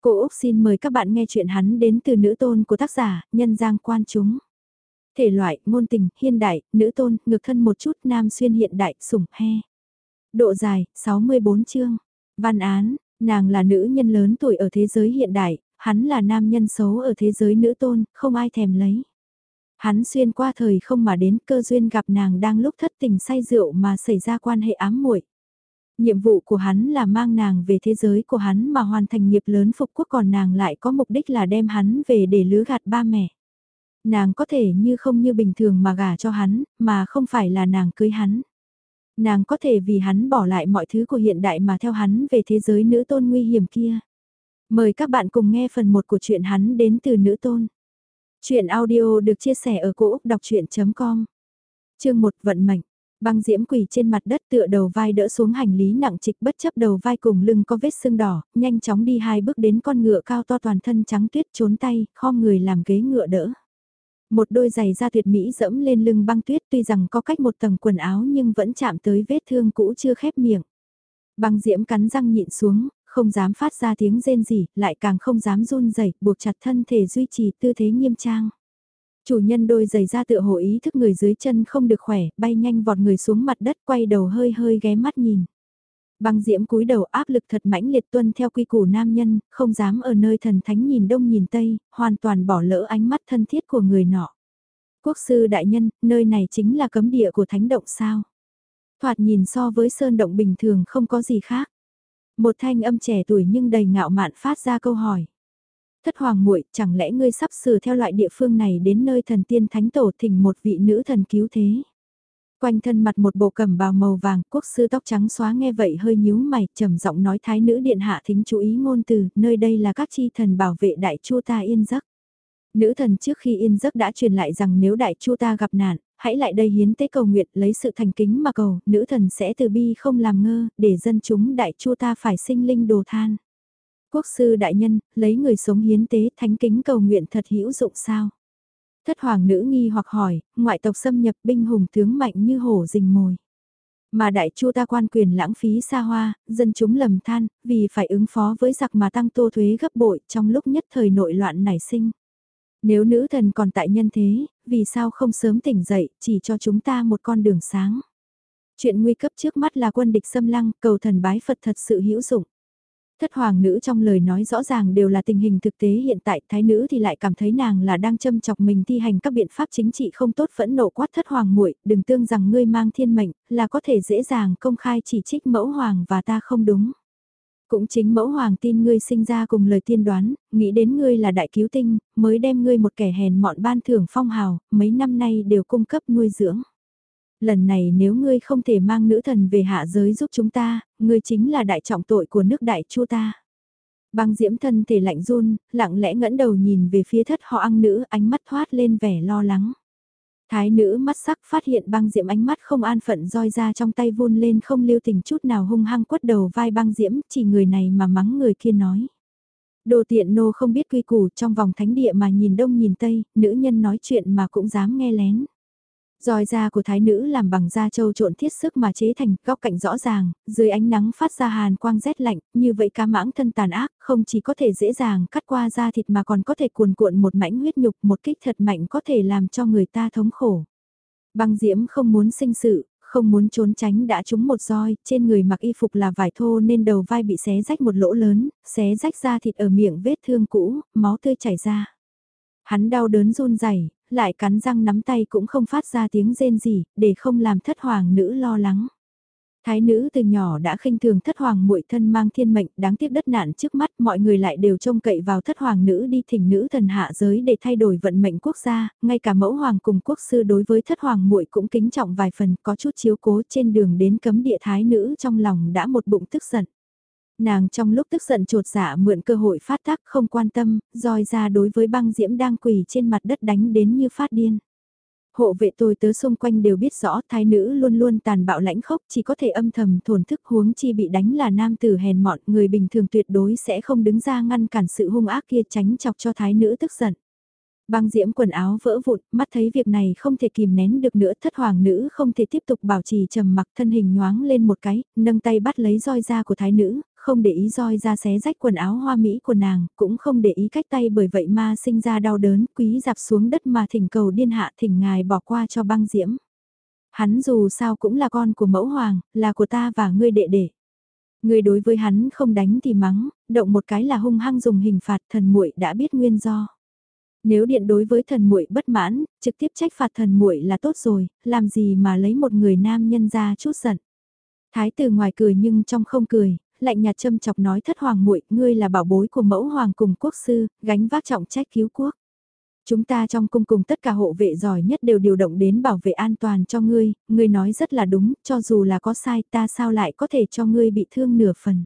Cô Úc xin mời các bạn nghe chuyện hắn đến từ nữ tôn của tác giả, nhân giang quan chúng. Thể loại, ngôn tình, hiên đại, nữ tôn, ngược thân một chút, nam xuyên hiện đại, sủng, he. Độ dài, 64 chương. Văn án, nàng là nữ nhân lớn tuổi ở thế giới hiện đại, hắn là nam nhân xấu ở thế giới nữ tôn, không ai thèm lấy. Hắn xuyên qua thời không mà đến cơ duyên gặp nàng đang lúc thất tình say rượu mà xảy ra quan hệ ám muội. Nhiệm vụ của hắn là mang nàng về thế giới của hắn mà hoàn thành nghiệp lớn phục quốc còn nàng lại có mục đích là đem hắn về để lứa gạt ba mẹ. Nàng có thể như không như bình thường mà gả cho hắn, mà không phải là nàng cưới hắn. Nàng có thể vì hắn bỏ lại mọi thứ của hiện đại mà theo hắn về thế giới nữ tôn nguy hiểm kia. Mời các bạn cùng nghe phần 1 của chuyện hắn đến từ nữ tôn. Chuyện audio được chia sẻ ở cỗ đọc chuyện.com Chương 1 Vận mệnh Băng diễm quỳ trên mặt đất tựa đầu vai đỡ xuống hành lý nặng trịch bất chấp đầu vai cùng lưng có vết sưng đỏ, nhanh chóng đi hai bước đến con ngựa cao to toàn thân trắng tuyết trốn tay, khom người làm ghế ngựa đỡ. Một đôi giày da tuyệt mỹ dẫm lên lưng băng tuyết tuy rằng có cách một tầng quần áo nhưng vẫn chạm tới vết thương cũ chưa khép miệng. Băng diễm cắn răng nhịn xuống, không dám phát ra tiếng rên gì, lại càng không dám run rẩy, buộc chặt thân thể duy trì tư thế nghiêm trang. Chủ nhân đôi giày ra tựa hồ ý thức người dưới chân không được khỏe, bay nhanh vọt người xuống mặt đất quay đầu hơi hơi ghé mắt nhìn. Băng diễm cúi đầu áp lực thật mãnh liệt tuân theo quy củ nam nhân, không dám ở nơi thần thánh nhìn đông nhìn tây, hoàn toàn bỏ lỡ ánh mắt thân thiết của người nọ. Quốc sư đại nhân, nơi này chính là cấm địa của thánh động sao? Thoạt nhìn so với sơn động bình thường không có gì khác. Một thanh âm trẻ tuổi nhưng đầy ngạo mạn phát ra câu hỏi. Thất hoàng muội, chẳng lẽ ngươi sắp sửa theo loại địa phương này đến nơi thần tiên thánh tổ thỉnh một vị nữ thần cứu thế? Quanh thân mặt một bộ cẩm bào màu vàng, quốc sư tóc trắng xóa nghe vậy hơi nhíu mày, trầm giọng nói thái nữ điện hạ thính chú ý ngôn từ, nơi đây là các chi thần bảo vệ đại chu ta yên giấc. Nữ thần trước khi yên giấc đã truyền lại rằng nếu đại chu ta gặp nạn, hãy lại đây hiến tế cầu nguyện lấy sự thành kính mà cầu, nữ thần sẽ từ bi không làm ngơ, để dân chúng đại chu ta phải sinh linh đồ than. Quốc sư đại nhân, lấy người sống hiến tế thánh kính cầu nguyện thật hữu dụng sao? Thất hoàng nữ nghi hoặc hỏi, ngoại tộc xâm nhập binh hùng tướng mạnh như hổ rình mồi. Mà đại chu ta quan quyền lãng phí xa hoa, dân chúng lầm than, vì phải ứng phó với giặc mà tăng tô thuế gấp bội trong lúc nhất thời nội loạn nảy sinh. Nếu nữ thần còn tại nhân thế, vì sao không sớm tỉnh dậy, chỉ cho chúng ta một con đường sáng. Chuyện nguy cấp trước mắt là quân địch xâm lăng, cầu thần bái Phật thật sự hữu dụng. Thất hoàng nữ trong lời nói rõ ràng đều là tình hình thực tế hiện tại, thái nữ thì lại cảm thấy nàng là đang châm chọc mình thi hành các biện pháp chính trị không tốt phẫn nộ quát thất hoàng muội, đừng tương rằng ngươi mang thiên mệnh, là có thể dễ dàng công khai chỉ trích mẫu hoàng và ta không đúng. Cũng chính mẫu hoàng tin ngươi sinh ra cùng lời tiên đoán, nghĩ đến ngươi là đại cứu tinh, mới đem ngươi một kẻ hèn mọn ban thưởng phong hào, mấy năm nay đều cung cấp nuôi dưỡng lần này nếu ngươi không thể mang nữ thần về hạ giới giúp chúng ta, ngươi chính là đại trọng tội của nước đại chua ta. Băng diễm thân thể lạnh run, lặng lẽ ngẫn đầu nhìn về phía thất họ ăn nữ, ánh mắt thoát lên vẻ lo lắng. Thái nữ mắt sắc phát hiện băng diễm ánh mắt không an phận roi ra trong tay vun lên không lưu tình chút nào hung hăng quất đầu vai băng diễm, chỉ người này mà mắng người kia nói. Đồ tiện nô không biết quy củ trong vòng thánh địa mà nhìn đông nhìn tây, nữ nhân nói chuyện mà cũng dám nghe lén. Roi da của thái nữ làm bằng da trâu trộn thiết sức mà chế thành góc cạnh rõ ràng, dưới ánh nắng phát ra hàn quang rét lạnh, như vậy cá mãng thân tàn ác, không chỉ có thể dễ dàng cắt qua da thịt mà còn có thể cuồn cuộn một mảnh huyết nhục, một kích thật mạnh có thể làm cho người ta thống khổ. Băng diễm không muốn sinh sự, không muốn trốn tránh đã trúng một roi, trên người mặc y phục là vải thô nên đầu vai bị xé rách một lỗ lớn, xé rách da thịt ở miệng vết thương cũ, máu tươi chảy ra. Hắn đau đớn run rẩy lại cắn răng nắm tay cũng không phát ra tiếng rên gì, để không làm thất hoàng nữ lo lắng. Thái nữ từ nhỏ đã khinh thường thất hoàng muội thân mang thiên mệnh, đáng tiếc đất nạn trước mắt, mọi người lại đều trông cậy vào thất hoàng nữ đi thỉnh nữ thần hạ giới để thay đổi vận mệnh quốc gia, ngay cả mẫu hoàng cùng quốc sư đối với thất hoàng muội cũng kính trọng vài phần, có chút chiếu cố trên đường đến cấm địa thái nữ trong lòng đã một bụng tức giận. Nàng trong lúc tức giận trột dạ mượn cơ hội phát tác không quan tâm, roi ra đối với băng diễm đang quỳ trên mặt đất đánh đến như phát điên. Hộ vệ tôi tớ xung quanh đều biết rõ thái nữ luôn luôn tàn bạo lãnh khốc chỉ có thể âm thầm thổn thức huống chi bị đánh là nam tử hèn mọn người bình thường tuyệt đối sẽ không đứng ra ngăn cản sự hung ác kia tránh chọc cho thái nữ tức giận. Băng diễm quần áo vỡ vụn, mắt thấy việc này không thể kìm nén được nữa thất hoàng nữ không thể tiếp tục bảo trì trầm mặc thân hình nhoáng lên một cái, nâng tay bắt lấy roi da của thái nữ, không để ý roi ra xé rách quần áo hoa mỹ của nàng, cũng không để ý cách tay bởi vậy mà sinh ra đau đớn, quý dạp xuống đất mà thỉnh cầu điên hạ thỉnh ngài bỏ qua cho băng diễm. Hắn dù sao cũng là con của mẫu hoàng, là của ta và ngươi đệ đệ. Ngươi đối với hắn không đánh thì mắng, động một cái là hung hăng dùng hình phạt thần muội đã biết nguyên do. Nếu điện đối với thần muội bất mãn, trực tiếp trách phạt thần muội là tốt rồi, làm gì mà lấy một người nam nhân ra chút giận. Thái tử ngoài cười nhưng trong không cười, lạnh nhạt châm chọc nói thất hoàng muội, ngươi là bảo bối của mẫu hoàng cùng quốc sư, gánh vác trọng trách cứu quốc. Chúng ta trong cung cùng tất cả hộ vệ giỏi nhất đều điều động đến bảo vệ an toàn cho ngươi, ngươi nói rất là đúng, cho dù là có sai ta sao lại có thể cho ngươi bị thương nửa phần.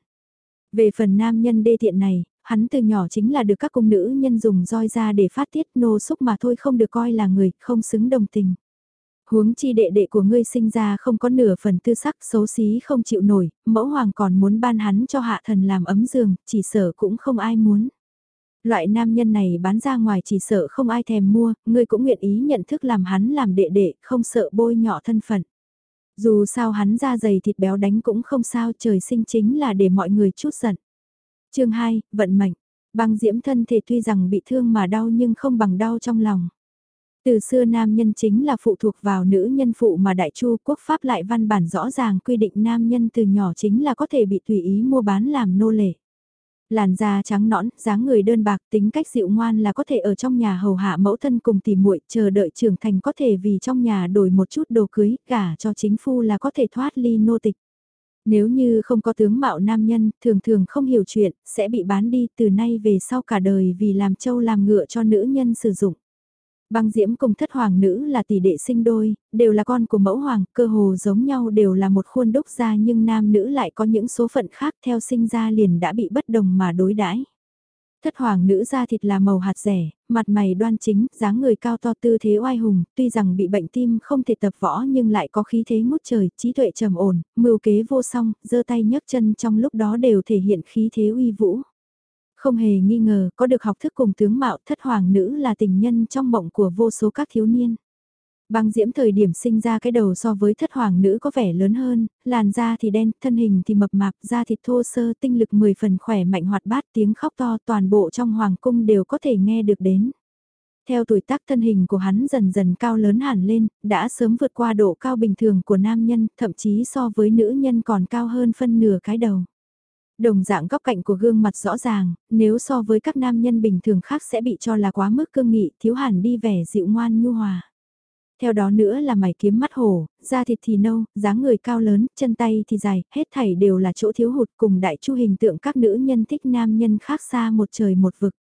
Về phần nam nhân đê tiện này, hắn từ nhỏ chính là được các cung nữ nhân dùng roi ra để phát tiết nô xúc mà thôi không được coi là người, không xứng đồng tình. Huống chi đệ đệ của ngươi sinh ra không có nửa phần tư sắc xấu xí không chịu nổi, mẫu hoàng còn muốn ban hắn cho hạ thần làm ấm giường, chỉ sợ cũng không ai muốn. Loại nam nhân này bán ra ngoài chỉ sợ không ai thèm mua, ngươi cũng nguyện ý nhận thức làm hắn làm đệ đệ, không sợ bôi nhọ thân phận. Dù sao hắn ra dày thịt béo đánh cũng không sao, trời sinh chính là để mọi người chút giận. chương 2, vận mệnh. Băng diễm thân thể tuy rằng bị thương mà đau nhưng không bằng đau trong lòng. Từ xưa nam nhân chính là phụ thuộc vào nữ nhân phụ mà đại chu quốc pháp lại văn bản rõ ràng quy định nam nhân từ nhỏ chính là có thể bị tùy ý mua bán làm nô lệ. Làn da trắng nõn, dáng người đơn bạc, tính cách dịu ngoan là có thể ở trong nhà hầu hạ mẫu thân cùng tìm muội, chờ đợi trưởng thành có thể vì trong nhà đổi một chút đồ cưới, cả cho chính phu là có thể thoát ly nô tịch. Nếu như không có tướng mạo nam nhân, thường thường không hiểu chuyện, sẽ bị bán đi từ nay về sau cả đời vì làm trâu làm ngựa cho nữ nhân sử dụng. Băng diễm cùng thất hoàng nữ là tỷ đệ sinh đôi, đều là con của mẫu hoàng, cơ hồ giống nhau đều là một khuôn đúc ra nhưng nam nữ lại có những số phận khác theo sinh ra liền đã bị bất đồng mà đối đãi. Thất hoàng nữ da thịt là màu hạt rẻ, mặt mày đoan chính, dáng người cao to tư thế oai hùng, tuy rằng bị bệnh tim không thể tập võ nhưng lại có khí thế ngút trời, trí tuệ trầm ổn, mưu kế vô song, giơ tay nhấc chân trong lúc đó đều thể hiện khí thế uy vũ. Không hề nghi ngờ, có được học thức cùng tướng mạo thất hoàng nữ là tình nhân trong mộng của vô số các thiếu niên. Băng diễm thời điểm sinh ra cái đầu so với thất hoàng nữ có vẻ lớn hơn, làn da thì đen, thân hình thì mập mạp, da thịt thô sơ, tinh lực 10 phần khỏe mạnh hoạt bát, tiếng khóc to toàn bộ trong hoàng cung đều có thể nghe được đến. Theo tuổi tác thân hình của hắn dần dần cao lớn hẳn lên, đã sớm vượt qua độ cao bình thường của nam nhân, thậm chí so với nữ nhân còn cao hơn phân nửa cái đầu. Đồng dạng góc cạnh của gương mặt rõ ràng, nếu so với các nam nhân bình thường khác sẽ bị cho là quá mức cương nghị, thiếu hẳn đi vẻ dịu ngoan nhu hòa. Theo đó nữa là mày kiếm mắt hổ, da thịt thì nâu, dáng người cao lớn, chân tay thì dài, hết thảy đều là chỗ thiếu hụt cùng đại chu hình tượng các nữ nhân thích nam nhân khác xa một trời một vực.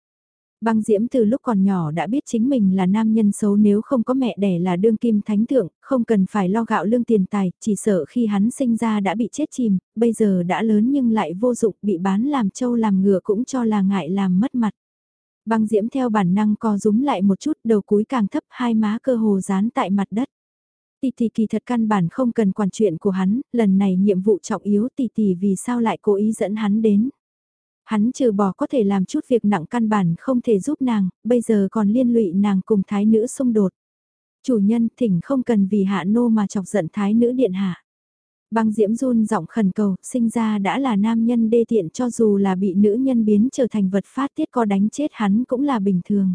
Băng Diễm từ lúc còn nhỏ đã biết chính mình là nam nhân xấu nếu không có mẹ đẻ là đương kim thánh thượng, không cần phải lo gạo lương tiền tài, chỉ sợ khi hắn sinh ra đã bị chết chìm, bây giờ đã lớn nhưng lại vô dụng bị bán làm trâu làm ngựa cũng cho là ngại làm mất mặt. Băng Diễm theo bản năng co rúm lại một chút đầu cúi càng thấp hai má cơ hồ dán tại mặt đất. Tỷ tỷ kỳ thật căn bản không cần quản chuyện của hắn, lần này nhiệm vụ trọng yếu tỷ tỷ vì sao lại cố ý dẫn hắn đến. Hắn trừ bỏ có thể làm chút việc nặng căn bản không thể giúp nàng, bây giờ còn liên lụy nàng cùng thái nữ xung đột. Chủ nhân thỉnh không cần vì hạ nô mà chọc giận thái nữ điện hạ. Băng diễm run giọng khẩn cầu, sinh ra đã là nam nhân đê tiện cho dù là bị nữ nhân biến trở thành vật phát tiết có đánh chết hắn cũng là bình thường.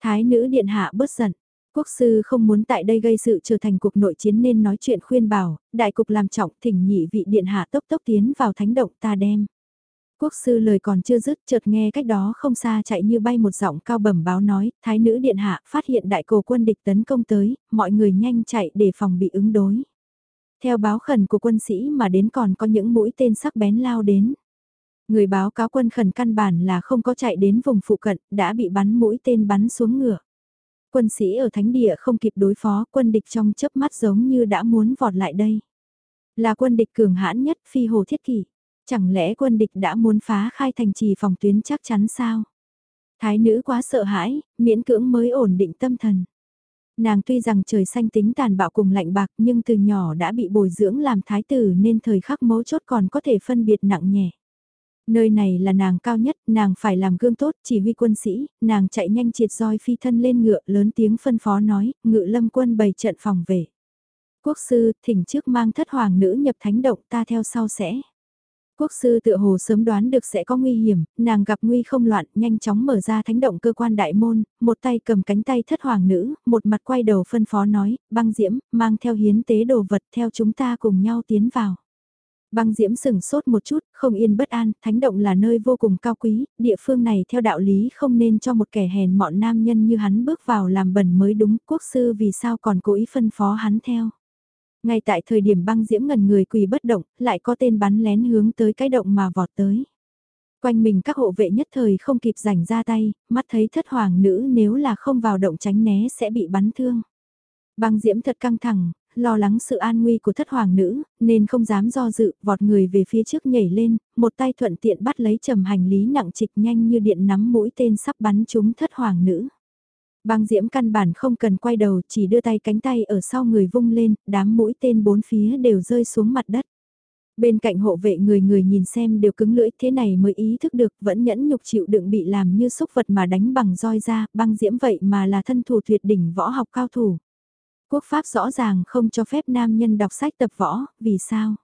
Thái nữ điện hạ bớt giận, quốc sư không muốn tại đây gây sự trở thành cuộc nội chiến nên nói chuyện khuyên bảo, đại cục làm trọng thỉnh nhị vị điện hạ tốc tốc tiến vào thánh động ta đem. Quốc sư lời còn chưa dứt chợt nghe cách đó không xa chạy như bay một giọng cao bẩm báo nói, thái nữ điện hạ phát hiện đại cổ quân địch tấn công tới, mọi người nhanh chạy để phòng bị ứng đối. Theo báo khẩn của quân sĩ mà đến còn có những mũi tên sắc bén lao đến. Người báo cáo quân khẩn căn bản là không có chạy đến vùng phụ cận, đã bị bắn mũi tên bắn xuống ngựa. Quân sĩ ở thánh địa không kịp đối phó, quân địch trong chớp mắt giống như đã muốn vọt lại đây. Là quân địch cường hãn nhất phi hồ thiết kỷ. Chẳng lẽ quân địch đã muốn phá khai thành trì phòng tuyến chắc chắn sao? Thái nữ quá sợ hãi, miễn cưỡng mới ổn định tâm thần. Nàng tuy rằng trời xanh tính tàn bạo cùng lạnh bạc nhưng từ nhỏ đã bị bồi dưỡng làm thái tử nên thời khắc mấu chốt còn có thể phân biệt nặng nhẹ. Nơi này là nàng cao nhất, nàng phải làm gương tốt, chỉ huy quân sĩ, nàng chạy nhanh triệt roi phi thân lên ngựa lớn tiếng phân phó nói, ngự lâm quân bày trận phòng về. Quốc sư, thỉnh trước mang thất hoàng nữ nhập thánh động ta theo sau sẽ. Quốc sư tự hồ sớm đoán được sẽ có nguy hiểm, nàng gặp nguy không loạn, nhanh chóng mở ra thánh động cơ quan đại môn, một tay cầm cánh tay thất hoàng nữ, một mặt quay đầu phân phó nói, băng diễm, mang theo hiến tế đồ vật theo chúng ta cùng nhau tiến vào. Băng diễm sừng sốt một chút, không yên bất an, thánh động là nơi vô cùng cao quý, địa phương này theo đạo lý không nên cho một kẻ hèn mọn nam nhân như hắn bước vào làm bẩn mới đúng, quốc sư vì sao còn cố ý phân phó hắn theo. Ngay tại thời điểm băng diễm ngần người quỳ bất động, lại có tên bắn lén hướng tới cái động mà vọt tới. Quanh mình các hộ vệ nhất thời không kịp rảnh ra tay, mắt thấy thất hoàng nữ nếu là không vào động tránh né sẽ bị bắn thương. Băng diễm thật căng thẳng, lo lắng sự an nguy của thất hoàng nữ, nên không dám do dự, vọt người về phía trước nhảy lên, một tay thuận tiện bắt lấy trầm hành lý nặng trịch nhanh như điện nắm mũi tên sắp bắn trúng thất hoàng nữ. Băng diễm căn bản không cần quay đầu, chỉ đưa tay cánh tay ở sau người vung lên, đám mũi tên bốn phía đều rơi xuống mặt đất. Bên cạnh hộ vệ người người nhìn xem đều cứng lưỡi thế này mới ý thức được vẫn nhẫn nhục chịu đựng bị làm như xúc vật mà đánh bằng roi ra, băng diễm vậy mà là thân thủ tuyệt đỉnh võ học cao thủ. Quốc pháp rõ ràng không cho phép nam nhân đọc sách tập võ, vì sao?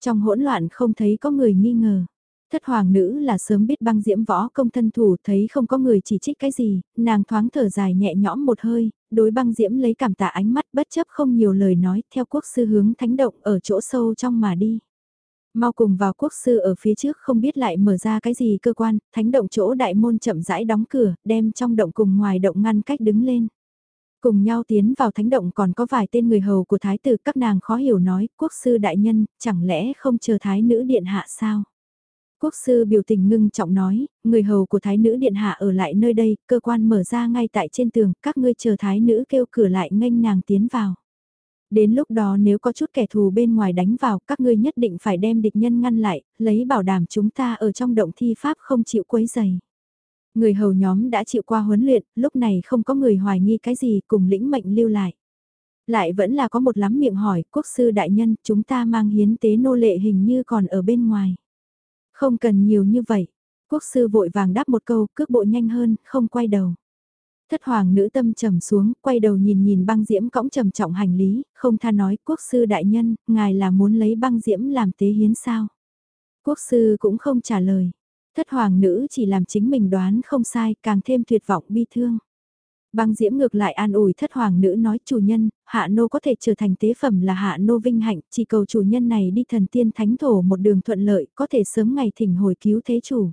Trong hỗn loạn không thấy có người nghi ngờ. Thất hoàng nữ là sớm biết băng diễm võ công thân thủ thấy không có người chỉ trích cái gì, nàng thoáng thở dài nhẹ nhõm một hơi, đối băng diễm lấy cảm tạ ánh mắt bất chấp không nhiều lời nói theo quốc sư hướng thánh động ở chỗ sâu trong mà đi. Mau cùng vào quốc sư ở phía trước không biết lại mở ra cái gì cơ quan, thánh động chỗ đại môn chậm rãi đóng cửa, đem trong động cùng ngoài động ngăn cách đứng lên. Cùng nhau tiến vào thánh động còn có vài tên người hầu của thái tử các nàng khó hiểu nói, quốc sư đại nhân, chẳng lẽ không chờ thái nữ điện hạ sao? Quốc sư biểu tình ngưng trọng nói, người hầu của thái nữ điện hạ ở lại nơi đây, cơ quan mở ra ngay tại trên tường, các ngươi chờ thái nữ kêu cửa lại nghênh nàng tiến vào. Đến lúc đó nếu có chút kẻ thù bên ngoài đánh vào, các ngươi nhất định phải đem địch nhân ngăn lại, lấy bảo đảm chúng ta ở trong động thi pháp không chịu quấy dày. Người hầu nhóm đã chịu qua huấn luyện, lúc này không có người hoài nghi cái gì cùng lĩnh mệnh lưu lại. Lại vẫn là có một lắm miệng hỏi, quốc sư đại nhân, chúng ta mang hiến tế nô lệ hình như còn ở bên ngoài. Không cần nhiều như vậy. Quốc sư vội vàng đáp một câu, cước bộ nhanh hơn, không quay đầu. Thất hoàng nữ tâm trầm xuống, quay đầu nhìn nhìn băng diễm cõng trầm trọng hành lý, không tha nói, quốc sư đại nhân, ngài là muốn lấy băng diễm làm tế hiến sao? Quốc sư cũng không trả lời. Thất hoàng nữ chỉ làm chính mình đoán không sai, càng thêm tuyệt vọng bi thương. Băng diễm ngược lại an ủi thất hoàng nữ nói chủ nhân, hạ nô có thể trở thành tế phẩm là hạ nô vinh hạnh, chỉ cầu chủ nhân này đi thần tiên thánh thổ một đường thuận lợi, có thể sớm ngày thỉnh hồi cứu thế chủ.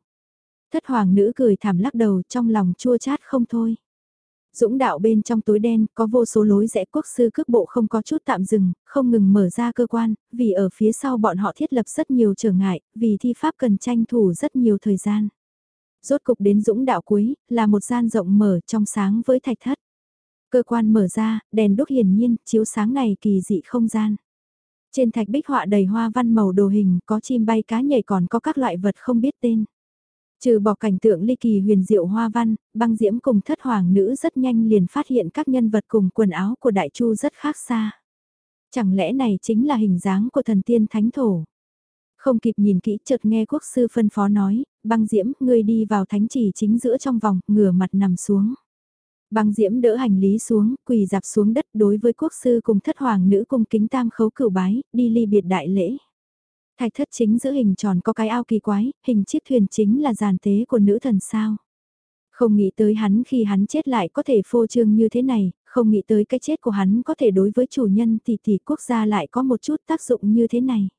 Thất hoàng nữ cười thảm lắc đầu trong lòng chua chát không thôi. Dũng đạo bên trong tối đen có vô số lối rẽ quốc sư cước bộ không có chút tạm dừng, không ngừng mở ra cơ quan, vì ở phía sau bọn họ thiết lập rất nhiều trở ngại, vì thi pháp cần tranh thủ rất nhiều thời gian rốt cục đến dũng đạo cuối, là một gian rộng mở trong sáng với thạch thất. Cơ quan mở ra, đèn đốt hiển nhiên, chiếu sáng này kỳ dị không gian. Trên thạch bích họa đầy hoa văn màu đồ hình, có chim bay cá nhảy còn có các loại vật không biết tên. Trừ bỏ cảnh tượng ly kỳ huyền diệu hoa văn, băng diễm cùng thất hoàng nữ rất nhanh liền phát hiện các nhân vật cùng quần áo của đại chu rất khác xa. Chẳng lẽ này chính là hình dáng của thần tiên thánh thổ? Không kịp nhìn kỹ chợt nghe quốc sư phân phó nói, băng diễm, ngươi đi vào thánh chỉ chính giữa trong vòng, ngửa mặt nằm xuống. Băng diễm đỡ hành lý xuống, quỳ dạp xuống đất đối với quốc sư cùng thất hoàng nữ cung kính tam khấu cửu bái, đi ly biệt đại lễ. Thạch thất chính giữa hình tròn có cái ao kỳ quái, hình chiếc thuyền chính là giàn tế của nữ thần sao. Không nghĩ tới hắn khi hắn chết lại có thể phô trương như thế này, không nghĩ tới cái chết của hắn có thể đối với chủ nhân tỷ tỷ quốc gia lại có một chút tác dụng như thế này.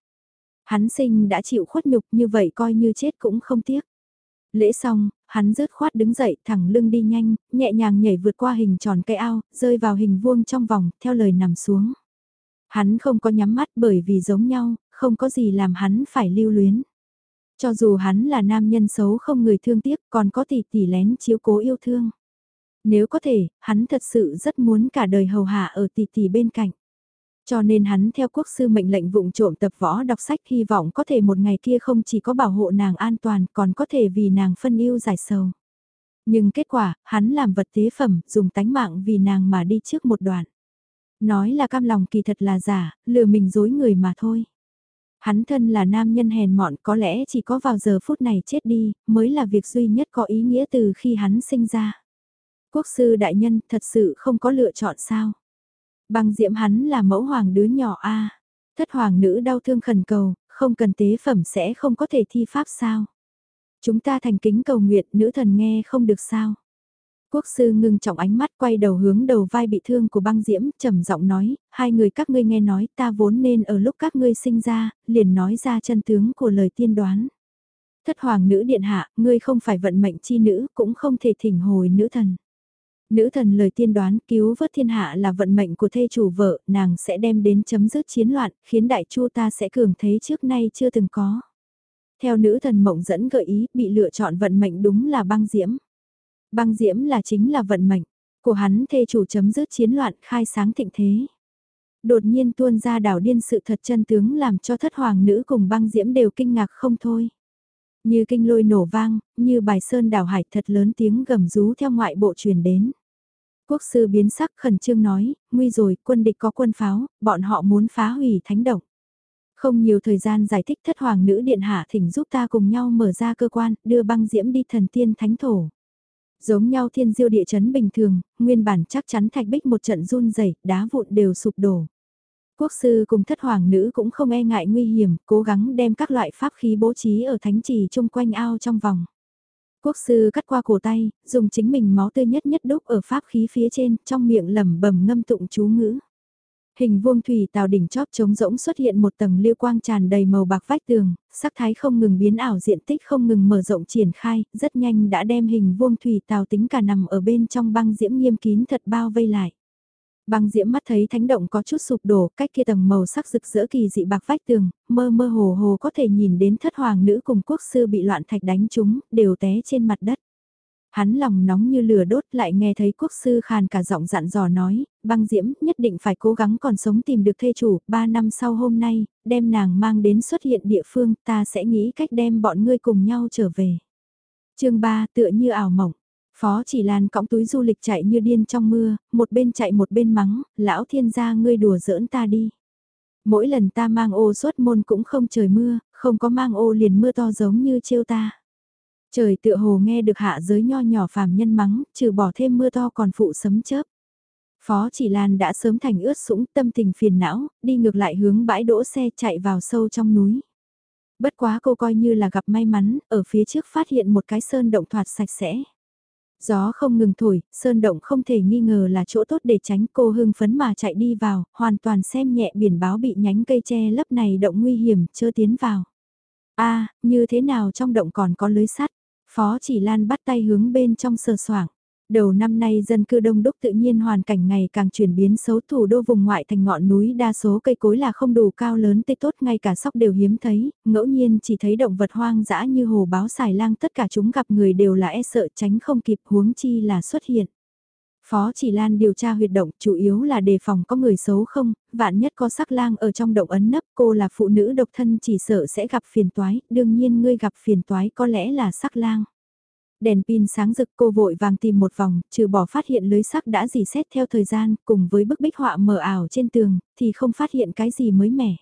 Hắn sinh đã chịu khuất nhục như vậy coi như chết cũng không tiếc. Lễ xong, hắn rớt khoát đứng dậy thẳng lưng đi nhanh, nhẹ nhàng nhảy vượt qua hình tròn cây ao, rơi vào hình vuông trong vòng, theo lời nằm xuống. Hắn không có nhắm mắt bởi vì giống nhau, không có gì làm hắn phải lưu luyến. Cho dù hắn là nam nhân xấu không người thương tiếc còn có tỷ tỷ lén chiếu cố yêu thương. Nếu có thể, hắn thật sự rất muốn cả đời hầu hạ ở tỷ tỷ bên cạnh. Cho nên hắn theo quốc sư mệnh lệnh vụng trộm tập võ đọc sách hy vọng có thể một ngày kia không chỉ có bảo hộ nàng an toàn còn có thể vì nàng phân yêu giải sầu. Nhưng kết quả, hắn làm vật tế phẩm, dùng tánh mạng vì nàng mà đi trước một đoạn. Nói là cam lòng kỳ thật là giả, lừa mình dối người mà thôi. Hắn thân là nam nhân hèn mọn có lẽ chỉ có vào giờ phút này chết đi, mới là việc duy nhất có ý nghĩa từ khi hắn sinh ra. Quốc sư đại nhân thật sự không có lựa chọn sao. Băng diễm hắn là mẫu hoàng đứa nhỏ a Thất hoàng nữ đau thương khẩn cầu, không cần tế phẩm sẽ không có thể thi pháp sao. Chúng ta thành kính cầu nguyện nữ thần nghe không được sao. Quốc sư ngưng trọng ánh mắt quay đầu hướng đầu vai bị thương của băng diễm, trầm giọng nói, hai người các ngươi nghe nói ta vốn nên ở lúc các ngươi sinh ra, liền nói ra chân tướng của lời tiên đoán. Thất hoàng nữ điện hạ, ngươi không phải vận mệnh chi nữ, cũng không thể thỉnh hồi nữ thần. Nữ thần lời tiên đoán cứu vớt thiên hạ là vận mệnh của thê chủ vợ, nàng sẽ đem đến chấm dứt chiến loạn, khiến đại chu ta sẽ cường thế trước nay chưa từng có. Theo nữ thần mộng dẫn gợi ý, bị lựa chọn vận mệnh đúng là băng diễm. Băng diễm là chính là vận mệnh, của hắn thê chủ chấm dứt chiến loạn khai sáng thịnh thế. Đột nhiên tuôn ra đảo điên sự thật chân tướng làm cho thất hoàng nữ cùng băng diễm đều kinh ngạc không thôi. Như kinh lôi nổ vang, như bài sơn đảo hải thật lớn tiếng gầm rú theo ngoại bộ truyền đến. Quốc sư biến sắc khẩn trương nói, nguy rồi, quân địch có quân pháo, bọn họ muốn phá hủy thánh động. Không nhiều thời gian giải thích thất hoàng nữ điện hạ thỉnh giúp ta cùng nhau mở ra cơ quan, đưa băng diễm đi thần tiên thánh thổ. Giống nhau thiên diêu địa chấn bình thường, nguyên bản chắc chắn thạch bích một trận run rẩy đá vụn đều sụp đổ. Quốc sư cùng thất hoàng nữ cũng không e ngại nguy hiểm, cố gắng đem các loại pháp khí bố trí ở thánh trì chung quanh ao trong vòng. Quốc sư cắt qua cổ tay, dùng chính mình máu tươi nhất nhất đúc ở pháp khí phía trên, trong miệng lẩm bẩm ngâm tụng chú ngữ. Hình vuông thủy tàu đỉnh chóp trống rỗng xuất hiện một tầng lưu quang tràn đầy màu bạc vách tường, sắc thái không ngừng biến ảo diện tích không ngừng mở rộng triển khai, rất nhanh đã đem hình vuông thủy tàu tính cả nằm ở bên trong băng diễm nghiêm kín thật bao vây lại. Băng diễm mắt thấy thánh động có chút sụp đổ, cách kia tầng màu sắc rực rỡ kỳ dị bạc vách tường, mơ mơ hồ hồ có thể nhìn đến thất hoàng nữ cùng quốc sư bị loạn thạch đánh trúng, đều té trên mặt đất. Hắn lòng nóng như lửa đốt lại nghe thấy quốc sư khàn cả giọng dặn dò nói, băng diễm nhất định phải cố gắng còn sống tìm được thê chủ, ba năm sau hôm nay, đem nàng mang đến xuất hiện địa phương, ta sẽ nghĩ cách đem bọn ngươi cùng nhau trở về. chương 3 tựa như ảo mộng. Phó chỉ lan cõng túi du lịch chạy như điên trong mưa, một bên chạy một bên mắng, lão thiên gia ngươi đùa giỡn ta đi. Mỗi lần ta mang ô suốt môn cũng không trời mưa, không có mang ô liền mưa to giống như trêu ta. Trời tựa hồ nghe được hạ giới nho nhỏ phàm nhân mắng, trừ bỏ thêm mưa to còn phụ sấm chớp. Phó chỉ lan đã sớm thành ướt sũng tâm tình phiền não, đi ngược lại hướng bãi đỗ xe chạy vào sâu trong núi. Bất quá cô coi như là gặp may mắn, ở phía trước phát hiện một cái sơn động thoạt sạch sẽ. Gió không ngừng thổi, sơn động không thể nghi ngờ là chỗ tốt để tránh cô hưng phấn mà chạy đi vào, hoàn toàn xem nhẹ biển báo bị nhánh cây tre lấp này động nguy hiểm, chưa tiến vào. a như thế nào trong động còn có lưới sắt? Phó chỉ lan bắt tay hướng bên trong sờ soảng. Đầu năm nay dân cư đông đúc tự nhiên hoàn cảnh ngày càng chuyển biến xấu thủ đô vùng ngoại thành ngọn núi đa số cây cối là không đủ cao lớn tê tốt ngay cả sóc đều hiếm thấy, ngẫu nhiên chỉ thấy động vật hoang dã như hồ báo xài lang tất cả chúng gặp người đều là e sợ tránh không kịp huống chi là xuất hiện. Phó chỉ lan điều tra huyệt động chủ yếu là đề phòng có người xấu không, vạn nhất có sắc lang ở trong động ấn nấp cô là phụ nữ độc thân chỉ sợ sẽ gặp phiền toái, đương nhiên ngươi gặp phiền toái có lẽ là sắc lang. Đèn pin sáng rực cô vội vàng tìm một vòng, trừ bỏ phát hiện lưới sắc đã dì xét theo thời gian, cùng với bức bích họa mờ ảo trên tường, thì không phát hiện cái gì mới mẻ.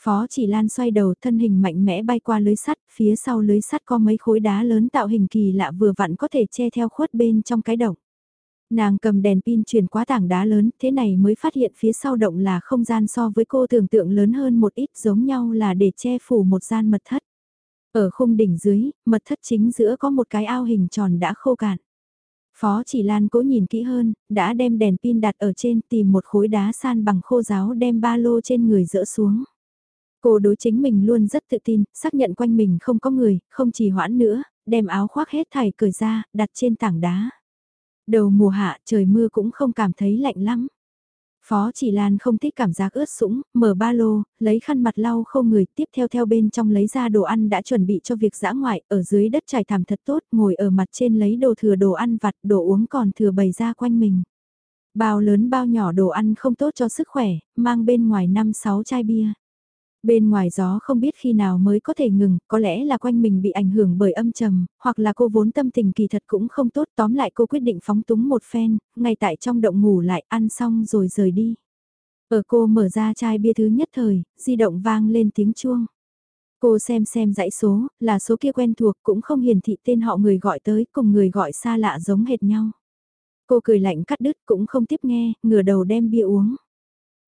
Phó chỉ lan xoay đầu thân hình mạnh mẽ bay qua lưới sắt, phía sau lưới sắt có mấy khối đá lớn tạo hình kỳ lạ vừa vặn có thể che theo khuất bên trong cái động. Nàng cầm đèn pin truyền qua tảng đá lớn, thế này mới phát hiện phía sau động là không gian so với cô tưởng tượng lớn hơn một ít giống nhau là để che phủ một gian mật thất. Ở khung đỉnh dưới, mật thất chính giữa có một cái ao hình tròn đã khô cạn. Phó chỉ lan cố nhìn kỹ hơn, đã đem đèn pin đặt ở trên tìm một khối đá san bằng khô giáo đem ba lô trên người dỡ xuống. Cô đối chính mình luôn rất tự tin, xác nhận quanh mình không có người, không trì hoãn nữa, đem áo khoác hết thảy cởi ra, đặt trên tảng đá. Đầu mùa hạ trời mưa cũng không cảm thấy lạnh lắm. Phó chỉ Lan không thích cảm giác ướt sũng, mở ba lô, lấy khăn mặt lau khô người, tiếp theo theo bên trong lấy ra đồ ăn đã chuẩn bị cho việc dã ngoại, ở dưới đất trải thảm thật tốt, ngồi ở mặt trên lấy đồ thừa đồ ăn vặt, đồ uống còn thừa bày ra quanh mình. Bao lớn bao nhỏ đồ ăn không tốt cho sức khỏe, mang bên ngoài 5-6 chai bia. Bên ngoài gió không biết khi nào mới có thể ngừng, có lẽ là quanh mình bị ảnh hưởng bởi âm trầm, hoặc là cô vốn tâm tình kỳ thật cũng không tốt, tóm lại cô quyết định phóng túng một phen, ngay tại trong động ngủ lại, ăn xong rồi rời đi. Ở cô mở ra chai bia thứ nhất thời, di động vang lên tiếng chuông. Cô xem xem dãy số, là số kia quen thuộc cũng không hiển thị tên họ người gọi tới, cùng người gọi xa lạ giống hệt nhau. Cô cười lạnh cắt đứt cũng không tiếp nghe, ngửa đầu đem bia uống.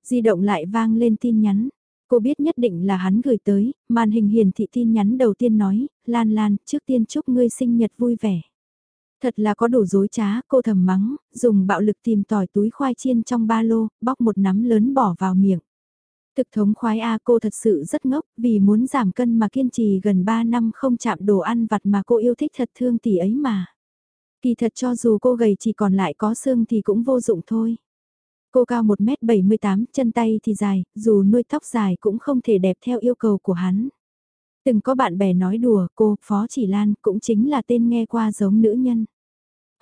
Di động lại vang lên tin nhắn, Cô biết nhất định là hắn gửi tới, màn hình hiển thị tin nhắn đầu tiên nói, Lan Lan, trước tiên chúc ngươi sinh nhật vui vẻ. Thật là có đủ dối trá, cô thầm mắng, dùng bạo lực tìm tỏi túi khoai chiên trong ba lô, bóc một nắm lớn bỏ vào miệng. Thực thống khoái A cô thật sự rất ngốc, vì muốn giảm cân mà kiên trì gần 3 năm không chạm đồ ăn vặt mà cô yêu thích thật thương tỷ ấy mà. Kỳ thật cho dù cô gầy chỉ còn lại có xương thì cũng vô dụng thôi. Cô cao 1m78, chân tay thì dài, dù nuôi tóc dài cũng không thể đẹp theo yêu cầu của hắn. Từng có bạn bè nói đùa cô, Phó Chỉ Lan, cũng chính là tên nghe qua giống nữ nhân.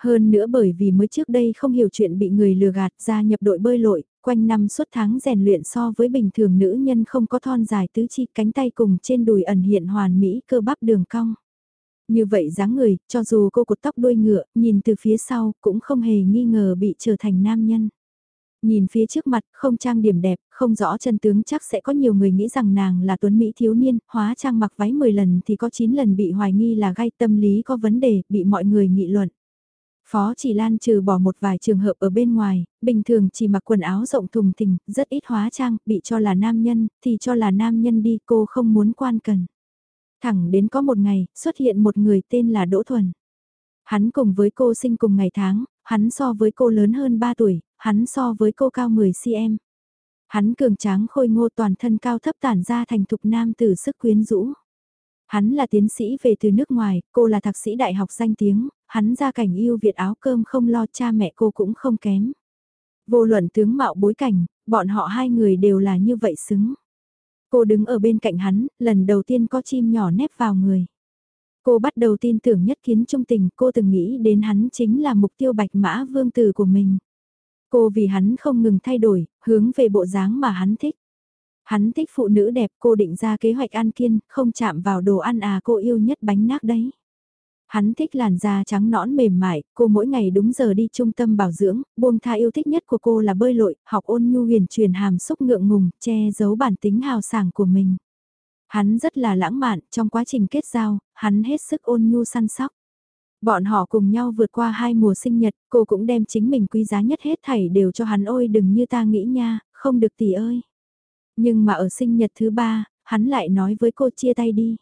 Hơn nữa bởi vì mới trước đây không hiểu chuyện bị người lừa gạt ra nhập đội bơi lội, quanh năm suốt tháng rèn luyện so với bình thường nữ nhân không có thon dài tứ chi cánh tay cùng trên đùi ẩn hiện hoàn mỹ cơ bắp đường cong. Như vậy dáng người, cho dù cô cột tóc đuôi ngựa, nhìn từ phía sau cũng không hề nghi ngờ bị trở thành nam nhân. Nhìn phía trước mặt, không trang điểm đẹp, không rõ chân tướng chắc sẽ có nhiều người nghĩ rằng nàng là tuấn Mỹ thiếu niên, hóa trang mặc váy 10 lần thì có 9 lần bị hoài nghi là gai tâm lý có vấn đề, bị mọi người nghị luận. Phó chỉ lan trừ bỏ một vài trường hợp ở bên ngoài, bình thường chỉ mặc quần áo rộng thùng thình, rất ít hóa trang, bị cho là nam nhân, thì cho là nam nhân đi cô không muốn quan cần. Thẳng đến có một ngày, xuất hiện một người tên là Đỗ Thuần. Hắn cùng với cô sinh cùng ngày tháng, hắn so với cô lớn hơn 3 tuổi, hắn so với cô cao 10cm. Hắn cường tráng khôi ngô toàn thân cao thấp tản ra thành thục nam tử sức quyến rũ. Hắn là tiến sĩ về từ nước ngoài, cô là thạc sĩ đại học danh tiếng, hắn ra cảnh yêu Việt áo cơm không lo cha mẹ cô cũng không kém. Vô luận tướng mạo bối cảnh, bọn họ hai người đều là như vậy xứng. Cô đứng ở bên cạnh hắn, lần đầu tiên có chim nhỏ nép vào người. Cô bắt đầu tin tưởng nhất kiến trung tình, cô từng nghĩ đến hắn chính là mục tiêu bạch mã vương tử của mình. Cô vì hắn không ngừng thay đổi, hướng về bộ dáng mà hắn thích. Hắn thích phụ nữ đẹp, cô định ra kế hoạch ăn kiên, không chạm vào đồ ăn à cô yêu nhất bánh nát đấy. Hắn thích làn da trắng nõn mềm mại, cô mỗi ngày đúng giờ đi trung tâm bảo dưỡng, buông tha yêu thích nhất của cô là bơi lội, học ôn nhu huyền truyền hàm xúc ngượng ngùng, che giấu bản tính hào sảng của mình. Hắn rất là lãng mạn, trong quá trình kết giao, hắn hết sức ôn nhu săn sóc. Bọn họ cùng nhau vượt qua hai mùa sinh nhật, cô cũng đem chính mình quý giá nhất hết thảy đều cho hắn ôi đừng như ta nghĩ nha, không được tỷ ơi. Nhưng mà ở sinh nhật thứ ba, hắn lại nói với cô chia tay đi.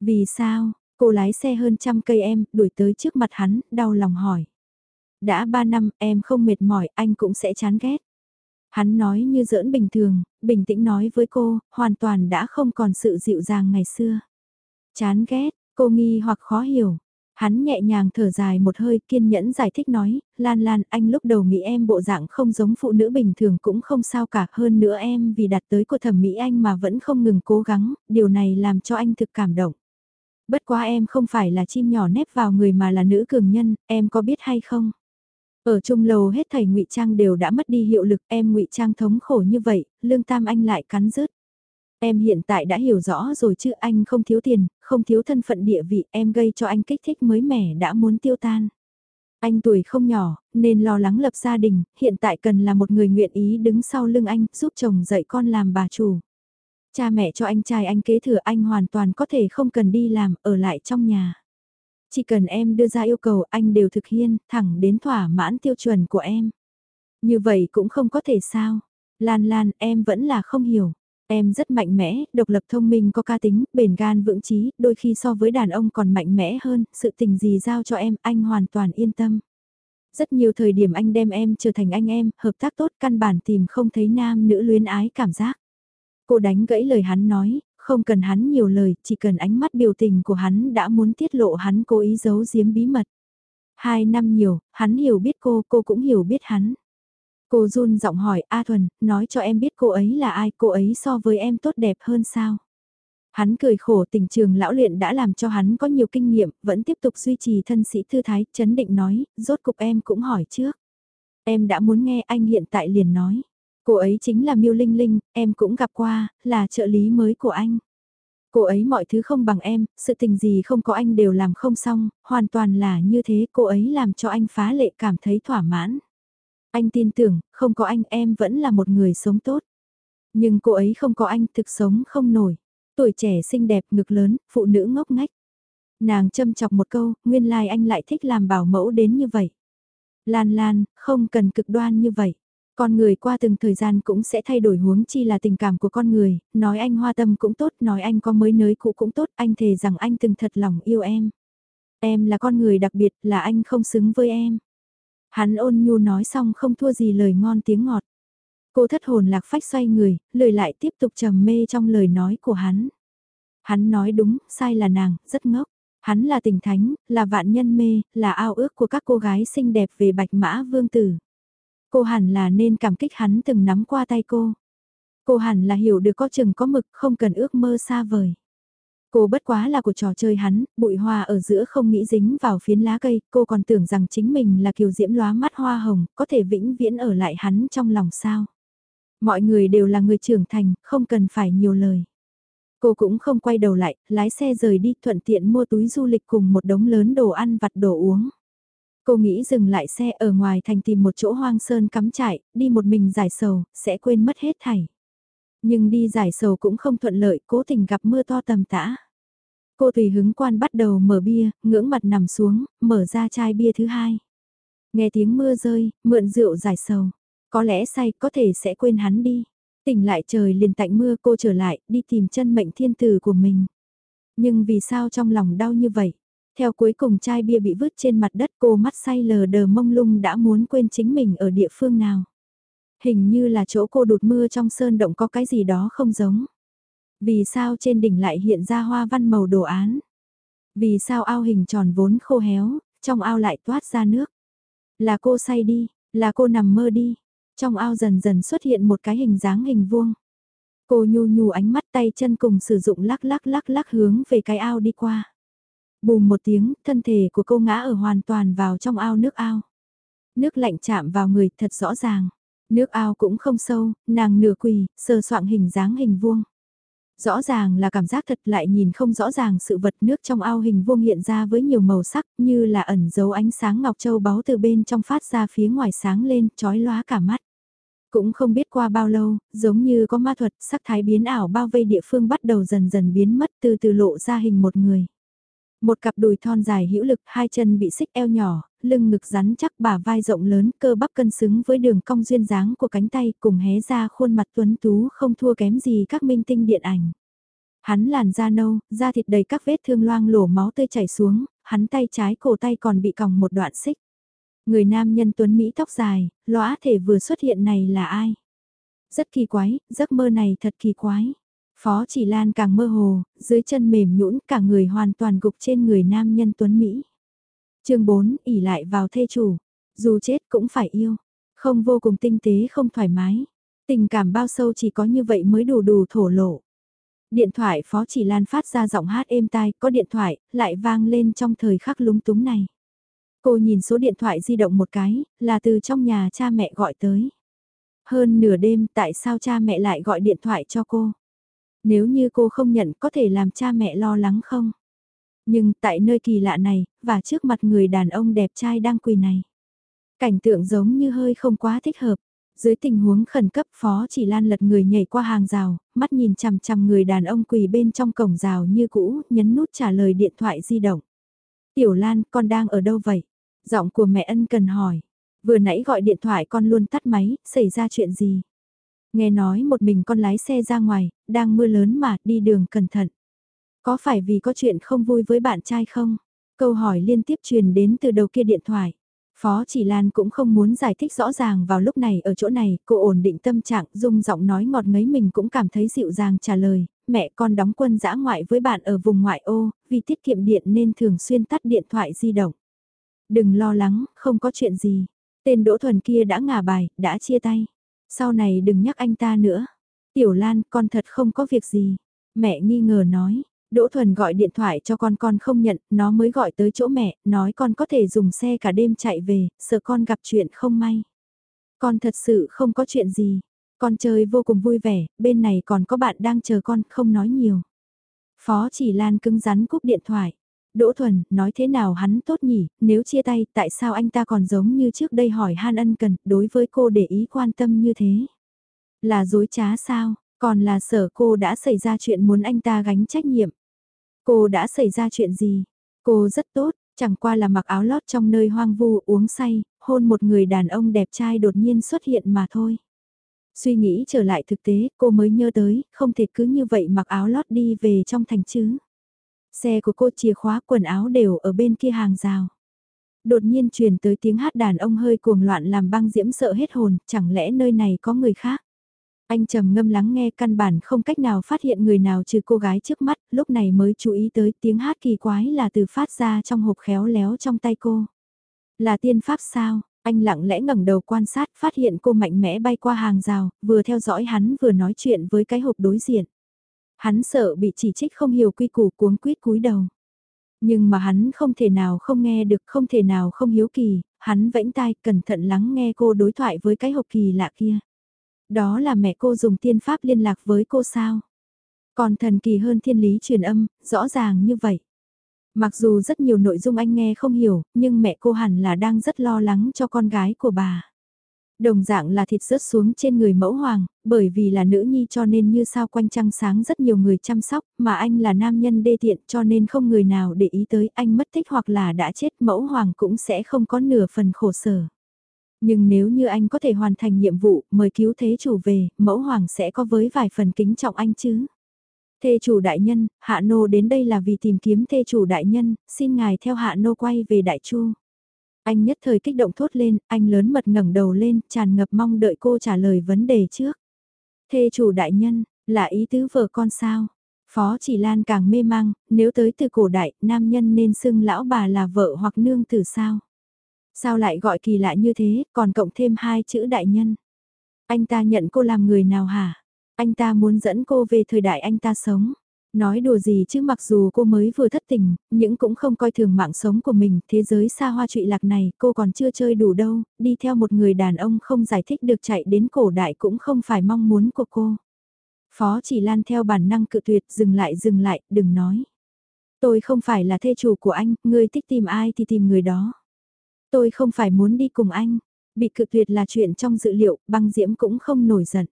Vì sao, cô lái xe hơn trăm cây em, đuổi tới trước mặt hắn, đau lòng hỏi. Đã ba năm, em không mệt mỏi, anh cũng sẽ chán ghét. Hắn nói như giỡn bình thường, bình tĩnh nói với cô, hoàn toàn đã không còn sự dịu dàng ngày xưa. Chán ghét, cô nghi hoặc khó hiểu. Hắn nhẹ nhàng thở dài một hơi kiên nhẫn giải thích nói, Lan Lan anh lúc đầu nghĩ em bộ dạng không giống phụ nữ bình thường cũng không sao cả hơn nữa em vì đạt tới của thẩm mỹ anh mà vẫn không ngừng cố gắng, điều này làm cho anh thực cảm động. Bất quá em không phải là chim nhỏ nép vào người mà là nữ cường nhân, em có biết hay không? Ở trung lầu hết thầy ngụy trang đều đã mất đi hiệu lực, em ngụy trang thống khổ như vậy, lương tam anh lại cắn rứt. Em hiện tại đã hiểu rõ rồi chứ anh không thiếu tiền, không thiếu thân phận địa vị, em gây cho anh kích thích mới mẻ đã muốn tiêu tan. Anh tuổi không nhỏ, nên lo lắng lập gia đình, hiện tại cần là một người nguyện ý đứng sau lưng anh, giúp chồng dạy con làm bà chủ. Cha mẹ cho anh trai anh kế thừa anh hoàn toàn có thể không cần đi làm, ở lại trong nhà. Chỉ cần em đưa ra yêu cầu anh đều thực hiện, thẳng đến thỏa mãn tiêu chuẩn của em. Như vậy cũng không có thể sao. Lan Lan, em vẫn là không hiểu. Em rất mạnh mẽ, độc lập thông minh có ca tính, bền gan vững chí, đôi khi so với đàn ông còn mạnh mẽ hơn, sự tình gì giao cho em, anh hoàn toàn yên tâm. Rất nhiều thời điểm anh đem em trở thành anh em, hợp tác tốt căn bản tìm không thấy nam nữ luyến ái cảm giác. Cô đánh gãy lời hắn nói, không cần hắn nhiều lời, chỉ cần ánh mắt biểu tình của hắn đã muốn tiết lộ hắn cố ý giấu giếm bí mật. Hai năm nhiều, hắn hiểu biết cô, cô cũng hiểu biết hắn. Cô run giọng hỏi A Thuần, nói cho em biết cô ấy là ai, cô ấy so với em tốt đẹp hơn sao? Hắn cười khổ tình trường lão luyện đã làm cho hắn có nhiều kinh nghiệm, vẫn tiếp tục duy trì thân sĩ thư thái, chấn định nói, rốt cục em cũng hỏi trước. Em đã muốn nghe anh hiện tại liền nói. Cô ấy chính là Miêu Linh Linh, em cũng gặp qua, là trợ lý mới của anh. Cô ấy mọi thứ không bằng em, sự tình gì không có anh đều làm không xong, hoàn toàn là như thế cô ấy làm cho anh phá lệ cảm thấy thỏa mãn. Anh tin tưởng, không có anh em vẫn là một người sống tốt. Nhưng cô ấy không có anh thực sống không nổi. Tuổi trẻ xinh đẹp ngực lớn, phụ nữ ngốc ngách. Nàng châm chọc một câu, nguyên lai like anh lại thích làm bảo mẫu đến như vậy. Lan Lan, không cần cực đoan như vậy. Con người qua từng thời gian cũng sẽ thay đổi huống chi là tình cảm của con người, nói anh hoa tâm cũng tốt, nói anh có mới nới cũ cũng tốt, anh thề rằng anh từng thật lòng yêu em. Em là con người đặc biệt, là anh không xứng với em. Hắn ôn nhu nói xong không thua gì lời ngon tiếng ngọt. Cô thất hồn lạc phách xoay người, lời lại tiếp tục trầm mê trong lời nói của hắn. Hắn nói đúng, sai là nàng, rất ngốc. Hắn là tình thánh, là vạn nhân mê, là ao ước của các cô gái xinh đẹp về bạch mã vương tử. Cô hẳn là nên cảm kích hắn từng nắm qua tay cô. Cô hẳn là hiểu được có chừng có mực không cần ước mơ xa vời. Cô bất quá là của trò chơi hắn, bụi hoa ở giữa không nghĩ dính vào phiến lá cây, cô còn tưởng rằng chính mình là kiều diễm lóa mắt hoa hồng, có thể vĩnh viễn ở lại hắn trong lòng sao. Mọi người đều là người trưởng thành, không cần phải nhiều lời. Cô cũng không quay đầu lại, lái xe rời đi thuận tiện mua túi du lịch cùng một đống lớn đồ ăn vặt đồ uống. Cô nghĩ dừng lại xe ở ngoài thành tìm một chỗ hoang sơn cắm trại, đi một mình giải sầu, sẽ quên mất hết thảy. Nhưng đi giải sầu cũng không thuận lợi, cố tình gặp mưa to tầm tã. Cô tùy hứng quan bắt đầu mở bia, ngưỡng mặt nằm xuống, mở ra chai bia thứ hai. Nghe tiếng mưa rơi, mượn rượu giải sầu. Có lẽ say có thể sẽ quên hắn đi. Tỉnh lại trời liền tạnh mưa cô trở lại, đi tìm chân mệnh thiên tử của mình. Nhưng vì sao trong lòng đau như vậy? Theo cuối cùng chai bia bị vứt trên mặt đất cô mắt say lờ đờ mông lung đã muốn quên chính mình ở địa phương nào. Hình như là chỗ cô đụt mưa trong sơn động có cái gì đó không giống. Vì sao trên đỉnh lại hiện ra hoa văn màu đồ án? Vì sao ao hình tròn vốn khô héo, trong ao lại toát ra nước? Là cô say đi, là cô nằm mơ đi. Trong ao dần dần xuất hiện một cái hình dáng hình vuông. Cô nhu nhu ánh mắt tay chân cùng sử dụng lắc lắc lắc lắc hướng về cái ao đi qua. Bùm một tiếng, thân thể của cô ngã ở hoàn toàn vào trong ao nước ao. Nước lạnh chạm vào người thật rõ ràng. Nước ao cũng không sâu, nàng nửa quỳ, sờ soạng hình dáng hình vuông. Rõ ràng là cảm giác thật lại nhìn không rõ ràng sự vật nước trong ao hình vuông hiện ra với nhiều màu sắc như là ẩn dấu ánh sáng ngọc châu báu từ bên trong phát ra phía ngoài sáng lên, chói lóa cả mắt. Cũng không biết qua bao lâu, giống như có ma thuật, sắc thái biến ảo bao vây địa phương bắt đầu dần dần biến mất từ từ lộ ra hình một người. Một cặp đùi thon dài hữu lực, hai chân bị xích eo nhỏ, lưng ngực rắn chắc bả vai rộng lớn, cơ bắp cân xứng với đường cong duyên dáng của cánh tay cùng hé ra khuôn mặt tuấn tú không thua kém gì các minh tinh điện ảnh. Hắn làn da nâu, da thịt đầy các vết thương loang lổ máu tươi chảy xuống, hắn tay trái cổ tay còn bị còng một đoạn xích. Người nam nhân tuấn Mỹ tóc dài, lõa thể vừa xuất hiện này là ai? Rất kỳ quái, giấc mơ này thật kỳ quái. Phó chỉ lan càng mơ hồ, dưới chân mềm nhũn cả người hoàn toàn gục trên người nam nhân tuấn Mỹ chương 4, ỉ lại vào thê chủ. Dù chết cũng phải yêu. Không vô cùng tinh tế không thoải mái. Tình cảm bao sâu chỉ có như vậy mới đủ đủ thổ lộ. Điện thoại Phó Chỉ Lan phát ra giọng hát êm tai, có điện thoại, lại vang lên trong thời khắc lúng túng này. Cô nhìn số điện thoại di động một cái, là từ trong nhà cha mẹ gọi tới. Hơn nửa đêm tại sao cha mẹ lại gọi điện thoại cho cô? Nếu như cô không nhận có thể làm cha mẹ lo lắng không? Nhưng tại nơi kỳ lạ này, và trước mặt người đàn ông đẹp trai đang quỳ này. Cảnh tượng giống như hơi không quá thích hợp. Dưới tình huống khẩn cấp phó chỉ lan lật người nhảy qua hàng rào, mắt nhìn chằm chằm người đàn ông quỳ bên trong cổng rào như cũ, nhấn nút trả lời điện thoại di động. Tiểu Lan, con đang ở đâu vậy? Giọng của mẹ ân cần hỏi. Vừa nãy gọi điện thoại con luôn tắt máy, xảy ra chuyện gì? Nghe nói một mình con lái xe ra ngoài, đang mưa lớn mà, đi đường cẩn thận. Có phải vì có chuyện không vui với bạn trai không? Câu hỏi liên tiếp truyền đến từ đầu kia điện thoại. Phó Chỉ Lan cũng không muốn giải thích rõ ràng vào lúc này ở chỗ này, cô ổn định tâm trạng, dung giọng nói ngọt ngấy mình cũng cảm thấy dịu dàng trả lời, mẹ con đóng quân dã ngoại với bạn ở vùng ngoại ô, vì tiết kiệm điện nên thường xuyên tắt điện thoại di động. Đừng lo lắng, không có chuyện gì. Tên Đỗ Thuần kia đã ngả bài, đã chia tay. Sau này đừng nhắc anh ta nữa. Tiểu Lan, con thật không có việc gì. Mẹ nghi ngờ nói. Đỗ Thuần gọi điện thoại cho con con không nhận, nó mới gọi tới chỗ mẹ, nói con có thể dùng xe cả đêm chạy về, sợ con gặp chuyện không may. Con thật sự không có chuyện gì. Con chơi vô cùng vui vẻ, bên này còn có bạn đang chờ con, không nói nhiều. Phó chỉ Lan cứng rắn cúp điện thoại. Đỗ Thuần, nói thế nào hắn tốt nhỉ, nếu chia tay, tại sao anh ta còn giống như trước đây hỏi Han ân cần, đối với cô để ý quan tâm như thế? Là dối trá sao, còn là sở cô đã xảy ra chuyện muốn anh ta gánh trách nhiệm? Cô đã xảy ra chuyện gì? Cô rất tốt, chẳng qua là mặc áo lót trong nơi hoang vu uống say, hôn một người đàn ông đẹp trai đột nhiên xuất hiện mà thôi. Suy nghĩ trở lại thực tế, cô mới nhớ tới, không thể cứ như vậy mặc áo lót đi về trong thành chứ. Xe của cô chìa khóa quần áo đều ở bên kia hàng rào. Đột nhiên truyền tới tiếng hát đàn ông hơi cuồng loạn làm băng diễm sợ hết hồn, chẳng lẽ nơi này có người khác. Anh trầm ngâm lắng nghe căn bản không cách nào phát hiện người nào trừ cô gái trước mắt, lúc này mới chú ý tới tiếng hát kỳ quái là từ phát ra trong hộp khéo léo trong tay cô. Là tiên pháp sao? Anh lặng lẽ ngẩng đầu quan sát phát hiện cô mạnh mẽ bay qua hàng rào, vừa theo dõi hắn vừa nói chuyện với cái hộp đối diện. Hắn sợ bị chỉ trích không hiểu quy củ cuống quýt cúi đầu. Nhưng mà hắn không thể nào không nghe được, không thể nào không hiếu kỳ, hắn vẫy tai cẩn thận lắng nghe cô đối thoại với cái hộp kỳ lạ kia. Đó là mẹ cô dùng tiên pháp liên lạc với cô sao? Còn thần kỳ hơn thiên lý truyền âm, rõ ràng như vậy. Mặc dù rất nhiều nội dung anh nghe không hiểu, nhưng mẹ cô hẳn là đang rất lo lắng cho con gái của bà. Đồng dạng là thịt rớt xuống trên người mẫu hoàng, bởi vì là nữ nhi cho nên như sao quanh trăng sáng rất nhiều người chăm sóc, mà anh là nam nhân đê tiện cho nên không người nào để ý tới anh mất tích hoặc là đã chết mẫu hoàng cũng sẽ không có nửa phần khổ sở. Nhưng nếu như anh có thể hoàn thành nhiệm vụ mời cứu thế chủ về, mẫu hoàng sẽ có với vài phần kính trọng anh chứ. Thê chủ đại nhân, hạ nô đến đây là vì tìm kiếm thê chủ đại nhân, xin ngài theo hạ nô quay về đại chu. Anh nhất thời kích động thốt lên, anh lớn mật ngẩng đầu lên, tràn ngập mong đợi cô trả lời vấn đề trước. Thê chủ đại nhân, là ý tứ vợ con sao? Phó chỉ lan càng mê mang, nếu tới từ cổ đại, nam nhân nên xưng lão bà là vợ hoặc nương tử sao? Sao lại gọi kỳ lạ như thế, còn cộng thêm hai chữ đại nhân? Anh ta nhận cô làm người nào hả? Anh ta muốn dẫn cô về thời đại anh ta sống. Nói đùa gì chứ mặc dù cô mới vừa thất tình, nhưng cũng không coi thường mạng sống của mình, thế giới xa hoa trụy lạc này cô còn chưa chơi đủ đâu, đi theo một người đàn ông không giải thích được chạy đến cổ đại cũng không phải mong muốn của cô. Phó chỉ lan theo bản năng cự tuyệt dừng lại dừng lại, đừng nói. Tôi không phải là thê chủ của anh, ngươi thích tìm ai thì tìm người đó. Tôi không phải muốn đi cùng anh, bị cự tuyệt là chuyện trong dự liệu, băng diễm cũng không nổi giận.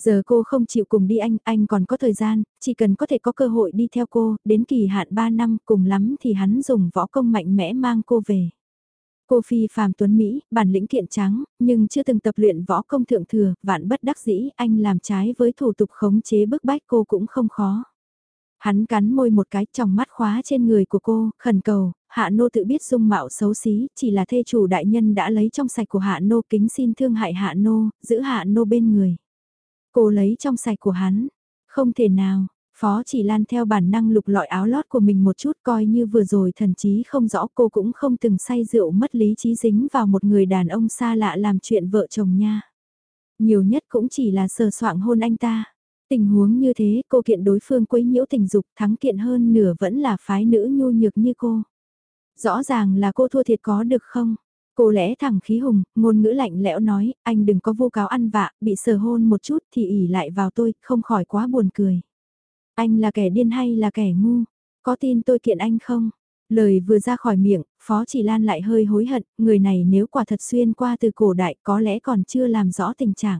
Giờ cô không chịu cùng đi anh, anh còn có thời gian, chỉ cần có thể có cơ hội đi theo cô, đến kỳ hạn 3 năm cùng lắm thì hắn dùng võ công mạnh mẽ mang cô về. Cô phi phàm tuấn Mỹ, bản lĩnh kiện trắng, nhưng chưa từng tập luyện võ công thượng thừa, vạn bất đắc dĩ, anh làm trái với thủ tục khống chế bức bách cô cũng không khó. Hắn cắn môi một cái trong mắt khóa trên người của cô, khẩn cầu, hạ nô tự biết dung mạo xấu xí, chỉ là thê chủ đại nhân đã lấy trong sạch của hạ nô kính xin thương hại hạ nô, giữ hạ nô bên người. Cô lấy trong sạch của hắn. Không thể nào, Phó chỉ lan theo bản năng lục lọi áo lót của mình một chút coi như vừa rồi thần chí không rõ cô cũng không từng say rượu mất lý trí dính vào một người đàn ông xa lạ làm chuyện vợ chồng nha. Nhiều nhất cũng chỉ là sờ soạng hôn anh ta. Tình huống như thế cô kiện đối phương quấy nhiễu tình dục thắng kiện hơn nửa vẫn là phái nữ nhu nhược như cô. Rõ ràng là cô thua thiệt có được không? Cô lẽ thẳng khí hùng, ngôn ngữ lạnh lẽo nói, anh đừng có vô cáo ăn vạ, bị sờ hôn một chút thì ỉ lại vào tôi, không khỏi quá buồn cười. Anh là kẻ điên hay là kẻ ngu? Có tin tôi kiện anh không? Lời vừa ra khỏi miệng, Phó Chỉ Lan lại hơi hối hận, người này nếu quả thật xuyên qua từ cổ đại có lẽ còn chưa làm rõ tình trạng.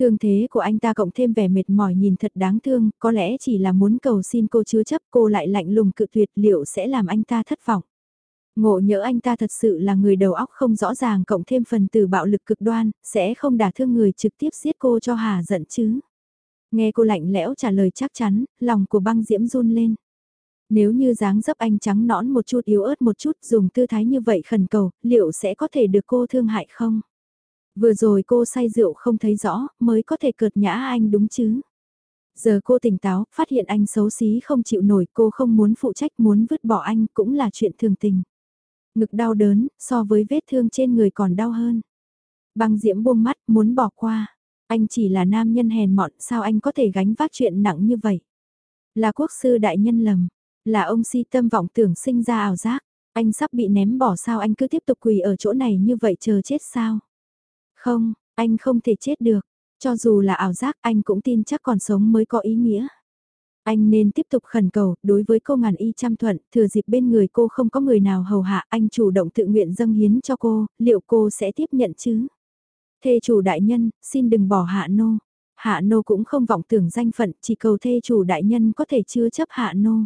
Thương thế của anh ta cộng thêm vẻ mệt mỏi nhìn thật đáng thương, có lẽ chỉ là muốn cầu xin cô chứa chấp cô lại lạnh lùng cự tuyệt liệu sẽ làm anh ta thất vọng. Ngộ nhỡ anh ta thật sự là người đầu óc không rõ ràng cộng thêm phần từ bạo lực cực đoan, sẽ không đả thương người trực tiếp giết cô cho hà giận chứ. Nghe cô lạnh lẽo trả lời chắc chắn, lòng của băng diễm run lên. Nếu như dáng dấp anh trắng nõn một chút yếu ớt một chút dùng tư thái như vậy khẩn cầu, liệu sẽ có thể được cô thương hại không? Vừa rồi cô say rượu không thấy rõ, mới có thể cợt nhã anh đúng chứ? Giờ cô tỉnh táo, phát hiện anh xấu xí không chịu nổi, cô không muốn phụ trách muốn vứt bỏ anh cũng là chuyện thường tình. Ngực đau đớn, so với vết thương trên người còn đau hơn. Băng diễm buông mắt, muốn bỏ qua. Anh chỉ là nam nhân hèn mọn, sao anh có thể gánh vác chuyện nặng như vậy? Là quốc sư đại nhân lầm, là ông si tâm vọng tưởng sinh ra ảo giác. Anh sắp bị ném bỏ sao anh cứ tiếp tục quỳ ở chỗ này như vậy chờ chết sao? Không, anh không thể chết được. Cho dù là ảo giác anh cũng tin chắc còn sống mới có ý nghĩa. Anh nên tiếp tục khẩn cầu, đối với cô ngàn y trăm thuận, thừa dịp bên người cô không có người nào hầu hạ, anh chủ động tự nguyện dâng hiến cho cô, liệu cô sẽ tiếp nhận chứ? Thê chủ đại nhân, xin đừng bỏ hạ nô. Hạ nô cũng không vọng tưởng danh phận, chỉ cầu thê chủ đại nhân có thể chưa chấp hạ nô.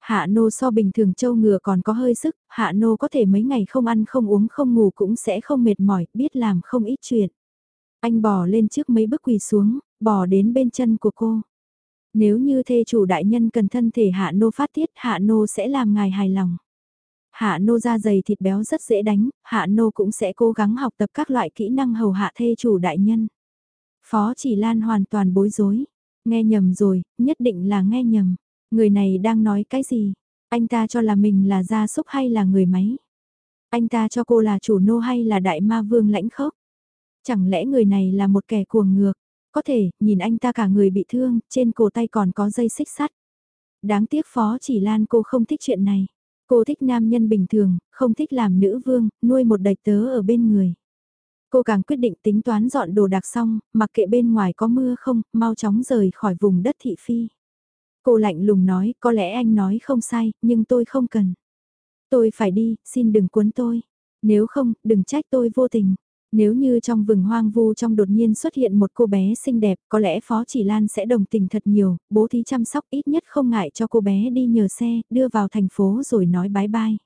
Hạ nô so bình thường châu ngựa còn có hơi sức, hạ nô có thể mấy ngày không ăn không uống không ngủ cũng sẽ không mệt mỏi, biết làm không ít chuyện. Anh bò lên trước mấy bước quỳ xuống, bò đến bên chân của cô. Nếu như thê chủ đại nhân cần thân thể hạ nô phát tiết, hạ nô sẽ làm ngài hài lòng. Hạ nô da dày thịt béo rất dễ đánh, hạ nô cũng sẽ cố gắng học tập các loại kỹ năng hầu hạ thê chủ đại nhân. Phó chỉ lan hoàn toàn bối rối. Nghe nhầm rồi, nhất định là nghe nhầm. Người này đang nói cái gì? Anh ta cho là mình là gia súc hay là người máy? Anh ta cho cô là chủ nô hay là đại ma vương lãnh khốc? Chẳng lẽ người này là một kẻ cuồng ngược? Có thể, nhìn anh ta cả người bị thương, trên cổ tay còn có dây xích sắt. Đáng tiếc Phó Chỉ Lan cô không thích chuyện này. Cô thích nam nhân bình thường, không thích làm nữ vương, nuôi một đầy tớ ở bên người. Cô càng quyết định tính toán dọn đồ đạc xong, mặc kệ bên ngoài có mưa không, mau chóng rời khỏi vùng đất thị phi. Cô lạnh lùng nói, có lẽ anh nói không sai, nhưng tôi không cần. Tôi phải đi, xin đừng cuốn tôi. Nếu không, đừng trách tôi vô tình. Nếu như trong vừng hoang vu trong đột nhiên xuất hiện một cô bé xinh đẹp, có lẽ Phó Chỉ Lan sẽ đồng tình thật nhiều, bố thí chăm sóc ít nhất không ngại cho cô bé đi nhờ xe, đưa vào thành phố rồi nói bye bye.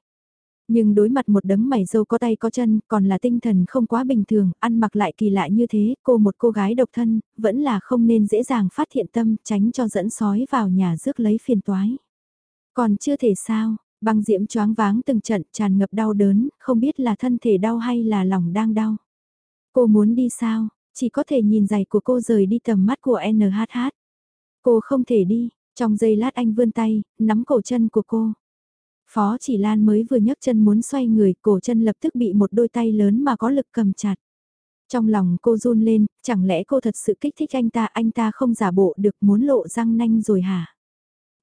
Nhưng đối mặt một đấng mày dâu có tay có chân, còn là tinh thần không quá bình thường, ăn mặc lại kỳ lạ như thế, cô một cô gái độc thân, vẫn là không nên dễ dàng phát hiện tâm, tránh cho dẫn sói vào nhà rước lấy phiền toái. Còn chưa thể sao, băng diễm choáng váng từng trận tràn ngập đau đớn, không biết là thân thể đau hay là lòng đang đau. Cô muốn đi sao, chỉ có thể nhìn giày của cô rời đi tầm mắt của NHH. Cô không thể đi, trong giây lát anh vươn tay, nắm cổ chân của cô. Phó chỉ Lan mới vừa nhấc chân muốn xoay người, cổ chân lập tức bị một đôi tay lớn mà có lực cầm chặt. Trong lòng cô run lên, chẳng lẽ cô thật sự kích thích anh ta, anh ta không giả bộ được muốn lộ răng nanh rồi hả?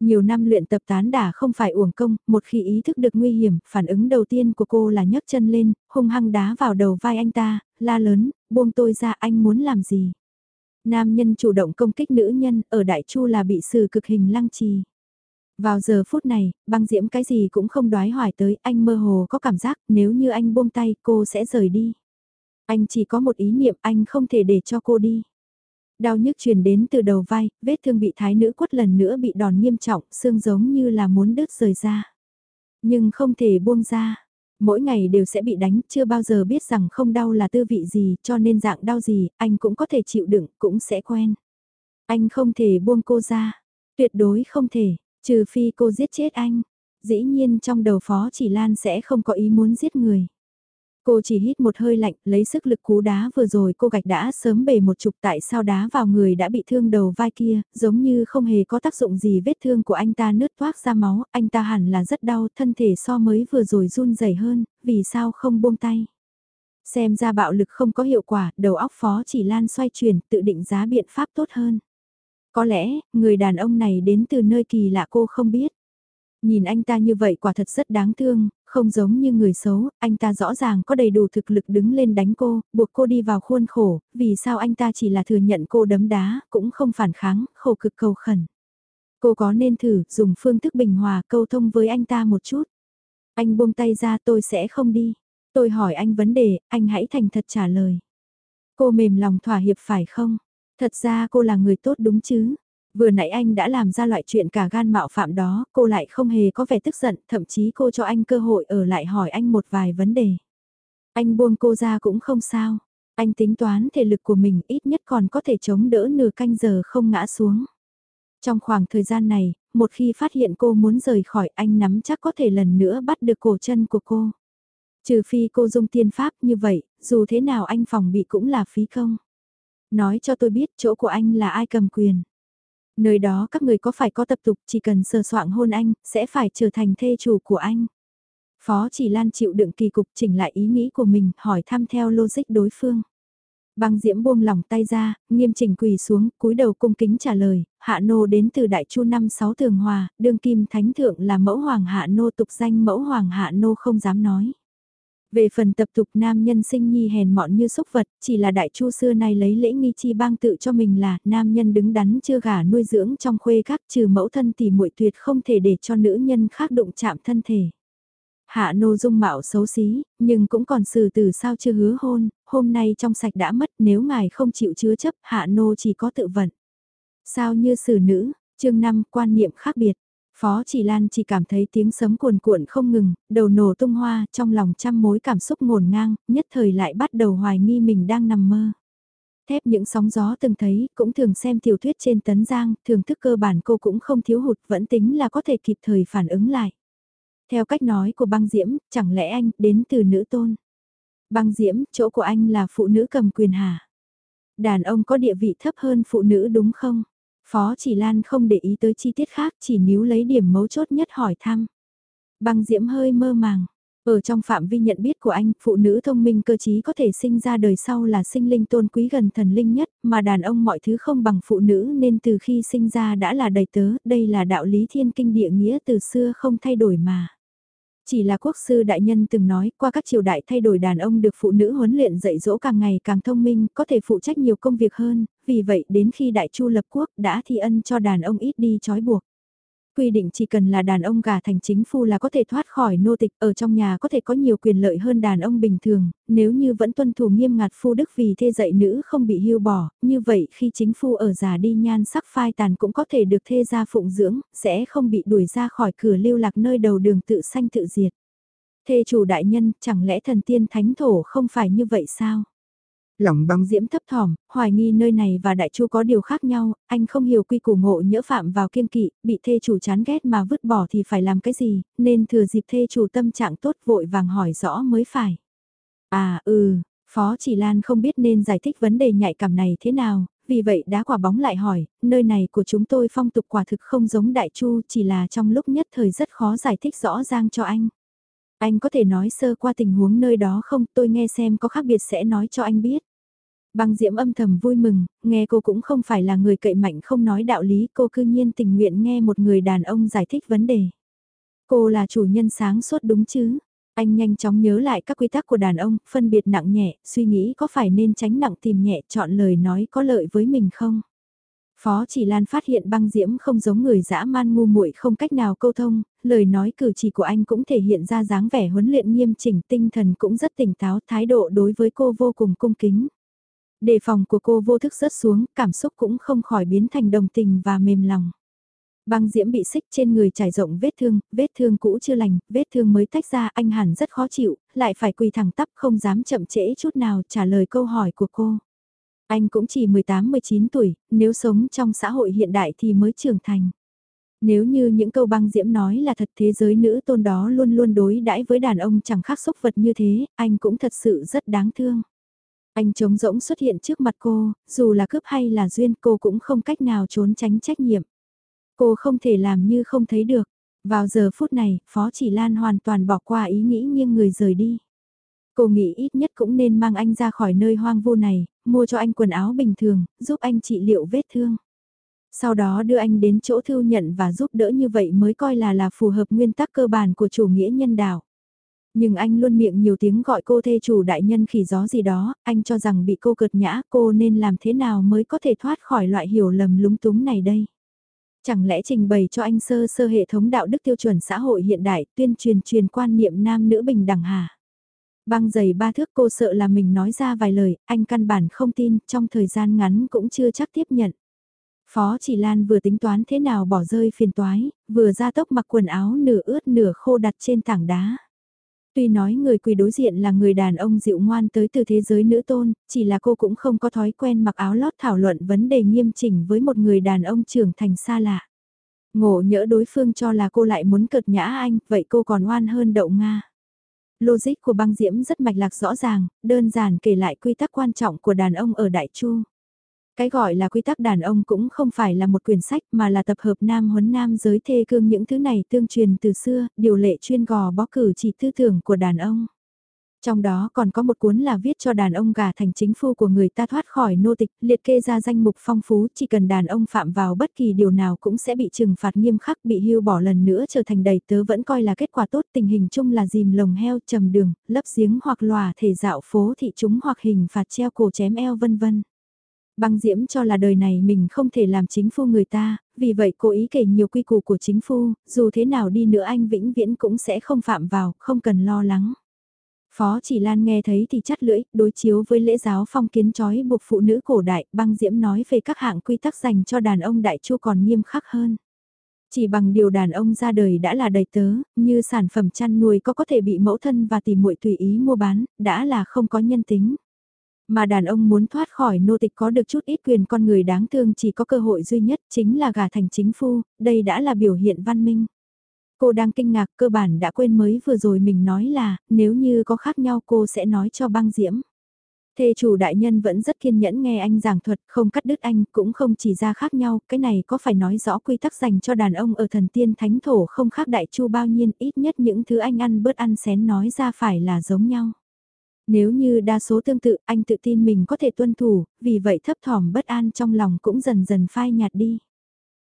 Nhiều năm luyện tập tán đả không phải uổng công, một khi ý thức được nguy hiểm, phản ứng đầu tiên của cô là nhấc chân lên, hung hăng đá vào đầu vai anh ta, la lớn, buông tôi ra anh muốn làm gì? Nam nhân chủ động công kích nữ nhân, ở Đại Chu là bị xử cực hình lăng trì. Vào giờ phút này, băng diễm cái gì cũng không đoái hoài tới, anh mơ hồ có cảm giác nếu như anh buông tay cô sẽ rời đi. Anh chỉ có một ý niệm anh không thể để cho cô đi. Đau nhức truyền đến từ đầu vai, vết thương bị thái nữ quất lần nữa bị đòn nghiêm trọng, xương giống như là muốn đứt rời ra. Nhưng không thể buông ra. Mỗi ngày đều sẽ bị đánh, chưa bao giờ biết rằng không đau là tư vị gì, cho nên dạng đau gì, anh cũng có thể chịu đựng, cũng sẽ quen. Anh không thể buông cô ra. Tuyệt đối không thể, trừ phi cô giết chết anh. Dĩ nhiên trong đầu phó chỉ Lan sẽ không có ý muốn giết người. Cô chỉ hít một hơi lạnh, lấy sức lực cú đá vừa rồi cô gạch đã sớm bề một chục tại sao đá vào người đã bị thương đầu vai kia, giống như không hề có tác dụng gì vết thương của anh ta nứt toác ra máu, anh ta hẳn là rất đau, thân thể so mới vừa rồi run rẩy hơn, vì sao không buông tay. Xem ra bạo lực không có hiệu quả, đầu óc phó chỉ lan xoay chuyển, tự định giá biện pháp tốt hơn. Có lẽ, người đàn ông này đến từ nơi kỳ lạ cô không biết. Nhìn anh ta như vậy quả thật rất đáng thương, không giống như người xấu, anh ta rõ ràng có đầy đủ thực lực đứng lên đánh cô, buộc cô đi vào khuôn khổ, vì sao anh ta chỉ là thừa nhận cô đấm đá, cũng không phản kháng, khổ cực cầu khẩn. Cô có nên thử dùng phương thức bình hòa câu thông với anh ta một chút. Anh buông tay ra tôi sẽ không đi. Tôi hỏi anh vấn đề, anh hãy thành thật trả lời. Cô mềm lòng thỏa hiệp phải không? Thật ra cô là người tốt đúng chứ? Vừa nãy anh đã làm ra loại chuyện cả gan mạo phạm đó, cô lại không hề có vẻ tức giận, thậm chí cô cho anh cơ hội ở lại hỏi anh một vài vấn đề. Anh buông cô ra cũng không sao. Anh tính toán thể lực của mình ít nhất còn có thể chống đỡ nửa canh giờ không ngã xuống. Trong khoảng thời gian này, một khi phát hiện cô muốn rời khỏi anh nắm chắc có thể lần nữa bắt được cổ chân của cô. Trừ phi cô dùng tiên pháp như vậy, dù thế nào anh phòng bị cũng là phí không. Nói cho tôi biết chỗ của anh là ai cầm quyền. Nơi đó các người có phải có tập tục chỉ cần sờ soạng hôn anh, sẽ phải trở thành thê chủ của anh. Phó chỉ lan chịu đựng kỳ cục chỉnh lại ý nghĩ của mình, hỏi thăm theo logic đối phương. Băng diễm buông lỏng tay ra, nghiêm chỉnh quỳ xuống, cúi đầu cung kính trả lời, hạ nô đến từ đại chu năm sáu tường hòa, đương kim thánh thượng là mẫu hoàng hạ nô tục danh mẫu hoàng hạ nô không dám nói. Về phần tập tục nam nhân sinh nhi hèn mọn như xúc vật, chỉ là đại chu xưa nay lấy lễ nghi chi bang tự cho mình là nam nhân đứng đắn chưa gả nuôi dưỡng trong khuê các trừ mẫu thân thì muội tuyệt không thể để cho nữ nhân khác đụng chạm thân thể. Hạ nô dung mạo xấu xí, nhưng cũng còn xử từ sao chưa hứa hôn, hôm nay trong sạch đã mất nếu ngài không chịu chứa chấp hạ nô chỉ có tự vận. Sao như xử nữ, chương 5 quan niệm khác biệt. Phó Chỉ Lan chỉ cảm thấy tiếng sấm cuồn cuộn không ngừng, đầu nổ tung hoa, trong lòng trăm mối cảm xúc ngổn ngang, nhất thời lại bắt đầu hoài nghi mình đang nằm mơ. Thép những sóng gió từng thấy, cũng thường xem tiểu thuyết trên tấn giang, thường thức cơ bản cô cũng không thiếu hụt, vẫn tính là có thể kịp thời phản ứng lại. Theo cách nói của băng diễm, chẳng lẽ anh đến từ nữ tôn? Băng diễm, chỗ của anh là phụ nữ cầm quyền hả? Đàn ông có địa vị thấp hơn phụ nữ đúng không? Phó chỉ Lan không để ý tới chi tiết khác chỉ níu lấy điểm mấu chốt nhất hỏi thăm. Băng diễm hơi mơ màng. Ở trong phạm vi nhận biết của anh, phụ nữ thông minh cơ trí có thể sinh ra đời sau là sinh linh tôn quý gần thần linh nhất, mà đàn ông mọi thứ không bằng phụ nữ nên từ khi sinh ra đã là đầy tớ, đây là đạo lý thiên kinh địa nghĩa từ xưa không thay đổi mà. Chỉ là quốc sư đại nhân từng nói qua các triều đại thay đổi đàn ông được phụ nữ huấn luyện dạy dỗ càng ngày càng thông minh, có thể phụ trách nhiều công việc hơn, vì vậy đến khi đại chu lập quốc đã thi ân cho đàn ông ít đi trói buộc. Quy định chỉ cần là đàn ông gả thành chính phu là có thể thoát khỏi nô tịch, ở trong nhà có thể có nhiều quyền lợi hơn đàn ông bình thường, nếu như vẫn tuân thủ nghiêm ngặt phu đức vì thê dạy nữ không bị hưu bỏ, như vậy khi chính phu ở già đi nhan sắc phai tàn cũng có thể được thê gia phụng dưỡng, sẽ không bị đuổi ra khỏi cửa lưu lạc nơi đầu đường tự sanh tự diệt. Thê chủ đại nhân, chẳng lẽ thần tiên thánh thổ không phải như vậy sao? Lòng băng diễm thấp thỏm, hoài nghi nơi này và đại chu có điều khác nhau, anh không hiểu quy củ ngộ nhỡ phạm vào kiên kỵ, bị thê chủ chán ghét mà vứt bỏ thì phải làm cái gì, nên thừa dịp thê chủ tâm trạng tốt vội vàng hỏi rõ mới phải. À ừ, Phó Chỉ Lan không biết nên giải thích vấn đề nhạy cảm này thế nào, vì vậy đá quả bóng lại hỏi, nơi này của chúng tôi phong tục quả thực không giống đại chu chỉ là trong lúc nhất thời rất khó giải thích rõ ràng cho anh. Anh có thể nói sơ qua tình huống nơi đó không tôi nghe xem có khác biệt sẽ nói cho anh biết. Băng diễm âm thầm vui mừng, nghe cô cũng không phải là người cậy mạnh không nói đạo lý, cô cư nhiên tình nguyện nghe một người đàn ông giải thích vấn đề. Cô là chủ nhân sáng suốt đúng chứ? Anh nhanh chóng nhớ lại các quy tắc của đàn ông, phân biệt nặng nhẹ, suy nghĩ có phải nên tránh nặng tìm nhẹ, chọn lời nói có lợi với mình không? Phó chỉ Lan phát hiện băng diễm không giống người dã man ngu muội không cách nào câu thông, lời nói cử chỉ của anh cũng thể hiện ra dáng vẻ huấn luyện nghiêm chỉnh tinh thần cũng rất tỉnh táo thái độ đối với cô vô cùng cung kính. Đề phòng của cô vô thức rớt xuống, cảm xúc cũng không khỏi biến thành đồng tình và mềm lòng. Băng diễm bị xích trên người trải rộng vết thương, vết thương cũ chưa lành, vết thương mới tách ra anh hẳn rất khó chịu, lại phải quỳ thẳng tắp không dám chậm trễ chút nào trả lời câu hỏi của cô. Anh cũng chỉ 18-19 tuổi, nếu sống trong xã hội hiện đại thì mới trưởng thành. Nếu như những câu băng diễm nói là thật thế giới nữ tôn đó luôn luôn đối đãi với đàn ông chẳng khác xúc vật như thế, anh cũng thật sự rất đáng thương. Anh trống rỗng xuất hiện trước mặt cô, dù là cướp hay là duyên cô cũng không cách nào trốn tránh trách nhiệm. Cô không thể làm như không thấy được. Vào giờ phút này, Phó Chỉ Lan hoàn toàn bỏ qua ý nghĩ nghiêng người rời đi. Cô nghĩ ít nhất cũng nên mang anh ra khỏi nơi hoang vu này, mua cho anh quần áo bình thường, giúp anh trị liệu vết thương. Sau đó đưa anh đến chỗ thư nhận và giúp đỡ như vậy mới coi là là phù hợp nguyên tắc cơ bản của chủ nghĩa nhân đạo. Nhưng anh luôn miệng nhiều tiếng gọi cô thê chủ đại nhân khỉ gió gì đó, anh cho rằng bị cô cợt nhã cô nên làm thế nào mới có thể thoát khỏi loại hiểu lầm lúng túng này đây. Chẳng lẽ trình bày cho anh sơ sơ hệ thống đạo đức tiêu chuẩn xã hội hiện đại tuyên truyền truyền quan niệm nam nữ bình đẳng hả? Băng giày ba thước cô sợ là mình nói ra vài lời, anh căn bản không tin, trong thời gian ngắn cũng chưa chắc tiếp nhận. Phó chỉ Lan vừa tính toán thế nào bỏ rơi phiền toái, vừa ra tốc mặc quần áo nửa ướt nửa khô đặt trên tảng đá. Tuy nói người quỳ đối diện là người đàn ông dịu ngoan tới từ thế giới nữ tôn, chỉ là cô cũng không có thói quen mặc áo lót thảo luận vấn đề nghiêm chỉnh với một người đàn ông trưởng thành xa lạ. Ngộ nhỡ đối phương cho là cô lại muốn cợt nhã anh, vậy cô còn oan hơn đậu Nga. Logic của băng diễm rất mạch lạc rõ ràng, đơn giản kể lại quy tắc quan trọng của đàn ông ở Đại Chu. Cái gọi là quy tắc đàn ông cũng không phải là một quyển sách mà là tập hợp nam huấn nam giới thê cương những thứ này tương truyền từ xưa, điều lệ chuyên gò bó cử chỉ tư tưởng của đàn ông. Trong đó còn có một cuốn là viết cho đàn ông gà thành chính phu của người ta thoát khỏi nô tịch, liệt kê ra danh mục phong phú, chỉ cần đàn ông phạm vào bất kỳ điều nào cũng sẽ bị trừng phạt nghiêm khắc, bị hưu bỏ lần nữa trở thành đầy tớ vẫn coi là kết quả tốt, tình hình chung là dìm lồng heo, trầm đường, lấp giếng hoặc lòa thể dạo phố thị chúng hoặc hình phạt treo cổ chém eo vân vân. Băng diễm cho là đời này mình không thể làm chính phu người ta, vì vậy cố ý kể nhiều quy củ của chính phu, dù thế nào đi nữa anh vĩnh viễn cũng sẽ không phạm vào, không cần lo lắng. Phó chỉ Lan nghe thấy thì chắt lưỡi, đối chiếu với lễ giáo phong kiến trói buộc phụ nữ cổ đại, băng diễm nói về các hạng quy tắc dành cho đàn ông đại chu còn nghiêm khắc hơn. Chỉ bằng điều đàn ông ra đời đã là đầy tớ, như sản phẩm chăn nuôi có có thể bị mẫu thân và tìm muội tùy ý mua bán, đã là không có nhân tính. Mà đàn ông muốn thoát khỏi nô tịch có được chút ít quyền con người đáng thương chỉ có cơ hội duy nhất chính là gả thành chính phu, đây đã là biểu hiện văn minh. Cô đang kinh ngạc cơ bản đã quên mới vừa rồi mình nói là, nếu như có khác nhau cô sẽ nói cho băng diễm. Thê chủ đại nhân vẫn rất kiên nhẫn nghe anh giảng thuật, không cắt đứt anh, cũng không chỉ ra khác nhau, cái này có phải nói rõ quy tắc dành cho đàn ông ở thần tiên thánh thổ không khác đại chu bao nhiêu, ít nhất những thứ anh ăn bớt ăn xén nói ra phải là giống nhau. Nếu như đa số tương tự, anh tự tin mình có thể tuân thủ, vì vậy thấp thỏm bất an trong lòng cũng dần dần phai nhạt đi.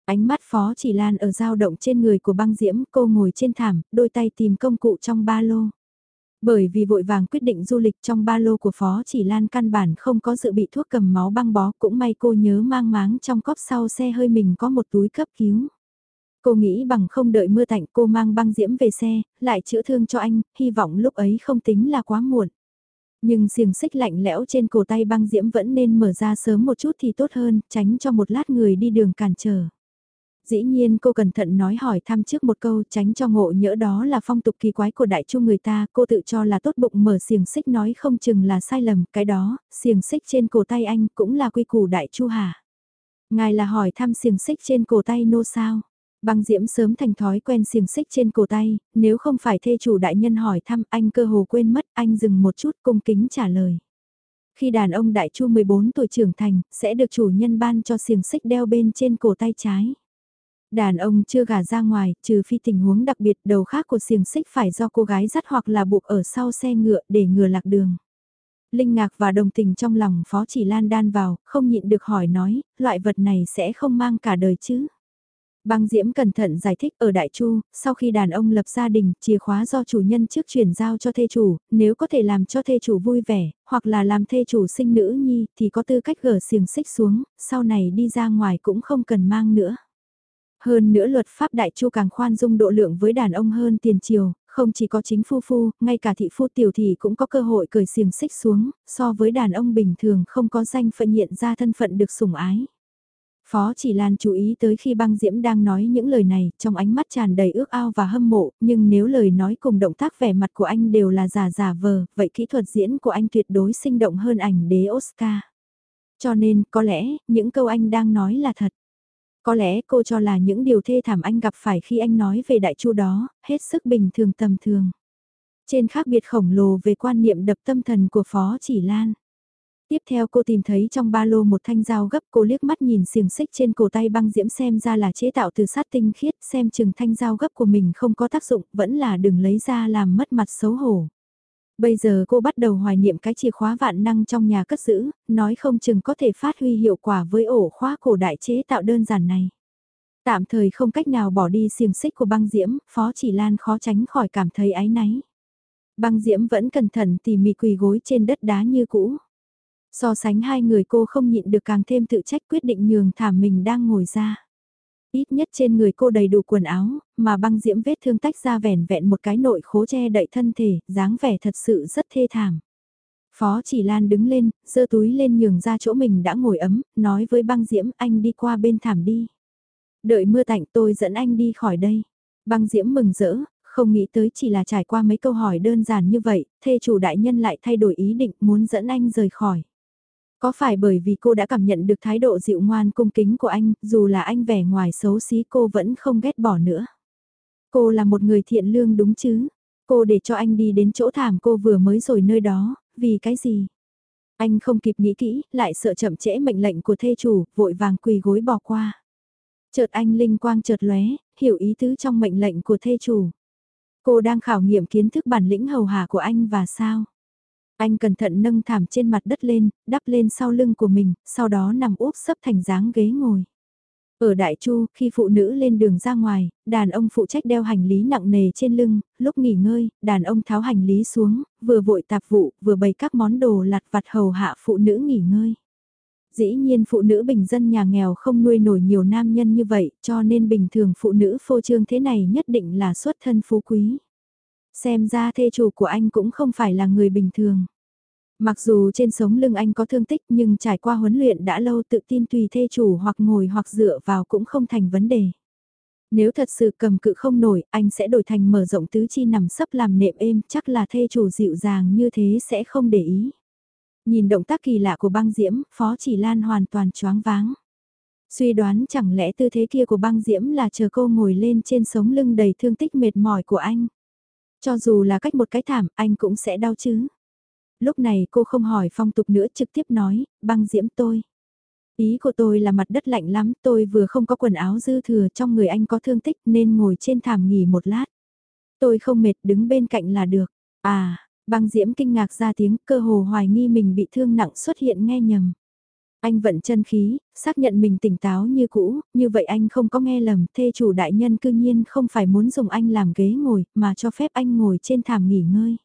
Ánh mắt Phó Chỉ Lan ở dao động trên người của băng diễm, cô ngồi trên thảm, đôi tay tìm công cụ trong ba lô. Bởi vì vội vàng quyết định du lịch trong ba lô của Phó Chỉ Lan căn bản không có dự bị thuốc cầm máu băng bó, cũng may cô nhớ mang máng trong cốp sau xe hơi mình có một túi cấp cứu. Cô nghĩ bằng không đợi mưa tạnh cô mang băng diễm về xe, lại chữa thương cho anh, hy vọng lúc ấy không tính là quá muộn. Nhưng xiềng xích lạnh lẽo trên cổ tay băng diễm vẫn nên mở ra sớm một chút thì tốt hơn, tránh cho một lát người đi đường cản trở. Dĩ nhiên cô cẩn thận nói hỏi thăm trước một câu tránh cho ngộ nhỡ đó là phong tục kỳ quái của đại chu người ta, cô tự cho là tốt bụng mở xiềng xích nói không chừng là sai lầm, cái đó, xiềng xích trên cổ tay anh cũng là quy củ đại chu hả? Ngài là hỏi thăm xiềng xích trên cổ tay nô sao? Băng diễm sớm thành thói quen xiềng xích trên cổ tay, nếu không phải thê chủ đại nhân hỏi thăm anh cơ hồ quên mất anh dừng một chút cung kính trả lời. Khi đàn ông đại chu 14 tuổi trưởng thành, sẽ được chủ nhân ban cho xiềng xích đeo bên trên cổ tay trái. Đàn ông chưa gả ra ngoài, trừ phi tình huống đặc biệt đầu khác của xiềng xích phải do cô gái dắt hoặc là buộc ở sau xe ngựa để ngừa lạc đường. Linh ngạc và đồng tình trong lòng Phó Chỉ Lan đan vào, không nhịn được hỏi nói, loại vật này sẽ không mang cả đời chứ. Băng Diễm cẩn thận giải thích ở Đại Chu, sau khi đàn ông lập gia đình, chìa khóa do chủ nhân trước chuyển giao cho thê chủ, nếu có thể làm cho thê chủ vui vẻ, hoặc là làm thê chủ sinh nữ nhi, thì có tư cách gỡ xiềng xích xuống, sau này đi ra ngoài cũng không cần mang nữa. Hơn nữa luật pháp Đại Chu càng khoan dung độ lượng với đàn ông hơn tiền triều, không chỉ có chính phu phu, ngay cả thị phu tiểu thị cũng có cơ hội cởi xiềng xích xuống, so với đàn ông bình thường không có danh phận hiện ra thân phận được sủng ái. Phó chỉ Lan chú ý tới khi băng diễm đang nói những lời này, trong ánh mắt tràn đầy ước ao và hâm mộ, nhưng nếu lời nói cùng động tác vẻ mặt của anh đều là giả giả vờ, vậy kỹ thuật diễn của anh tuyệt đối sinh động hơn ảnh đế Oscar. Cho nên, có lẽ, những câu anh đang nói là thật. Có lẽ cô cho là những điều thê thảm anh gặp phải khi anh nói về đại chu đó, hết sức bình thường tầm thường. Trên khác biệt khổng lồ về quan niệm đập tâm thần của Phó Chỉ Lan. Tiếp theo cô tìm thấy trong ba lô một thanh dao gấp cô liếc mắt nhìn xiềng xích trên cổ tay băng diễm xem ra là chế tạo từ sát tinh khiết xem chừng thanh dao gấp của mình không có tác dụng vẫn là đừng lấy ra làm mất mặt xấu hổ. Bây giờ cô bắt đầu hoài niệm cái chìa khóa vạn năng trong nhà cất giữ, nói không chừng có thể phát huy hiệu quả với ổ khóa cổ đại chế tạo đơn giản này. Tạm thời không cách nào bỏ đi xiềng xích của băng diễm, Phó Chỉ Lan khó tránh khỏi cảm thấy áy náy. Băng diễm vẫn cẩn thận tỉ mỉ quỳ gối trên đất đá như cũ. So sánh hai người cô không nhịn được càng thêm tự trách quyết định nhường thảm mình đang ngồi ra. Ít nhất trên người cô đầy đủ quần áo, mà băng diễm vết thương tách ra vẻn vẹn một cái nội khố che đậy thân thể, dáng vẻ thật sự rất thê thảm. Phó chỉ Lan đứng lên, giơ túi lên nhường ra chỗ mình đã ngồi ấm, nói với băng diễm anh đi qua bên thảm đi. Đợi mưa tạnh tôi dẫn anh đi khỏi đây. Băng diễm mừng rỡ, không nghĩ tới chỉ là trải qua mấy câu hỏi đơn giản như vậy, thê chủ đại nhân lại thay đổi ý định muốn dẫn anh rời khỏi. Có phải bởi vì cô đã cảm nhận được thái độ dịu ngoan cung kính của anh, dù là anh vẻ ngoài xấu xí cô vẫn không ghét bỏ nữa. Cô là một người thiện lương đúng chứ? Cô để cho anh đi đến chỗ thảm cô vừa mới rồi nơi đó, vì cái gì? Anh không kịp nghĩ kỹ, lại sợ chậm trễ mệnh lệnh của thê chủ, vội vàng quỳ gối bỏ qua. Chợt anh linh quang chợt lóe, hiểu ý tứ trong mệnh lệnh của thê chủ. Cô đang khảo nghiệm kiến thức bản lĩnh hầu hạ của anh và sao? Anh cẩn thận nâng thảm trên mặt đất lên, đắp lên sau lưng của mình, sau đó nằm úp sấp thành dáng ghế ngồi. Ở Đại Chu, khi phụ nữ lên đường ra ngoài, đàn ông phụ trách đeo hành lý nặng nề trên lưng, lúc nghỉ ngơi, đàn ông tháo hành lý xuống, vừa vội tạp vụ, vừa bày các món đồ lặt vặt hầu hạ phụ nữ nghỉ ngơi. Dĩ nhiên phụ nữ bình dân nhà nghèo không nuôi nổi nhiều nam nhân như vậy, cho nên bình thường phụ nữ phô trương thế này nhất định là xuất thân phú quý. Xem ra thê chủ của anh cũng không phải là người bình thường. Mặc dù trên sống lưng anh có thương tích nhưng trải qua huấn luyện đã lâu tự tin tùy thê chủ hoặc ngồi hoặc dựa vào cũng không thành vấn đề. Nếu thật sự cầm cự không nổi, anh sẽ đổi thành mở rộng tứ chi nằm sấp làm nệm êm, chắc là thê chủ dịu dàng như thế sẽ không để ý. Nhìn động tác kỳ lạ của băng diễm, Phó Chỉ Lan hoàn toàn choáng váng. Suy đoán chẳng lẽ tư thế kia của băng diễm là chờ cô ngồi lên trên sống lưng đầy thương tích mệt mỏi của anh. Cho dù là cách một cái thảm, anh cũng sẽ đau chứ. Lúc này cô không hỏi phong tục nữa trực tiếp nói, băng diễm tôi. Ý của tôi là mặt đất lạnh lắm, tôi vừa không có quần áo dư thừa trong người anh có thương tích nên ngồi trên thảm nghỉ một lát. Tôi không mệt đứng bên cạnh là được. À, băng diễm kinh ngạc ra tiếng cơ hồ hoài nghi mình bị thương nặng xuất hiện nghe nhầm. Anh vận chân khí, xác nhận mình tỉnh táo như cũ, như vậy anh không có nghe lầm, thê chủ đại nhân cư nhiên không phải muốn dùng anh làm ghế ngồi, mà cho phép anh ngồi trên thảm nghỉ ngơi.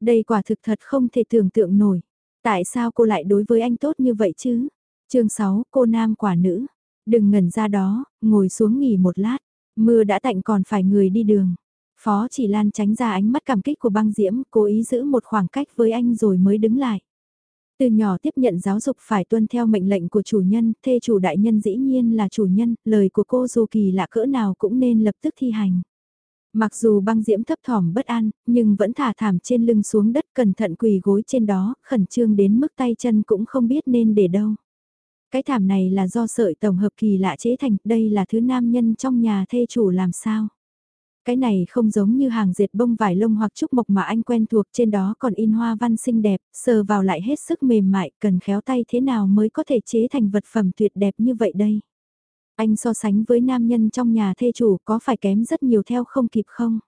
Đây quả thực thật không thể tưởng tượng nổi. Tại sao cô lại đối với anh tốt như vậy chứ? chương 6, cô nam quả nữ. Đừng ngẩn ra đó, ngồi xuống nghỉ một lát. Mưa đã tạnh còn phải người đi đường. Phó chỉ lan tránh ra ánh mắt cảm kích của băng diễm, cố ý giữ một khoảng cách với anh rồi mới đứng lại. Từ nhỏ tiếp nhận giáo dục phải tuân theo mệnh lệnh của chủ nhân, thê chủ đại nhân dĩ nhiên là chủ nhân, lời của cô dù kỳ lạ cỡ nào cũng nên lập tức thi hành. Mặc dù băng diễm thấp thỏm bất an, nhưng vẫn thả thảm trên lưng xuống đất cẩn thận quỳ gối trên đó, khẩn trương đến mức tay chân cũng không biết nên để đâu. Cái thảm này là do sợi tổng hợp kỳ lạ chế thành, đây là thứ nam nhân trong nhà thê chủ làm sao. Cái này không giống như hàng dệt bông vải lông hoặc trúc mộc mà anh quen thuộc trên đó còn in hoa văn xinh đẹp, sờ vào lại hết sức mềm mại, cần khéo tay thế nào mới có thể chế thành vật phẩm tuyệt đẹp như vậy đây. Anh so sánh với nam nhân trong nhà thê chủ có phải kém rất nhiều theo không kịp không?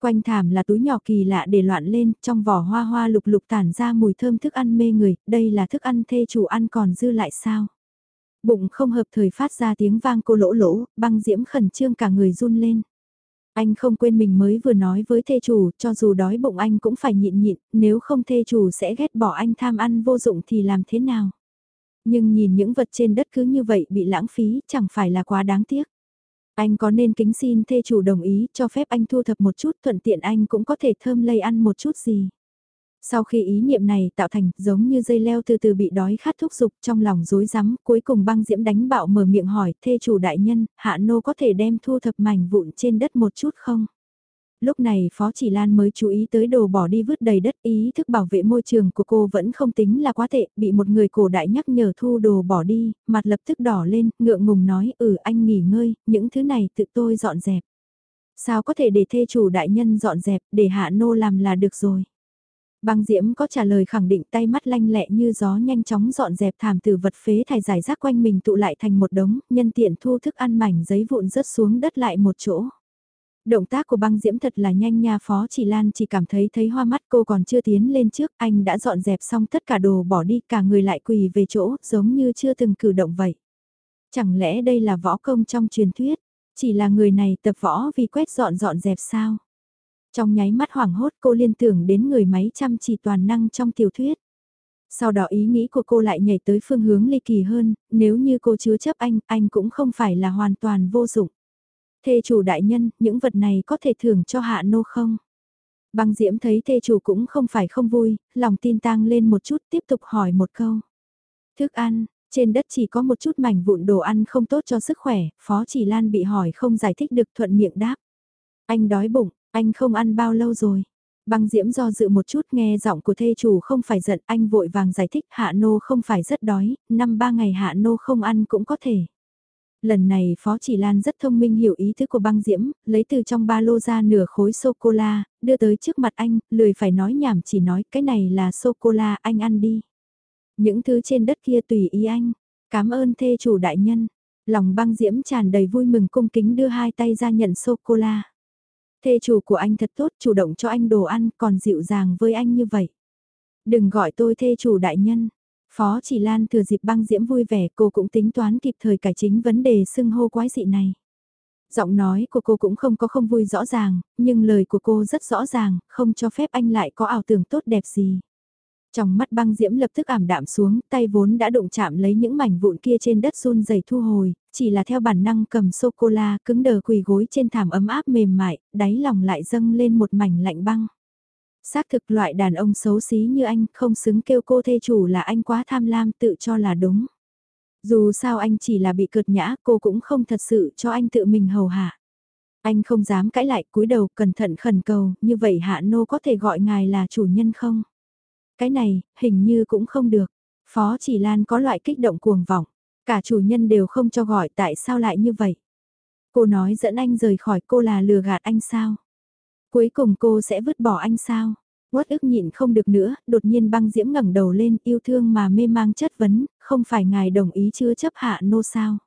Quanh thảm là túi nhỏ kỳ lạ để loạn lên, trong vỏ hoa hoa lục lục tản ra mùi thơm thức ăn mê người, đây là thức ăn thê chủ ăn còn dư lại sao? Bụng không hợp thời phát ra tiếng vang cô lỗ lỗ, băng diễm khẩn trương cả người run lên. Anh không quên mình mới vừa nói với thê chủ, cho dù đói bụng anh cũng phải nhịn nhịn, nếu không thê chủ sẽ ghét bỏ anh tham ăn vô dụng thì làm thế nào? Nhưng nhìn những vật trên đất cứ như vậy bị lãng phí, chẳng phải là quá đáng tiếc. Anh có nên kính xin thê chủ đồng ý cho phép anh thu thập một chút thuận tiện anh cũng có thể thơm lây ăn một chút gì. Sau khi ý niệm này tạo thành giống như dây leo từ từ bị đói khát thúc dục trong lòng rối rắm, cuối cùng băng diễm đánh bạo mở miệng hỏi thê chủ đại nhân, hạ nô có thể đem thu thập mảnh vụn trên đất một chút không? Lúc này Phó Chỉ Lan mới chú ý tới đồ bỏ đi vứt đầy đất ý thức bảo vệ môi trường của cô vẫn không tính là quá tệ, bị một người cổ đại nhắc nhở thu đồ bỏ đi, mặt lập tức đỏ lên, ngượng ngùng nói ừ anh nghỉ ngơi, những thứ này tự tôi dọn dẹp. Sao có thể để thê chủ đại nhân dọn dẹp, để hạ nô làm là được rồi. Băng Diễm có trả lời khẳng định tay mắt lanh lẹ như gió nhanh chóng dọn dẹp thảm từ vật phế thải giải rác quanh mình tụ lại thành một đống, nhân tiện thu thức ăn mảnh giấy vụn rớt xuống đất lại một chỗ. Động tác của băng diễm thật là nhanh nha Phó Chỉ Lan chỉ cảm thấy thấy hoa mắt cô còn chưa tiến lên trước, anh đã dọn dẹp xong tất cả đồ bỏ đi cả người lại quỳ về chỗ, giống như chưa từng cử động vậy. Chẳng lẽ đây là võ công trong truyền thuyết, chỉ là người này tập võ vì quét dọn dọn dẹp sao? Trong nháy mắt hoảng hốt cô liên tưởng đến người máy chăm chỉ toàn năng trong tiểu thuyết. Sau đó ý nghĩ của cô lại nhảy tới phương hướng ly kỳ hơn, nếu như cô chứa chấp anh, anh cũng không phải là hoàn toàn vô dụng. Thê chủ đại nhân, những vật này có thể thưởng cho hạ nô không? Băng diễm thấy thê chủ cũng không phải không vui, lòng tin tăng lên một chút tiếp tục hỏi một câu. Thức ăn, trên đất chỉ có một chút mảnh vụn đồ ăn không tốt cho sức khỏe, Phó Chỉ Lan bị hỏi không giải thích được thuận miệng đáp. Anh đói bụng, anh không ăn bao lâu rồi. Băng diễm do dự một chút nghe giọng của thê chủ không phải giận anh vội vàng giải thích hạ nô không phải rất đói, năm ba ngày hạ nô không ăn cũng có thể. Lần này Phó Chỉ Lan rất thông minh hiểu ý thức của băng diễm, lấy từ trong ba lô ra nửa khối sô-cô-la, đưa tới trước mặt anh, lười phải nói nhảm chỉ nói cái này là sô-cô-la anh ăn đi. Những thứ trên đất kia tùy ý anh, cảm ơn thê chủ đại nhân. Lòng băng diễm tràn đầy vui mừng cung kính đưa hai tay ra nhận sô-cô-la. Thê chủ của anh thật tốt chủ động cho anh đồ ăn còn dịu dàng với anh như vậy. Đừng gọi tôi thê chủ đại nhân. Phó chỉ Lan thừa dịp băng diễm vui vẻ cô cũng tính toán kịp thời cải chính vấn đề xưng hô quái dị này. Giọng nói của cô cũng không có không vui rõ ràng, nhưng lời của cô rất rõ ràng, không cho phép anh lại có ảo tưởng tốt đẹp gì. Trong mắt băng diễm lập tức ảm đạm xuống, tay vốn đã đụng chạm lấy những mảnh vụn kia trên đất run dày thu hồi, chỉ là theo bản năng cầm sô-cô-la cứng đờ quỳ gối trên thảm ấm áp mềm mại, đáy lòng lại dâng lên một mảnh lạnh băng. Xác thực loại đàn ông xấu xí như anh không xứng kêu cô thê chủ là anh quá tham lam tự cho là đúng. Dù sao anh chỉ là bị cợt nhã, cô cũng không thật sự cho anh tự mình hầu hạ. Anh không dám cãi lại, cúi đầu cẩn thận khẩn cầu, như vậy hạ nô có thể gọi ngài là chủ nhân không? Cái này, hình như cũng không được. Phó chỉ Lan có loại kích động cuồng vọng. Cả chủ nhân đều không cho gọi tại sao lại như vậy? Cô nói dẫn anh rời khỏi cô là lừa gạt anh sao? Cuối cùng cô sẽ vứt bỏ anh sao? Quất ức nhịn không được nữa, đột nhiên băng diễm ngẩng đầu lên yêu thương mà mê mang chất vấn, không phải ngài đồng ý chưa chấp hạ nô sao?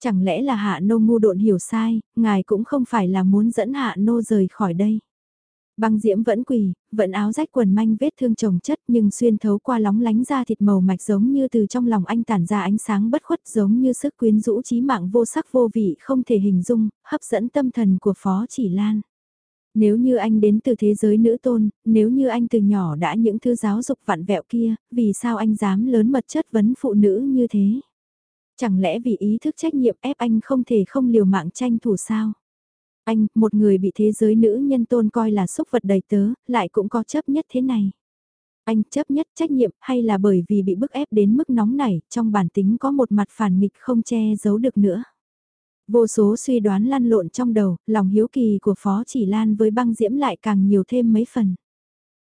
Chẳng lẽ là hạ nô ngu độn hiểu sai, ngài cũng không phải là muốn dẫn hạ nô rời khỏi đây? Băng diễm vẫn quỳ, vẫn áo rách quần manh vết thương chồng chất nhưng xuyên thấu qua lóng lánh ra thịt màu mạch giống như từ trong lòng anh tản ra ánh sáng bất khuất giống như sức quyến rũ trí mạng vô sắc vô vị không thể hình dung, hấp dẫn tâm thần của Phó Chỉ Lan. Nếu như anh đến từ thế giới nữ tôn, nếu như anh từ nhỏ đã những thứ giáo dục vặn vẹo kia, vì sao anh dám lớn mật chất vấn phụ nữ như thế? Chẳng lẽ vì ý thức trách nhiệm ép anh không thể không liều mạng tranh thủ sao? Anh, một người bị thế giới nữ nhân tôn coi là xúc vật đầy tớ, lại cũng có chấp nhất thế này. Anh chấp nhất trách nhiệm hay là bởi vì bị bức ép đến mức nóng nảy, trong bản tính có một mặt phản nghịch không che giấu được nữa. Vô số suy đoán lăn lộn trong đầu, lòng hiếu kỳ của Phó Chỉ Lan với băng diễm lại càng nhiều thêm mấy phần.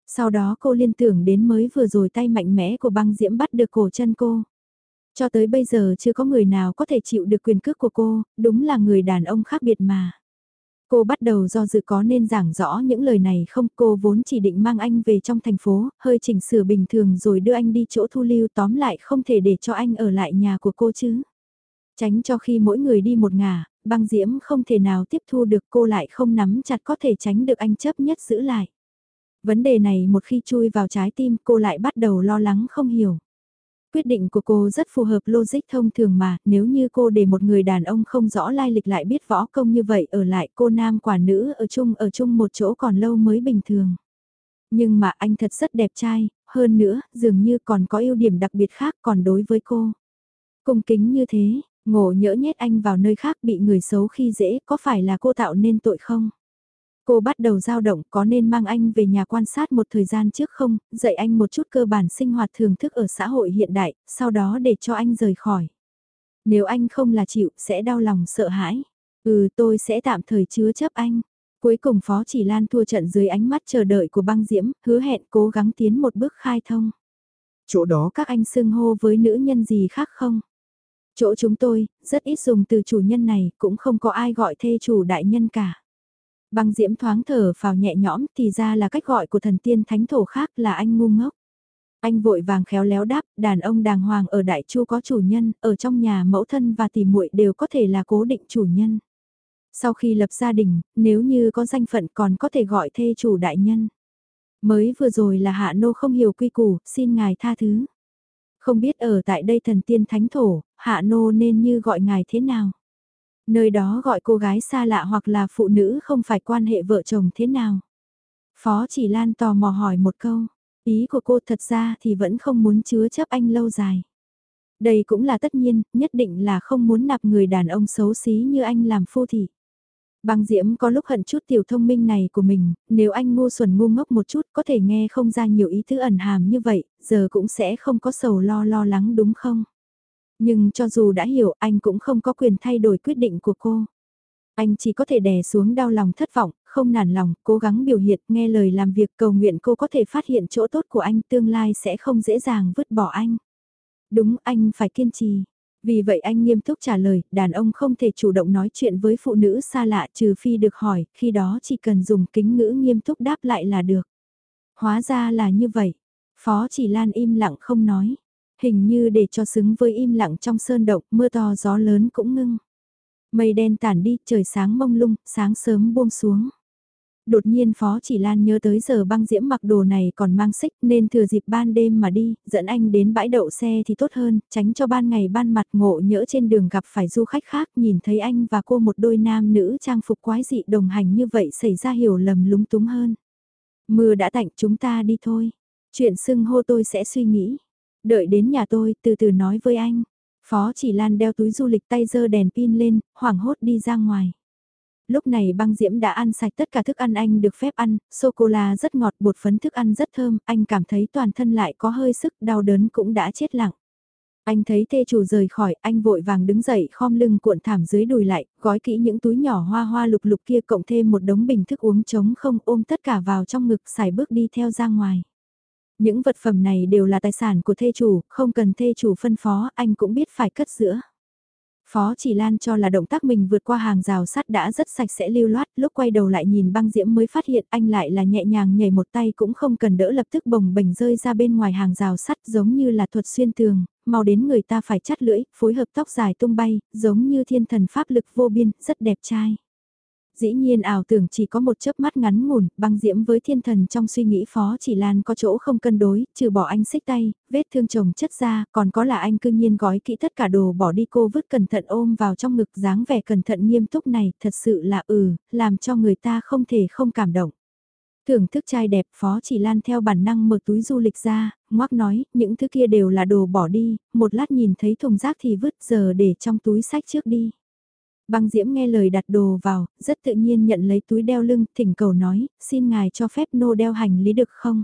Sau đó cô liên tưởng đến mới vừa rồi tay mạnh mẽ của băng diễm bắt được cổ chân cô. Cho tới bây giờ chưa có người nào có thể chịu được quyền cước của cô, đúng là người đàn ông khác biệt mà. Cô bắt đầu do dự có nên giảng rõ những lời này không cô vốn chỉ định mang anh về trong thành phố, hơi chỉnh sửa bình thường rồi đưa anh đi chỗ thu lưu tóm lại không thể để cho anh ở lại nhà của cô chứ. Tránh cho khi mỗi người đi một ngả, băng diễm không thể nào tiếp thu được cô lại không nắm chặt có thể tránh được anh chấp nhất giữ lại. Vấn đề này một khi chui vào trái tim cô lại bắt đầu lo lắng không hiểu. Quyết định của cô rất phù hợp logic thông thường mà, nếu như cô để một người đàn ông không rõ lai lịch lại biết võ công như vậy ở lại cô nam quả nữ ở chung ở chung một chỗ còn lâu mới bình thường. Nhưng mà anh thật rất đẹp trai, hơn nữa, dường như còn có ưu điểm đặc biệt khác còn đối với cô. Cung kính như thế, ngộ nhỡ nhét anh vào nơi khác bị người xấu khi dễ có phải là cô tạo nên tội không? Cô bắt đầu dao động có nên mang anh về nhà quan sát một thời gian trước không, dạy anh một chút cơ bản sinh hoạt thường thức ở xã hội hiện đại, sau đó để cho anh rời khỏi. Nếu anh không là chịu, sẽ đau lòng sợ hãi. Ừ tôi sẽ tạm thời chứa chấp anh. Cuối cùng Phó Chỉ Lan thua trận dưới ánh mắt chờ đợi của băng diễm, hứa hẹn cố gắng tiến một bước khai thông. Chỗ đó các anh xưng hô với nữ nhân gì khác không? Chỗ chúng tôi, rất ít dùng từ chủ nhân này, cũng không có ai gọi thê chủ đại nhân cả. Băng diễm thoáng thở vào nhẹ nhõm thì ra là cách gọi của thần tiên thánh thổ khác là anh ngu ngốc. Anh vội vàng khéo léo đáp, đàn ông đàng hoàng ở Đại Chu có chủ nhân, ở trong nhà mẫu thân và tỷ muội đều có thể là cố định chủ nhân. Sau khi lập gia đình, nếu như có danh phận còn có thể gọi thê chủ đại nhân. Mới vừa rồi là hạ nô không hiểu quy củ, xin ngài tha thứ. Không biết ở tại đây thần tiên thánh thổ, hạ nô nên như gọi ngài thế nào? Nơi đó gọi cô gái xa lạ hoặc là phụ nữ không phải quan hệ vợ chồng thế nào? Phó chỉ Lan tò mò hỏi một câu, ý của cô thật ra thì vẫn không muốn chứa chấp anh lâu dài. Đây cũng là tất nhiên, nhất định là không muốn nạp người đàn ông xấu xí như anh làm phu thị. Băng Diễm có lúc hận chút tiểu thông minh này của mình, nếu anh ngu xuẩn ngu ngốc một chút có thể nghe không ra nhiều ý tứ ẩn hàm như vậy, giờ cũng sẽ không có sầu lo lo lắng đúng không? Nhưng cho dù đã hiểu anh cũng không có quyền thay đổi quyết định của cô. Anh chỉ có thể đè xuống đau lòng thất vọng, không nản lòng, cố gắng biểu hiện, nghe lời làm việc cầu nguyện cô có thể phát hiện chỗ tốt của anh tương lai sẽ không dễ dàng vứt bỏ anh. Đúng, anh phải kiên trì. Vì vậy anh nghiêm túc trả lời, đàn ông không thể chủ động nói chuyện với phụ nữ xa lạ trừ phi được hỏi, khi đó chỉ cần dùng kính ngữ nghiêm túc đáp lại là được. Hóa ra là như vậy. Phó chỉ Lan im lặng không nói. Hình như để cho xứng với im lặng trong sơn động, mưa to gió lớn cũng ngưng. Mây đen tản đi, trời sáng mông lung, sáng sớm buông xuống. Đột nhiên Phó Chỉ Lan nhớ tới giờ băng diễm mặc đồ này còn mang xích nên thừa dịp ban đêm mà đi, dẫn anh đến bãi đậu xe thì tốt hơn, tránh cho ban ngày ban mặt ngộ nhỡ trên đường gặp phải du khách khác nhìn thấy anh và cô một đôi nam nữ trang phục quái dị đồng hành như vậy xảy ra hiểu lầm lúng túng hơn. Mưa đã tạnh chúng ta đi thôi. Chuyện xưng hô tôi sẽ suy nghĩ. Đợi đến nhà tôi, từ từ nói với anh. Phó chỉ Lan đeo túi du lịch tay dơ đèn pin lên, hoảng hốt đi ra ngoài. Lúc này băng diễm đã ăn sạch tất cả thức ăn anh được phép ăn, sô-cô-la rất ngọt, bột phấn thức ăn rất thơm, anh cảm thấy toàn thân lại có hơi sức, đau đớn cũng đã chết lặng. Anh thấy thê chủ rời khỏi, anh vội vàng đứng dậy khom lưng cuộn thảm dưới đùi lại, gói kỹ những túi nhỏ hoa hoa lục lục kia cộng thêm một đống bình thức uống trống không ôm tất cả vào trong ngực xài bước đi theo ra ngoài. Những vật phẩm này đều là tài sản của thê chủ, không cần thê chủ phân phó, anh cũng biết phải cất giữa. Phó chỉ lan cho là động tác mình vượt qua hàng rào sắt đã rất sạch sẽ lưu loát, lúc quay đầu lại nhìn băng diễm mới phát hiện anh lại là nhẹ nhàng nhảy một tay cũng không cần đỡ lập tức bồng bềnh rơi ra bên ngoài hàng rào sắt giống như là thuật xuyên tường, mau đến người ta phải chắt lưỡi, phối hợp tóc dài tung bay, giống như thiên thần pháp lực vô biên, rất đẹp trai. Dĩ nhiên ảo tưởng chỉ có một chớp mắt ngắn ngủn, băng diễm với thiên thần trong suy nghĩ phó chỉ lan có chỗ không cân đối, trừ bỏ anh xích tay, vết thương chồng chất ra, còn có là anh cương nhiên gói kỹ tất cả đồ bỏ đi cô vứt cẩn thận ôm vào trong ngực dáng vẻ cẩn thận nghiêm túc này, thật sự là ừ, làm cho người ta không thể không cảm động. Thưởng thức trai đẹp phó chỉ lan theo bản năng mở túi du lịch ra, ngoác nói, những thứ kia đều là đồ bỏ đi, một lát nhìn thấy thùng rác thì vứt giờ để trong túi sách trước đi. Băng Diễm nghe lời đặt đồ vào, rất tự nhiên nhận lấy túi đeo lưng, thỉnh cầu nói, xin ngài cho phép nô đeo hành lý được không?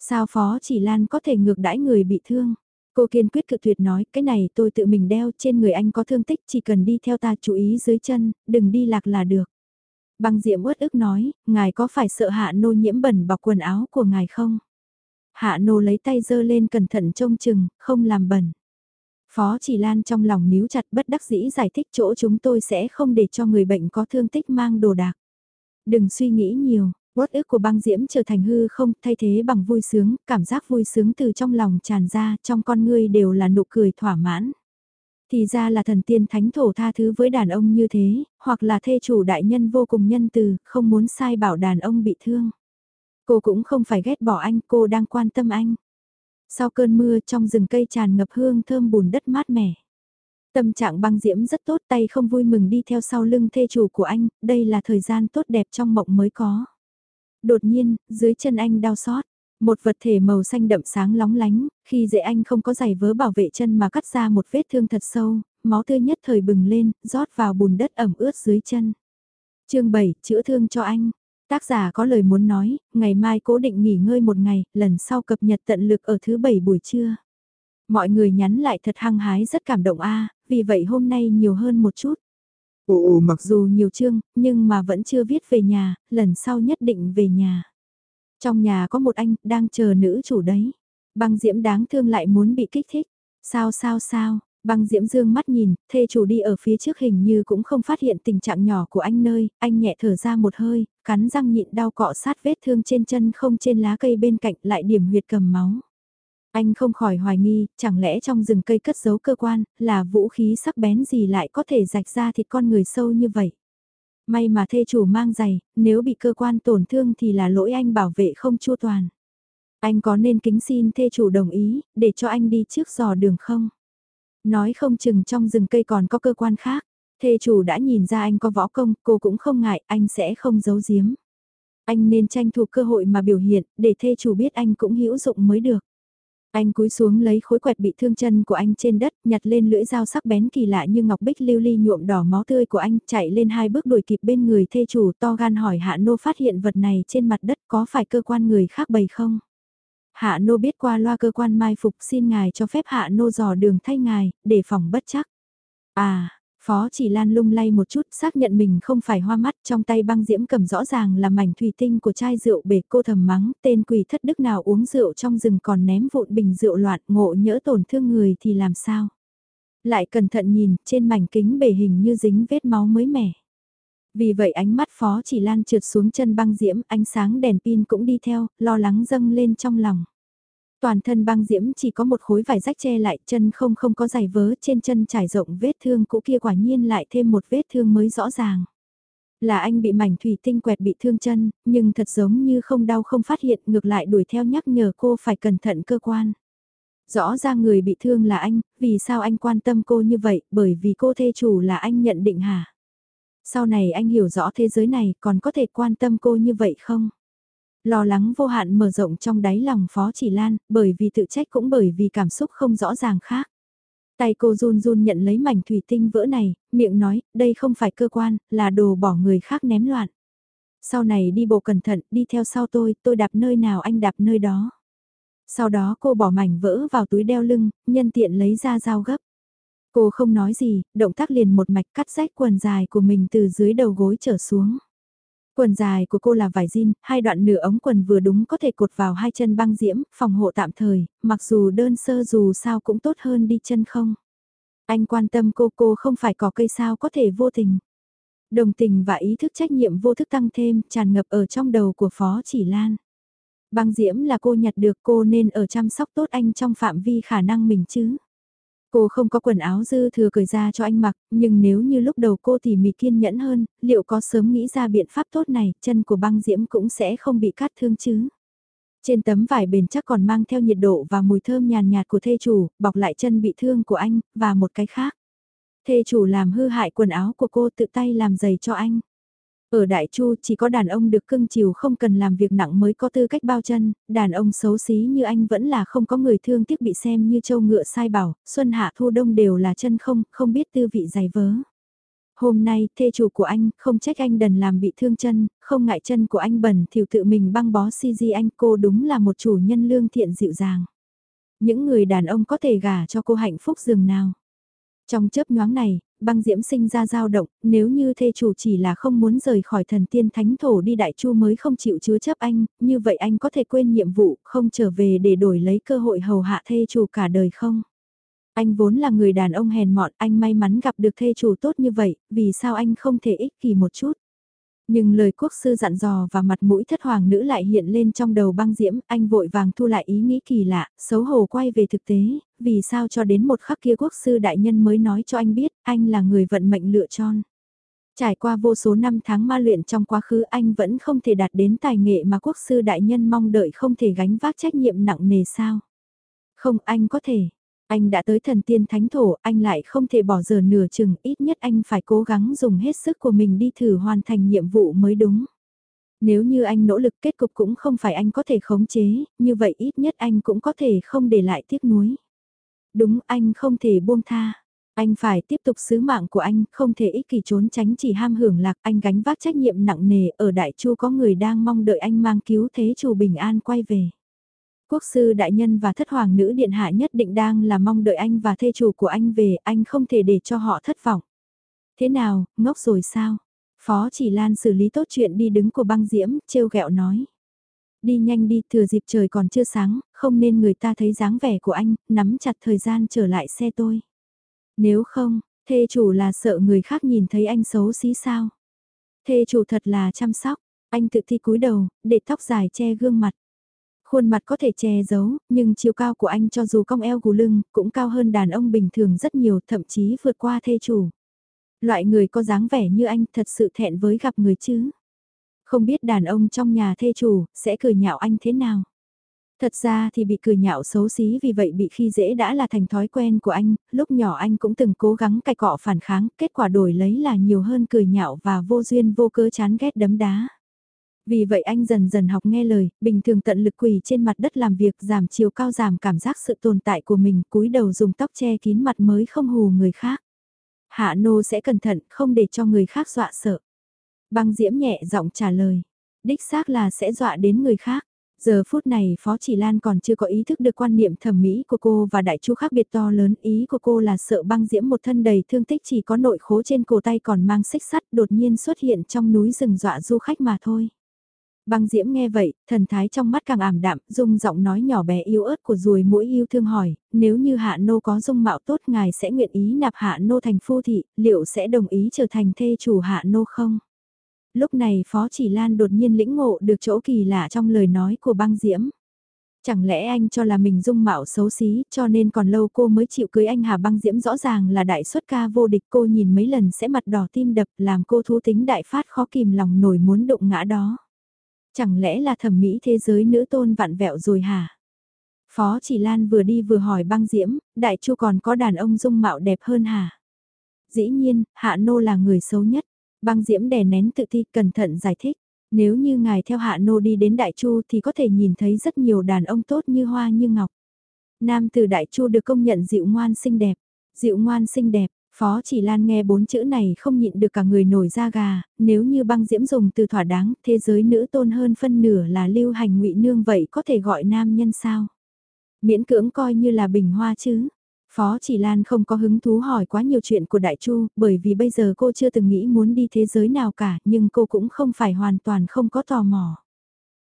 Sao Phó Chỉ Lan có thể ngược đãi người bị thương? Cô kiên quyết cự tuyệt nói, cái này tôi tự mình đeo, trên người anh có thương tích, chỉ cần đi theo ta chú ý dưới chân, đừng đi lạc là được. Băng Diễm uất ức nói, ngài có phải sợ hạ nô nhiễm bẩn bọc quần áo của ngài không? Hạ nô lấy tay dơ lên cẩn thận trông chừng, không làm bẩn. Phó chỉ lan trong lòng níu chặt bất đắc dĩ giải thích chỗ chúng tôi sẽ không để cho người bệnh có thương tích mang đồ đạc. Đừng suy nghĩ nhiều, uất ức của băng diễm trở thành hư không thay thế bằng vui sướng, cảm giác vui sướng từ trong lòng tràn ra, trong con ngươi đều là nụ cười thỏa mãn. Thì ra là thần tiên thánh thổ tha thứ với đàn ông như thế, hoặc là thê chủ đại nhân vô cùng nhân từ, không muốn sai bảo đàn ông bị thương. Cô cũng không phải ghét bỏ anh, cô đang quan tâm anh. Sau cơn mưa trong rừng cây tràn ngập hương thơm bùn đất mát mẻ. Tâm trạng băng diễm rất tốt tay không vui mừng đi theo sau lưng thê chủ của anh, đây là thời gian tốt đẹp trong mộng mới có. Đột nhiên, dưới chân anh đau xót. Một vật thể màu xanh đậm sáng lóng lánh, khi dễ anh không có giày vớ bảo vệ chân mà cắt ra một vết thương thật sâu, máu tươi nhất thời bừng lên, rót vào bùn đất ẩm ướt dưới chân. chương 7, chữa thương cho anh. Tác giả có lời muốn nói, ngày mai cố định nghỉ ngơi một ngày, lần sau cập nhật tận lực ở thứ bảy buổi trưa. Mọi người nhắn lại thật hăng hái rất cảm động a vì vậy hôm nay nhiều hơn một chút. Ồ mặc dù nhiều chương, nhưng mà vẫn chưa viết về nhà, lần sau nhất định về nhà. Trong nhà có một anh, đang chờ nữ chủ đấy. Băng diễm đáng thương lại muốn bị kích thích. Sao sao sao, Băng diễm dương mắt nhìn, thê chủ đi ở phía trước hình như cũng không phát hiện tình trạng nhỏ của anh nơi, anh nhẹ thở ra một hơi, cắn răng nhịn đau cọ sát vết thương trên chân không trên lá cây bên cạnh lại điểm huyệt cầm máu. Anh không khỏi hoài nghi, chẳng lẽ trong rừng cây cất giấu cơ quan, là vũ khí sắc bén gì lại có thể rạch ra thịt con người sâu như vậy. May mà thê chủ mang giày, nếu bị cơ quan tổn thương thì là lỗi anh bảo vệ không chu toàn. Anh có nên kính xin thê chủ đồng ý, để cho anh đi trước dò đường không? Nói không chừng trong rừng cây còn có cơ quan khác. Thê chủ đã nhìn ra anh có võ công, cô cũng không ngại, anh sẽ không giấu giếm. Anh nên tranh thủ cơ hội mà biểu hiện, để thê chủ biết anh cũng hữu dụng mới được. Anh cúi xuống lấy khối quẹt bị thương chân của anh trên đất, nhặt lên lưỡi dao sắc bén kỳ lạ như ngọc bích lưu ly nhuộm đỏ máu tươi của anh, chạy lên hai bước đuổi kịp bên người thê chủ to gan hỏi hạ nô phát hiện vật này trên mặt đất có phải cơ quan người khác bày không? Hạ nô biết qua loa cơ quan mai phục xin ngài cho phép hạ nô dò đường thay ngài, để phòng bất chắc. À, Phó chỉ lan lung lay một chút xác nhận mình không phải hoa mắt trong tay băng diễm cầm rõ ràng là mảnh thủy tinh của chai rượu bể cô thầm mắng tên quỷ thất đức nào uống rượu trong rừng còn ném vụn bình rượu loạn ngộ nhỡ tổn thương người thì làm sao. Lại cẩn thận nhìn trên mảnh kính bể hình như dính vết máu mới mẻ. Vì vậy ánh mắt phó chỉ lan trượt xuống chân băng diễm, ánh sáng đèn pin cũng đi theo, lo lắng dâng lên trong lòng. Toàn thân băng diễm chỉ có một khối vải rách che lại, chân không không có giày vớ, trên chân trải rộng vết thương cũ kia quả nhiên lại thêm một vết thương mới rõ ràng. Là anh bị mảnh thủy tinh quẹt bị thương chân, nhưng thật giống như không đau không phát hiện ngược lại đuổi theo nhắc nhở cô phải cẩn thận cơ quan. Rõ ràng người bị thương là anh, vì sao anh quan tâm cô như vậy, bởi vì cô thê chủ là anh nhận định hả? Sau này anh hiểu rõ thế giới này còn có thể quan tâm cô như vậy không? Lo lắng vô hạn mở rộng trong đáy lòng Phó Chỉ Lan, bởi vì tự trách cũng bởi vì cảm xúc không rõ ràng khác. Tay cô run run nhận lấy mảnh thủy tinh vỡ này, miệng nói, đây không phải cơ quan, là đồ bỏ người khác ném loạn. Sau này đi bộ cẩn thận, đi theo sau tôi, tôi đạp nơi nào anh đạp nơi đó. Sau đó cô bỏ mảnh vỡ vào túi đeo lưng, nhân tiện lấy ra dao gấp. Cô không nói gì, động tác liền một mạch cắt rách quần dài của mình từ dưới đầu gối trở xuống. Quần dài của cô là vải jean, hai đoạn nửa ống quần vừa đúng có thể cột vào hai chân băng diễm, phòng hộ tạm thời, mặc dù đơn sơ dù sao cũng tốt hơn đi chân không. Anh quan tâm cô cô không phải có cây sao có thể vô tình. Đồng tình và ý thức trách nhiệm vô thức tăng thêm tràn ngập ở trong đầu của Phó Chỉ Lan. Băng diễm là cô nhặt được cô nên ở chăm sóc tốt anh trong phạm vi khả năng mình chứ. Cô không có quần áo dư thừa cởi ra cho anh mặc, nhưng nếu như lúc đầu cô tỉ mỉ kiên nhẫn hơn, liệu có sớm nghĩ ra biện pháp tốt này, chân của băng diễm cũng sẽ không bị cắt thương chứ. Trên tấm vải bền chắc còn mang theo nhiệt độ và mùi thơm nhàn nhạt của thê chủ, bọc lại chân bị thương của anh, và một cái khác. Thê chủ làm hư hại quần áo của cô tự tay làm giày cho anh. Ở Đại Chu chỉ có đàn ông được cưng chiều không cần làm việc nặng mới có tư cách bao chân, đàn ông xấu xí như anh vẫn là không có người thương tiếc bị xem như châu ngựa sai bảo, xuân hạ thu đông đều là chân không, không biết tư vị dày vớ. Hôm nay, thê chủ của anh, không trách anh đần làm bị thương chân, không ngại chân của anh bẩn thiểu tự mình băng bó si di anh cô đúng là một chủ nhân lương thiện dịu dàng. Những người đàn ông có thể gả cho cô hạnh phúc dường nào. Trong chớp nhoáng này, băng diễm sinh ra dao động, nếu như thê chủ chỉ là không muốn rời khỏi thần tiên thánh thổ đi đại chu mới không chịu chứa chấp anh, như vậy anh có thể quên nhiệm vụ, không trở về để đổi lấy cơ hội hầu hạ thê chủ cả đời không? Anh vốn là người đàn ông hèn mọn, anh may mắn gặp được thê chủ tốt như vậy, vì sao anh không thể ích kỷ một chút? Nhưng lời quốc sư dặn dò và mặt mũi thất hoàng nữ lại hiện lên trong đầu băng diễm, anh vội vàng thu lại ý nghĩ kỳ lạ, xấu hổ quay về thực tế, vì sao cho đến một khắc kia quốc sư đại nhân mới nói cho anh biết, anh là người vận mệnh lựa chọn. Trải qua vô số năm tháng ma luyện trong quá khứ anh vẫn không thể đạt đến tài nghệ mà quốc sư đại nhân mong đợi không thể gánh vác trách nhiệm nặng nề sao. Không anh có thể, anh đã tới thần tiên thánh thổ, anh lại không thể bỏ giờ nửa chừng, ít nhất anh phải cố gắng dùng hết sức của mình đi thử hoàn thành nhiệm vụ mới đúng. Nếu như anh nỗ lực kết cục cũng không phải anh có thể khống chế, như vậy ít nhất anh cũng có thể không để lại tiếc nuối. Đúng anh không thể buông tha. Anh phải tiếp tục sứ mạng của anh, không thể ích kỷ trốn tránh chỉ ham hưởng lạc, anh gánh vác trách nhiệm nặng nề, ở Đại Chu có người đang mong đợi anh mang cứu thế chủ bình an quay về. Quốc sư đại nhân và thất hoàng nữ điện hạ nhất định đang là mong đợi anh và thê chủ của anh về, anh không thể để cho họ thất vọng. Thế nào, ngốc rồi sao? Phó chỉ lan xử lý tốt chuyện đi đứng của băng diễm, trêu ghẹo nói. Đi nhanh đi, thừa dịp trời còn chưa sáng, không nên người ta thấy dáng vẻ của anh, nắm chặt thời gian trở lại xe tôi. Nếu không, thê chủ là sợ người khác nhìn thấy anh xấu xí sao? Thê chủ thật là chăm sóc, anh tự thi cúi đầu, để tóc dài che gương mặt. Khuôn mặt có thể che giấu, nhưng chiều cao của anh cho dù cong eo gù lưng, cũng cao hơn đàn ông bình thường rất nhiều, thậm chí vượt qua thê chủ. Loại người có dáng vẻ như anh thật sự thẹn với gặp người chứ. Không biết đàn ông trong nhà thê chủ, sẽ cười nhạo anh thế nào. Thật ra thì bị cười nhạo xấu xí vì vậy bị khi dễ đã là thành thói quen của anh, lúc nhỏ anh cũng từng cố gắng cài cọ phản kháng, kết quả đổi lấy là nhiều hơn cười nhạo và vô duyên vô cớ chán ghét đấm đá. Vì vậy anh dần dần học nghe lời, bình thường tận lực quỳ trên mặt đất làm việc giảm chiều cao giảm cảm giác sự tồn tại của mình cúi đầu dùng tóc che kín mặt mới không hù người khác. Hạ nô sẽ cẩn thận không để cho người khác dọa sợ. Băng diễm nhẹ giọng trả lời. Đích xác là sẽ dọa đến người khác. Giờ phút này Phó Chỉ Lan còn chưa có ý thức được quan niệm thẩm mỹ của cô và đại chú khác biệt to lớn. Ý của cô là sợ băng diễm một thân đầy thương tích chỉ có nội khố trên cổ tay còn mang xích sắt đột nhiên xuất hiện trong núi rừng dọa du khách mà thôi. Băng diễm nghe vậy, thần thái trong mắt càng ảm đạm, dung giọng nói nhỏ bé yếu ớt của ruồi mũi yêu thương hỏi, nếu như hạ nô có dung mạo tốt ngài sẽ nguyện ý nạp hạ nô thành phu thị, liệu sẽ đồng ý trở thành thê chủ hạ nô không? Lúc này Phó Chỉ Lan đột nhiên lĩnh ngộ được chỗ kỳ lạ trong lời nói của băng diễm. Chẳng lẽ anh cho là mình dung mạo xấu xí cho nên còn lâu cô mới chịu cưới anh Hà băng diễm rõ ràng là đại xuất ca vô địch cô nhìn mấy lần sẽ mặt đỏ tim đập làm cô thú tính đại phát khó kìm lòng nổi muốn đụng ngã đó. Chẳng lẽ là thẩm mỹ thế giới nữ tôn vạn vẹo rồi hả? Phó chỉ Lan vừa đi vừa hỏi băng diễm, đại chu còn có đàn ông dung mạo đẹp hơn hả? Dĩ nhiên, hạ nô là người xấu nhất. Băng diễm đè nén tự ti cẩn thận giải thích. Nếu như ngài theo hạ nô đi đến đại chu thì có thể nhìn thấy rất nhiều đàn ông tốt như hoa như ngọc. Nam từ đại chu được công nhận dịu ngoan xinh đẹp. Dịu ngoan xinh đẹp, Phó chỉ Lan nghe bốn chữ này không nhịn được cả người nổi da gà, nếu như băng diễm dùng từ thỏa đáng, thế giới nữ tôn hơn phân nửa là lưu hành ngụy nương vậy có thể gọi nam nhân sao? Miễn cưỡng coi như là bình hoa chứ. Phó Chỉ Lan không có hứng thú hỏi quá nhiều chuyện của Đại Chu, bởi vì bây giờ cô chưa từng nghĩ muốn đi thế giới nào cả, nhưng cô cũng không phải hoàn toàn không có tò mò.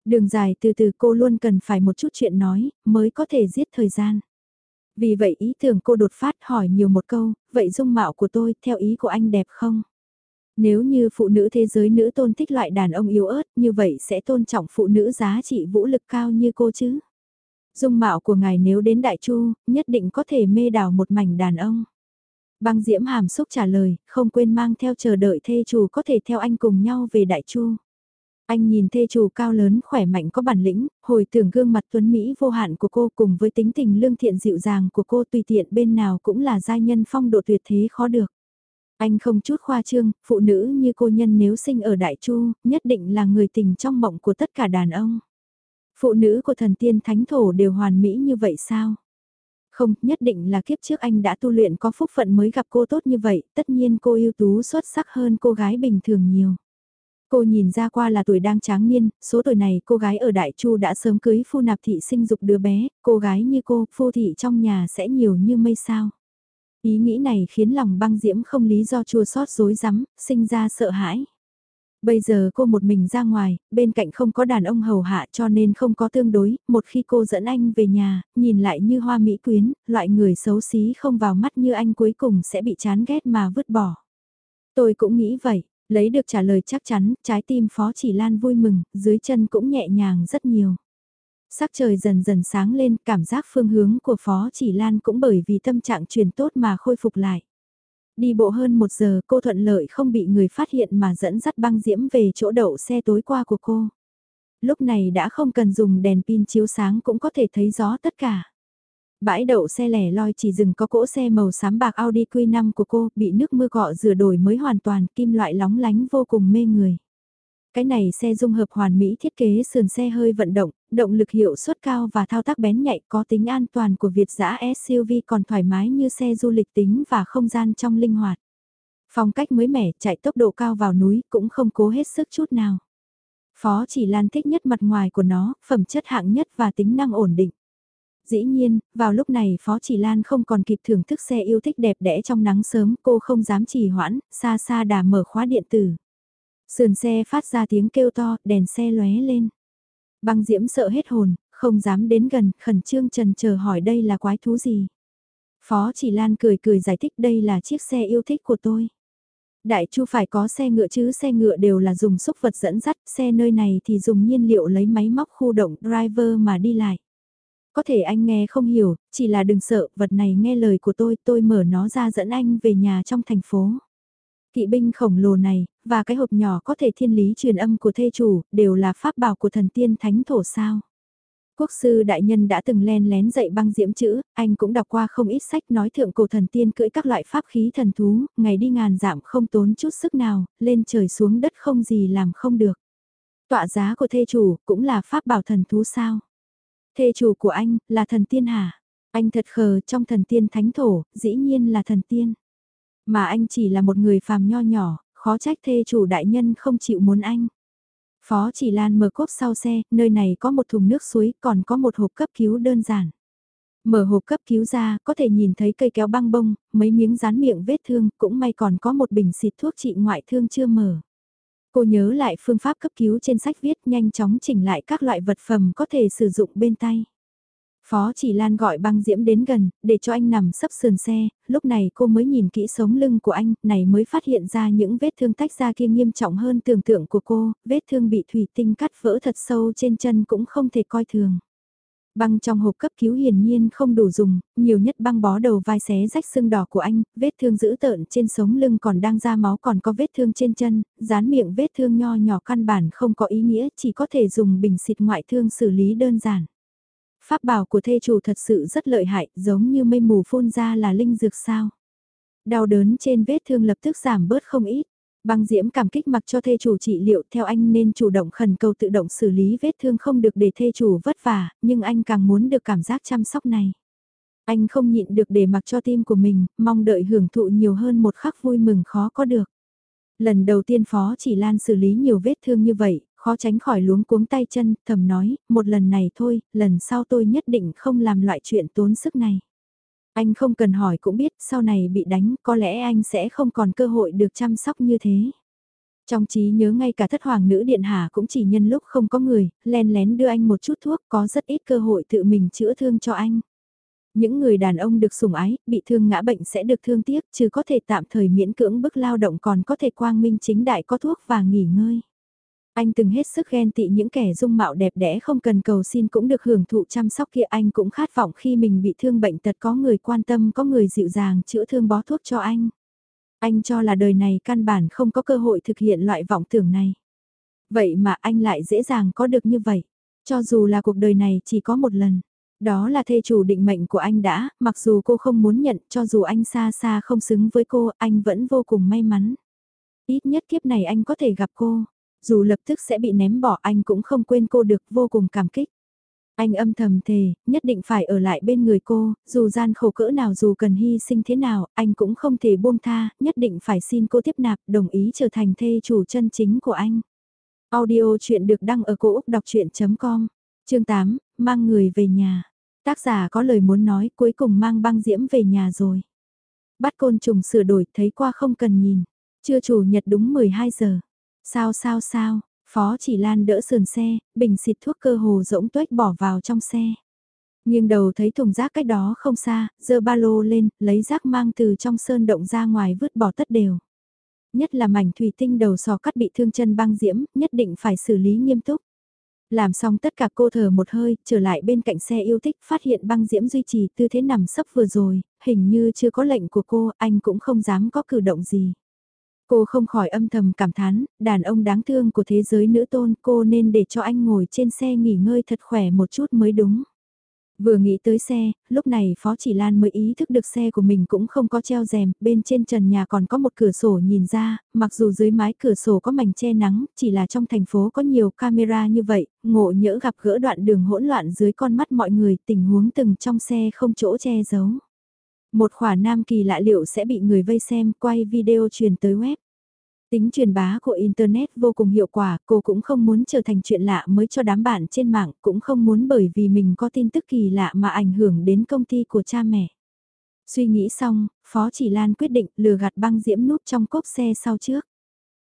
Đường dài từ từ cô luôn cần phải một chút chuyện nói, mới có thể giết thời gian. Vì vậy ý tưởng cô đột phát hỏi nhiều một câu, vậy dung mạo của tôi theo ý của anh đẹp không? Nếu như phụ nữ thế giới nữ tôn thích loại đàn ông yếu ớt như vậy sẽ tôn trọng phụ nữ giá trị vũ lực cao như cô chứ? Dung mạo của ngài nếu đến Đại Chu, nhất định có thể mê đảo một mảnh đàn ông. Băng diễm hàm xúc trả lời, không quên mang theo chờ đợi thê chủ có thể theo anh cùng nhau về Đại Chu. Anh nhìn thê chủ cao lớn khỏe mạnh có bản lĩnh, hồi tưởng gương mặt tuấn Mỹ vô hạn của cô cùng với tính tình lương thiện dịu dàng của cô tùy tiện bên nào cũng là giai nhân phong độ tuyệt thế khó được. Anh không chút khoa trương, phụ nữ như cô nhân nếu sinh ở Đại Chu, nhất định là người tình trong mộng của tất cả đàn ông. Phụ nữ của thần tiên thánh thổ đều hoàn mỹ như vậy sao? Không, nhất định là kiếp trước anh đã tu luyện có phúc phận mới gặp cô tốt như vậy, tất nhiên cô ưu tú xuất sắc hơn cô gái bình thường nhiều. Cô nhìn ra qua là tuổi đang tráng niên, số tuổi này cô gái ở Đại Chu đã sớm cưới phu nạp thị sinh dục đứa bé, cô gái như cô, phu thị trong nhà sẽ nhiều như mây sao. Ý nghĩ này khiến lòng băng diễm không lý do chua xót dối rắm sinh ra sợ hãi. Bây giờ cô một mình ra ngoài, bên cạnh không có đàn ông hầu hạ cho nên không có tương đối, một khi cô dẫn anh về nhà, nhìn lại như hoa mỹ quyến, loại người xấu xí không vào mắt như anh cuối cùng sẽ bị chán ghét mà vứt bỏ. Tôi cũng nghĩ vậy, lấy được trả lời chắc chắn, trái tim Phó Chỉ Lan vui mừng, dưới chân cũng nhẹ nhàng rất nhiều. Sắc trời dần dần sáng lên, cảm giác phương hướng của Phó Chỉ Lan cũng bởi vì tâm trạng truyền tốt mà khôi phục lại. Đi bộ hơn một giờ cô thuận lợi không bị người phát hiện mà dẫn dắt băng diễm về chỗ đậu xe tối qua của cô. Lúc này đã không cần dùng đèn pin chiếu sáng cũng có thể thấy rõ tất cả. Bãi đậu xe lẻ loi chỉ dừng có cỗ xe màu xám bạc Audi Q5 của cô bị nước mưa cọ rửa đổi mới hoàn toàn kim loại lóng lánh vô cùng mê người. Cái này xe dung hợp hoàn mỹ thiết kế sườn xe hơi vận động, động lực hiệu suất cao và thao tác bén nhạy có tính an toàn của Việt giã SUV còn thoải mái như xe du lịch tính và không gian trong linh hoạt. Phong cách mới mẻ chạy tốc độ cao vào núi cũng không cố hết sức chút nào. Phó chỉ lan thích nhất mặt ngoài của nó, phẩm chất hạng nhất và tính năng ổn định. Dĩ nhiên, vào lúc này Phó Chỉ Lan không còn kịp thưởng thức xe yêu thích đẹp đẽ trong nắng sớm, cô không dám trì hoãn, xa xa đà mở khóa điện tử. Sườn xe phát ra tiếng kêu to, đèn xe lóe lên. Băng diễm sợ hết hồn, không dám đến gần, khẩn trương trần chờ hỏi đây là quái thú gì. Phó chỉ Lan cười cười giải thích đây là chiếc xe yêu thích của tôi. Đại chu phải có xe ngựa chứ xe ngựa đều là dùng xúc vật dẫn dắt, xe nơi này thì dùng nhiên liệu lấy máy móc khu động driver mà đi lại. Có thể anh nghe không hiểu, chỉ là đừng sợ, vật này nghe lời của tôi, tôi mở nó ra dẫn anh về nhà trong thành phố. Kỵ binh khổng lồ này, và cái hộp nhỏ có thể thiên lý truyền âm của thê chủ, đều là pháp bảo của thần tiên thánh thổ sao. Quốc sư đại nhân đã từng len lén dạy băng diễm chữ, anh cũng đọc qua không ít sách nói thượng cổ thần tiên cưỡi các loại pháp khí thần thú, ngày đi ngàn giảm không tốn chút sức nào, lên trời xuống đất không gì làm không được. Tọa giá của thê chủ cũng là pháp bảo thần thú sao. Thê chủ của anh là thần tiên hả? Anh thật khờ trong thần tiên thánh thổ, dĩ nhiên là thần tiên. Mà anh chỉ là một người phàm nho nhỏ, khó trách thê chủ đại nhân không chịu muốn anh. Phó chỉ lan mở cốp sau xe, nơi này có một thùng nước suối, còn có một hộp cấp cứu đơn giản. Mở hộp cấp cứu ra, có thể nhìn thấy cây kéo băng bông, mấy miếng dán miệng vết thương, cũng may còn có một bình xịt thuốc trị ngoại thương chưa mở. Cô nhớ lại phương pháp cấp cứu trên sách viết nhanh chóng chỉnh lại các loại vật phẩm có thể sử dụng bên tay. Phó chỉ Lan gọi băng diễm đến gần, để cho anh nằm sấp sườn xe, lúc này cô mới nhìn kỹ sống lưng của anh, này mới phát hiện ra những vết thương tách ra kia nghiêm trọng hơn tưởng tượng của cô, vết thương bị thủy tinh cắt vỡ thật sâu trên chân cũng không thể coi thường. Băng trong hộp cấp cứu hiển nhiên không đủ dùng, nhiều nhất băng bó đầu vai xé rách xương đỏ của anh, vết thương dữ tợn trên sống lưng còn đang ra máu còn có vết thương trên chân, dán miệng vết thương nho nhỏ căn bản không có ý nghĩa chỉ có thể dùng bình xịt ngoại thương xử lý đơn giản. Pháp bảo của thê chủ thật sự rất lợi hại, giống như mây mù phun ra là linh dược sao. Đau đớn trên vết thương lập tức giảm bớt không ít. Băng diễm cảm kích mặc cho thê chủ trị liệu theo anh nên chủ động khẩn cầu tự động xử lý vết thương không được để thê chủ vất vả, nhưng anh càng muốn được cảm giác chăm sóc này. Anh không nhịn được để mặc cho tim của mình, mong đợi hưởng thụ nhiều hơn một khắc vui mừng khó có được. Lần đầu tiên Phó Chỉ Lan xử lý nhiều vết thương như vậy, khó tránh khỏi luống cuống tay chân, thầm nói, một lần này thôi, lần sau tôi nhất định không làm loại chuyện tốn sức này. Anh không cần hỏi cũng biết sau này bị đánh có lẽ anh sẽ không còn cơ hội được chăm sóc như thế. Trong trí nhớ ngay cả thất hoàng nữ điện hạ cũng chỉ nhân lúc không có người, len lén đưa anh một chút thuốc có rất ít cơ hội tự mình chữa thương cho anh. Những người đàn ông được sủng ái, bị thương ngã bệnh sẽ được thương tiếc, chứ có thể tạm thời miễn cưỡng bức lao động còn có thể quang minh chính đại có thuốc và nghỉ ngơi. Anh từng hết sức ghen tị những kẻ dung mạo đẹp đẽ không cần cầu xin cũng được hưởng thụ chăm sóc kia anh cũng khát vọng khi mình bị thương bệnh tật có người quan tâm có người dịu dàng chữa thương bó thuốc cho anh. Anh cho là đời này căn bản không có cơ hội thực hiện loại vọng tưởng này. Vậy mà anh lại dễ dàng có được như vậy, cho dù là cuộc đời này chỉ có một lần. Đó là thê chủ định mệnh của anh đã, mặc dù cô không muốn nhận, cho dù anh xa xa không xứng với cô, anh vẫn vô cùng may mắn. Ít nhất kiếp này anh có thể gặp cô, dù lập tức sẽ bị ném bỏ anh cũng không quên cô được vô cùng cảm kích. Anh âm thầm thề, nhất định phải ở lại bên người cô, dù gian khổ cỡ nào dù cần hy sinh thế nào, anh cũng không thể buông tha, nhất định phải xin cô tiếp nạp, đồng ý trở thành thê chủ chân chính của anh. Audio chuyện được đăng ở cổ Úc đọc chuyện.com, chương 8, mang người về nhà. Tác giả có lời muốn nói cuối cùng mang băng diễm về nhà rồi. Bắt côn trùng sửa đổi thấy qua không cần nhìn. Chưa chủ nhật đúng 12 giờ. Sao sao sao, Phó chỉ lan đỡ sườn xe, bình xịt thuốc cơ hồ rỗng tuếch bỏ vào trong xe. Nhưng đầu thấy thùng rác cách đó không xa, dơ ba lô lên, lấy rác mang từ trong sơn động ra ngoài vứt bỏ tất đều. Nhất là mảnh thủy tinh đầu sò cắt bị thương chân băng diễm, nhất định phải xử lý nghiêm túc. Làm xong tất cả cô thở một hơi, trở lại bên cạnh xe yêu thích, phát hiện băng diễm duy trì tư thế nằm sấp vừa rồi, hình như chưa có lệnh của cô, anh cũng không dám có cử động gì. Cô không khỏi âm thầm cảm thán, đàn ông đáng thương của thế giới nữ tôn cô nên để cho anh ngồi trên xe nghỉ ngơi thật khỏe một chút mới đúng. Vừa nghĩ tới xe, lúc này Phó Chỉ Lan mới ý thức được xe của mình cũng không có treo rèm, bên trên trần nhà còn có một cửa sổ nhìn ra, mặc dù dưới mái cửa sổ có mảnh che nắng, chỉ là trong thành phố có nhiều camera như vậy, ngộ nhỡ gặp gỡ đoạn đường hỗn loạn dưới con mắt mọi người, tình huống từng trong xe không chỗ che giấu. Một khỏa nam kỳ lạ liệu sẽ bị người vây xem quay video truyền tới web. Tính truyền bá của Internet vô cùng hiệu quả, cô cũng không muốn trở thành chuyện lạ mới cho đám bạn trên mạng, cũng không muốn bởi vì mình có tin tức kỳ lạ mà ảnh hưởng đến công ty của cha mẹ. Suy nghĩ xong, Phó Chỉ Lan quyết định lừa gạt băng diễm nút trong cốp xe sau trước.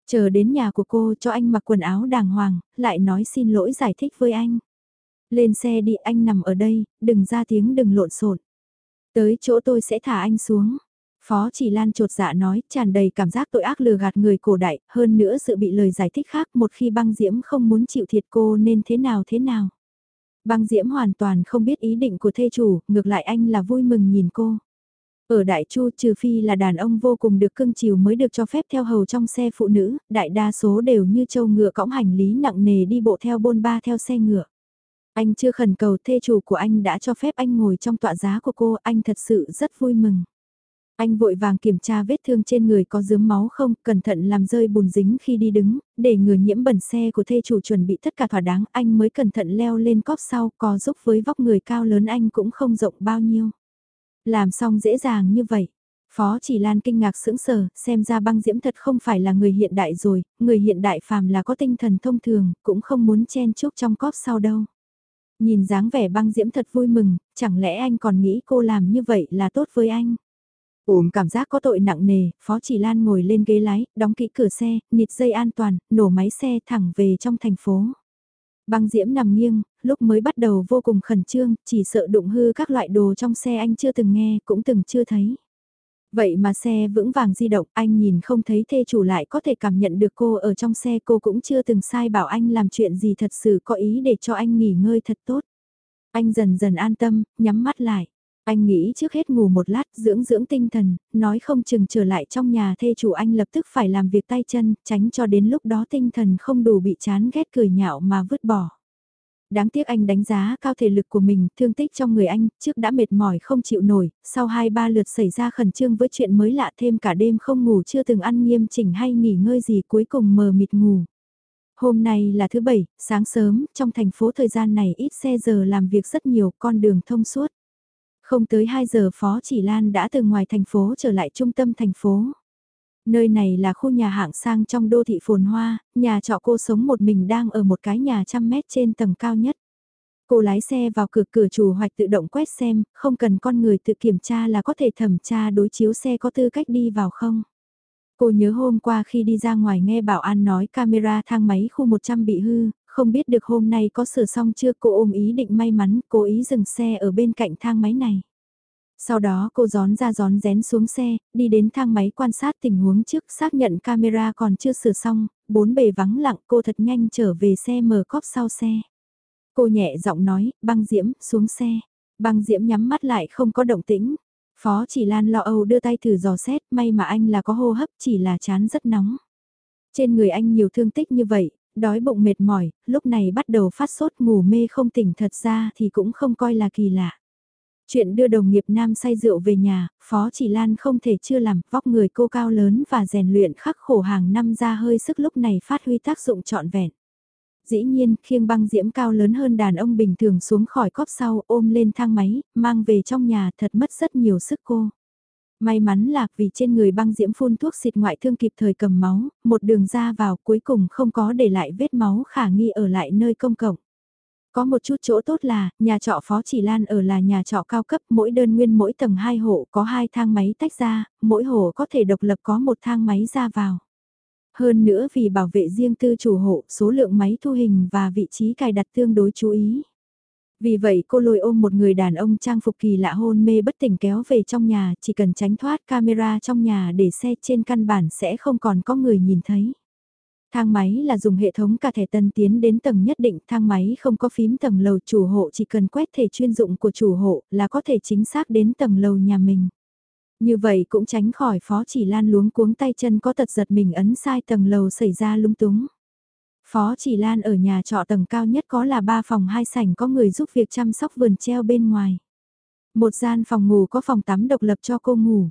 Chờ đến nhà của cô cho anh mặc quần áo đàng hoàng, lại nói xin lỗi giải thích với anh. Lên xe đi anh nằm ở đây, đừng ra tiếng đừng lộn xộn. Tới chỗ tôi sẽ thả anh xuống. Phó chỉ lan trột dạ nói, tràn đầy cảm giác tội ác lừa gạt người cổ đại, hơn nữa sự bị lời giải thích khác một khi băng diễm không muốn chịu thiệt cô nên thế nào thế nào. Băng diễm hoàn toàn không biết ý định của thê chủ, ngược lại anh là vui mừng nhìn cô. Ở Đại Chu trừ phi là đàn ông vô cùng được cưng chiều mới được cho phép theo hầu trong xe phụ nữ, đại đa số đều như châu ngựa cõng hành lý nặng nề đi bộ theo bôn ba theo xe ngựa. Anh chưa khẩn cầu thê chủ của anh đã cho phép anh ngồi trong tọa giá của cô, anh thật sự rất vui mừng. Anh vội vàng kiểm tra vết thương trên người có dướm máu không, cẩn thận làm rơi bùn dính khi đi đứng, để người nhiễm bẩn xe của thê chủ chuẩn bị tất cả thỏa đáng, anh mới cẩn thận leo lên cóp sau, có giúp với vóc người cao lớn anh cũng không rộng bao nhiêu. Làm xong dễ dàng như vậy. Phó chỉ lan kinh ngạc sững sờ, xem ra băng diễm thật không phải là người hiện đại rồi, người hiện đại phàm là có tinh thần thông thường, cũng không muốn chen chúc trong cóp sau đâu. Nhìn dáng vẻ băng diễm thật vui mừng, chẳng lẽ anh còn nghĩ cô làm như vậy là tốt với anh? Ôm cảm giác có tội nặng nề, Phó Chỉ Lan ngồi lên ghế lái, đóng kỹ cửa xe, nịt dây an toàn, nổ máy xe thẳng về trong thành phố. Băng diễm nằm nghiêng, lúc mới bắt đầu vô cùng khẩn trương, chỉ sợ đụng hư các loại đồ trong xe anh chưa từng nghe, cũng từng chưa thấy. Vậy mà xe vững vàng di động, anh nhìn không thấy thê chủ lại có thể cảm nhận được cô ở trong xe cô cũng chưa từng sai bảo anh làm chuyện gì thật sự có ý để cho anh nghỉ ngơi thật tốt. Anh dần dần an tâm, nhắm mắt lại. Anh nghĩ trước hết ngủ một lát dưỡng dưỡng tinh thần, nói không chừng trở lại trong nhà thê chủ anh lập tức phải làm việc tay chân, tránh cho đến lúc đó tinh thần không đủ bị chán ghét cười nhạo mà vứt bỏ. Đáng tiếc anh đánh giá cao thể lực của mình, thương tích trong người anh, trước đã mệt mỏi không chịu nổi, sau hai ba lượt xảy ra khẩn trương với chuyện mới lạ thêm cả đêm không ngủ chưa từng ăn nghiêm chỉnh hay nghỉ ngơi gì cuối cùng mờ mịt ngủ. Hôm nay là thứ bảy, sáng sớm, trong thành phố thời gian này ít xe giờ làm việc rất nhiều, con đường thông suốt. Không tới 2 giờ Phó Chỉ Lan đã từ ngoài thành phố trở lại trung tâm thành phố. Nơi này là khu nhà hạng sang trong đô thị phồn hoa, nhà trọ cô sống một mình đang ở một cái nhà trăm mét trên tầng cao nhất. Cô lái xe vào cửa cửa chủ hoạch tự động quét xem, không cần con người tự kiểm tra là có thể thẩm tra đối chiếu xe có tư cách đi vào không. Cô nhớ hôm qua khi đi ra ngoài nghe bảo an nói camera thang máy khu 100 bị hư, không biết được hôm nay có sửa xong chưa cô ôm ý định may mắn cố ý dừng xe ở bên cạnh thang máy này. Sau đó cô gión ra gión rén xuống xe, đi đến thang máy quan sát tình huống trước xác nhận camera còn chưa sửa xong, bốn bề vắng lặng cô thật nhanh trở về xe mở cóp sau xe. Cô nhẹ giọng nói, băng diễm, xuống xe. Băng diễm nhắm mắt lại không có động tĩnh. Phó chỉ Lan lo âu đưa tay thử dò xét, may mà anh là có hô hấp chỉ là chán rất nóng. Trên người anh nhiều thương tích như vậy, đói bụng mệt mỏi, lúc này bắt đầu phát sốt ngủ mê không tỉnh thật ra thì cũng không coi là kỳ lạ. Chuyện đưa đồng nghiệp nam say rượu về nhà, Phó Chỉ Lan không thể chưa làm, vóc người cô cao lớn và rèn luyện khắc khổ hàng năm ra hơi sức lúc này phát huy tác dụng trọn vẹn. Dĩ nhiên, khiêng băng diễm cao lớn hơn đàn ông bình thường xuống khỏi cóp sau ôm lên thang máy, mang về trong nhà thật mất rất nhiều sức cô. May mắn là vì trên người băng diễm phun thuốc xịt ngoại thương kịp thời cầm máu, một đường ra vào cuối cùng không có để lại vết máu khả nghi ở lại nơi công cộng. Có một chút chỗ tốt là, nhà trọ Phó Chỉ Lan ở là nhà trọ cao cấp, mỗi đơn nguyên mỗi tầng hai hộ có hai thang máy tách ra, mỗi hộ có thể độc lập có một thang máy ra vào. Hơn nữa vì bảo vệ riêng tư chủ hộ, số lượng máy thu hình và vị trí cài đặt tương đối chú ý. Vì vậy cô lôi ôm một người đàn ông trang phục kỳ lạ hôn mê bất tỉnh kéo về trong nhà, chỉ cần tránh thoát camera trong nhà để xe trên căn bản sẽ không còn có người nhìn thấy. Thang máy là dùng hệ thống cả thẻ tân tiến đến tầng nhất định, thang máy không có phím tầng lầu chủ hộ chỉ cần quét thẻ chuyên dụng của chủ hộ là có thể chính xác đến tầng lầu nhà mình. Như vậy cũng tránh khỏi phó chỉ lan luống cuống tay chân có tật giật mình ấn sai tầng lầu xảy ra lung túng. Phó chỉ lan ở nhà trọ tầng cao nhất có là ba phòng hai sảnh có người giúp việc chăm sóc vườn treo bên ngoài. Một gian phòng ngủ có phòng tắm độc lập cho cô ngủ.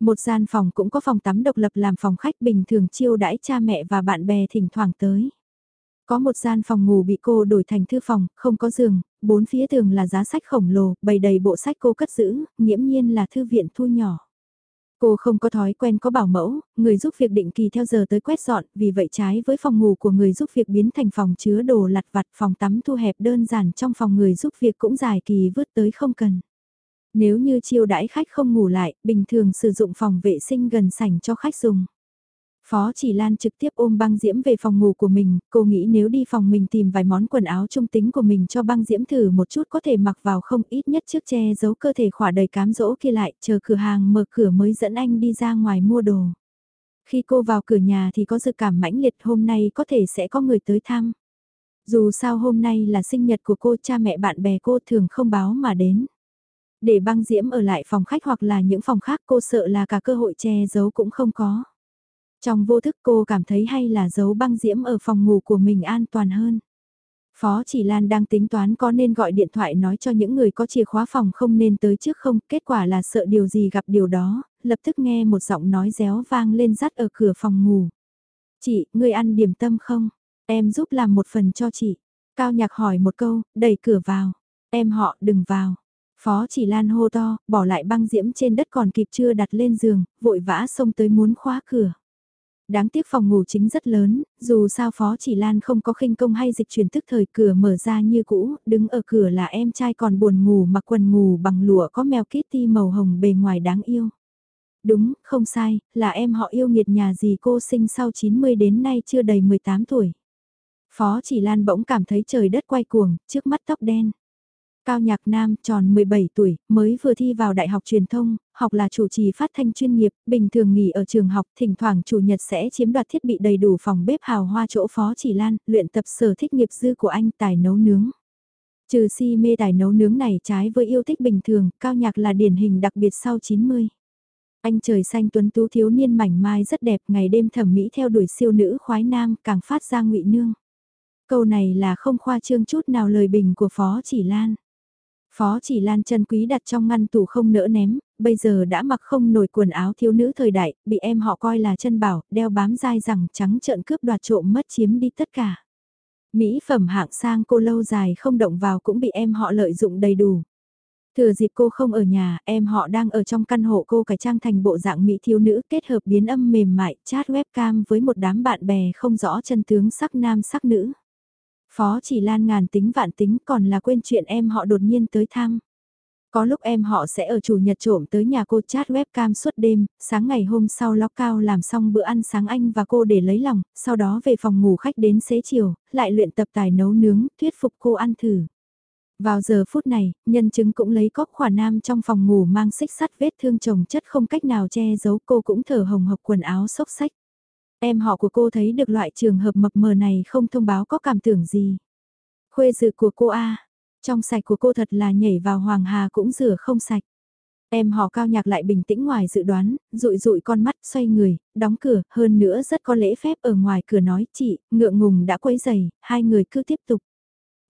Một gian phòng cũng có phòng tắm độc lập làm phòng khách bình thường chiêu đãi cha mẹ và bạn bè thỉnh thoảng tới. Có một gian phòng ngủ bị cô đổi thành thư phòng, không có giường, bốn phía tường là giá sách khổng lồ, bày đầy bộ sách cô cất giữ, nghiễm nhiên là thư viện thu nhỏ. Cô không có thói quen có bảo mẫu, người giúp việc định kỳ theo giờ tới quét dọn, vì vậy trái với phòng ngủ của người giúp việc biến thành phòng chứa đồ lặt vặt phòng tắm thu hẹp đơn giản trong phòng người giúp việc cũng dài kỳ vứt tới không cần. Nếu như chiêu đãi khách không ngủ lại, bình thường sử dụng phòng vệ sinh gần sảnh cho khách dùng. Phó chỉ Lan trực tiếp ôm băng diễm về phòng ngủ của mình, cô nghĩ nếu đi phòng mình tìm vài món quần áo trung tính của mình cho băng diễm thử một chút có thể mặc vào không ít nhất trước che giấu cơ thể khỏa đầy cám dỗ kia lại, chờ cửa hàng mở cửa mới dẫn anh đi ra ngoài mua đồ. Khi cô vào cửa nhà thì có dự cảm mãnh liệt hôm nay có thể sẽ có người tới thăm. Dù sao hôm nay là sinh nhật của cô cha mẹ bạn bè cô thường không báo mà đến. Để băng diễm ở lại phòng khách hoặc là những phòng khác cô sợ là cả cơ hội che giấu cũng không có. Trong vô thức cô cảm thấy hay là giấu băng diễm ở phòng ngủ của mình an toàn hơn. Phó chỉ Lan đang tính toán có nên gọi điện thoại nói cho những người có chìa khóa phòng không nên tới trước không, kết quả là sợ điều gì gặp điều đó, lập tức nghe một giọng nói réo vang lên rắt ở cửa phòng ngủ. Chị, người ăn điểm tâm không? Em giúp làm một phần cho chị. Cao nhạc hỏi một câu, đẩy cửa vào. Em họ đừng vào. Phó chỉ Lan hô to, bỏ lại băng diễm trên đất còn kịp chưa đặt lên giường, vội vã xông tới muốn khóa cửa. Đáng tiếc phòng ngủ chính rất lớn, dù sao Phó Chỉ Lan không có khinh công hay dịch chuyển tức thời cửa mở ra như cũ, đứng ở cửa là em trai còn buồn ngủ mặc quần ngủ bằng lụa có mèo kitty màu hồng bề ngoài đáng yêu. Đúng, không sai, là em họ yêu nghiệt nhà gì cô sinh sau 90 đến nay chưa đầy 18 tuổi. Phó Chỉ Lan bỗng cảm thấy trời đất quay cuồng, trước mắt tóc đen. Cao Nhạc Nam tròn 17 tuổi, mới vừa thi vào Đại học Truyền thông, học là chủ trì phát thanh chuyên nghiệp, bình thường nghỉ ở trường học, thỉnh thoảng chủ nhật sẽ chiếm đoạt thiết bị đầy đủ phòng bếp hào hoa chỗ phó chỉ lan, luyện tập sở thích nghiệp dư của anh tài nấu nướng. Trừ si mê tài nấu nướng này trái với yêu thích bình thường, Cao Nhạc là điển hình đặc biệt sau 90. Anh trời xanh tuấn tú thiếu niên mảnh mai rất đẹp, ngày đêm thẩm mỹ theo đuổi siêu nữ khoái nam, càng phát ra ngụy nương. Câu này là không khoa trương chút nào lời bình của Phó Chỉ Lan. Phó chỉ lan chân quý đặt trong ngăn tủ không nỡ ném, bây giờ đã mặc không nổi quần áo thiếu nữ thời đại, bị em họ coi là chân bảo, đeo bám dai rằng trắng trợn cướp đoạt trộm mất chiếm đi tất cả. Mỹ phẩm hạng sang cô lâu dài không động vào cũng bị em họ lợi dụng đầy đủ. Thừa dịp cô không ở nhà, em họ đang ở trong căn hộ cô cải trang thành bộ dạng mỹ thiếu nữ kết hợp biến âm mềm mại, chat webcam với một đám bạn bè không rõ chân tướng sắc nam sắc nữ. Phó chỉ lan ngàn tính vạn tính còn là quên chuyện em họ đột nhiên tới thăm. Có lúc em họ sẽ ở chủ nhật trộm tới nhà cô chat webcam suốt đêm, sáng ngày hôm sau lóc cao làm xong bữa ăn sáng anh và cô để lấy lòng, sau đó về phòng ngủ khách đến xế chiều, lại luyện tập tài nấu nướng, thuyết phục cô ăn thử. Vào giờ phút này, nhân chứng cũng lấy cóc khỏa nam trong phòng ngủ mang xích sắt vết thương chồng chất không cách nào che giấu cô cũng thở hồng hộc quần áo xốc xách. Em họ của cô thấy được loại trường hợp mập mờ này không thông báo có cảm tưởng gì. Khuê dự của cô A, trong sạch của cô thật là nhảy vào hoàng hà cũng rửa không sạch. Em họ cao nhạc lại bình tĩnh ngoài dự đoán, rụi rụi con mắt, xoay người, đóng cửa, hơn nữa rất có lễ phép ở ngoài cửa nói, chị, ngượng ngùng đã quấy giày, hai người cứ tiếp tục.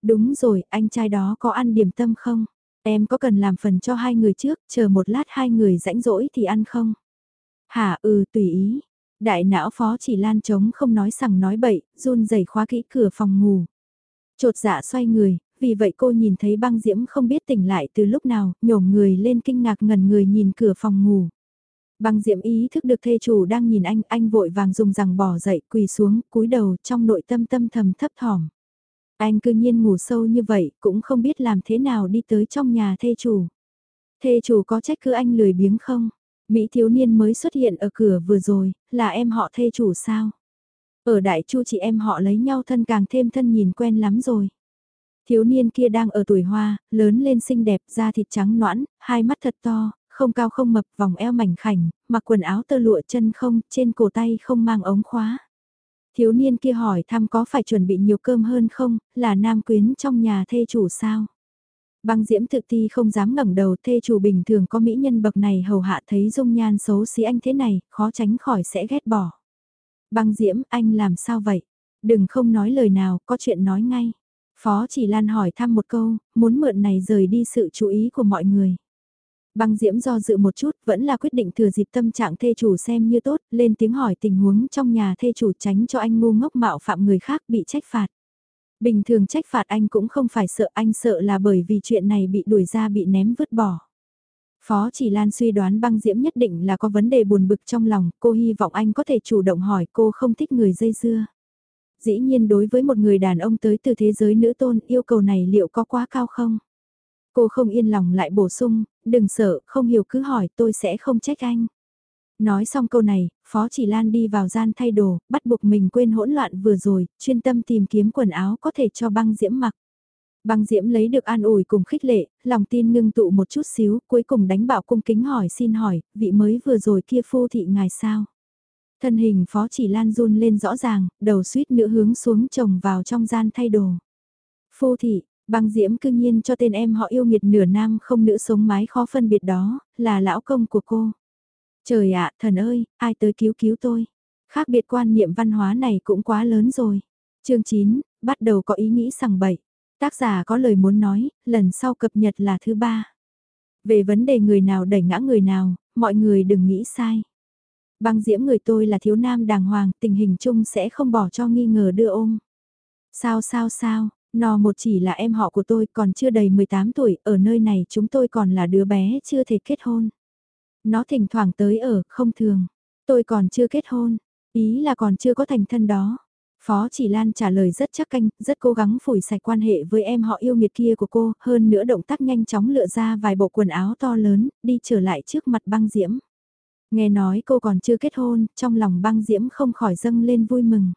Đúng rồi, anh trai đó có ăn điểm tâm không? Em có cần làm phần cho hai người trước, chờ một lát hai người rãnh rỗi thì ăn không? Hả ừ tùy ý. Đại não phó chỉ lan trống không nói sằng nói bậy, run rẩy khóa kỹ cửa phòng ngủ. Chột dạ xoay người, vì vậy cô nhìn thấy băng diễm không biết tỉnh lại từ lúc nào, nhổm người lên kinh ngạc ngần người nhìn cửa phòng ngủ. Băng diễm ý thức được thê chủ đang nhìn anh, anh vội vàng dùng rằng bỏ dậy, quỳ xuống, cúi đầu trong nội tâm tâm thầm thấp thỏm. Anh cư nhiên ngủ sâu như vậy, cũng không biết làm thế nào đi tới trong nhà thê chủ. Thê chủ có trách cứ anh lười biếng không? Mỹ thiếu niên mới xuất hiện ở cửa vừa rồi, là em họ thê chủ sao? Ở đại chu chị em họ lấy nhau thân càng thêm thân nhìn quen lắm rồi. Thiếu niên kia đang ở tuổi hoa, lớn lên xinh đẹp, da thịt trắng noãn, hai mắt thật to, không cao không mập, vòng eo mảnh khảnh, mặc quần áo tơ lụa chân không, trên cổ tay không mang ống khóa. Thiếu niên kia hỏi thăm có phải chuẩn bị nhiều cơm hơn không, là nam quyến trong nhà thê chủ sao? Băng diễm thực thi không dám ngẩng đầu thê chủ bình thường có mỹ nhân bậc này hầu hạ thấy dung nhan xấu xí anh thế này, khó tránh khỏi sẽ ghét bỏ. Băng diễm, anh làm sao vậy? Đừng không nói lời nào, có chuyện nói ngay. Phó chỉ lan hỏi thăm một câu, muốn mượn này rời đi sự chú ý của mọi người. Băng diễm do dự một chút, vẫn là quyết định thừa dịp tâm trạng thê chủ xem như tốt, lên tiếng hỏi tình huống trong nhà thê chủ tránh cho anh ngu ngốc mạo phạm người khác bị trách phạt. Bình thường trách phạt anh cũng không phải sợ anh sợ là bởi vì chuyện này bị đuổi ra bị ném vứt bỏ. Phó chỉ Lan suy đoán băng diễm nhất định là có vấn đề buồn bực trong lòng, cô hy vọng anh có thể chủ động hỏi cô không thích người dây dưa. Dĩ nhiên đối với một người đàn ông tới từ thế giới nữ tôn yêu cầu này liệu có quá cao không? Cô không yên lòng lại bổ sung, đừng sợ, không hiểu cứ hỏi tôi sẽ không trách anh. Nói xong câu này, Phó Chỉ Lan đi vào gian thay đồ, bắt buộc mình quên hỗn loạn vừa rồi, chuyên tâm tìm kiếm quần áo có thể cho băng diễm mặc. Băng diễm lấy được an ủi cùng khích lệ, lòng tin ngưng tụ một chút xíu, cuối cùng đánh bạo cung kính hỏi xin hỏi, vị mới vừa rồi kia phu thị ngài sao? Thân hình Phó Chỉ Lan run lên rõ ràng, đầu suýt nữa hướng xuống chồng vào trong gian thay đồ. Phu thị, Băng diễm cương nhiên cho tên em họ yêu nghiệt nửa nam không nữ sống mái khó phân biệt đó, là lão công của cô. Trời ạ, thần ơi, ai tới cứu cứu tôi. Khác biệt quan niệm văn hóa này cũng quá lớn rồi. chương 9, bắt đầu có ý nghĩ sằng bậy. Tác giả có lời muốn nói, lần sau cập nhật là thứ ba. Về vấn đề người nào đẩy ngã người nào, mọi người đừng nghĩ sai. Băng diễm người tôi là thiếu nam đàng hoàng, tình hình chung sẽ không bỏ cho nghi ngờ đưa ôm. Sao sao sao, Nó một chỉ là em họ của tôi còn chưa đầy 18 tuổi, ở nơi này chúng tôi còn là đứa bé chưa thể kết hôn. Nó thỉnh thoảng tới ở, không thường. Tôi còn chưa kết hôn, ý là còn chưa có thành thân đó. Phó chỉ Lan trả lời rất chắc canh, rất cố gắng phủi sạch quan hệ với em họ yêu nghiệt kia của cô, hơn nữa động tác nhanh chóng lựa ra vài bộ quần áo to lớn, đi trở lại trước mặt băng diễm. Nghe nói cô còn chưa kết hôn, trong lòng băng diễm không khỏi dâng lên vui mừng.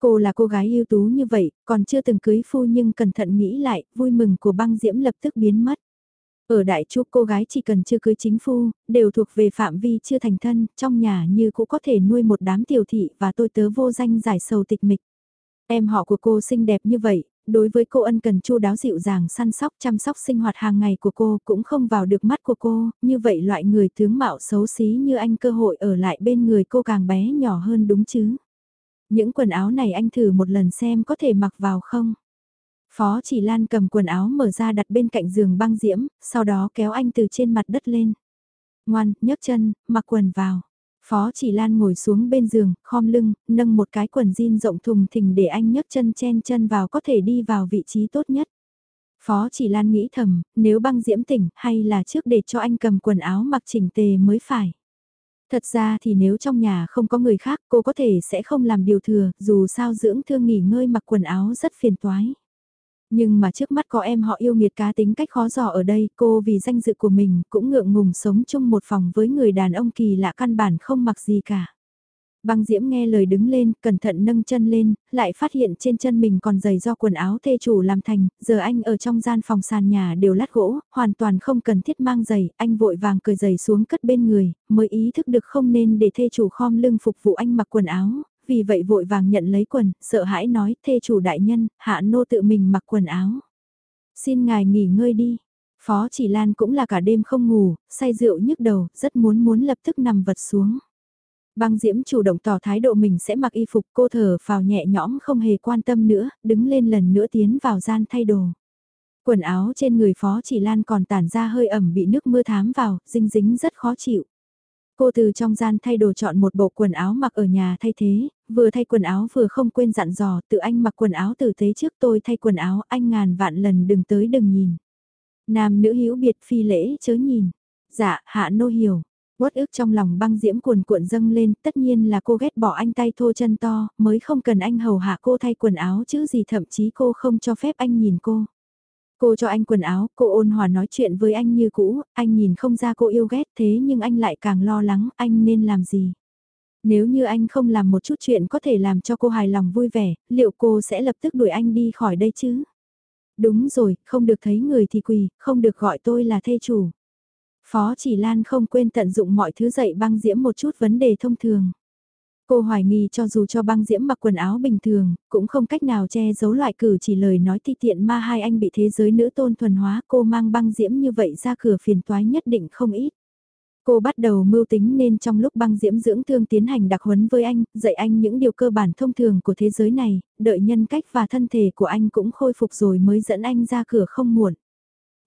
Cô là cô gái ưu tú như vậy, còn chưa từng cưới phu nhưng cẩn thận nghĩ lại, vui mừng của băng diễm lập tức biến mất. Ở đại trúc cô gái chỉ cần chưa cưới chính phu, đều thuộc về phạm vi chưa thành thân, trong nhà như cũng có thể nuôi một đám tiểu thị và tôi tớ vô danh giải sầu tịch mịch. Em họ của cô xinh đẹp như vậy, đối với cô ân cần chu đáo dịu dàng săn sóc chăm sóc sinh hoạt hàng ngày của cô cũng không vào được mắt của cô, như vậy loại người tướng mạo xấu xí như anh cơ hội ở lại bên người cô càng bé nhỏ hơn đúng chứ. Những quần áo này anh thử một lần xem có thể mặc vào không? Phó chỉ Lan cầm quần áo mở ra đặt bên cạnh giường băng diễm, sau đó kéo anh từ trên mặt đất lên. Ngoan, nhấc chân, mặc quần vào. Phó chỉ Lan ngồi xuống bên giường, khom lưng, nâng một cái quần jean rộng thùng thình để anh nhấc chân chen chân vào có thể đi vào vị trí tốt nhất. Phó chỉ Lan nghĩ thầm, nếu băng diễm tỉnh hay là trước để cho anh cầm quần áo mặc chỉnh tề mới phải. Thật ra thì nếu trong nhà không có người khác cô có thể sẽ không làm điều thừa, dù sao dưỡng thương nghỉ ngơi mặc quần áo rất phiền toái. Nhưng mà trước mắt có em họ yêu nghiệt cá tính cách khó dò ở đây, cô vì danh dự của mình cũng ngượng ngùng sống chung một phòng với người đàn ông kỳ lạ căn bản không mặc gì cả. Băng Diễm nghe lời đứng lên, cẩn thận nâng chân lên, lại phát hiện trên chân mình còn giày do quần áo thê chủ làm thành, giờ anh ở trong gian phòng sàn nhà đều lát gỗ, hoàn toàn không cần thiết mang giày, anh vội vàng cởi giày xuống cất bên người, mới ý thức được không nên để thê chủ khom lưng phục vụ anh mặc quần áo, vì vậy vội vàng nhận lấy quần, sợ hãi nói, thê chủ đại nhân, hạ nô tự mình mặc quần áo. Xin ngài nghỉ ngơi đi. Phó chỉ Lan cũng là cả đêm không ngủ, say rượu nhức đầu, rất muốn muốn lập tức nằm vật xuống. Băng Diễm chủ động tỏ thái độ mình sẽ mặc y phục cô thở vào nhẹ nhõm không hề quan tâm nữa, đứng lên lần nữa tiến vào gian thay đồ. Quần áo trên người Phó Chỉ Lan còn tản ra hơi ẩm bị nước mưa thám vào, dinh dính rất khó chịu. Cô từ trong gian thay đồ chọn một bộ quần áo mặc ở nhà thay thế, vừa thay quần áo vừa không quên dặn dò tự anh mặc quần áo tử tế trước tôi thay quần áo anh ngàn vạn lần đừng tới đừng nhìn. Nam nữ hữu biệt phi lễ chớ nhìn. Dạ, hạ nô hiểu. Quất ức trong lòng băng diễm cuồn cuộn dâng lên, tất nhiên là cô ghét bỏ anh tay thô chân to, mới không cần anh hầu hạ cô thay quần áo chứ gì thậm chí cô không cho phép anh nhìn cô. Cô cho anh quần áo, cô ôn hòa nói chuyện với anh như cũ, anh nhìn không ra cô yêu ghét thế nhưng anh lại càng lo lắng anh nên làm gì. Nếu như anh không làm một chút chuyện có thể làm cho cô hài lòng vui vẻ, liệu cô sẽ lập tức đuổi anh đi khỏi đây chứ? Đúng rồi, không được thấy người thì quỳ, không được gọi tôi là thê chủ. Phó chỉ Lan không quên tận dụng mọi thứ dạy băng diễm một chút vấn đề thông thường. Cô hoài nghi cho dù cho băng diễm mặc quần áo bình thường, cũng không cách nào che giấu loại cử chỉ lời nói ti tiện ma hai anh bị thế giới nữ tôn thuần hóa cô mang băng diễm như vậy ra cửa phiền toái nhất định không ít. Cô bắt đầu mưu tính nên trong lúc băng diễm dưỡng thương tiến hành đặc huấn với anh, dạy anh những điều cơ bản thông thường của thế giới này, đợi nhân cách và thân thể của anh cũng khôi phục rồi mới dẫn anh ra cửa không muộn.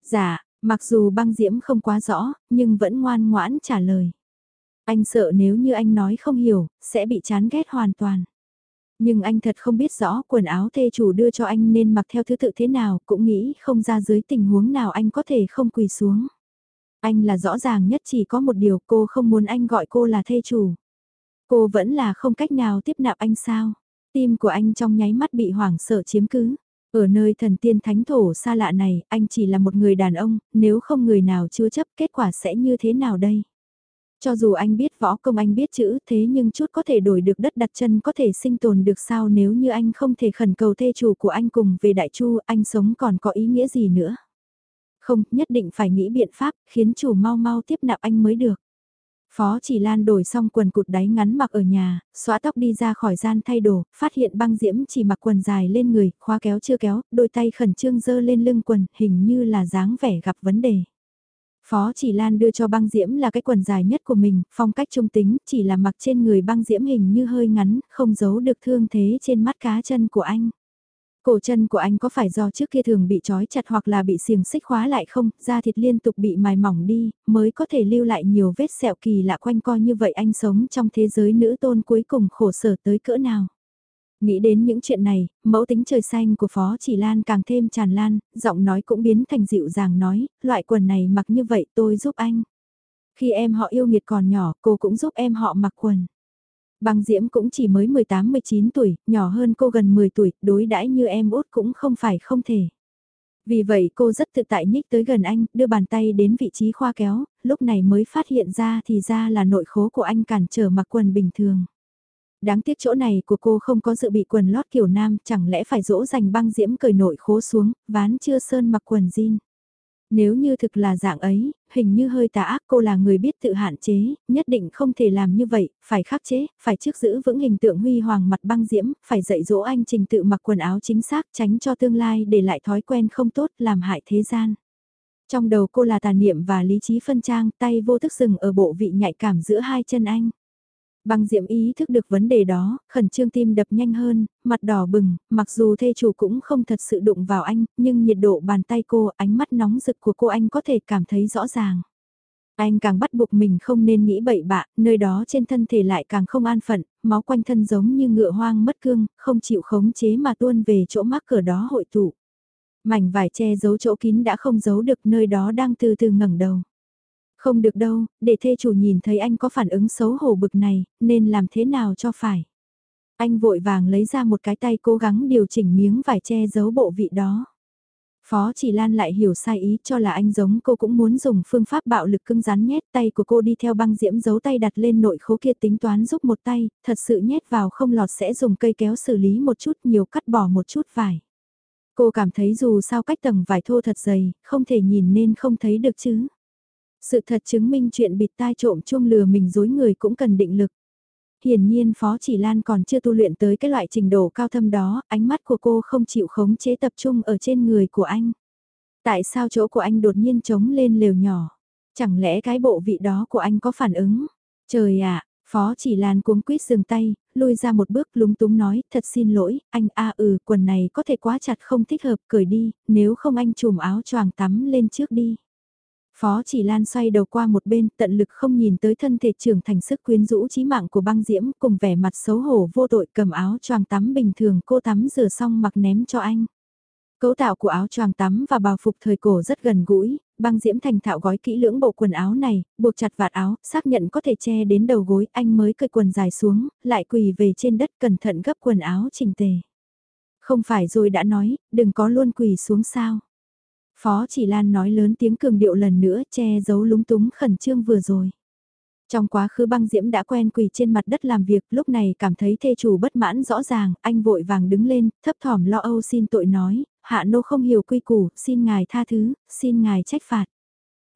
Dạ, mặc dù băng diễm không quá rõ, nhưng vẫn ngoan ngoãn trả lời. Anh sợ nếu như anh nói không hiểu, sẽ bị chán ghét hoàn toàn. Nhưng anh thật không biết rõ quần áo thê chủ đưa cho anh nên mặc theo thứ tự thế nào, cũng nghĩ không ra dưới tình huống nào anh có thể không quỳ xuống. Anh là rõ ràng nhất chỉ có một điều cô không muốn anh gọi cô là thê chủ. Cô vẫn là không cách nào tiếp nạp anh sao. Tim của anh trong nháy mắt bị hoảng sợ chiếm cứ. Ở nơi thần tiên thánh thổ xa lạ này, anh chỉ là một người đàn ông, nếu không người nào chưa chấp kết quả sẽ như thế nào đây? Cho dù anh biết võ công anh biết chữ thế nhưng chút có thể đổi được đất đặt chân có thể sinh tồn được sao nếu như anh không thể khẩn cầu thê chủ của anh cùng về đại chu anh sống còn có ý nghĩa gì nữa. Không, nhất định phải nghĩ biện pháp khiến chủ mau mau tiếp nạp anh mới được. Phó chỉ lan đổi xong quần cụt đáy ngắn mặc ở nhà, xóa tóc đi ra khỏi gian thay đồ, phát hiện băng diễm chỉ mặc quần dài lên người, khóa kéo chưa kéo, đôi tay khẩn trương dơ lên lưng quần, hình như là dáng vẻ gặp vấn đề. Phó chỉ Lan đưa cho băng diễm là cái quần dài nhất của mình, phong cách trung tính, chỉ là mặc trên người băng diễm hình như hơi ngắn, không giấu được thương thế trên mắt cá chân của anh. Cổ chân của anh có phải do trước kia thường bị trói chặt hoặc là bị xiềng xích khóa lại không, da thịt liên tục bị mài mỏng đi, mới có thể lưu lại nhiều vết sẹo kỳ lạ quanh co như vậy anh sống trong thế giới nữ tôn cuối cùng khổ sở tới cỡ nào. Nghĩ đến những chuyện này, mẫu tính trời xanh của Phó Chỉ Lan càng thêm tràn lan, giọng nói cũng biến thành dịu dàng nói, loại quần này mặc như vậy tôi giúp anh. Khi em họ yêu nghiệt còn nhỏ, cô cũng giúp em họ mặc quần. Băng Diễm cũng chỉ mới 18-19 tuổi, nhỏ hơn cô gần 10 tuổi, đối đãi như em út cũng không phải không thể. Vì vậy cô rất tự tại nhích tới gần anh, đưa bàn tay đến vị trí khoa kéo, lúc này mới phát hiện ra thì ra là nội khố của anh cản trở mặc quần bình thường. Đáng tiếc chỗ này của cô không có dự bị quần lót kiểu nam, chẳng lẽ phải dỗ dành băng diễm cởi nội khố xuống, ván chưa sơn mặc quần jean. Nếu như thực là dạng ấy, hình như hơi tà ác cô là người biết tự hạn chế, nhất định không thể làm như vậy, phải khắc chế, phải trước giữ vững hình tượng huy hoàng mặt băng diễm, phải dạy dỗ anh trình tự mặc quần áo chính xác tránh cho tương lai để lại thói quen không tốt làm hại thế gian. Trong đầu cô là tà niệm và lý trí phân trang tay vô thức dừng ở bộ vị nhạy cảm giữa hai chân anh. Băng diệm ý thức được vấn đề đó, khẩn trương tim đập nhanh hơn, mặt đỏ bừng, mặc dù thê chủ cũng không thật sự đụng vào anh, nhưng nhiệt độ bàn tay cô, ánh mắt nóng rực của cô anh có thể cảm thấy rõ ràng. Anh càng bắt buộc mình không nên nghĩ bậy bạ, nơi đó trên thân thể lại càng không an phận, máu quanh thân giống như ngựa hoang mất cương, không chịu khống chế mà tuôn về chỗ mắc cửa đó hội tụ. Mảnh vải che giấu chỗ kín đã không giấu được nơi đó đang từ từ ngẩng đầu. Không được đâu, để thê chủ nhìn thấy anh có phản ứng xấu hổ bực này, nên làm thế nào cho phải. Anh vội vàng lấy ra một cái tay cố gắng điều chỉnh miếng vải che giấu bộ vị đó. Phó chỉ Lan lại hiểu sai ý cho là anh giống cô cũng muốn dùng phương pháp bạo lực cưng rắn nhét tay của cô đi theo băng diễm giấu tay đặt lên nội khố kia tính toán giúp một tay, thật sự nhét vào không lọt sẽ dùng cây kéo xử lý một chút nhiều cắt bỏ một chút vải. Cô cảm thấy dù sao cách tầng vải thô thật dày, không thể nhìn nên không thấy được chứ. Sự thật chứng minh chuyện bịt tai trộm chuông lừa mình dối người cũng cần định lực. Hiển nhiên Phó Chỉ Lan còn chưa tu luyện tới cái loại trình độ cao thâm đó, ánh mắt của cô không chịu khống chế tập trung ở trên người của anh. Tại sao chỗ của anh đột nhiên trống lên lều nhỏ? Chẳng lẽ cái bộ vị đó của anh có phản ứng? Trời ạ, Phó Chỉ Lan cuống quýt dừng tay, lùi ra một bước lúng túng nói, thật xin lỗi, anh a ừ, quần này có thể quá chặt không thích hợp, cởi đi, nếu không anh trùm áo choàng tắm lên trước đi. Phó chỉ lan xoay đầu qua một bên tận lực không nhìn tới thân thể trưởng thành sức quyến rũ trí mạng của băng diễm cùng vẻ mặt xấu hổ vô tội cầm áo choàng tắm bình thường cô tắm rửa xong mặc ném cho anh. Cấu tạo của áo choàng tắm và bào phục thời cổ rất gần gũi, băng diễm thành thạo gói kỹ lưỡng bộ quần áo này, buộc chặt vạt áo, xác nhận có thể che đến đầu gối, anh mới cởi quần dài xuống, lại quỳ về trên đất cẩn thận gấp quần áo chỉnh tề. Không phải rồi đã nói, đừng có luôn quỳ xuống sao. Phó chỉ Lan nói lớn tiếng cường điệu lần nữa che giấu lúng túng khẩn trương vừa rồi. Trong quá khứ băng diễm đã quen quỳ trên mặt đất làm việc, lúc này cảm thấy thê chủ bất mãn rõ ràng, anh vội vàng đứng lên, thấp thỏm lo âu xin tội nói, hạ nô không hiểu quy củ, xin ngài tha thứ, xin ngài trách phạt.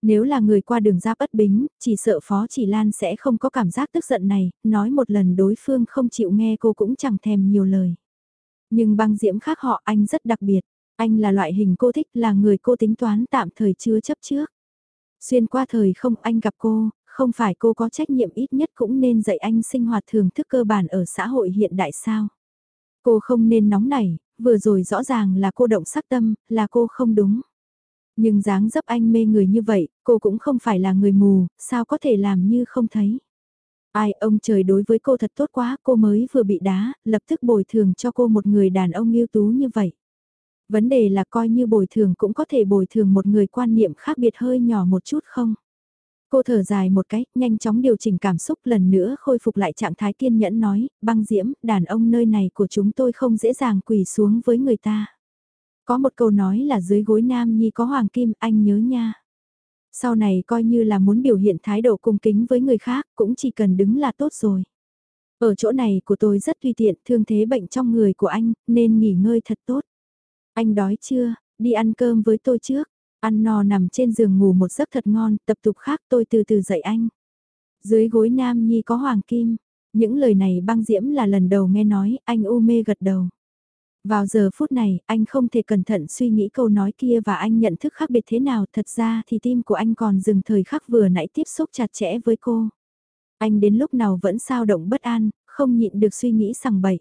Nếu là người qua đường giáp ất bính, chỉ sợ Phó Chỉ Lan sẽ không có cảm giác tức giận này, nói một lần đối phương không chịu nghe cô cũng chẳng thèm nhiều lời. Nhưng băng diễm khác họ anh rất đặc biệt. Anh là loại hình cô thích là người cô tính toán tạm thời chưa chấp trước. Xuyên qua thời không anh gặp cô, không phải cô có trách nhiệm ít nhất cũng nên dạy anh sinh hoạt thường thức cơ bản ở xã hội hiện đại sao. Cô không nên nóng nảy, vừa rồi rõ ràng là cô động sắc tâm, là cô không đúng. Nhưng dáng dấp anh mê người như vậy, cô cũng không phải là người mù, sao có thể làm như không thấy. Ai ông trời đối với cô thật tốt quá, cô mới vừa bị đá, lập tức bồi thường cho cô một người đàn ông ưu tú như vậy. Vấn đề là coi như bồi thường cũng có thể bồi thường một người quan niệm khác biệt hơi nhỏ một chút không? Cô thở dài một cái, nhanh chóng điều chỉnh cảm xúc lần nữa khôi phục lại trạng thái kiên nhẫn nói, băng diễm, đàn ông nơi này của chúng tôi không dễ dàng quỳ xuống với người ta. Có một câu nói là dưới gối nam nhi có hoàng kim, anh nhớ nha. Sau này coi như là muốn biểu hiện thái độ cung kính với người khác, cũng chỉ cần đứng là tốt rồi. Ở chỗ này của tôi rất tùy tiện, thương thế bệnh trong người của anh, nên nghỉ ngơi thật tốt. Anh đói chưa, đi ăn cơm với tôi trước. Ăn no nằm trên giường ngủ một giấc thật ngon, tập tục khác tôi từ từ dậy anh. Dưới gối Nam Nhi có hoàng kim. Những lời này băng diễm là lần đầu nghe nói, anh u mê gật đầu. Vào giờ phút này, anh không thể cẩn thận suy nghĩ câu nói kia và anh nhận thức khác biệt thế nào. Thật ra thì tim của anh còn dừng thời khắc vừa nãy tiếp xúc chặt chẽ với cô. Anh đến lúc nào vẫn sao động bất an, không nhịn được suy nghĩ sằng bậy.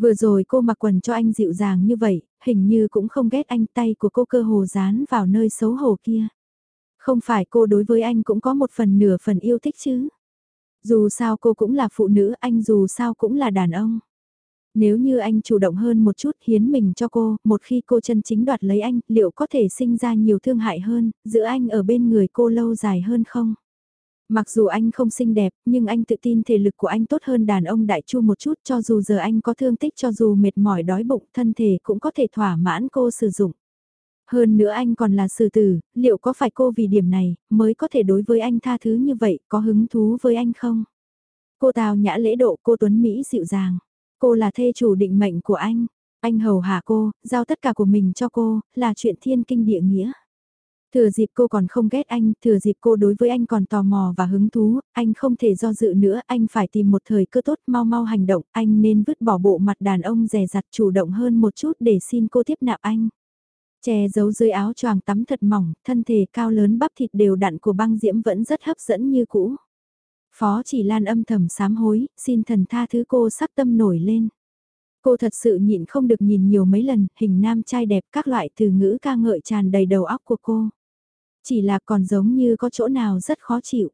Vừa rồi cô mặc quần cho anh dịu dàng như vậy, hình như cũng không ghét anh tay của cô cơ hồ dán vào nơi xấu hổ kia. Không phải cô đối với anh cũng có một phần nửa phần yêu thích chứ. Dù sao cô cũng là phụ nữ, anh dù sao cũng là đàn ông. Nếu như anh chủ động hơn một chút hiến mình cho cô, một khi cô chân chính đoạt lấy anh, liệu có thể sinh ra nhiều thương hại hơn, giữ anh ở bên người cô lâu dài hơn không? Mặc dù anh không xinh đẹp, nhưng anh tự tin thể lực của anh tốt hơn đàn ông đại chu một chút cho dù giờ anh có thương tích cho dù mệt mỏi đói bụng thân thể cũng có thể thỏa mãn cô sử dụng. Hơn nữa anh còn là sư tử, liệu có phải cô vì điểm này mới có thể đối với anh tha thứ như vậy, có hứng thú với anh không? Cô Tào nhã lễ độ cô Tuấn Mỹ dịu dàng. Cô là thê chủ định mệnh của anh. Anh hầu hạ cô, giao tất cả của mình cho cô, là chuyện thiên kinh địa nghĩa. Thừa dịp cô còn không ghét anh, thừa dịp cô đối với anh còn tò mò và hứng thú, anh không thể do dự nữa, anh phải tìm một thời cơ tốt mau mau hành động, anh nên vứt bỏ bộ mặt đàn ông rè rặt chủ động hơn một chút để xin cô tiếp nạp anh. Che giấu dưới áo choàng tắm thật mỏng, thân thể cao lớn bắp thịt đều đặn của băng diễm vẫn rất hấp dẫn như cũ. Phó chỉ lan âm thầm sám hối, xin thần tha thứ cô sắc tâm nổi lên. Cô thật sự nhịn không được nhìn nhiều mấy lần, hình nam trai đẹp các loại từ ngữ ca ngợi tràn đầy đầu óc của cô. Chỉ là còn giống như có chỗ nào rất khó chịu.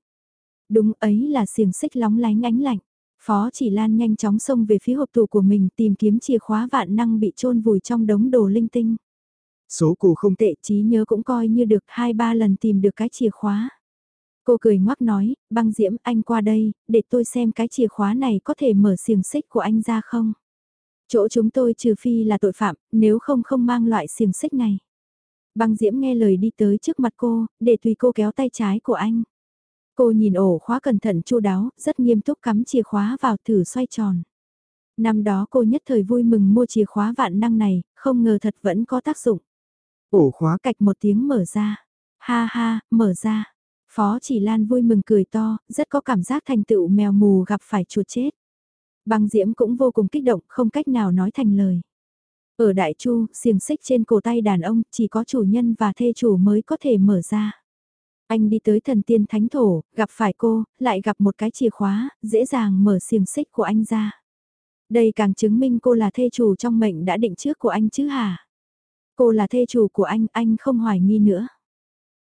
Đúng ấy là xiềng xích lóng lánh ánh lạnh. Phó chỉ lan nhanh chóng xông về phía hộp tủ của mình tìm kiếm chìa khóa vạn năng bị chôn vùi trong đống đồ linh tinh. Số cô không tệ trí nhớ cũng coi như được hai ba lần tìm được cái chìa khóa. Cô cười ngoắc nói, băng diễm anh qua đây, để tôi xem cái chìa khóa này có thể mở xiềng xích của anh ra không. Chỗ chúng tôi trừ phi là tội phạm, nếu không không mang loại xiềng xích này. Băng diễm nghe lời đi tới trước mặt cô, để tùy cô kéo tay trái của anh. Cô nhìn ổ khóa cẩn thận chu đáo, rất nghiêm túc cắm chìa khóa vào thử xoay tròn. Năm đó cô nhất thời vui mừng mua chìa khóa vạn năng này, không ngờ thật vẫn có tác dụng. Ổ khóa cạch một tiếng mở ra. Ha ha, mở ra. Phó chỉ Lan vui mừng cười to, rất có cảm giác thành tựu mèo mù gặp phải chuột chết. Băng Diễm cũng vô cùng kích động, không cách nào nói thành lời. Ở Đại Chu, xiềng xích trên cổ tay đàn ông, chỉ có chủ nhân và thê chủ mới có thể mở ra. Anh đi tới thần tiên thánh thổ, gặp phải cô, lại gặp một cái chìa khóa, dễ dàng mở xiềng xích của anh ra. Đây càng chứng minh cô là thê chủ trong mệnh đã định trước của anh chứ hả? Cô là thê chủ của anh, anh không hoài nghi nữa.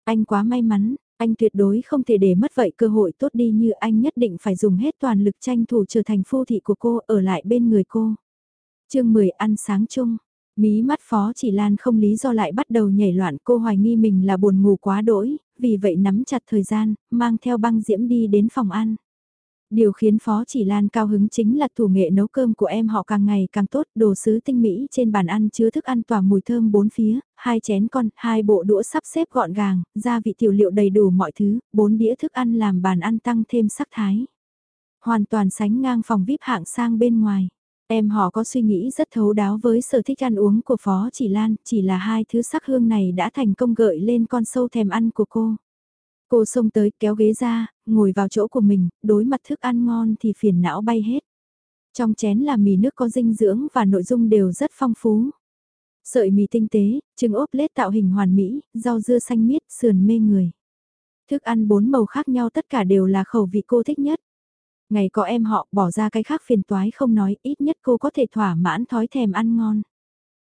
Anh quá may mắn, anh tuyệt đối không thể để mất vậy cơ hội tốt đi như anh nhất định phải dùng hết toàn lực tranh thủ trở thành phu thị của cô ở lại bên người cô chương 10 ăn sáng chung. Mí mắt phó chỉ lan không lý do lại bắt đầu nhảy loạn cô hoài nghi mình là buồn ngủ quá đỗi, vì vậy nắm chặt thời gian, mang theo băng diễm đi đến phòng ăn. Điều khiến Phó Chỉ Lan cao hứng chính là thủ nghệ nấu cơm của em họ càng ngày càng tốt, đồ sứ tinh mỹ trên bàn ăn chứa thức ăn tỏa mùi thơm bốn phía, hai chén con, hai bộ đũa sắp xếp gọn gàng, gia vị tiểu liệu đầy đủ mọi thứ, bốn đĩa thức ăn làm bàn ăn tăng thêm sắc thái. Hoàn toàn sánh ngang phòng VIP hạng sang bên ngoài. Em họ có suy nghĩ rất thấu đáo với sở thích ăn uống của Phó Chỉ Lan, chỉ là hai thứ sắc hương này đã thành công gợi lên con sâu thèm ăn của cô. Cô xông tới kéo ghế ra, ngồi vào chỗ của mình, đối mặt thức ăn ngon thì phiền não bay hết. Trong chén là mì nước có dinh dưỡng và nội dung đều rất phong phú. Sợi mì tinh tế, trứng ốp lết tạo hình hoàn mỹ, rau dưa xanh miết, sườn mê người. Thức ăn bốn màu khác nhau tất cả đều là khẩu vị cô thích nhất. Ngày có em họ bỏ ra cái khác phiền toái không nói, ít nhất cô có thể thỏa mãn thói thèm ăn ngon.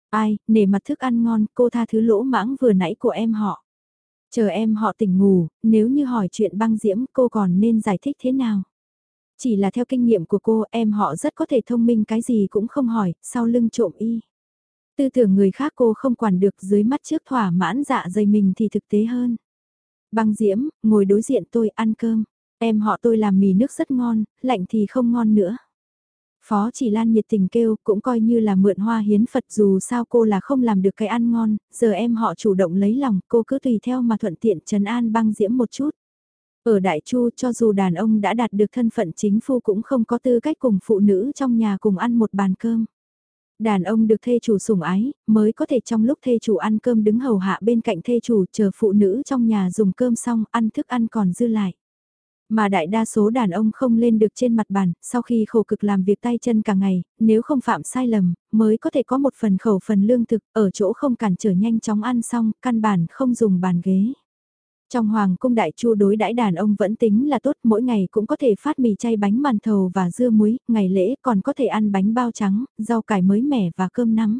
Ai, nể mặt thức ăn ngon, cô tha thứ lỗ mãng vừa nãy của em họ. Chờ em họ tỉnh ngủ, nếu như hỏi chuyện băng diễm cô còn nên giải thích thế nào? Chỉ là theo kinh nghiệm của cô em họ rất có thể thông minh cái gì cũng không hỏi, sau lưng trộm y. Tư tưởng người khác cô không quản được dưới mắt trước thỏa mãn dạ dày mình thì thực tế hơn. Băng diễm, ngồi đối diện tôi ăn cơm. Em họ tôi làm mì nước rất ngon, lạnh thì không ngon nữa. Phó chỉ Lan nhiệt tình kêu cũng coi như là mượn hoa hiến Phật dù sao cô là không làm được cái ăn ngon, giờ em họ chủ động lấy lòng cô cứ tùy theo mà thuận tiện trần an băng diễm một chút. Ở Đại Chu cho dù đàn ông đã đạt được thân phận chính phu cũng không có tư cách cùng phụ nữ trong nhà cùng ăn một bàn cơm. Đàn ông được thê chủ sủng ái, mới có thể trong lúc thê chủ ăn cơm đứng hầu hạ bên cạnh thê chủ chờ phụ nữ trong nhà dùng cơm xong ăn thức ăn còn dư lại. Mà đại đa số đàn ông không lên được trên mặt bàn, sau khi khổ cực làm việc tay chân cả ngày, nếu không phạm sai lầm, mới có thể có một phần khẩu phần lương thực, ở chỗ không cản trở nhanh chóng ăn xong, căn bản không dùng bàn ghế. Trong hoàng cung đại chu đối đãi đàn ông vẫn tính là tốt, mỗi ngày cũng có thể phát mì chay bánh màn thầu và dưa muối, ngày lễ còn có thể ăn bánh bao trắng, rau cải mới mẻ và cơm nắm.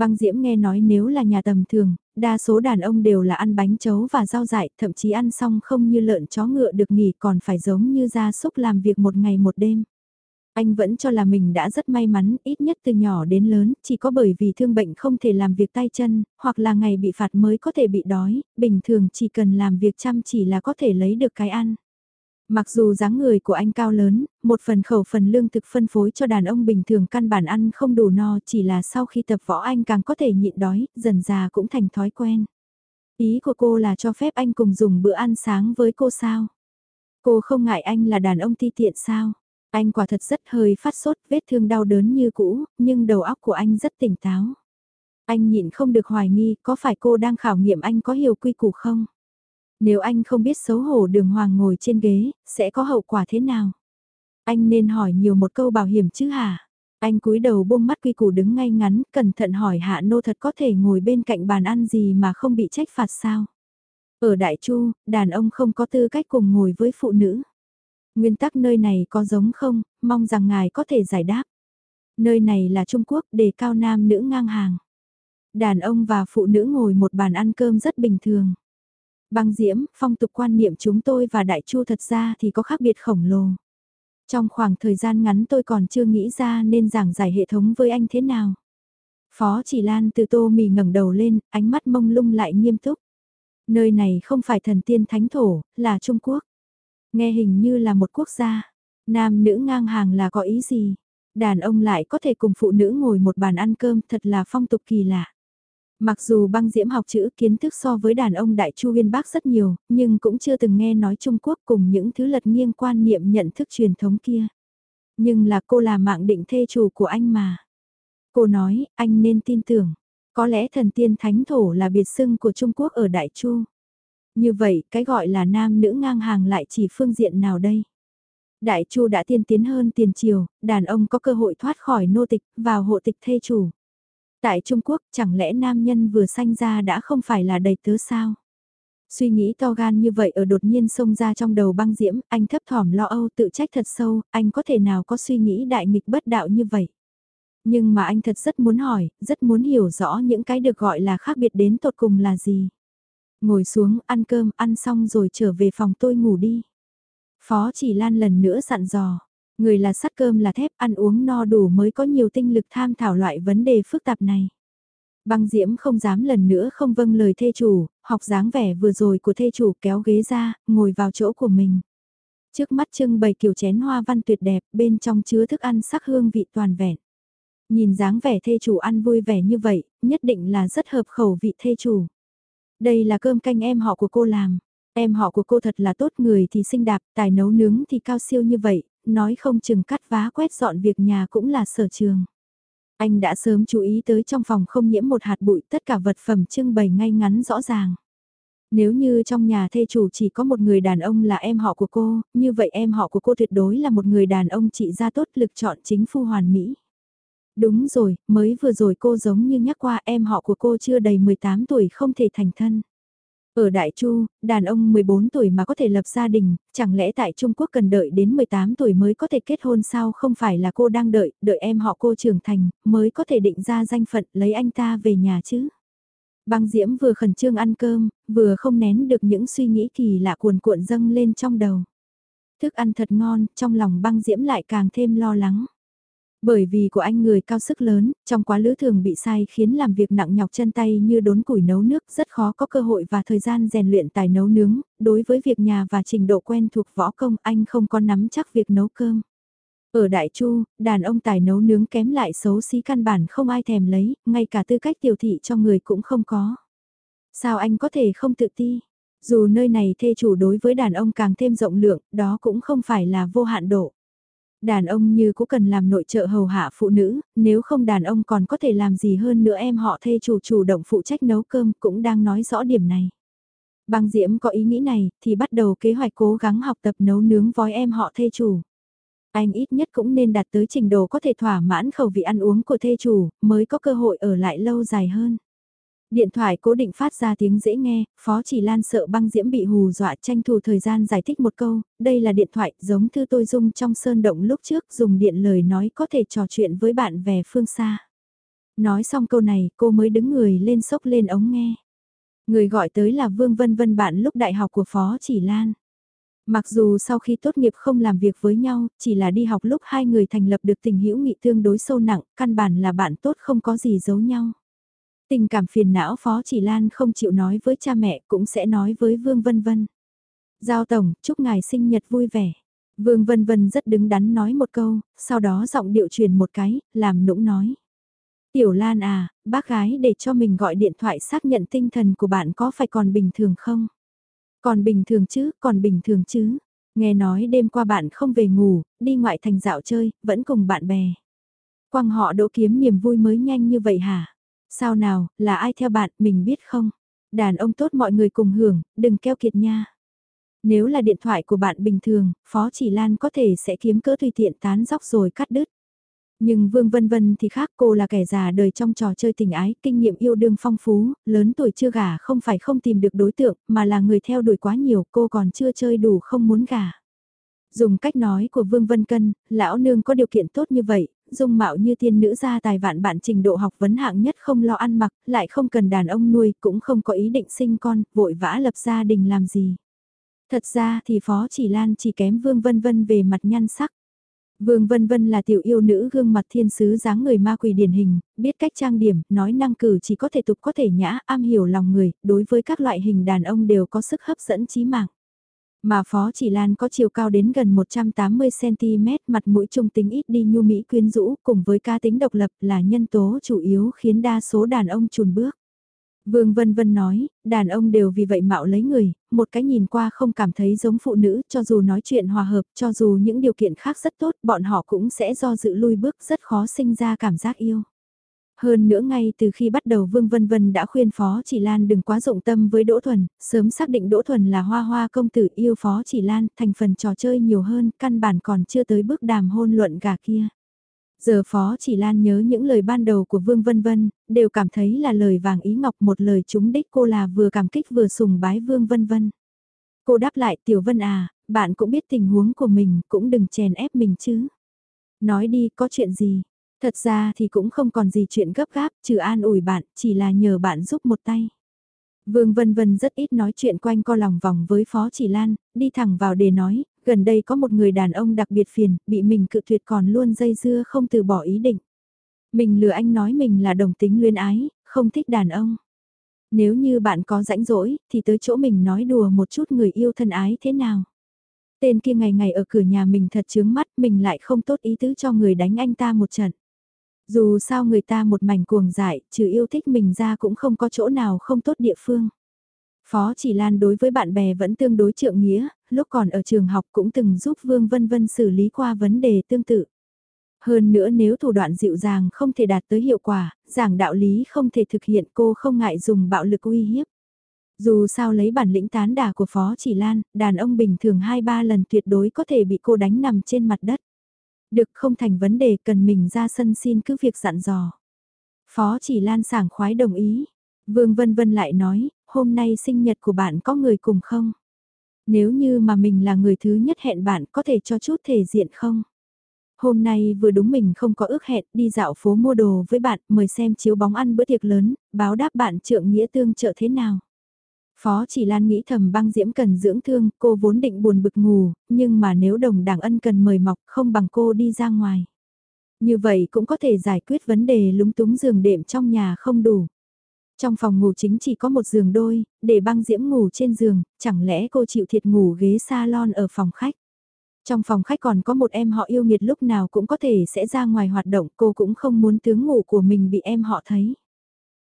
Băng Diễm nghe nói nếu là nhà tầm thường, đa số đàn ông đều là ăn bánh chấu và rau dại, thậm chí ăn xong không như lợn chó ngựa được nghỉ còn phải giống như gia súc làm việc một ngày một đêm. Anh vẫn cho là mình đã rất may mắn, ít nhất từ nhỏ đến lớn, chỉ có bởi vì thương bệnh không thể làm việc tay chân, hoặc là ngày bị phạt mới có thể bị đói, bình thường chỉ cần làm việc chăm chỉ là có thể lấy được cái ăn. Mặc dù dáng người của anh cao lớn, một phần khẩu phần lương thực phân phối cho đàn ông bình thường căn bản ăn không đủ no chỉ là sau khi tập võ anh càng có thể nhịn đói, dần già cũng thành thói quen. Ý của cô là cho phép anh cùng dùng bữa ăn sáng với cô sao? Cô không ngại anh là đàn ông ti tiện sao? Anh quả thật rất hơi phát sốt, vết thương đau đớn như cũ, nhưng đầu óc của anh rất tỉnh táo. Anh nhịn không được hoài nghi có phải cô đang khảo nghiệm anh có hiểu quy củ không? Nếu anh không biết xấu hổ đường hoàng ngồi trên ghế, sẽ có hậu quả thế nào? Anh nên hỏi nhiều một câu bảo hiểm chứ hả? Anh cúi đầu buông mắt quy củ đứng ngay ngắn, cẩn thận hỏi hạ nô thật có thể ngồi bên cạnh bàn ăn gì mà không bị trách phạt sao? Ở Đại Chu, đàn ông không có tư cách cùng ngồi với phụ nữ. Nguyên tắc nơi này có giống không, mong rằng ngài có thể giải đáp. Nơi này là Trung Quốc, đề cao nam nữ ngang hàng. Đàn ông và phụ nữ ngồi một bàn ăn cơm rất bình thường. Băng diễm, phong tục quan niệm chúng tôi và đại chu thật ra thì có khác biệt khổng lồ. Trong khoảng thời gian ngắn tôi còn chưa nghĩ ra nên giảng giải hệ thống với anh thế nào. Phó chỉ lan từ tô mì ngẩng đầu lên, ánh mắt mông lung lại nghiêm túc. Nơi này không phải thần tiên thánh thổ, là Trung Quốc. Nghe hình như là một quốc gia. Nam nữ ngang hàng là có ý gì? Đàn ông lại có thể cùng phụ nữ ngồi một bàn ăn cơm thật là phong tục kỳ lạ. Mặc dù băng diễm học chữ kiến thức so với đàn ông Đại Chu Uyên Bác rất nhiều, nhưng cũng chưa từng nghe nói Trung Quốc cùng những thứ lật nghiêng quan niệm nhận thức truyền thống kia. Nhưng là cô là mạng định thê chủ của anh mà. Cô nói, anh nên tin tưởng. Có lẽ thần tiên thánh thổ là biệt xưng của Trung Quốc ở Đại Chu. Như vậy, cái gọi là nam nữ ngang hàng lại chỉ phương diện nào đây? Đại Chu đã tiên tiến hơn tiền triều, đàn ông có cơ hội thoát khỏi nô tịch, vào hộ tịch thê chủ. Tại Trung Quốc, chẳng lẽ nam nhân vừa sanh ra đã không phải là đầy tớ sao? Suy nghĩ to gan như vậy ở đột nhiên xông ra trong đầu băng diễm, anh thấp thỏm lo âu tự trách thật sâu, anh có thể nào có suy nghĩ đại nghịch bất đạo như vậy? Nhưng mà anh thật rất muốn hỏi, rất muốn hiểu rõ những cái được gọi là khác biệt đến tột cùng là gì. Ngồi xuống, ăn cơm, ăn xong rồi trở về phòng tôi ngủ đi. Phó chỉ lan lần nữa dặn dò. Người là sắt cơm là thép, ăn uống no đủ mới có nhiều tinh lực tham thảo loại vấn đề phức tạp này. Băng diễm không dám lần nữa không vâng lời thê chủ, học dáng vẻ vừa rồi của thê chủ kéo ghế ra, ngồi vào chỗ của mình. Trước mắt trưng bày kiểu chén hoa văn tuyệt đẹp, bên trong chứa thức ăn sắc hương vị toàn vẹn. Nhìn dáng vẻ thê chủ ăn vui vẻ như vậy, nhất định là rất hợp khẩu vị thê chủ. Đây là cơm canh em họ của cô làm. Em họ của cô thật là tốt người thì xinh đạp, tài nấu nướng thì cao siêu như vậy, nói không chừng cắt vá quét dọn việc nhà cũng là sở trường. Anh đã sớm chú ý tới trong phòng không nhiễm một hạt bụi tất cả vật phẩm trưng bày ngay ngắn rõ ràng. Nếu như trong nhà thê chủ chỉ có một người đàn ông là em họ của cô, như vậy em họ của cô tuyệt đối là một người đàn ông trị gia tốt lực chọn chính phu hoàn mỹ. Đúng rồi, mới vừa rồi cô giống như nhắc qua em họ của cô chưa đầy 18 tuổi không thể thành thân. Ở Đại Chu, đàn ông 14 tuổi mà có thể lập gia đình, chẳng lẽ tại Trung Quốc cần đợi đến 18 tuổi mới có thể kết hôn sao không phải là cô đang đợi, đợi em họ cô trưởng thành, mới có thể định ra danh phận lấy anh ta về nhà chứ. Băng Diễm vừa khẩn trương ăn cơm, vừa không nén được những suy nghĩ kỳ lạ cuồn cuộn dâng lên trong đầu. Thức ăn thật ngon, trong lòng băng Diễm lại càng thêm lo lắng. Bởi vì của anh người cao sức lớn, trong quá lữ thường bị sai khiến làm việc nặng nhọc chân tay như đốn củi nấu nước rất khó có cơ hội và thời gian rèn luyện tài nấu nướng, đối với việc nhà và trình độ quen thuộc võ công anh không có nắm chắc việc nấu cơm. Ở Đại Chu, đàn ông tài nấu nướng kém lại xấu xí căn bản không ai thèm lấy, ngay cả tư cách tiểu thị cho người cũng không có. Sao anh có thể không tự ti? Dù nơi này thê chủ đối với đàn ông càng thêm rộng lượng, đó cũng không phải là vô hạn độ. Đàn ông như cũng cần làm nội trợ hầu hạ phụ nữ, nếu không đàn ông còn có thể làm gì hơn nữa em họ thê chủ chủ động phụ trách nấu cơm cũng đang nói rõ điểm này. Băng Diễm có ý nghĩ này thì bắt đầu kế hoạch cố gắng học tập nấu nướng vói em họ thê chủ. Anh ít nhất cũng nên đạt tới trình độ có thể thỏa mãn khẩu vị ăn uống của thê chủ mới có cơ hội ở lại lâu dài hơn. Điện thoại cố định phát ra tiếng dễ nghe, Phó Chỉ Lan sợ băng diễm bị hù dọa tranh thủ thời gian giải thích một câu, đây là điện thoại giống thư tôi dùng trong sơn động lúc trước dùng điện lời nói có thể trò chuyện với bạn về phương xa. Nói xong câu này cô mới đứng người lên sốc lên ống nghe. Người gọi tới là Vương Vân Vân bạn lúc đại học của Phó Chỉ Lan. Mặc dù sau khi tốt nghiệp không làm việc với nhau, chỉ là đi học lúc hai người thành lập được tình hữu nghị tương đối sâu nặng, căn bản là bạn tốt không có gì giấu nhau. Tình cảm phiền não Phó Chỉ Lan không chịu nói với cha mẹ cũng sẽ nói với Vương Vân Vân. Giao Tổng, chúc ngài sinh nhật vui vẻ. Vương Vân Vân rất đứng đắn nói một câu, sau đó giọng điệu truyền một cái, làm nũng nói. Tiểu Lan à, bác gái để cho mình gọi điện thoại xác nhận tinh thần của bạn có phải còn bình thường không? Còn bình thường chứ, còn bình thường chứ. Nghe nói đêm qua bạn không về ngủ, đi ngoại thành dạo chơi, vẫn cùng bạn bè. Quang họ đỗ kiếm niềm vui mới nhanh như vậy hả? Sao nào, là ai theo bạn, mình biết không? Đàn ông tốt mọi người cùng hưởng, đừng keo kiệt nha. Nếu là điện thoại của bạn bình thường, Phó Chỉ Lan có thể sẽ kiếm cỡ tùy tiện tán dóc rồi cắt đứt. Nhưng Vương Vân Vân thì khác cô là kẻ già đời trong trò chơi tình ái, kinh nghiệm yêu đương phong phú, lớn tuổi chưa gả không phải không tìm được đối tượng, mà là người theo đuổi quá nhiều, cô còn chưa chơi đủ không muốn gả. Dùng cách nói của Vương Vân Cân, lão nương có điều kiện tốt như vậy, dung mạo như tiên nữ gia tài vạn bạn trình độ học vấn hạng nhất không lo ăn mặc, lại không cần đàn ông nuôi, cũng không có ý định sinh con, vội vã lập gia đình làm gì. Thật ra thì Phó Chỉ Lan chỉ kém Vương Vân Vân về mặt nhan sắc. Vương Vân Vân là tiểu yêu nữ gương mặt thiên sứ dáng người ma quỷ điển hình, biết cách trang điểm, nói năng cử chỉ có thể tục có thể nhã, am hiểu lòng người, đối với các loại hình đàn ông đều có sức hấp dẫn trí mạng. Mà Phó Chỉ Lan có chiều cao đến gần 180cm, mặt mũi trung tính ít đi nhu mỹ quyến rũ, cùng với ca tính độc lập là nhân tố chủ yếu khiến đa số đàn ông chùn bước. Vương Vân Vân nói, đàn ông đều vì vậy mạo lấy người, một cái nhìn qua không cảm thấy giống phụ nữ, cho dù nói chuyện hòa hợp, cho dù những điều kiện khác rất tốt, bọn họ cũng sẽ do dự lui bước rất khó sinh ra cảm giác yêu. Hơn nữa ngay từ khi bắt đầu Vương Vân Vân đã khuyên Phó Chỉ Lan đừng quá dụng tâm với Đỗ Thuần, sớm xác định Đỗ Thuần là hoa hoa công tử yêu Phó Chỉ Lan, thành phần trò chơi nhiều hơn, căn bản còn chưa tới bước đàm hôn luận gà kia. Giờ Phó Chỉ Lan nhớ những lời ban đầu của Vương Vân Vân, đều cảm thấy là lời vàng ý ngọc một lời chúng đích cô là vừa cảm kích vừa sùng bái Vương Vân Vân. Cô đáp lại Tiểu Vân à, bạn cũng biết tình huống của mình, cũng đừng chèn ép mình chứ. Nói đi, có chuyện gì? Thật ra thì cũng không còn gì chuyện gấp gáp, trừ an ủi bạn, chỉ là nhờ bạn giúp một tay. Vương Vân Vân rất ít nói chuyện quanh co lòng vòng với Phó Chỉ Lan, đi thẳng vào để nói, gần đây có một người đàn ông đặc biệt phiền, bị mình cự tuyệt còn luôn dây dưa không từ bỏ ý định. Mình lừa anh nói mình là đồng tính luyến ái, không thích đàn ông. Nếu như bạn có rãnh rỗi, thì tới chỗ mình nói đùa một chút người yêu thân ái thế nào. Tên kia ngày ngày ở cửa nhà mình thật chướng mắt, mình lại không tốt ý tứ cho người đánh anh ta một trận. Dù sao người ta một mảnh cuồng dại, trừ yêu thích mình ra cũng không có chỗ nào không tốt địa phương. Phó Chỉ Lan đối với bạn bè vẫn tương đối trượng nghĩa, lúc còn ở trường học cũng từng giúp Vương Vân Vân xử lý qua vấn đề tương tự. Hơn nữa nếu thủ đoạn dịu dàng không thể đạt tới hiệu quả, giảng đạo lý không thể thực hiện cô không ngại dùng bạo lực uy hiếp. Dù sao lấy bản lĩnh tán đả của Phó Chỉ Lan, đàn ông bình thường 2-3 lần tuyệt đối có thể bị cô đánh nằm trên mặt đất. Được không thành vấn đề cần mình ra sân xin cứ việc dặn dò. Phó Chỉ Lan sảng khoái đồng ý. Vương Vân Vân lại nói, hôm nay sinh nhật của bạn có người cùng không? Nếu như mà mình là người thứ nhất hẹn bạn có thể cho chút thể diện không? Hôm nay vừa đúng mình không có ước hẹn đi dạo phố mua đồ với bạn mời xem chiếu bóng ăn bữa tiệc lớn, báo đáp bạn trượng nghĩa tương trợ thế nào. Phó chỉ Lan nghĩ thầm băng diễm cần dưỡng thương, cô vốn định buồn bực ngủ, nhưng mà nếu đồng đảng ân cần mời mọc không bằng cô đi ra ngoài. Như vậy cũng có thể giải quyết vấn đề lúng túng giường đệm trong nhà không đủ. Trong phòng ngủ chính chỉ có một giường đôi, để băng diễm ngủ trên giường, chẳng lẽ cô chịu thiệt ngủ ghế salon ở phòng khách. Trong phòng khách còn có một em họ yêu nghiệt lúc nào cũng có thể sẽ ra ngoài hoạt động cô cũng không muốn tướng ngủ của mình bị em họ thấy.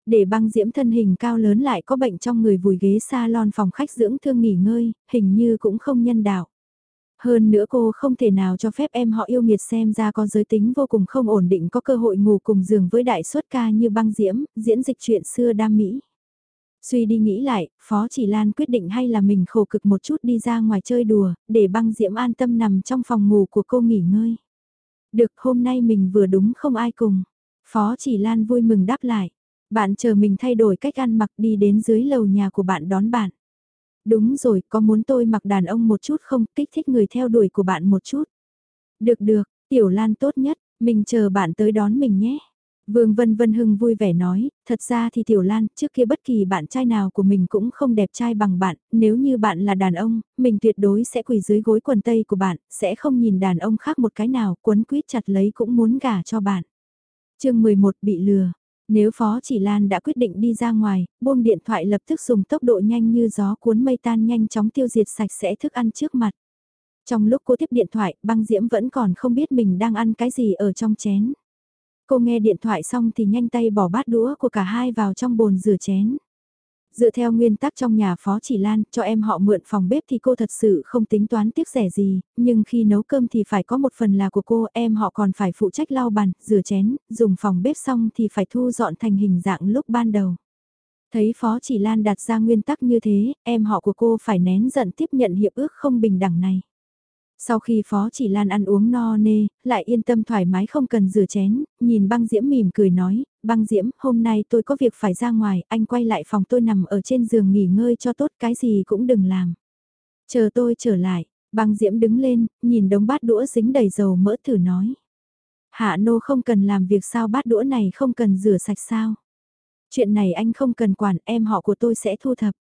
Để băng diễm thân hình cao lớn lại có bệnh trong người vùi ghế salon phòng khách dưỡng thương nghỉ ngơi, hình như cũng không nhân đạo. Hơn nữa cô không thể nào cho phép em họ yêu nghiệt xem ra có giới tính vô cùng không ổn định có cơ hội ngủ cùng giường với đại suất ca như băng diễm, diễn dịch chuyện xưa đam mỹ. Suy đi nghĩ lại, Phó Chỉ Lan quyết định hay là mình khổ cực một chút đi ra ngoài chơi đùa, để băng diễm an tâm nằm trong phòng ngủ của cô nghỉ ngơi. Được hôm nay mình vừa đúng không ai cùng. Phó Chỉ Lan vui mừng đáp lại. Bạn chờ mình thay đổi cách ăn mặc đi đến dưới lầu nhà của bạn đón bạn. Đúng rồi, có muốn tôi mặc đàn ông một chút không, kích thích người theo đuổi của bạn một chút. Được được, Tiểu Lan tốt nhất, mình chờ bạn tới đón mình nhé. Vương Vân Vân Hưng vui vẻ nói, thật ra thì Tiểu Lan, trước kia bất kỳ bạn trai nào của mình cũng không đẹp trai bằng bạn, nếu như bạn là đàn ông, mình tuyệt đối sẽ quỳ dưới gối quần tây của bạn, sẽ không nhìn đàn ông khác một cái nào, quấn quýt chặt lấy cũng muốn gả cho bạn. chương 11 bị lừa, nếu Phó Chỉ Lan đã quyết định đi ra ngoài, buông điện thoại lập tức dùng tốc độ nhanh như gió cuốn mây tan nhanh chóng tiêu diệt sạch sẽ thức ăn trước mặt. Trong lúc cô tiếp điện thoại, băng diễm vẫn còn không biết mình đang ăn cái gì ở trong chén. Cô nghe điện thoại xong thì nhanh tay bỏ bát đũa của cả hai vào trong bồn rửa chén. Dựa theo nguyên tắc trong nhà Phó Chỉ Lan, cho em họ mượn phòng bếp thì cô thật sự không tính toán tiếc rẻ gì, nhưng khi nấu cơm thì phải có một phần là của cô, em họ còn phải phụ trách lau bàn, rửa chén, dùng phòng bếp xong thì phải thu dọn thành hình dạng lúc ban đầu. Thấy Phó Chỉ Lan đặt ra nguyên tắc như thế, em họ của cô phải nén giận tiếp nhận hiệp ước không bình đẳng này. Sau khi Phó Chỉ Lan ăn uống no nê, lại yên tâm thoải mái không cần rửa chén, nhìn băng diễm mỉm cười nói, băng diễm, hôm nay tôi có việc phải ra ngoài, anh quay lại phòng tôi nằm ở trên giường nghỉ ngơi cho tốt cái gì cũng đừng làm. Chờ tôi trở lại, băng diễm đứng lên, nhìn đống bát đũa dính đầy dầu mỡ thử nói. Hạ nô không cần làm việc sao bát đũa này không cần rửa sạch sao. Chuyện này anh không cần quản em họ của tôi sẽ thu thập.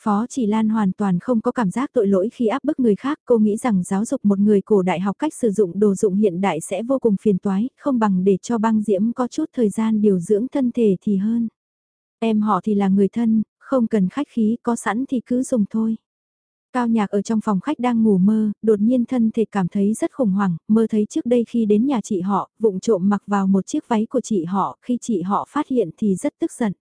Phó Chỉ Lan hoàn toàn không có cảm giác tội lỗi khi áp bức người khác, cô nghĩ rằng giáo dục một người cổ đại học cách sử dụng đồ dụng hiện đại sẽ vô cùng phiền toái, không bằng để cho băng diễm có chút thời gian điều dưỡng thân thể thì hơn. Em họ thì là người thân, không cần khách khí, có sẵn thì cứ dùng thôi. Cao nhạc ở trong phòng khách đang ngủ mơ, đột nhiên thân thể cảm thấy rất khủng hoảng, mơ thấy trước đây khi đến nhà chị họ, vụng trộm mặc vào một chiếc váy của chị họ, khi chị họ phát hiện thì rất tức giận.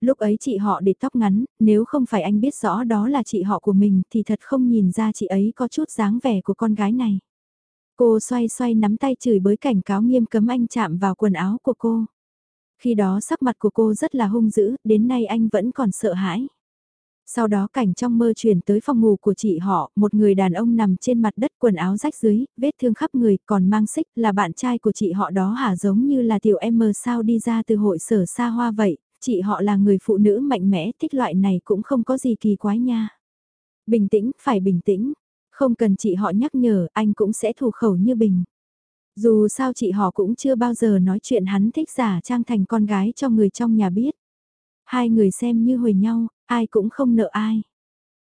Lúc ấy chị họ để tóc ngắn, nếu không phải anh biết rõ đó là chị họ của mình thì thật không nhìn ra chị ấy có chút dáng vẻ của con gái này. Cô xoay xoay nắm tay chửi bới cảnh cáo nghiêm cấm anh chạm vào quần áo của cô. Khi đó sắc mặt của cô rất là hung dữ, đến nay anh vẫn còn sợ hãi. Sau đó cảnh trong mơ chuyển tới phòng ngủ của chị họ, một người đàn ông nằm trên mặt đất quần áo rách dưới, vết thương khắp người, còn mang xích là bạn trai của chị họ đó hả giống như là tiểu em mờ sao đi ra từ hội sở xa hoa vậy, chị họ là người phụ nữ mạnh mẽ, thích loại này cũng không có gì kỳ quái nha. Bình tĩnh, phải bình tĩnh, không cần chị họ nhắc nhở, anh cũng sẽ thủ khẩu như bình. Dù sao chị họ cũng chưa bao giờ nói chuyện hắn thích giả trang thành con gái cho người trong nhà biết. Hai người xem như hồi nhau, ai cũng không nợ ai.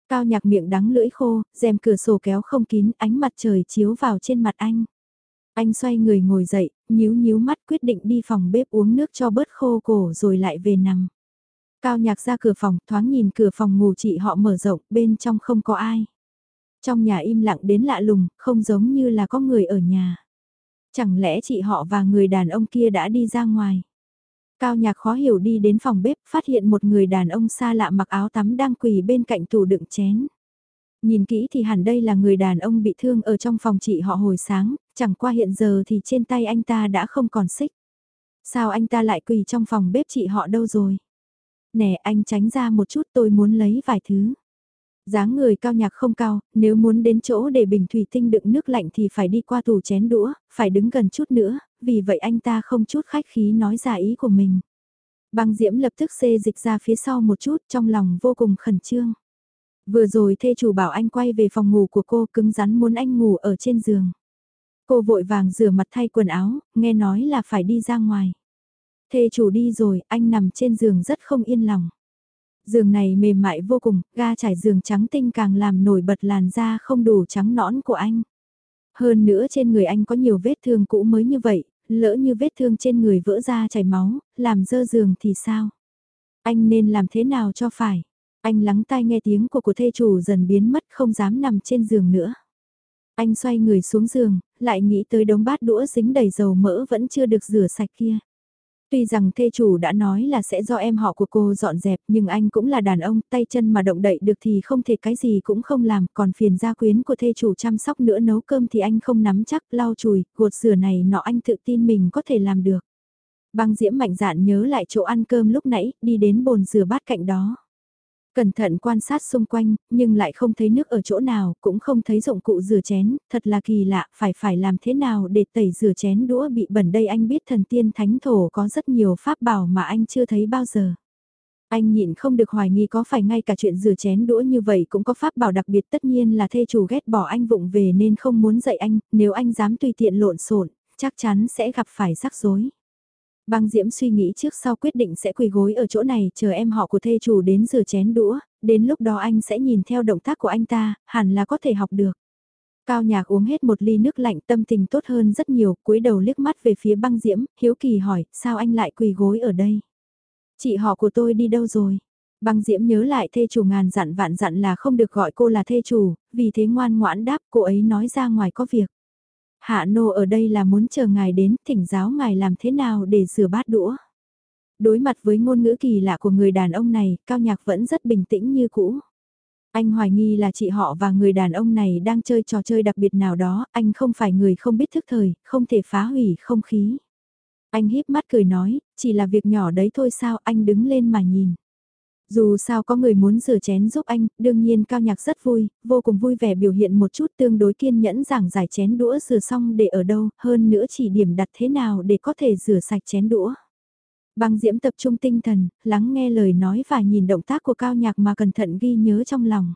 Cao nhạc miệng đắng lưỡi khô, rèm cửa sổ kéo không kín, ánh mặt trời chiếu vào trên mặt anh. Anh xoay người ngồi dậy, nhíu nhíu mắt quyết định đi phòng bếp uống nước cho bớt khô cổ rồi lại về nằm. Cao nhạc ra cửa phòng, thoáng nhìn cửa phòng ngủ chị họ mở rộng, bên trong không có ai. Trong nhà im lặng đến lạ lùng, không giống như là có người ở nhà. Chẳng lẽ chị họ và người đàn ông kia đã đi ra ngoài? Cao nhạc khó hiểu đi đến phòng bếp, phát hiện một người đàn ông xa lạ mặc áo tắm đang quỳ bên cạnh tủ đựng chén. Nhìn kỹ thì hẳn đây là người đàn ông bị thương ở trong phòng chị họ hồi sáng, chẳng qua hiện giờ thì trên tay anh ta đã không còn xích. Sao anh ta lại quỳ trong phòng bếp chị họ đâu rồi? Nè anh tránh ra một chút tôi muốn lấy vài thứ dáng người cao nhạc không cao, nếu muốn đến chỗ để bình thủy tinh đựng nước lạnh thì phải đi qua tủ chén đũa, phải đứng gần chút nữa, vì vậy anh ta không chút khách khí nói ra ý của mình. Băng diễm lập tức xê dịch ra phía sau một chút trong lòng vô cùng khẩn trương. Vừa rồi thê chủ bảo anh quay về phòng ngủ của cô cứng rắn muốn anh ngủ ở trên giường. Cô vội vàng rửa mặt thay quần áo, nghe nói là phải đi ra ngoài. Thê chủ đi rồi, anh nằm trên giường rất không yên lòng. Giường này mềm mại vô cùng, ga trải giường trắng tinh càng làm nổi bật làn da không đủ trắng nõn của anh. Hơn nữa trên người anh có nhiều vết thương cũ mới như vậy, lỡ như vết thương trên người vỡ ra chảy máu, làm dơ giường thì sao? Anh nên làm thế nào cho phải? Anh lắng tai nghe tiếng của của thê chủ dần biến mất không dám nằm trên giường nữa. Anh xoay người xuống giường, lại nghĩ tới đống bát đũa dính đầy dầu mỡ vẫn chưa được rửa sạch kia. Tuy rằng thê chủ đã nói là sẽ do em họ của cô dọn dẹp nhưng anh cũng là đàn ông, tay chân mà động đậy được thì không thể cái gì cũng không làm, còn phiền gia quyến của thê chủ chăm sóc nữa nấu cơm thì anh không nắm chắc, lau chùi, gột rửa này nọ anh tự tin mình có thể làm được. Băng diễm mạnh dạn nhớ lại chỗ ăn cơm lúc nãy, đi đến bồn rửa bát cạnh đó. Cẩn thận quan sát xung quanh, nhưng lại không thấy nước ở chỗ nào, cũng không thấy dụng cụ rửa chén, thật là kỳ lạ, phải phải làm thế nào để tẩy rửa chén đũa bị bẩn đây anh biết thần tiên thánh thổ có rất nhiều pháp bảo mà anh chưa thấy bao giờ. Anh nhịn không được hoài nghi có phải ngay cả chuyện rửa chén đũa như vậy cũng có pháp bảo đặc biệt tất nhiên là thê chủ ghét bỏ anh vụng về nên không muốn dạy anh, nếu anh dám tùy tiện lộn xộn chắc chắn sẽ gặp phải rắc rối. Băng Diễm suy nghĩ trước sau quyết định sẽ quỳ gối ở chỗ này chờ em họ của thê chủ đến rửa chén đũa, đến lúc đó anh sẽ nhìn theo động tác của anh ta, hẳn là có thể học được. Cao nhạc uống hết một ly nước lạnh tâm tình tốt hơn rất nhiều, cúi đầu liếc mắt về phía băng diễm, hiếu kỳ hỏi, sao anh lại quỳ gối ở đây? Chị họ của tôi đi đâu rồi? Băng diễm nhớ lại thê chủ ngàn dặn vạn dặn là không được gọi cô là thê chủ, vì thế ngoan ngoãn đáp cô ấy nói ra ngoài có việc. Hạ nô ở đây là muốn chờ ngài đến thỉnh giáo ngài làm thế nào để rửa bát đũa. Đối mặt với ngôn ngữ kỳ lạ của người đàn ông này, Cao Nhạc vẫn rất bình tĩnh như cũ. Anh hoài nghi là chị họ và người đàn ông này đang chơi trò chơi đặc biệt nào đó, anh không phải người không biết thức thời, không thể phá hủy không khí. Anh híp mắt cười nói, chỉ là việc nhỏ đấy thôi sao, anh đứng lên mà nhìn. Dù sao có người muốn rửa chén giúp anh, đương nhiên cao nhạc rất vui, vô cùng vui vẻ biểu hiện một chút tương đối kiên nhẫn giảng giải chén đũa rửa xong để ở đâu, hơn nữa chỉ điểm đặt thế nào để có thể rửa sạch chén đũa. Băng diễm tập trung tinh thần, lắng nghe lời nói và nhìn động tác của cao nhạc mà cẩn thận ghi nhớ trong lòng.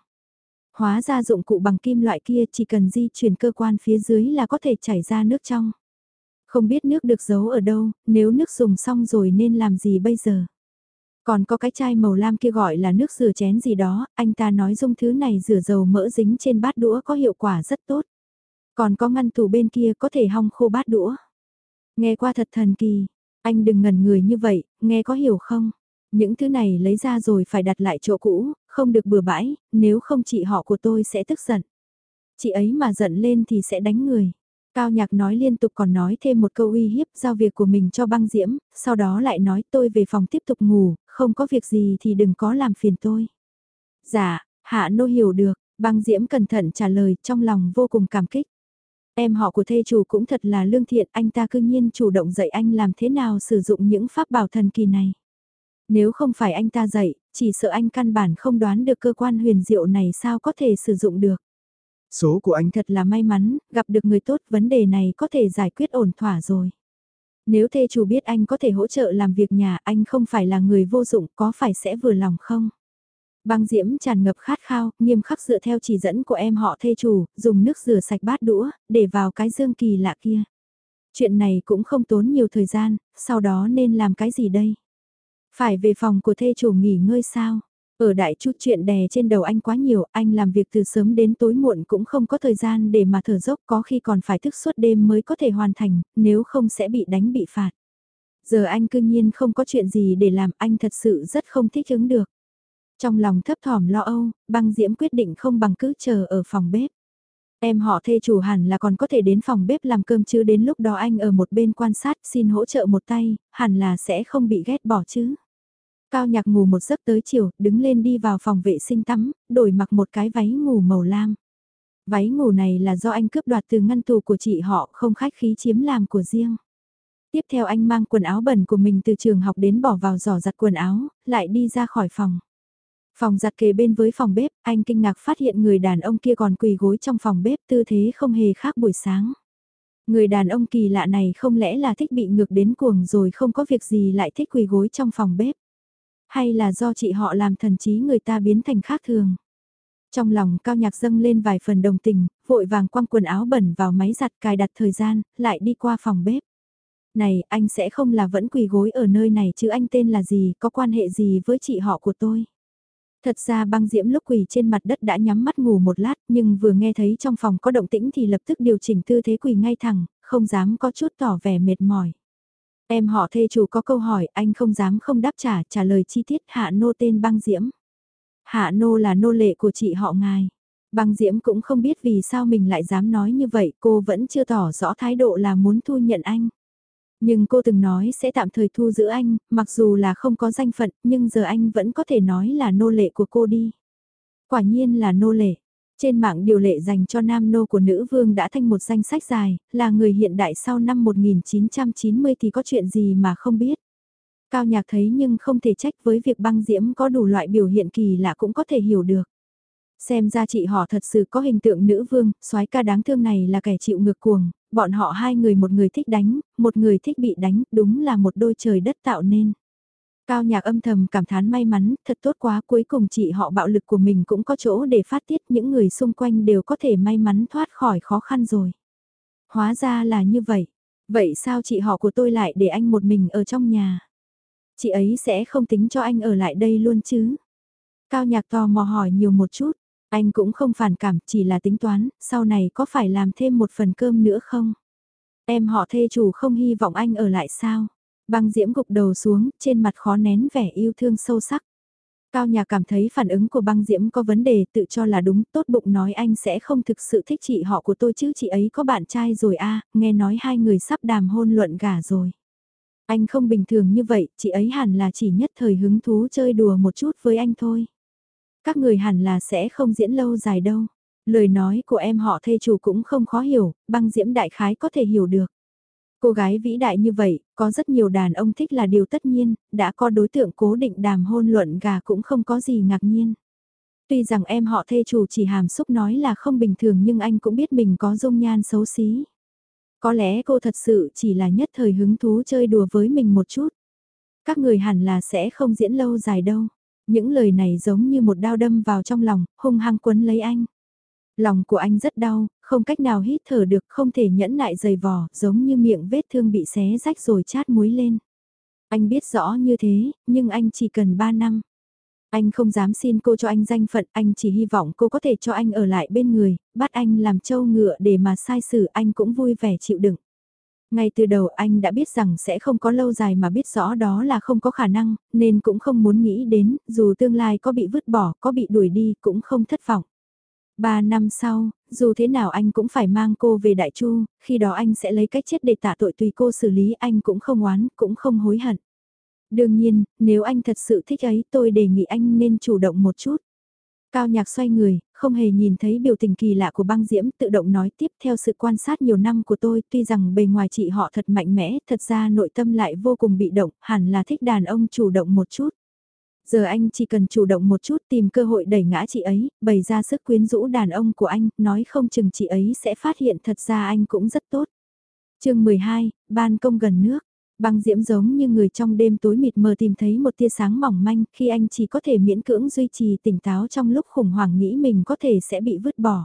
Hóa ra dụng cụ bằng kim loại kia chỉ cần di chuyển cơ quan phía dưới là có thể chảy ra nước trong. Không biết nước được giấu ở đâu, nếu nước dùng xong rồi nên làm gì bây giờ? Còn có cái chai màu lam kia gọi là nước rửa chén gì đó, anh ta nói dung thứ này rửa dầu mỡ dính trên bát đũa có hiệu quả rất tốt. Còn có ngăn tủ bên kia có thể hong khô bát đũa. Nghe qua thật thần kỳ, anh đừng ngẩn người như vậy, nghe có hiểu không? Những thứ này lấy ra rồi phải đặt lại chỗ cũ, không được bừa bãi, nếu không chị họ của tôi sẽ tức giận. Chị ấy mà giận lên thì sẽ đánh người. Cao nhạc nói liên tục còn nói thêm một câu uy hiếp giao việc của mình cho băng diễm, sau đó lại nói tôi về phòng tiếp tục ngủ, không có việc gì thì đừng có làm phiền tôi. Dạ, hạ nô hiểu được, băng diễm cẩn thận trả lời trong lòng vô cùng cảm kích. Em họ của thê chủ cũng thật là lương thiện, anh ta cư nhiên chủ động dạy anh làm thế nào sử dụng những pháp bảo thần kỳ này. Nếu không phải anh ta dạy, chỉ sợ anh căn bản không đoán được cơ quan huyền diệu này sao có thể sử dụng được. Số của anh thật là may mắn, gặp được người tốt, vấn đề này có thể giải quyết ổn thỏa rồi. Nếu thê chủ biết anh có thể hỗ trợ làm việc nhà, anh không phải là người vô dụng, có phải sẽ vừa lòng không? Băng diễm tràn ngập khát khao, nghiêm khắc dựa theo chỉ dẫn của em họ thê chủ, dùng nước rửa sạch bát đũa, để vào cái dương kỳ lạ kia. Chuyện này cũng không tốn nhiều thời gian, sau đó nên làm cái gì đây? Phải về phòng của thê chủ nghỉ ngơi sao? Ở đại chút chuyện đè trên đầu anh quá nhiều, anh làm việc từ sớm đến tối muộn cũng không có thời gian để mà thở dốc có khi còn phải thức suốt đêm mới có thể hoàn thành, nếu không sẽ bị đánh bị phạt. Giờ anh cương nhiên không có chuyện gì để làm anh thật sự rất không thích ứng được. Trong lòng thấp thỏm lo âu, băng diễm quyết định không bằng cứ chờ ở phòng bếp. Em họ thê chủ hẳn là còn có thể đến phòng bếp làm cơm chứ đến lúc đó anh ở một bên quan sát xin hỗ trợ một tay, hẳn là sẽ không bị ghét bỏ chứ. Cao nhạc ngủ một giấc tới chiều, đứng lên đi vào phòng vệ sinh tắm, đổi mặc một cái váy ngủ màu lam. Váy ngủ này là do anh cướp đoạt từ ngăn tù của chị họ không khách khí chiếm làm của riêng. Tiếp theo anh mang quần áo bẩn của mình từ trường học đến bỏ vào giỏ giặt quần áo, lại đi ra khỏi phòng. Phòng giặt kề bên với phòng bếp, anh kinh ngạc phát hiện người đàn ông kia còn quỳ gối trong phòng bếp tư thế không hề khác buổi sáng. Người đàn ông kỳ lạ này không lẽ là thích bị ngược đến cuồng rồi không có việc gì lại thích quỳ gối trong phòng bếp. Hay là do chị họ làm thần trí người ta biến thành khác thường. Trong lòng cao nhạc dâng lên vài phần đồng tình, vội vàng quăng quần áo bẩn vào máy giặt cài đặt thời gian, lại đi qua phòng bếp. Này, anh sẽ không là vẫn quỳ gối ở nơi này chứ anh tên là gì, có quan hệ gì với chị họ của tôi. Thật ra băng diễm lúc quỳ trên mặt đất đã nhắm mắt ngủ một lát nhưng vừa nghe thấy trong phòng có động tĩnh thì lập tức điều chỉnh tư thế quỳ ngay thẳng, không dám có chút tỏ vẻ mệt mỏi. Em họ thê chủ có câu hỏi anh không dám không đáp trả trả lời chi tiết hạ nô tên băng diễm. Hạ nô là nô lệ của chị họ ngài. Băng diễm cũng không biết vì sao mình lại dám nói như vậy cô vẫn chưa tỏ rõ thái độ là muốn thu nhận anh. Nhưng cô từng nói sẽ tạm thời thu giữ anh, mặc dù là không có danh phận, nhưng giờ anh vẫn có thể nói là nô lệ của cô đi. Quả nhiên là nô lệ. Trên mạng điều lệ dành cho nam nô của nữ vương đã thành một danh sách dài, là người hiện đại sau năm 1990 thì có chuyện gì mà không biết. Cao nhạc thấy nhưng không thể trách với việc băng diễm có đủ loại biểu hiện kỳ lạ cũng có thể hiểu được. Xem ra chị họ thật sự có hình tượng nữ vương, soái ca đáng thương này là kẻ chịu ngược cuồng, bọn họ hai người một người thích đánh, một người thích bị đánh, đúng là một đôi trời đất tạo nên. Cao nhạc âm thầm cảm thán may mắn, thật tốt quá cuối cùng chị họ bạo lực của mình cũng có chỗ để phát tiết những người xung quanh đều có thể may mắn thoát khỏi khó khăn rồi. Hóa ra là như vậy. Vậy sao chị họ của tôi lại để anh một mình ở trong nhà? Chị ấy sẽ không tính cho anh ở lại đây luôn chứ? Cao nhạc tò mò hỏi nhiều một chút. Anh cũng không phản cảm, chỉ là tính toán, sau này có phải làm thêm một phần cơm nữa không? Em họ thê chủ không hy vọng anh ở lại sao? Băng diễm gục đầu xuống, trên mặt khó nén vẻ yêu thương sâu sắc. Cao nhà cảm thấy phản ứng của băng diễm có vấn đề tự cho là đúng, tốt bụng nói anh sẽ không thực sự thích chị họ của tôi chứ chị ấy có bạn trai rồi a nghe nói hai người sắp đàm hôn luận gả rồi. Anh không bình thường như vậy, chị ấy hẳn là chỉ nhất thời hứng thú chơi đùa một chút với anh thôi. Các người hẳn là sẽ không diễn lâu dài đâu. Lời nói của em họ thê chủ cũng không khó hiểu, băng diễm đại khái có thể hiểu được. Cô gái vĩ đại như vậy, có rất nhiều đàn ông thích là điều tất nhiên, đã có đối tượng cố định đàm hôn luận gà cũng không có gì ngạc nhiên. Tuy rằng em họ thê chủ chỉ hàm xúc nói là không bình thường nhưng anh cũng biết mình có dung nhan xấu xí. Có lẽ cô thật sự chỉ là nhất thời hứng thú chơi đùa với mình một chút. Các người hẳn là sẽ không diễn lâu dài đâu. Những lời này giống như một đao đâm vào trong lòng, hung hăng quấn lấy anh. Lòng của anh rất đau, không cách nào hít thở được, không thể nhẫn nại dày vò, giống như miệng vết thương bị xé rách rồi chát muối lên. Anh biết rõ như thế, nhưng anh chỉ cần 3 năm. Anh không dám xin cô cho anh danh phận, anh chỉ hy vọng cô có thể cho anh ở lại bên người, bắt anh làm trâu ngựa để mà sai xử anh cũng vui vẻ chịu đựng. Ngay từ đầu anh đã biết rằng sẽ không có lâu dài mà biết rõ đó là không có khả năng, nên cũng không muốn nghĩ đến, dù tương lai có bị vứt bỏ, có bị đuổi đi cũng không thất vọng. Ba năm sau, dù thế nào anh cũng phải mang cô về Đại Chu, khi đó anh sẽ lấy cách chết để tạ tội tùy cô xử lý anh cũng không oán, cũng không hối hận. Đương nhiên, nếu anh thật sự thích ấy tôi đề nghị anh nên chủ động một chút. Cao nhạc xoay người, không hề nhìn thấy biểu tình kỳ lạ của băng diễm tự động nói tiếp theo sự quan sát nhiều năm của tôi tuy rằng bề ngoài chị họ thật mạnh mẽ, thật ra nội tâm lại vô cùng bị động, hẳn là thích đàn ông chủ động một chút. Giờ anh chỉ cần chủ động một chút tìm cơ hội đẩy ngã chị ấy, bày ra sức quyến rũ đàn ông của anh, nói không chừng chị ấy sẽ phát hiện thật ra anh cũng rất tốt. chương 12, ban công gần nước. Băng diễm giống như người trong đêm tối mịt mờ tìm thấy một tia sáng mỏng manh khi anh chỉ có thể miễn cưỡng duy trì tỉnh táo trong lúc khủng hoảng nghĩ mình có thể sẽ bị vứt bỏ.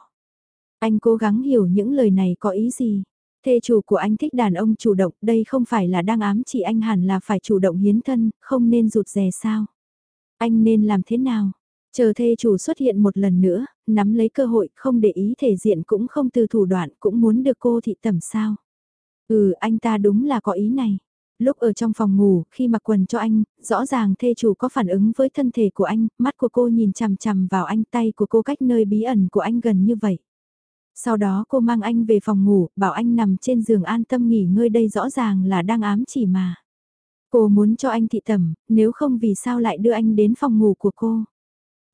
Anh cố gắng hiểu những lời này có ý gì. Thê chủ của anh thích đàn ông chủ động, đây không phải là đang ám chỉ anh hẳn là phải chủ động hiến thân, không nên rụt rè sao. Anh nên làm thế nào? Chờ thê chủ xuất hiện một lần nữa, nắm lấy cơ hội, không để ý thể diện cũng không từ thủ đoạn, cũng muốn được cô thị tẩm sao. Ừ, anh ta đúng là có ý này. Lúc ở trong phòng ngủ, khi mặc quần cho anh, rõ ràng thê chủ có phản ứng với thân thể của anh, mắt của cô nhìn chằm chằm vào anh tay của cô cách nơi bí ẩn của anh gần như vậy. Sau đó cô mang anh về phòng ngủ, bảo anh nằm trên giường an tâm nghỉ ngơi đây rõ ràng là đang ám chỉ mà. Cô muốn cho anh thị tẩm, nếu không vì sao lại đưa anh đến phòng ngủ của cô.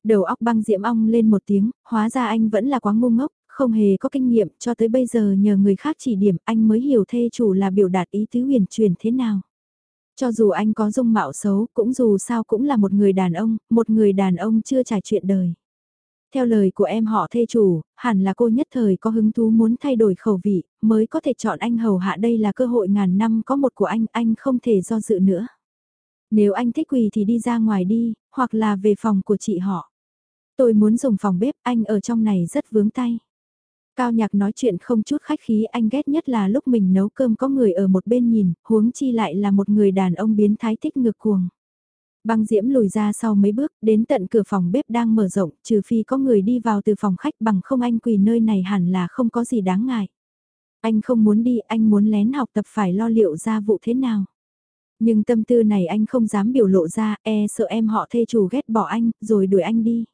Đầu óc băng diễm ong lên một tiếng, hóa ra anh vẫn là quá ngu ngốc, không hề có kinh nghiệm cho tới bây giờ nhờ người khác chỉ điểm anh mới hiểu thê chủ là biểu đạt ý tứ huyền truyền thế nào. Cho dù anh có dung mạo xấu cũng dù sao cũng là một người đàn ông, một người đàn ông chưa trải chuyện đời. Theo lời của em họ thê chủ, hẳn là cô nhất thời có hứng thú muốn thay đổi khẩu vị, mới có thể chọn anh hầu hạ đây là cơ hội ngàn năm có một của anh, anh không thể do dự nữa. Nếu anh thích quỳ thì đi ra ngoài đi, hoặc là về phòng của chị họ. Tôi muốn dùng phòng bếp, anh ở trong này rất vướng tay. Cao nhạc nói chuyện không chút khách khí anh ghét nhất là lúc mình nấu cơm có người ở một bên nhìn, huống chi lại là một người đàn ông biến thái thích ngược cuồng. Băng diễm lùi ra sau mấy bước, đến tận cửa phòng bếp đang mở rộng, trừ phi có người đi vào từ phòng khách bằng không anh quỳ nơi này hẳn là không có gì đáng ngại. Anh không muốn đi, anh muốn lén học tập phải lo liệu ra vụ thế nào. Nhưng tâm tư này anh không dám biểu lộ ra, e sợ em họ thê chủ ghét bỏ anh, rồi đuổi anh đi.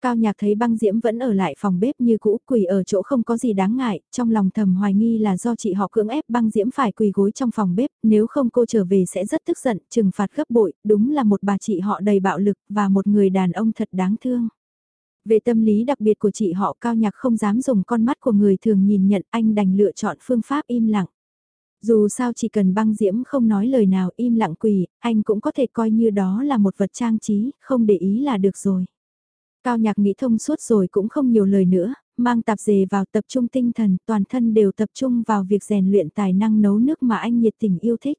Cao nhạc thấy băng diễm vẫn ở lại phòng bếp như cũ quỳ ở chỗ không có gì đáng ngại, trong lòng thầm hoài nghi là do chị họ cưỡng ép băng diễm phải quỳ gối trong phòng bếp, nếu không cô trở về sẽ rất tức giận, trừng phạt gấp bội, đúng là một bà chị họ đầy bạo lực và một người đàn ông thật đáng thương. Về tâm lý đặc biệt của chị họ cao nhạc không dám dùng con mắt của người thường nhìn nhận anh đành lựa chọn phương pháp im lặng. Dù sao chỉ cần băng diễm không nói lời nào im lặng quỳ, anh cũng có thể coi như đó là một vật trang trí, không để ý là được rồi. Cao nhạc nghĩ thông suốt rồi cũng không nhiều lời nữa, mang tạp dề vào tập trung tinh thần, toàn thân đều tập trung vào việc rèn luyện tài năng nấu nước mà anh nhiệt tình yêu thích.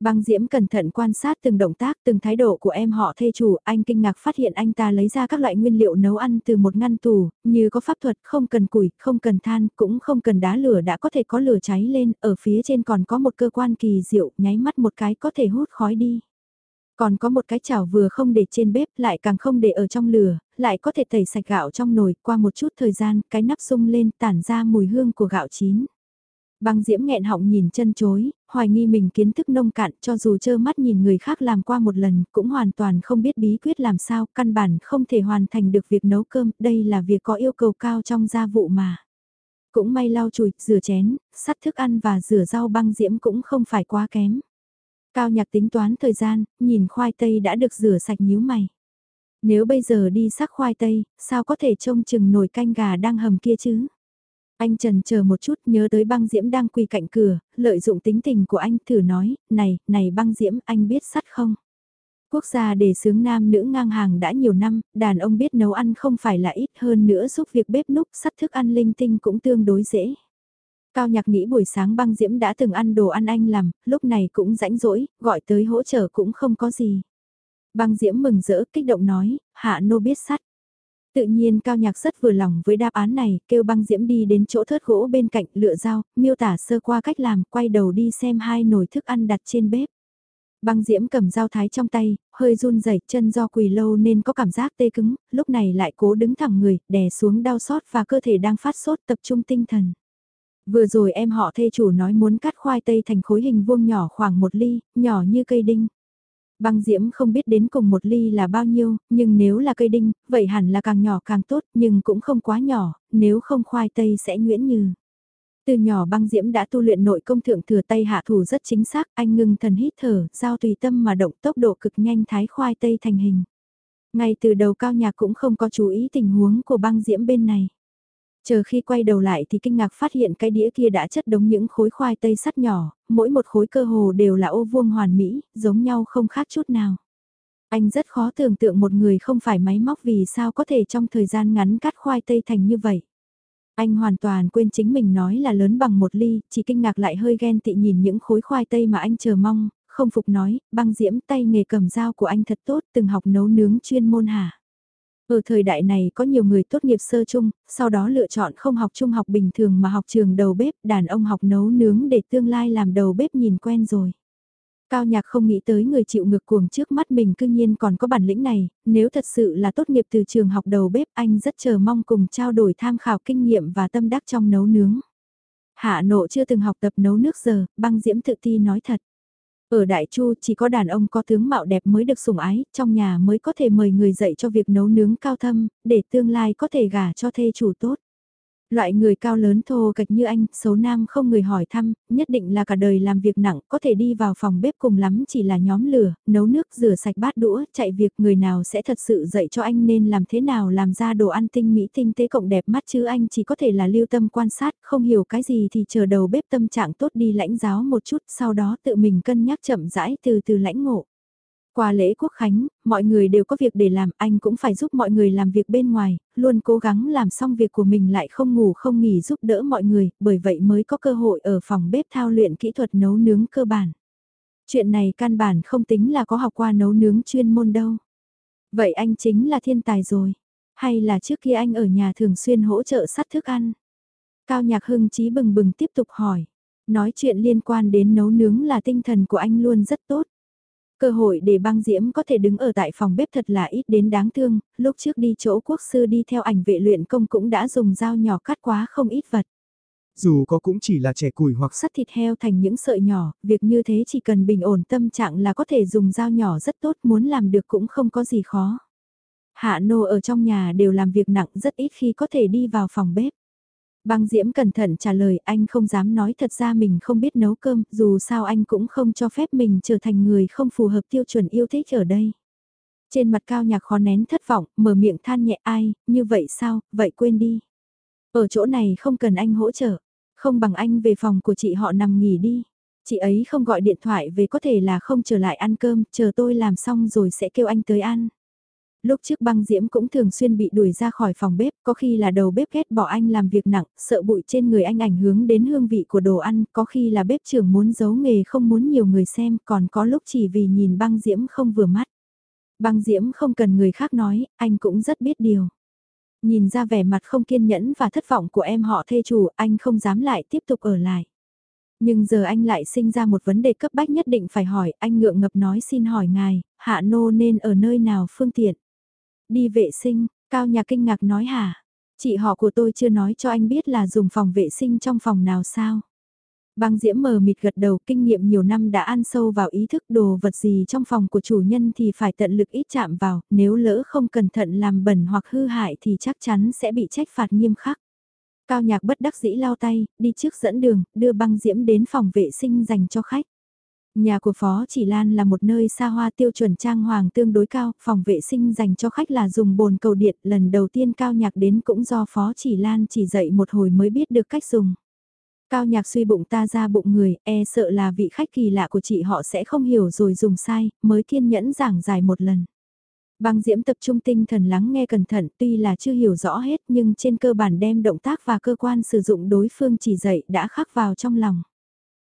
Băng Diễm cẩn thận quan sát từng động tác, từng thái độ của em họ thê chủ, anh kinh ngạc phát hiện anh ta lấy ra các loại nguyên liệu nấu ăn từ một ngăn tủ, như có pháp thuật, không cần củi, không cần than, cũng không cần đá lửa đã có thể có lửa cháy lên, ở phía trên còn có một cơ quan kỳ diệu, nháy mắt một cái có thể hút khói đi. Còn có một cái chảo vừa không để trên bếp lại càng không để ở trong lửa, lại có thể tẩy sạch gạo trong nồi qua một chút thời gian cái nắp sung lên tản ra mùi hương của gạo chín. Băng diễm nghẹn họng nhìn chân chối, hoài nghi mình kiến thức nông cạn cho dù trơ mắt nhìn người khác làm qua một lần cũng hoàn toàn không biết bí quyết làm sao, căn bản không thể hoàn thành được việc nấu cơm, đây là việc có yêu cầu cao trong gia vụ mà. Cũng may lau chùi, rửa chén, sắt thức ăn và rửa rau băng diễm cũng không phải quá kém. Cao nhạc tính toán thời gian, nhìn khoai tây đã được rửa sạch nhíu mày. Nếu bây giờ đi sắc khoai tây, sao có thể trông chừng nồi canh gà đang hầm kia chứ? Anh trần chờ một chút nhớ tới băng diễm đang quỳ cạnh cửa, lợi dụng tính tình của anh thử nói, này, này băng diễm, anh biết sắt không? Quốc gia đề xướng nam nữ ngang hàng đã nhiều năm, đàn ông biết nấu ăn không phải là ít hơn nữa giúp việc bếp núc sắt thức ăn linh tinh cũng tương đối dễ. Cao nhạc nghĩ buổi sáng băng diễm đã từng ăn đồ ăn anh làm, lúc này cũng rãnh rỗi, gọi tới hỗ trợ cũng không có gì. Băng diễm mừng rỡ kích động nói, hạ nô biết sắt. Tự nhiên cao nhạc rất vừa lòng với đáp án này, kêu băng diễm đi đến chỗ thớt gỗ bên cạnh lựa dao, miêu tả sơ qua cách làm, quay đầu đi xem hai nồi thức ăn đặt trên bếp. Băng diễm cầm dao thái trong tay, hơi run rẩy chân do quỳ lâu nên có cảm giác tê cứng, lúc này lại cố đứng thẳng người, đè xuống đau xót và cơ thể đang phát sốt tập trung tinh thần. Vừa rồi em họ thê chủ nói muốn cắt khoai tây thành khối hình vuông nhỏ khoảng một ly, nhỏ như cây đinh. Băng diễm không biết đến cùng một ly là bao nhiêu, nhưng nếu là cây đinh, vậy hẳn là càng nhỏ càng tốt, nhưng cũng không quá nhỏ, nếu không khoai tây sẽ nhuyễn như. Từ nhỏ băng diễm đã tu luyện nội công thượng thừa tay hạ thủ rất chính xác, anh ngưng thần hít thở, giao tùy tâm mà động tốc độ cực nhanh thái khoai tây thành hình. Ngay từ đầu cao nhạc cũng không có chú ý tình huống của băng diễm bên này. Chờ khi quay đầu lại thì kinh ngạc phát hiện cái đĩa kia đã chất đống những khối khoai tây sắt nhỏ, mỗi một khối cơ hồ đều là ô vuông hoàn mỹ, giống nhau không khác chút nào. Anh rất khó tưởng tượng một người không phải máy móc vì sao có thể trong thời gian ngắn cắt khoai tây thành như vậy. Anh hoàn toàn quên chính mình nói là lớn bằng một ly, chỉ kinh ngạc lại hơi ghen tị nhìn những khối khoai tây mà anh chờ mong, không phục nói, băng diễm tay nghề cầm dao của anh thật tốt, từng học nấu nướng chuyên môn hả. Ở thời đại này có nhiều người tốt nghiệp sơ chung, sau đó lựa chọn không học trung học bình thường mà học trường đầu bếp, đàn ông học nấu nướng để tương lai làm đầu bếp nhìn quen rồi. Cao nhạc không nghĩ tới người chịu ngược cuồng trước mắt mình cư nhiên còn có bản lĩnh này, nếu thật sự là tốt nghiệp từ trường học đầu bếp anh rất chờ mong cùng trao đổi tham khảo kinh nghiệm và tâm đắc trong nấu nướng. Hạ nộ chưa từng học tập nấu nước giờ, băng diễm tự ti nói thật. Ở Đại Chu chỉ có đàn ông có tướng mạo đẹp mới được sủng ái, trong nhà mới có thể mời người dạy cho việc nấu nướng cao thâm, để tương lai có thể gả cho thê chủ tốt. Loại người cao lớn thô kịch như anh, xấu nam không người hỏi thăm, nhất định là cả đời làm việc nặng, có thể đi vào phòng bếp cùng lắm chỉ là nhóm lửa, nấu nước, rửa sạch bát đũa, chạy việc người nào sẽ thật sự dạy cho anh nên làm thế nào làm ra đồ ăn tinh mỹ tinh tế cộng đẹp mắt chứ anh chỉ có thể là lưu tâm quan sát, không hiểu cái gì thì chờ đầu bếp tâm trạng tốt đi lãnh giáo một chút, sau đó tự mình cân nhắc chậm rãi từ từ lãnh ngộ. Qua lễ quốc khánh, mọi người đều có việc để làm, anh cũng phải giúp mọi người làm việc bên ngoài, luôn cố gắng làm xong việc của mình lại không ngủ không nghỉ giúp đỡ mọi người, bởi vậy mới có cơ hội ở phòng bếp thao luyện kỹ thuật nấu nướng cơ bản. Chuyện này căn bản không tính là có học qua nấu nướng chuyên môn đâu. Vậy anh chính là thiên tài rồi. Hay là trước kia anh ở nhà thường xuyên hỗ trợ sắt thức ăn? Cao Nhạc Hưng trí bừng bừng tiếp tục hỏi. Nói chuyện liên quan đến nấu nướng là tinh thần của anh luôn rất tốt. Cơ hội để băng diễm có thể đứng ở tại phòng bếp thật là ít đến đáng thương, lúc trước đi chỗ quốc sư đi theo ảnh vệ luyện công cũng đã dùng dao nhỏ cắt quá không ít vật. Dù có cũng chỉ là trẻ củi hoặc sắt thịt heo thành những sợi nhỏ, việc như thế chỉ cần bình ổn tâm trạng là có thể dùng dao nhỏ rất tốt muốn làm được cũng không có gì khó. Hạ nô ở trong nhà đều làm việc nặng rất ít khi có thể đi vào phòng bếp. Băng Diễm cẩn thận trả lời anh không dám nói thật ra mình không biết nấu cơm, dù sao anh cũng không cho phép mình trở thành người không phù hợp tiêu chuẩn yêu thích ở đây. Trên mặt cao nhạc khó nén thất vọng, mở miệng than nhẹ ai, như vậy sao, vậy quên đi. Ở chỗ này không cần anh hỗ trợ, không bằng anh về phòng của chị họ nằm nghỉ đi. Chị ấy không gọi điện thoại về có thể là không trở lại ăn cơm, chờ tôi làm xong rồi sẽ kêu anh tới ăn. Lúc trước băng diễm cũng thường xuyên bị đuổi ra khỏi phòng bếp, có khi là đầu bếp ghét bỏ anh làm việc nặng, sợ bụi trên người anh ảnh hưởng đến hương vị của đồ ăn, có khi là bếp trưởng muốn giấu nghề không muốn nhiều người xem, còn có lúc chỉ vì nhìn băng diễm không vừa mắt. Băng diễm không cần người khác nói, anh cũng rất biết điều. Nhìn ra vẻ mặt không kiên nhẫn và thất vọng của em họ thê chủ, anh không dám lại tiếp tục ở lại. Nhưng giờ anh lại sinh ra một vấn đề cấp bách nhất định phải hỏi, anh ngượng ngập nói xin hỏi ngài, hạ nô nên ở nơi nào phương tiện. Đi vệ sinh, Cao Nhạc kinh ngạc nói hả? Chị họ của tôi chưa nói cho anh biết là dùng phòng vệ sinh trong phòng nào sao? Băng diễm mờ mịt gật đầu kinh nghiệm nhiều năm đã ăn sâu vào ý thức đồ vật gì trong phòng của chủ nhân thì phải tận lực ít chạm vào, nếu lỡ không cẩn thận làm bẩn hoặc hư hại thì chắc chắn sẽ bị trách phạt nghiêm khắc. Cao nhạc bất đắc dĩ lao tay, đi trước dẫn đường, đưa băng diễm đến phòng vệ sinh dành cho khách. Nhà của Phó Chỉ Lan là một nơi xa hoa tiêu chuẩn trang hoàng tương đối cao, phòng vệ sinh dành cho khách là dùng bồn cầu điện, lần đầu tiên Cao Nhạc đến cũng do Phó Chỉ Lan chỉ dạy một hồi mới biết được cách dùng. Cao Nhạc suy bụng ta ra bụng người, e sợ là vị khách kỳ lạ của chị họ sẽ không hiểu rồi dùng sai, mới kiên nhẫn giảng giải một lần. Băng Diễm tập trung tinh thần lắng nghe cẩn thận tuy là chưa hiểu rõ hết nhưng trên cơ bản đem động tác và cơ quan sử dụng đối phương chỉ dạy đã khắc vào trong lòng.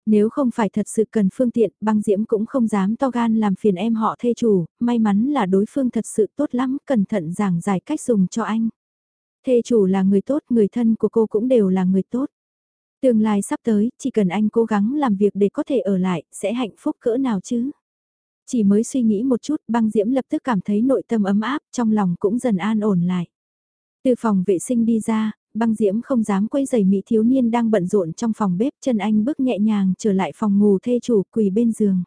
Nếu không phải thật sự cần phương tiện, băng diễm cũng không dám to gan làm phiền em họ thê chủ, may mắn là đối phương thật sự tốt lắm, cẩn thận giảng giải cách dùng cho anh. Thê chủ là người tốt, người thân của cô cũng đều là người tốt. Tương lai sắp tới, chỉ cần anh cố gắng làm việc để có thể ở lại, sẽ hạnh phúc cỡ nào chứ? Chỉ mới suy nghĩ một chút băng diễm lập tức cảm thấy nội tâm ấm áp, trong lòng cũng dần an ổn lại. Từ phòng vệ sinh đi ra, băng diễm không dám quấy giày mỹ thiếu niên đang bận rộn trong phòng bếp chân anh bước nhẹ nhàng trở lại phòng ngủ thê chủ quỳ bên giường.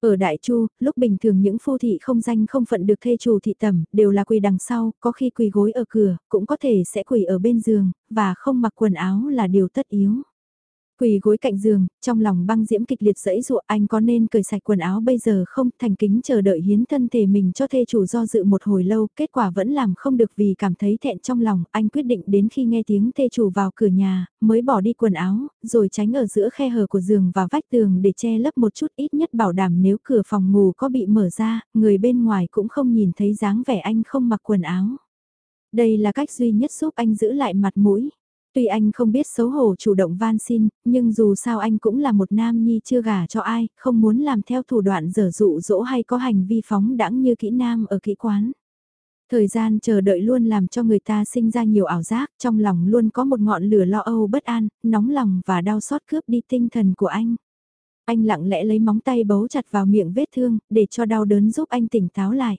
Ở Đại Chu, lúc bình thường những phu thị không danh không phận được thê chủ thị tẩm, đều là quỳ đằng sau, có khi quỳ gối ở cửa, cũng có thể sẽ quỳ ở bên giường, và không mặc quần áo là điều tất yếu. Quỳ gối cạnh giường, trong lòng băng diễm kịch liệt dẫy dụa anh có nên cởi sạch quần áo bây giờ không thành kính chờ đợi hiến thân thể mình cho thê chủ do dự một hồi lâu, kết quả vẫn làm không được vì cảm thấy thẹn trong lòng, anh quyết định đến khi nghe tiếng thê chủ vào cửa nhà, mới bỏ đi quần áo, rồi tránh ở giữa khe hở của giường và vách tường để che lấp một chút ít nhất bảo đảm nếu cửa phòng ngủ có bị mở ra, người bên ngoài cũng không nhìn thấy dáng vẻ anh không mặc quần áo. Đây là cách duy nhất giúp anh giữ lại mặt mũi. Tuy anh không biết xấu hổ chủ động van xin, nhưng dù sao anh cũng là một nam nhi chưa gả cho ai, không muốn làm theo thủ đoạn dở dụ dỗ hay có hành vi phóng đãng như kỹ nam ở kỹ quán. Thời gian chờ đợi luôn làm cho người ta sinh ra nhiều ảo giác, trong lòng luôn có một ngọn lửa lo âu bất an, nóng lòng và đau xót cướp đi tinh thần của anh. Anh lặng lẽ lấy móng tay bấu chặt vào miệng vết thương, để cho đau đớn giúp anh tỉnh táo lại.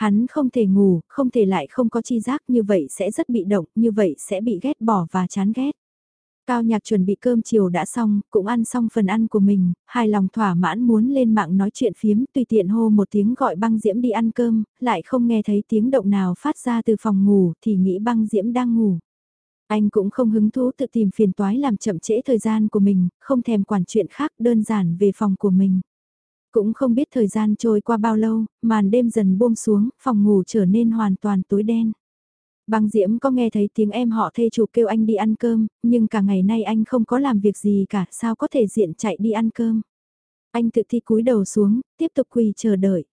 Hắn không thể ngủ, không thể lại không có chi giác như vậy sẽ rất bị động, như vậy sẽ bị ghét bỏ và chán ghét. Cao nhạc chuẩn bị cơm chiều đã xong, cũng ăn xong phần ăn của mình, hài lòng thỏa mãn muốn lên mạng nói chuyện phiếm, tùy tiện hô một tiếng gọi băng diễm đi ăn cơm, lại không nghe thấy tiếng động nào phát ra từ phòng ngủ thì nghĩ băng diễm đang ngủ. Anh cũng không hứng thú tự tìm phiền toái làm chậm trễ thời gian của mình, không thèm quản chuyện khác đơn giản về phòng của mình. Cũng không biết thời gian trôi qua bao lâu, màn đêm dần buông xuống, phòng ngủ trở nên hoàn toàn tối đen. Băng Diễm có nghe thấy tiếng em họ thê chủ kêu anh đi ăn cơm, nhưng cả ngày nay anh không có làm việc gì cả, sao có thể diện chạy đi ăn cơm. Anh tự thi cúi đầu xuống, tiếp tục quỳ chờ đợi.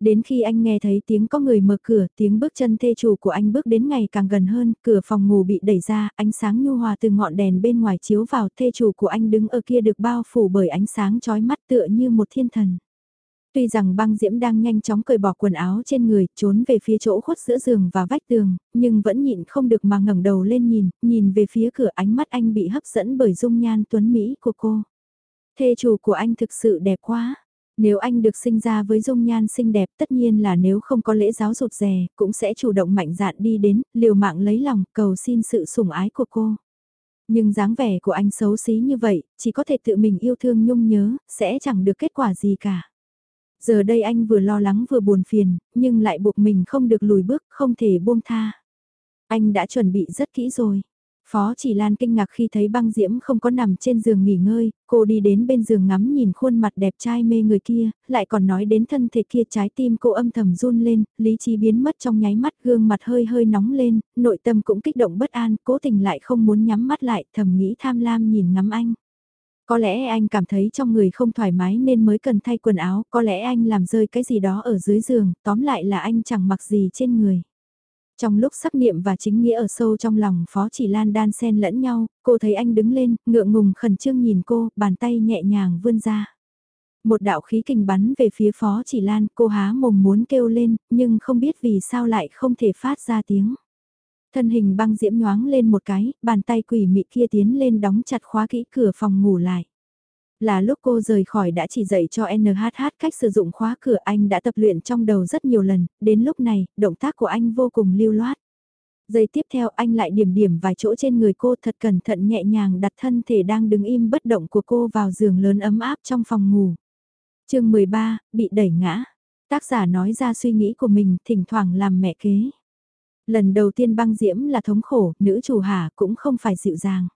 Đến khi anh nghe thấy tiếng có người mở cửa, tiếng bước chân thê chủ của anh bước đến ngày càng gần hơn, cửa phòng ngủ bị đẩy ra, ánh sáng nhu hòa từ ngọn đèn bên ngoài chiếu vào, thê chủ của anh đứng ở kia được bao phủ bởi ánh sáng chói mắt tựa như một thiên thần. Tuy rằng băng diễm đang nhanh chóng cởi bỏ quần áo trên người, trốn về phía chỗ khuất giữa giường và vách tường, nhưng vẫn nhịn không được mà ngẩng đầu lên nhìn, nhìn về phía cửa ánh mắt anh bị hấp dẫn bởi dung nhan tuấn Mỹ của cô. Thê chủ của anh thực sự đẹp quá. Nếu anh được sinh ra với dung nhan xinh đẹp tất nhiên là nếu không có lễ giáo rụt rè, cũng sẽ chủ động mạnh dạn đi đến, liều mạng lấy lòng, cầu xin sự sủng ái của cô. Nhưng dáng vẻ của anh xấu xí như vậy, chỉ có thể tự mình yêu thương nhung nhớ, sẽ chẳng được kết quả gì cả. Giờ đây anh vừa lo lắng vừa buồn phiền, nhưng lại buộc mình không được lùi bước, không thể buông tha. Anh đã chuẩn bị rất kỹ rồi. Phó chỉ Lan kinh ngạc khi thấy băng diễm không có nằm trên giường nghỉ ngơi, cô đi đến bên giường ngắm nhìn khuôn mặt đẹp trai mê người kia, lại còn nói đến thân thể kia trái tim cô âm thầm run lên, lý trí biến mất trong nháy mắt gương mặt hơi hơi nóng lên, nội tâm cũng kích động bất an, cố tình lại không muốn nhắm mắt lại, thầm nghĩ tham lam nhìn ngắm anh. Có lẽ anh cảm thấy trong người không thoải mái nên mới cần thay quần áo, có lẽ anh làm rơi cái gì đó ở dưới giường, tóm lại là anh chẳng mặc gì trên người. Trong lúc sắc niệm và chính nghĩa ở sâu trong lòng Phó Chỉ Lan đan xen lẫn nhau, cô thấy anh đứng lên, ngượng ngùng khẩn trương nhìn cô, bàn tay nhẹ nhàng vươn ra. Một đạo khí kình bắn về phía Phó Chỉ Lan, cô há mồm muốn kêu lên, nhưng không biết vì sao lại không thể phát ra tiếng. Thân hình băng diễm nhoáng lên một cái, bàn tay quỷ mị kia tiến lên đóng chặt khóa kỹ cửa phòng ngủ lại. Là lúc cô rời khỏi đã chỉ dạy cho NHH cách sử dụng khóa cửa anh đã tập luyện trong đầu rất nhiều lần, đến lúc này, động tác của anh vô cùng lưu loát. Giây tiếp theo anh lại điểm điểm vài chỗ trên người cô thật cẩn thận nhẹ nhàng đặt thân thể đang đứng im bất động của cô vào giường lớn ấm áp trong phòng ngủ. chương 13, bị đẩy ngã. Tác giả nói ra suy nghĩ của mình thỉnh thoảng làm mẹ kế. Lần đầu tiên băng diễm là thống khổ, nữ chủ hà cũng không phải dịu dàng.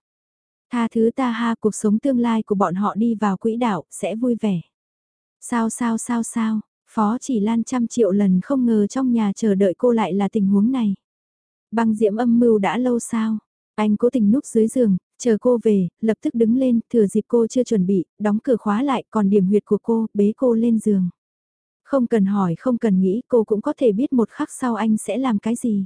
Tha thứ ta ha cuộc sống tương lai của bọn họ đi vào quỹ đạo, sẽ vui vẻ. Sao sao sao sao, Phó chỉ lan trăm triệu lần không ngờ trong nhà chờ đợi cô lại là tình huống này. Băng diễm âm mưu đã lâu sao? Anh cố tình núp dưới giường, chờ cô về, lập tức đứng lên, thừa dịp cô chưa chuẩn bị, đóng cửa khóa lại, còn điểm huyệt của cô, bế cô lên giường. Không cần hỏi, không cần nghĩ, cô cũng có thể biết một khắc sau anh sẽ làm cái gì.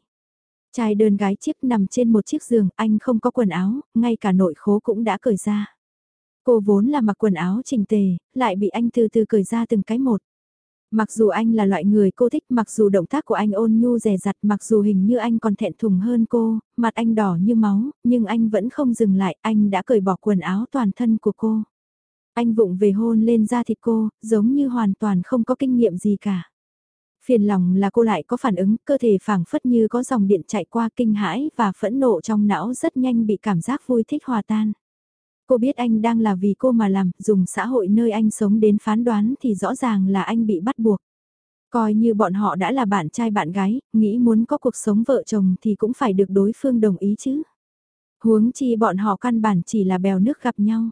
Trai đơn gái chiếc nằm trên một chiếc giường, anh không có quần áo, ngay cả nội khố cũng đã cởi ra. Cô vốn là mặc quần áo chỉnh tề, lại bị anh từ từ cởi ra từng cái một. Mặc dù anh là loại người cô thích, mặc dù động tác của anh ôn nhu rè rặt, mặc dù hình như anh còn thẹn thùng hơn cô, mặt anh đỏ như máu, nhưng anh vẫn không dừng lại, anh đã cởi bỏ quần áo toàn thân của cô. Anh vụng về hôn lên da thịt cô, giống như hoàn toàn không có kinh nghiệm gì cả. Phiền lòng là cô lại có phản ứng, cơ thể phảng phất như có dòng điện chạy qua kinh hãi và phẫn nộ trong não rất nhanh bị cảm giác vui thích hòa tan. Cô biết anh đang là vì cô mà làm, dùng xã hội nơi anh sống đến phán đoán thì rõ ràng là anh bị bắt buộc. Coi như bọn họ đã là bạn trai bạn gái, nghĩ muốn có cuộc sống vợ chồng thì cũng phải được đối phương đồng ý chứ. Huống chi bọn họ căn bản chỉ là bèo nước gặp nhau.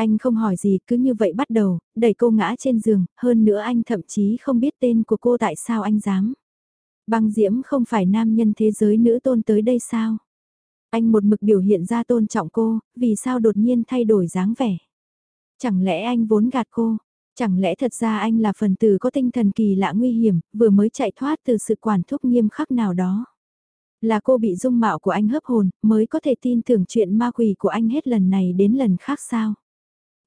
Anh không hỏi gì cứ như vậy bắt đầu, đẩy cô ngã trên giường, hơn nữa anh thậm chí không biết tên của cô tại sao anh dám. Băng Diễm không phải nam nhân thế giới nữ tôn tới đây sao? Anh một mực biểu hiện ra tôn trọng cô, vì sao đột nhiên thay đổi dáng vẻ? Chẳng lẽ anh vốn gạt cô? Chẳng lẽ thật ra anh là phần tử có tinh thần kỳ lạ nguy hiểm, vừa mới chạy thoát từ sự quản thúc nghiêm khắc nào đó? Là cô bị dung mạo của anh hấp hồn, mới có thể tin tưởng chuyện ma quỷ của anh hết lần này đến lần khác sao?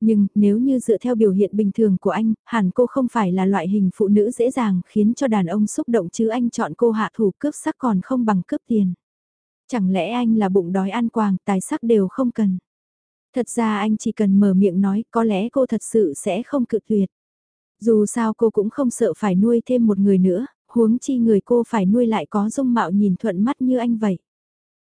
Nhưng, nếu như dựa theo biểu hiện bình thường của anh, hẳn cô không phải là loại hình phụ nữ dễ dàng khiến cho đàn ông xúc động chứ anh chọn cô hạ thủ cướp sắc còn không bằng cướp tiền. Chẳng lẽ anh là bụng đói ăn quàng, tài sắc đều không cần. Thật ra anh chỉ cần mở miệng nói, có lẽ cô thật sự sẽ không cự tuyệt. Dù sao cô cũng không sợ phải nuôi thêm một người nữa, huống chi người cô phải nuôi lại có dung mạo nhìn thuận mắt như anh vậy.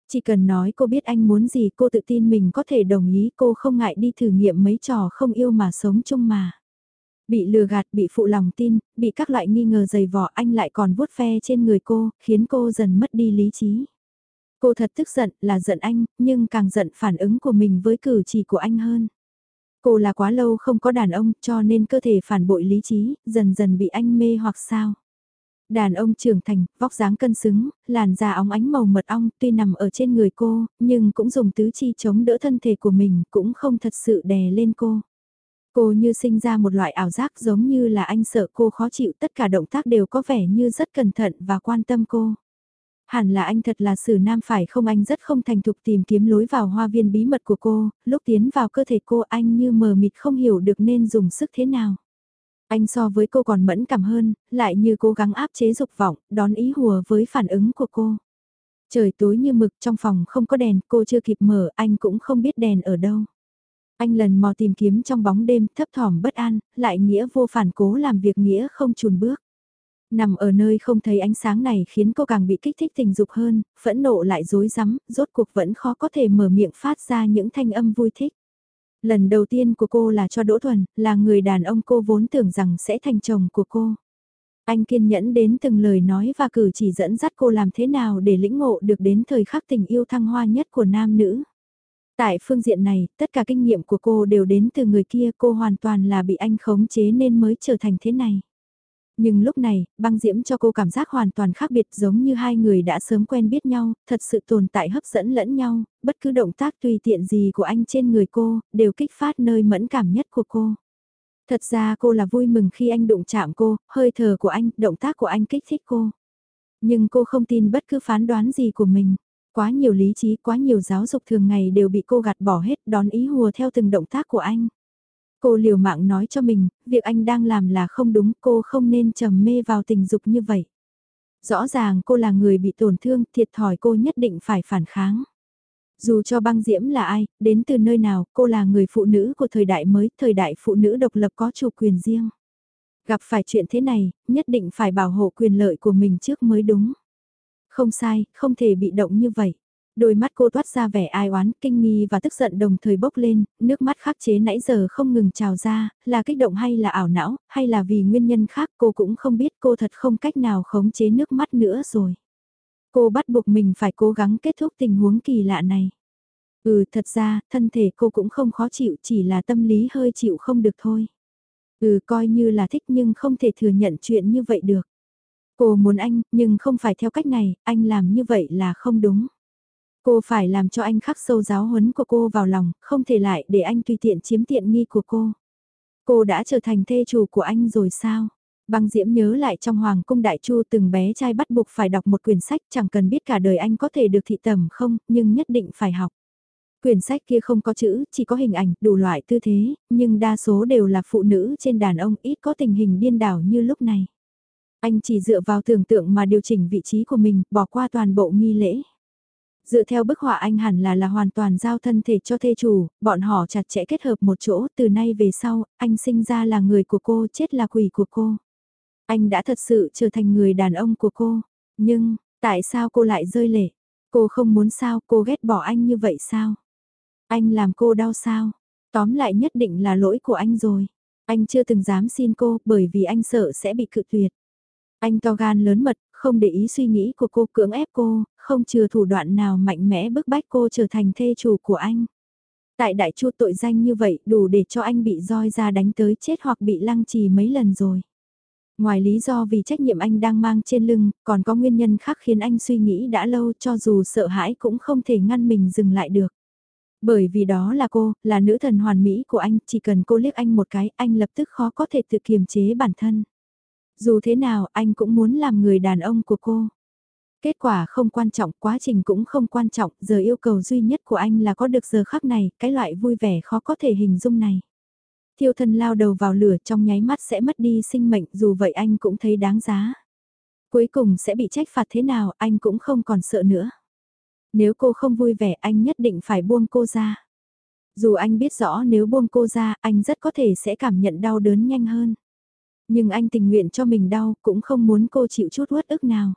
Chỉ cần nói cô biết anh muốn gì cô tự tin mình có thể đồng ý cô không ngại đi thử nghiệm mấy trò không yêu mà sống chung mà. Bị lừa gạt, bị phụ lòng tin, bị các loại nghi ngờ dày vỏ anh lại còn vuốt ve trên người cô, khiến cô dần mất đi lý trí. Cô thật tức giận là giận anh, nhưng càng giận phản ứng của mình với cử chỉ của anh hơn. Cô là quá lâu không có đàn ông cho nên cơ thể phản bội lý trí, dần dần bị anh mê hoặc sao. Đàn ông trưởng thành, vóc dáng cân xứng, làn da óng ánh màu mật ong tuy nằm ở trên người cô, nhưng cũng dùng tứ chi chống đỡ thân thể của mình, cũng không thật sự đè lên cô. Cô như sinh ra một loại ảo giác giống như là anh sợ cô khó chịu tất cả động tác đều có vẻ như rất cẩn thận và quan tâm cô. Hẳn là anh thật là sử nam phải không anh rất không thành thục tìm kiếm lối vào hoa viên bí mật của cô, lúc tiến vào cơ thể cô anh như mờ mịt không hiểu được nên dùng sức thế nào. Anh so với cô còn mẫn cảm hơn, lại như cố gắng áp chế dục vọng, đón ý hùa với phản ứng của cô. Trời tối như mực trong phòng không có đèn, cô chưa kịp mở, anh cũng không biết đèn ở đâu. Anh lần mò tìm kiếm trong bóng đêm, thấp thỏm bất an, lại nghĩa vô phản cố làm việc nghĩa không chùn bước. Nằm ở nơi không thấy ánh sáng này khiến cô càng bị kích thích tình dục hơn, phẫn nộ lại dối rắm rốt cuộc vẫn khó có thể mở miệng phát ra những thanh âm vui thích. Lần đầu tiên của cô là cho Đỗ Thuần, là người đàn ông cô vốn tưởng rằng sẽ thành chồng của cô. Anh kiên nhẫn đến từng lời nói và cử chỉ dẫn dắt cô làm thế nào để lĩnh ngộ được đến thời khắc tình yêu thăng hoa nhất của nam nữ. Tại phương diện này, tất cả kinh nghiệm của cô đều đến từ người kia cô hoàn toàn là bị anh khống chế nên mới trở thành thế này. Nhưng lúc này, băng diễm cho cô cảm giác hoàn toàn khác biệt giống như hai người đã sớm quen biết nhau, thật sự tồn tại hấp dẫn lẫn nhau, bất cứ động tác tùy tiện gì của anh trên người cô, đều kích phát nơi mẫn cảm nhất của cô. Thật ra cô là vui mừng khi anh đụng chạm cô, hơi thở của anh, động tác của anh kích thích cô. Nhưng cô không tin bất cứ phán đoán gì của mình. Quá nhiều lý trí, quá nhiều giáo dục thường ngày đều bị cô gạt bỏ hết đón ý hùa theo từng động tác của anh. Cô liều mạng nói cho mình, việc anh đang làm là không đúng, cô không nên trầm mê vào tình dục như vậy. Rõ ràng cô là người bị tổn thương, thiệt thòi cô nhất định phải phản kháng. Dù cho băng diễm là ai, đến từ nơi nào, cô là người phụ nữ của thời đại mới, thời đại phụ nữ độc lập có chủ quyền riêng. Gặp phải chuyện thế này, nhất định phải bảo hộ quyền lợi của mình trước mới đúng. Không sai, không thể bị động như vậy. Đôi mắt cô toát ra vẻ ai oán, kinh nghi và tức giận đồng thời bốc lên, nước mắt khắc chế nãy giờ không ngừng trào ra, là kích động hay là ảo não, hay là vì nguyên nhân khác cô cũng không biết cô thật không cách nào khống chế nước mắt nữa rồi. Cô bắt buộc mình phải cố gắng kết thúc tình huống kỳ lạ này. Ừ thật ra, thân thể cô cũng không khó chịu chỉ là tâm lý hơi chịu không được thôi. Ừ coi như là thích nhưng không thể thừa nhận chuyện như vậy được. Cô muốn anh, nhưng không phải theo cách này, anh làm như vậy là không đúng. Cô phải làm cho anh khắc sâu giáo huấn của cô vào lòng, không thể lại để anh tùy tiện chiếm tiện nghi của cô. Cô đã trở thành thê chủ của anh rồi sao? Băng Diễm nhớ lại trong Hoàng cung Đại Chu từng bé trai bắt buộc phải đọc một quyển sách chẳng cần biết cả đời anh có thể được thị tầm không, nhưng nhất định phải học. Quyển sách kia không có chữ, chỉ có hình ảnh, đủ loại tư thế, nhưng đa số đều là phụ nữ trên đàn ông ít có tình hình điên đảo như lúc này. Anh chỉ dựa vào tưởng tượng mà điều chỉnh vị trí của mình, bỏ qua toàn bộ nghi lễ. Dựa theo bức họa anh hẳn là là hoàn toàn giao thân thể cho thê chủ, bọn họ chặt chẽ kết hợp một chỗ, từ nay về sau, anh sinh ra là người của cô, chết là quỷ của cô. Anh đã thật sự trở thành người đàn ông của cô, nhưng, tại sao cô lại rơi lệ? Cô không muốn sao, cô ghét bỏ anh như vậy sao? Anh làm cô đau sao? Tóm lại nhất định là lỗi của anh rồi. Anh chưa từng dám xin cô bởi vì anh sợ sẽ bị cự tuyệt. Anh to gan lớn mật, không để ý suy nghĩ của cô cưỡng ép cô, không chừa thủ đoạn nào mạnh mẽ bức bách cô trở thành thê chủ của anh. Tại đại chu tội danh như vậy đủ để cho anh bị roi ra đánh tới chết hoặc bị lăng trì mấy lần rồi. Ngoài lý do vì trách nhiệm anh đang mang trên lưng, còn có nguyên nhân khác khiến anh suy nghĩ đã lâu cho dù sợ hãi cũng không thể ngăn mình dừng lại được. Bởi vì đó là cô, là nữ thần hoàn mỹ của anh, chỉ cần cô liếc anh một cái, anh lập tức khó có thể tự kiềm chế bản thân. Dù thế nào, anh cũng muốn làm người đàn ông của cô. Kết quả không quan trọng, quá trình cũng không quan trọng, giờ yêu cầu duy nhất của anh là có được giờ khắc này, cái loại vui vẻ khó có thể hình dung này. Thiêu thân lao đầu vào lửa trong nháy mắt sẽ mất đi sinh mệnh dù vậy anh cũng thấy đáng giá. Cuối cùng sẽ bị trách phạt thế nào anh cũng không còn sợ nữa. Nếu cô không vui vẻ anh nhất định phải buông cô ra. Dù anh biết rõ nếu buông cô ra anh rất có thể sẽ cảm nhận đau đớn nhanh hơn. Nhưng anh tình nguyện cho mình đau cũng không muốn cô chịu chút uất ức nào.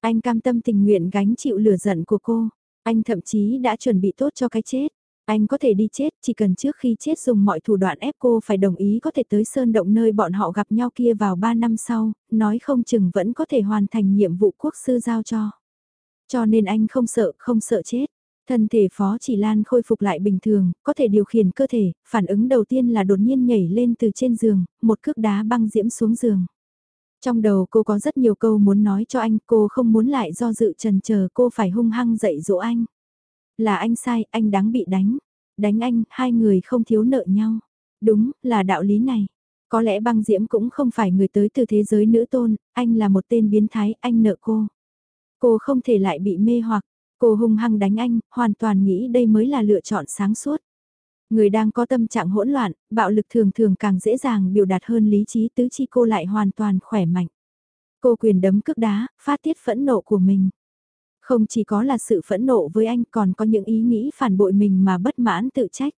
Anh cam tâm tình nguyện gánh chịu lửa giận của cô. Anh thậm chí đã chuẩn bị tốt cho cái chết. Anh có thể đi chết, chỉ cần trước khi chết dùng mọi thủ đoạn ép cô phải đồng ý có thể tới sơn động nơi bọn họ gặp nhau kia vào 3 năm sau, nói không chừng vẫn có thể hoàn thành nhiệm vụ quốc sư giao cho. Cho nên anh không sợ, không sợ chết. Thân thể Phó Chỉ Lan khôi phục lại bình thường, có thể điều khiển cơ thể, phản ứng đầu tiên là đột nhiên nhảy lên từ trên giường, một cước đá băng diễm xuống giường. Trong đầu cô có rất nhiều câu muốn nói cho anh, cô không muốn lại do dự trần chờ cô phải hung hăng dạy dỗ anh. Là anh sai, anh đáng bị đánh. Đánh anh, hai người không thiếu nợ nhau. Đúng, là đạo lý này. Có lẽ băng diễm cũng không phải người tới từ thế giới nữ tôn, anh là một tên biến thái, anh nợ cô. Cô không thể lại bị mê hoặc, cô hung hăng đánh anh, hoàn toàn nghĩ đây mới là lựa chọn sáng suốt. Người đang có tâm trạng hỗn loạn, bạo lực thường thường càng dễ dàng biểu đạt hơn lý trí tứ chi cô lại hoàn toàn khỏe mạnh. Cô quyền đấm cước đá, phát tiết phẫn nộ của mình. Không chỉ có là sự phẫn nộ với anh còn có những ý nghĩ phản bội mình mà bất mãn tự trách.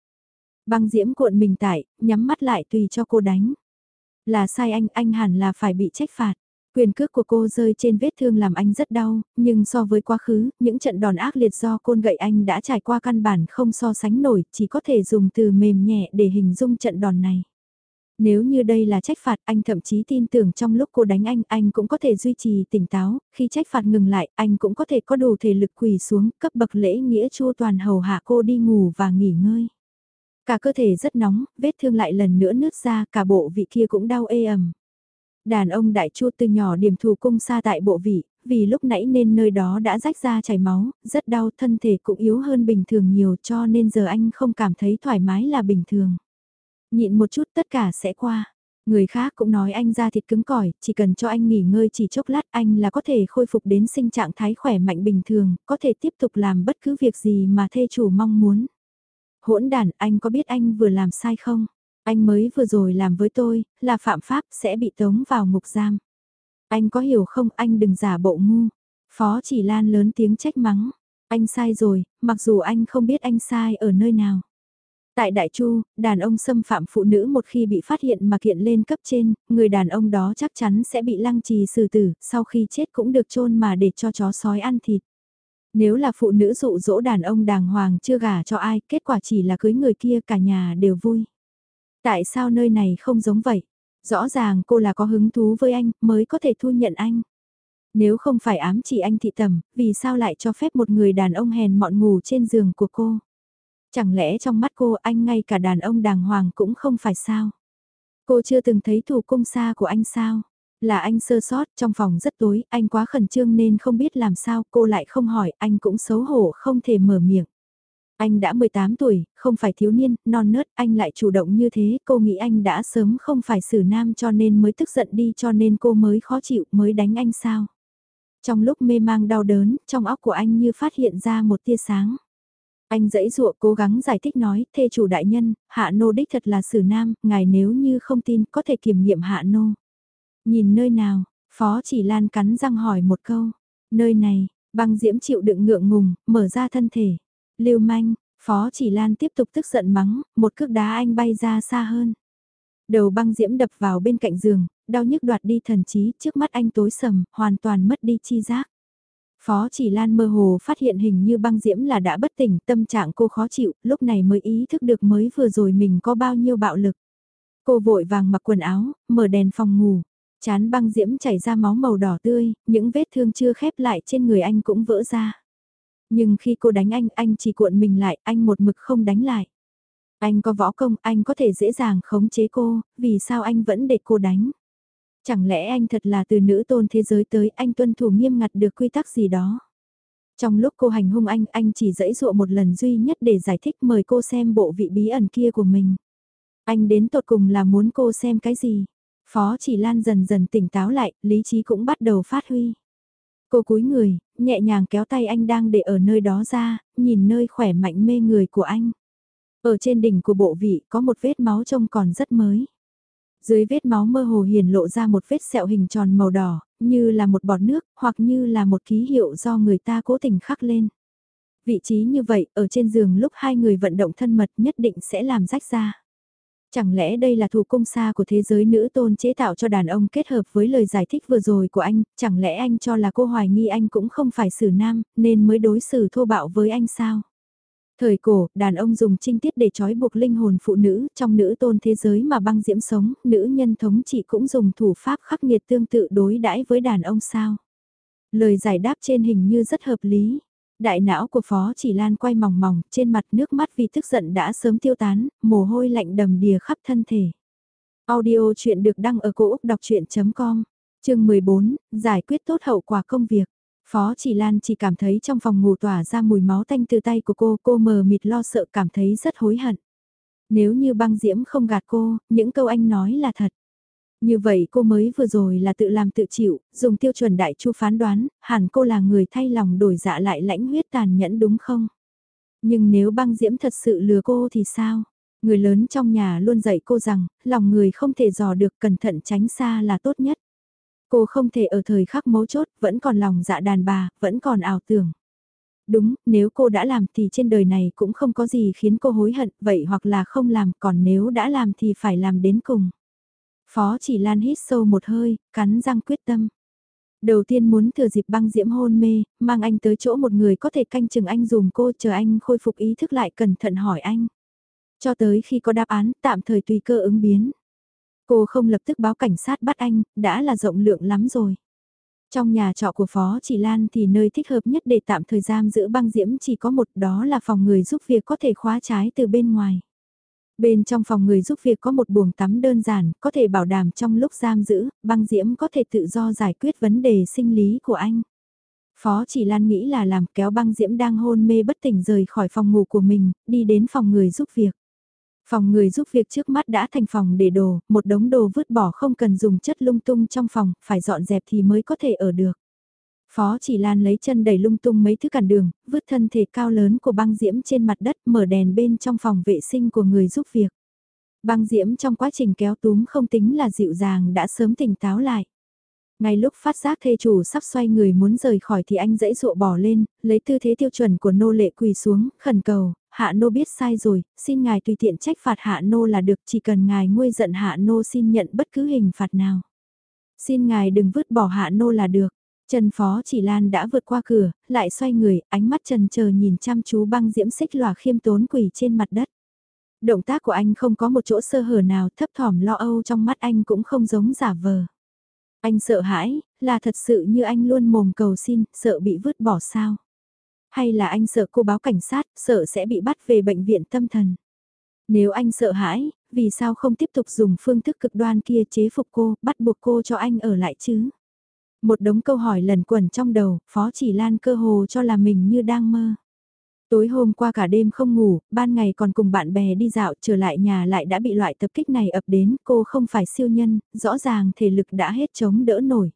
Băng diễm cuộn mình tại, nhắm mắt lại tùy cho cô đánh. Là sai anh, anh hẳn là phải bị trách phạt. Quyền cước của cô rơi trên vết thương làm anh rất đau, nhưng so với quá khứ, những trận đòn ác liệt do côn gậy anh đã trải qua căn bản không so sánh nổi, chỉ có thể dùng từ mềm nhẹ để hình dung trận đòn này. Nếu như đây là trách phạt, anh thậm chí tin tưởng trong lúc cô đánh anh, anh cũng có thể duy trì tỉnh táo, khi trách phạt ngừng lại, anh cũng có thể có đủ thể lực quỳ xuống, cấp bậc lễ nghĩa chua toàn hầu hạ cô đi ngủ và nghỉ ngơi. Cả cơ thể rất nóng, vết thương lại lần nữa nứt ra, cả bộ vị kia cũng đau ê ẩm. Đàn ông đại chu từ nhỏ điểm thù cung xa tại bộ vị, vì lúc nãy nên nơi đó đã rách ra chảy máu, rất đau thân thể cũng yếu hơn bình thường nhiều cho nên giờ anh không cảm thấy thoải mái là bình thường. Nhịn một chút tất cả sẽ qua. Người khác cũng nói anh ra thịt cứng cỏi, chỉ cần cho anh nghỉ ngơi chỉ chốc lát anh là có thể khôi phục đến sinh trạng thái khỏe mạnh bình thường, có thể tiếp tục làm bất cứ việc gì mà thê chủ mong muốn. Hỗn đàn, anh có biết anh vừa làm sai không? Anh mới vừa rồi làm với tôi, là phạm pháp sẽ bị tống vào ngục giam. Anh có hiểu không anh đừng giả bộ ngu. Phó chỉ lan lớn tiếng trách mắng. Anh sai rồi, mặc dù anh không biết anh sai ở nơi nào. Tại Đại Chu, đàn ông xâm phạm phụ nữ một khi bị phát hiện mà kiện lên cấp trên, người đàn ông đó chắc chắn sẽ bị lăng trì xử tử, sau khi chết cũng được chôn mà để cho chó sói ăn thịt. Nếu là phụ nữ dụ dỗ đàn ông đàng hoàng chưa gả cho ai, kết quả chỉ là cưới người kia cả nhà đều vui. Tại sao nơi này không giống vậy? Rõ ràng cô là có hứng thú với anh, mới có thể thu nhận anh. Nếu không phải ám chỉ anh thị tầm, vì sao lại cho phép một người đàn ông hèn mọn ngủ trên giường của cô? Chẳng lẽ trong mắt cô anh ngay cả đàn ông đàng hoàng cũng không phải sao? Cô chưa từng thấy thủ cung xa của anh sao? Là anh sơ sót, trong phòng rất tối, anh quá khẩn trương nên không biết làm sao, cô lại không hỏi, anh cũng xấu hổ không thể mở miệng. Anh đã 18 tuổi, không phải thiếu niên, non nớt, anh lại chủ động như thế, cô nghĩ anh đã sớm không phải xử nam cho nên mới tức giận đi cho nên cô mới khó chịu, mới đánh anh sao. Trong lúc mê mang đau đớn, trong óc của anh như phát hiện ra một tia sáng. Anh dãy dụa cố gắng giải thích nói, thê chủ đại nhân, hạ nô đích thật là xử nam, ngài nếu như không tin có thể kiểm nghiệm hạ nô. Nhìn nơi nào, phó chỉ lan cắn răng hỏi một câu, nơi này, Băng diễm chịu đựng ngượng ngùng, mở ra thân thể. Lưu manh, phó chỉ lan tiếp tục tức giận mắng, một cước đá anh bay ra xa hơn. Đầu băng diễm đập vào bên cạnh giường, đau nhức đoạt đi thần trí, trước mắt anh tối sầm, hoàn toàn mất đi chi giác. Phó chỉ lan mơ hồ phát hiện hình như băng diễm là đã bất tỉnh, tâm trạng cô khó chịu, lúc này mới ý thức được mới vừa rồi mình có bao nhiêu bạo lực. Cô vội vàng mặc quần áo, mở đèn phòng ngủ. Chán băng diễm chảy ra máu màu đỏ tươi, những vết thương chưa khép lại trên người anh cũng vỡ ra. Nhưng khi cô đánh anh, anh chỉ cuộn mình lại, anh một mực không đánh lại. Anh có võ công, anh có thể dễ dàng khống chế cô, vì sao anh vẫn để cô đánh? Chẳng lẽ anh thật là từ nữ tôn thế giới tới anh tuân thủ nghiêm ngặt được quy tắc gì đó? Trong lúc cô hành hung anh, anh chỉ dẫy dụa một lần duy nhất để giải thích mời cô xem bộ vị bí ẩn kia của mình. Anh đến tột cùng là muốn cô xem cái gì? Phó chỉ lan dần dần tỉnh táo lại, lý trí cũng bắt đầu phát huy. Cô cúi người, nhẹ nhàng kéo tay anh đang để ở nơi đó ra, nhìn nơi khỏe mạnh mê người của anh. Ở trên đỉnh của bộ vị có một vết máu trông còn rất mới. Dưới vết máu mơ hồ hiển lộ ra một vết sẹo hình tròn màu đỏ, như là một bọt nước, hoặc như là một ký hiệu do người ta cố tình khắc lên. Vị trí như vậy, ở trên giường lúc hai người vận động thân mật nhất định sẽ làm rách ra. Chẳng lẽ đây là thủ công xa của thế giới nữ tôn chế tạo cho đàn ông kết hợp với lời giải thích vừa rồi của anh, chẳng lẽ anh cho là cô hoài nghi anh cũng không phải xử nam, nên mới đối xử thô bạo với anh sao? Thời cổ, đàn ông dùng trinh tiết để trói buộc linh hồn phụ nữ, trong nữ tôn thế giới mà băng diễm sống, nữ nhân thống trị cũng dùng thủ pháp khắc nghiệt tương tự đối đãi với đàn ông sao. Lời giải đáp trên hình như rất hợp lý. Đại não của Phó Chỉ Lan quay mỏng mỏng, trên mặt nước mắt vì tức giận đã sớm tiêu tán, mồ hôi lạnh đầm đìa khắp thân thể. Audio chuyện được đăng ở cổ Úc đọc chuyện.com, chương 14, giải quyết tốt hậu quả công việc. Phó Chỉ Lan chỉ cảm thấy trong phòng ngủ tỏa ra mùi máu tanh từ tay của cô, cô mờ mịt lo sợ cảm thấy rất hối hận. Nếu như băng diễm không gạt cô, những câu anh nói là thật. Như vậy cô mới vừa rồi là tự làm tự chịu, dùng tiêu chuẩn đại chu phán đoán, hẳn cô là người thay lòng đổi dạ lại lãnh huyết tàn nhẫn đúng không? Nhưng nếu băng diễm thật sự lừa cô thì sao? Người lớn trong nhà luôn dạy cô rằng, lòng người không thể dò được cẩn thận tránh xa là tốt nhất. Cô không thể ở thời khắc mấu chốt, vẫn còn lòng dạ đàn bà, vẫn còn ảo tưởng. Đúng, nếu cô đã làm thì trên đời này cũng không có gì khiến cô hối hận, vậy hoặc là không làm, còn nếu đã làm thì phải làm đến cùng. Phó chỉ lan hít sâu một hơi, cắn răng quyết tâm. Đầu tiên muốn thừa dịp băng diễm hôn mê, mang anh tới chỗ một người có thể canh chừng anh dùm cô chờ anh khôi phục ý thức lại cẩn thận hỏi anh. Cho tới khi có đáp án tạm thời tùy cơ ứng biến. Cô không lập tức báo cảnh sát bắt anh, đã là rộng lượng lắm rồi. Trong nhà trọ của Phó Chỉ Lan thì nơi thích hợp nhất để tạm thời giam giữ băng diễm chỉ có một đó là phòng người giúp việc có thể khóa trái từ bên ngoài. Bên trong phòng người giúp việc có một buồng tắm đơn giản, có thể bảo đảm trong lúc giam giữ, băng diễm có thể tự do giải quyết vấn đề sinh lý của anh. Phó chỉ Lan nghĩ là làm kéo băng diễm đang hôn mê bất tỉnh rời khỏi phòng ngủ của mình, đi đến phòng người giúp việc. Phòng người giúp việc trước mắt đã thành phòng để đồ, một đống đồ vứt bỏ không cần dùng chất lung tung trong phòng, phải dọn dẹp thì mới có thể ở được. Phó chỉ lan lấy chân đẩy lung tung mấy thứ cản đường, vứt thân thể cao lớn của băng diễm trên mặt đất mở đèn bên trong phòng vệ sinh của người giúp việc. Băng diễm trong quá trình kéo túm không tính là dịu dàng đã sớm tỉnh táo lại. Ngay lúc phát giác thê chủ sắp xoay người muốn rời khỏi thì anh dãy dụa bỏ lên, lấy tư thế tiêu chuẩn của nô lệ quỳ xuống, khẩn cầu, hạ nô biết sai rồi, xin ngài tùy tiện trách phạt hạ nô là được chỉ cần ngài nguôi giận hạ nô xin nhận bất cứ hình phạt nào. Xin ngài đừng vứt bỏ hạ nô là được. Trần Phó Chỉ Lan đã vượt qua cửa, lại xoay người, ánh mắt trần chờ nhìn chăm chú băng diễm xích lòa khiêm tốn quỳ trên mặt đất. Động tác của anh không có một chỗ sơ hở nào thấp thỏm lo âu trong mắt anh cũng không giống giả vờ. Anh sợ hãi, là thật sự như anh luôn mồm cầu xin, sợ bị vứt bỏ sao? Hay là anh sợ cô báo cảnh sát, sợ sẽ bị bắt về bệnh viện tâm thần? Nếu anh sợ hãi, vì sao không tiếp tục dùng phương thức cực đoan kia chế phục cô, bắt buộc cô cho anh ở lại chứ? Một đống câu hỏi lần quẩn trong đầu, Phó Chỉ Lan cơ hồ cho là mình như đang mơ. Tối hôm qua cả đêm không ngủ, ban ngày còn cùng bạn bè đi dạo trở lại nhà lại đã bị loại tập kích này ập đến, cô không phải siêu nhân, rõ ràng thể lực đã hết chống đỡ nổi.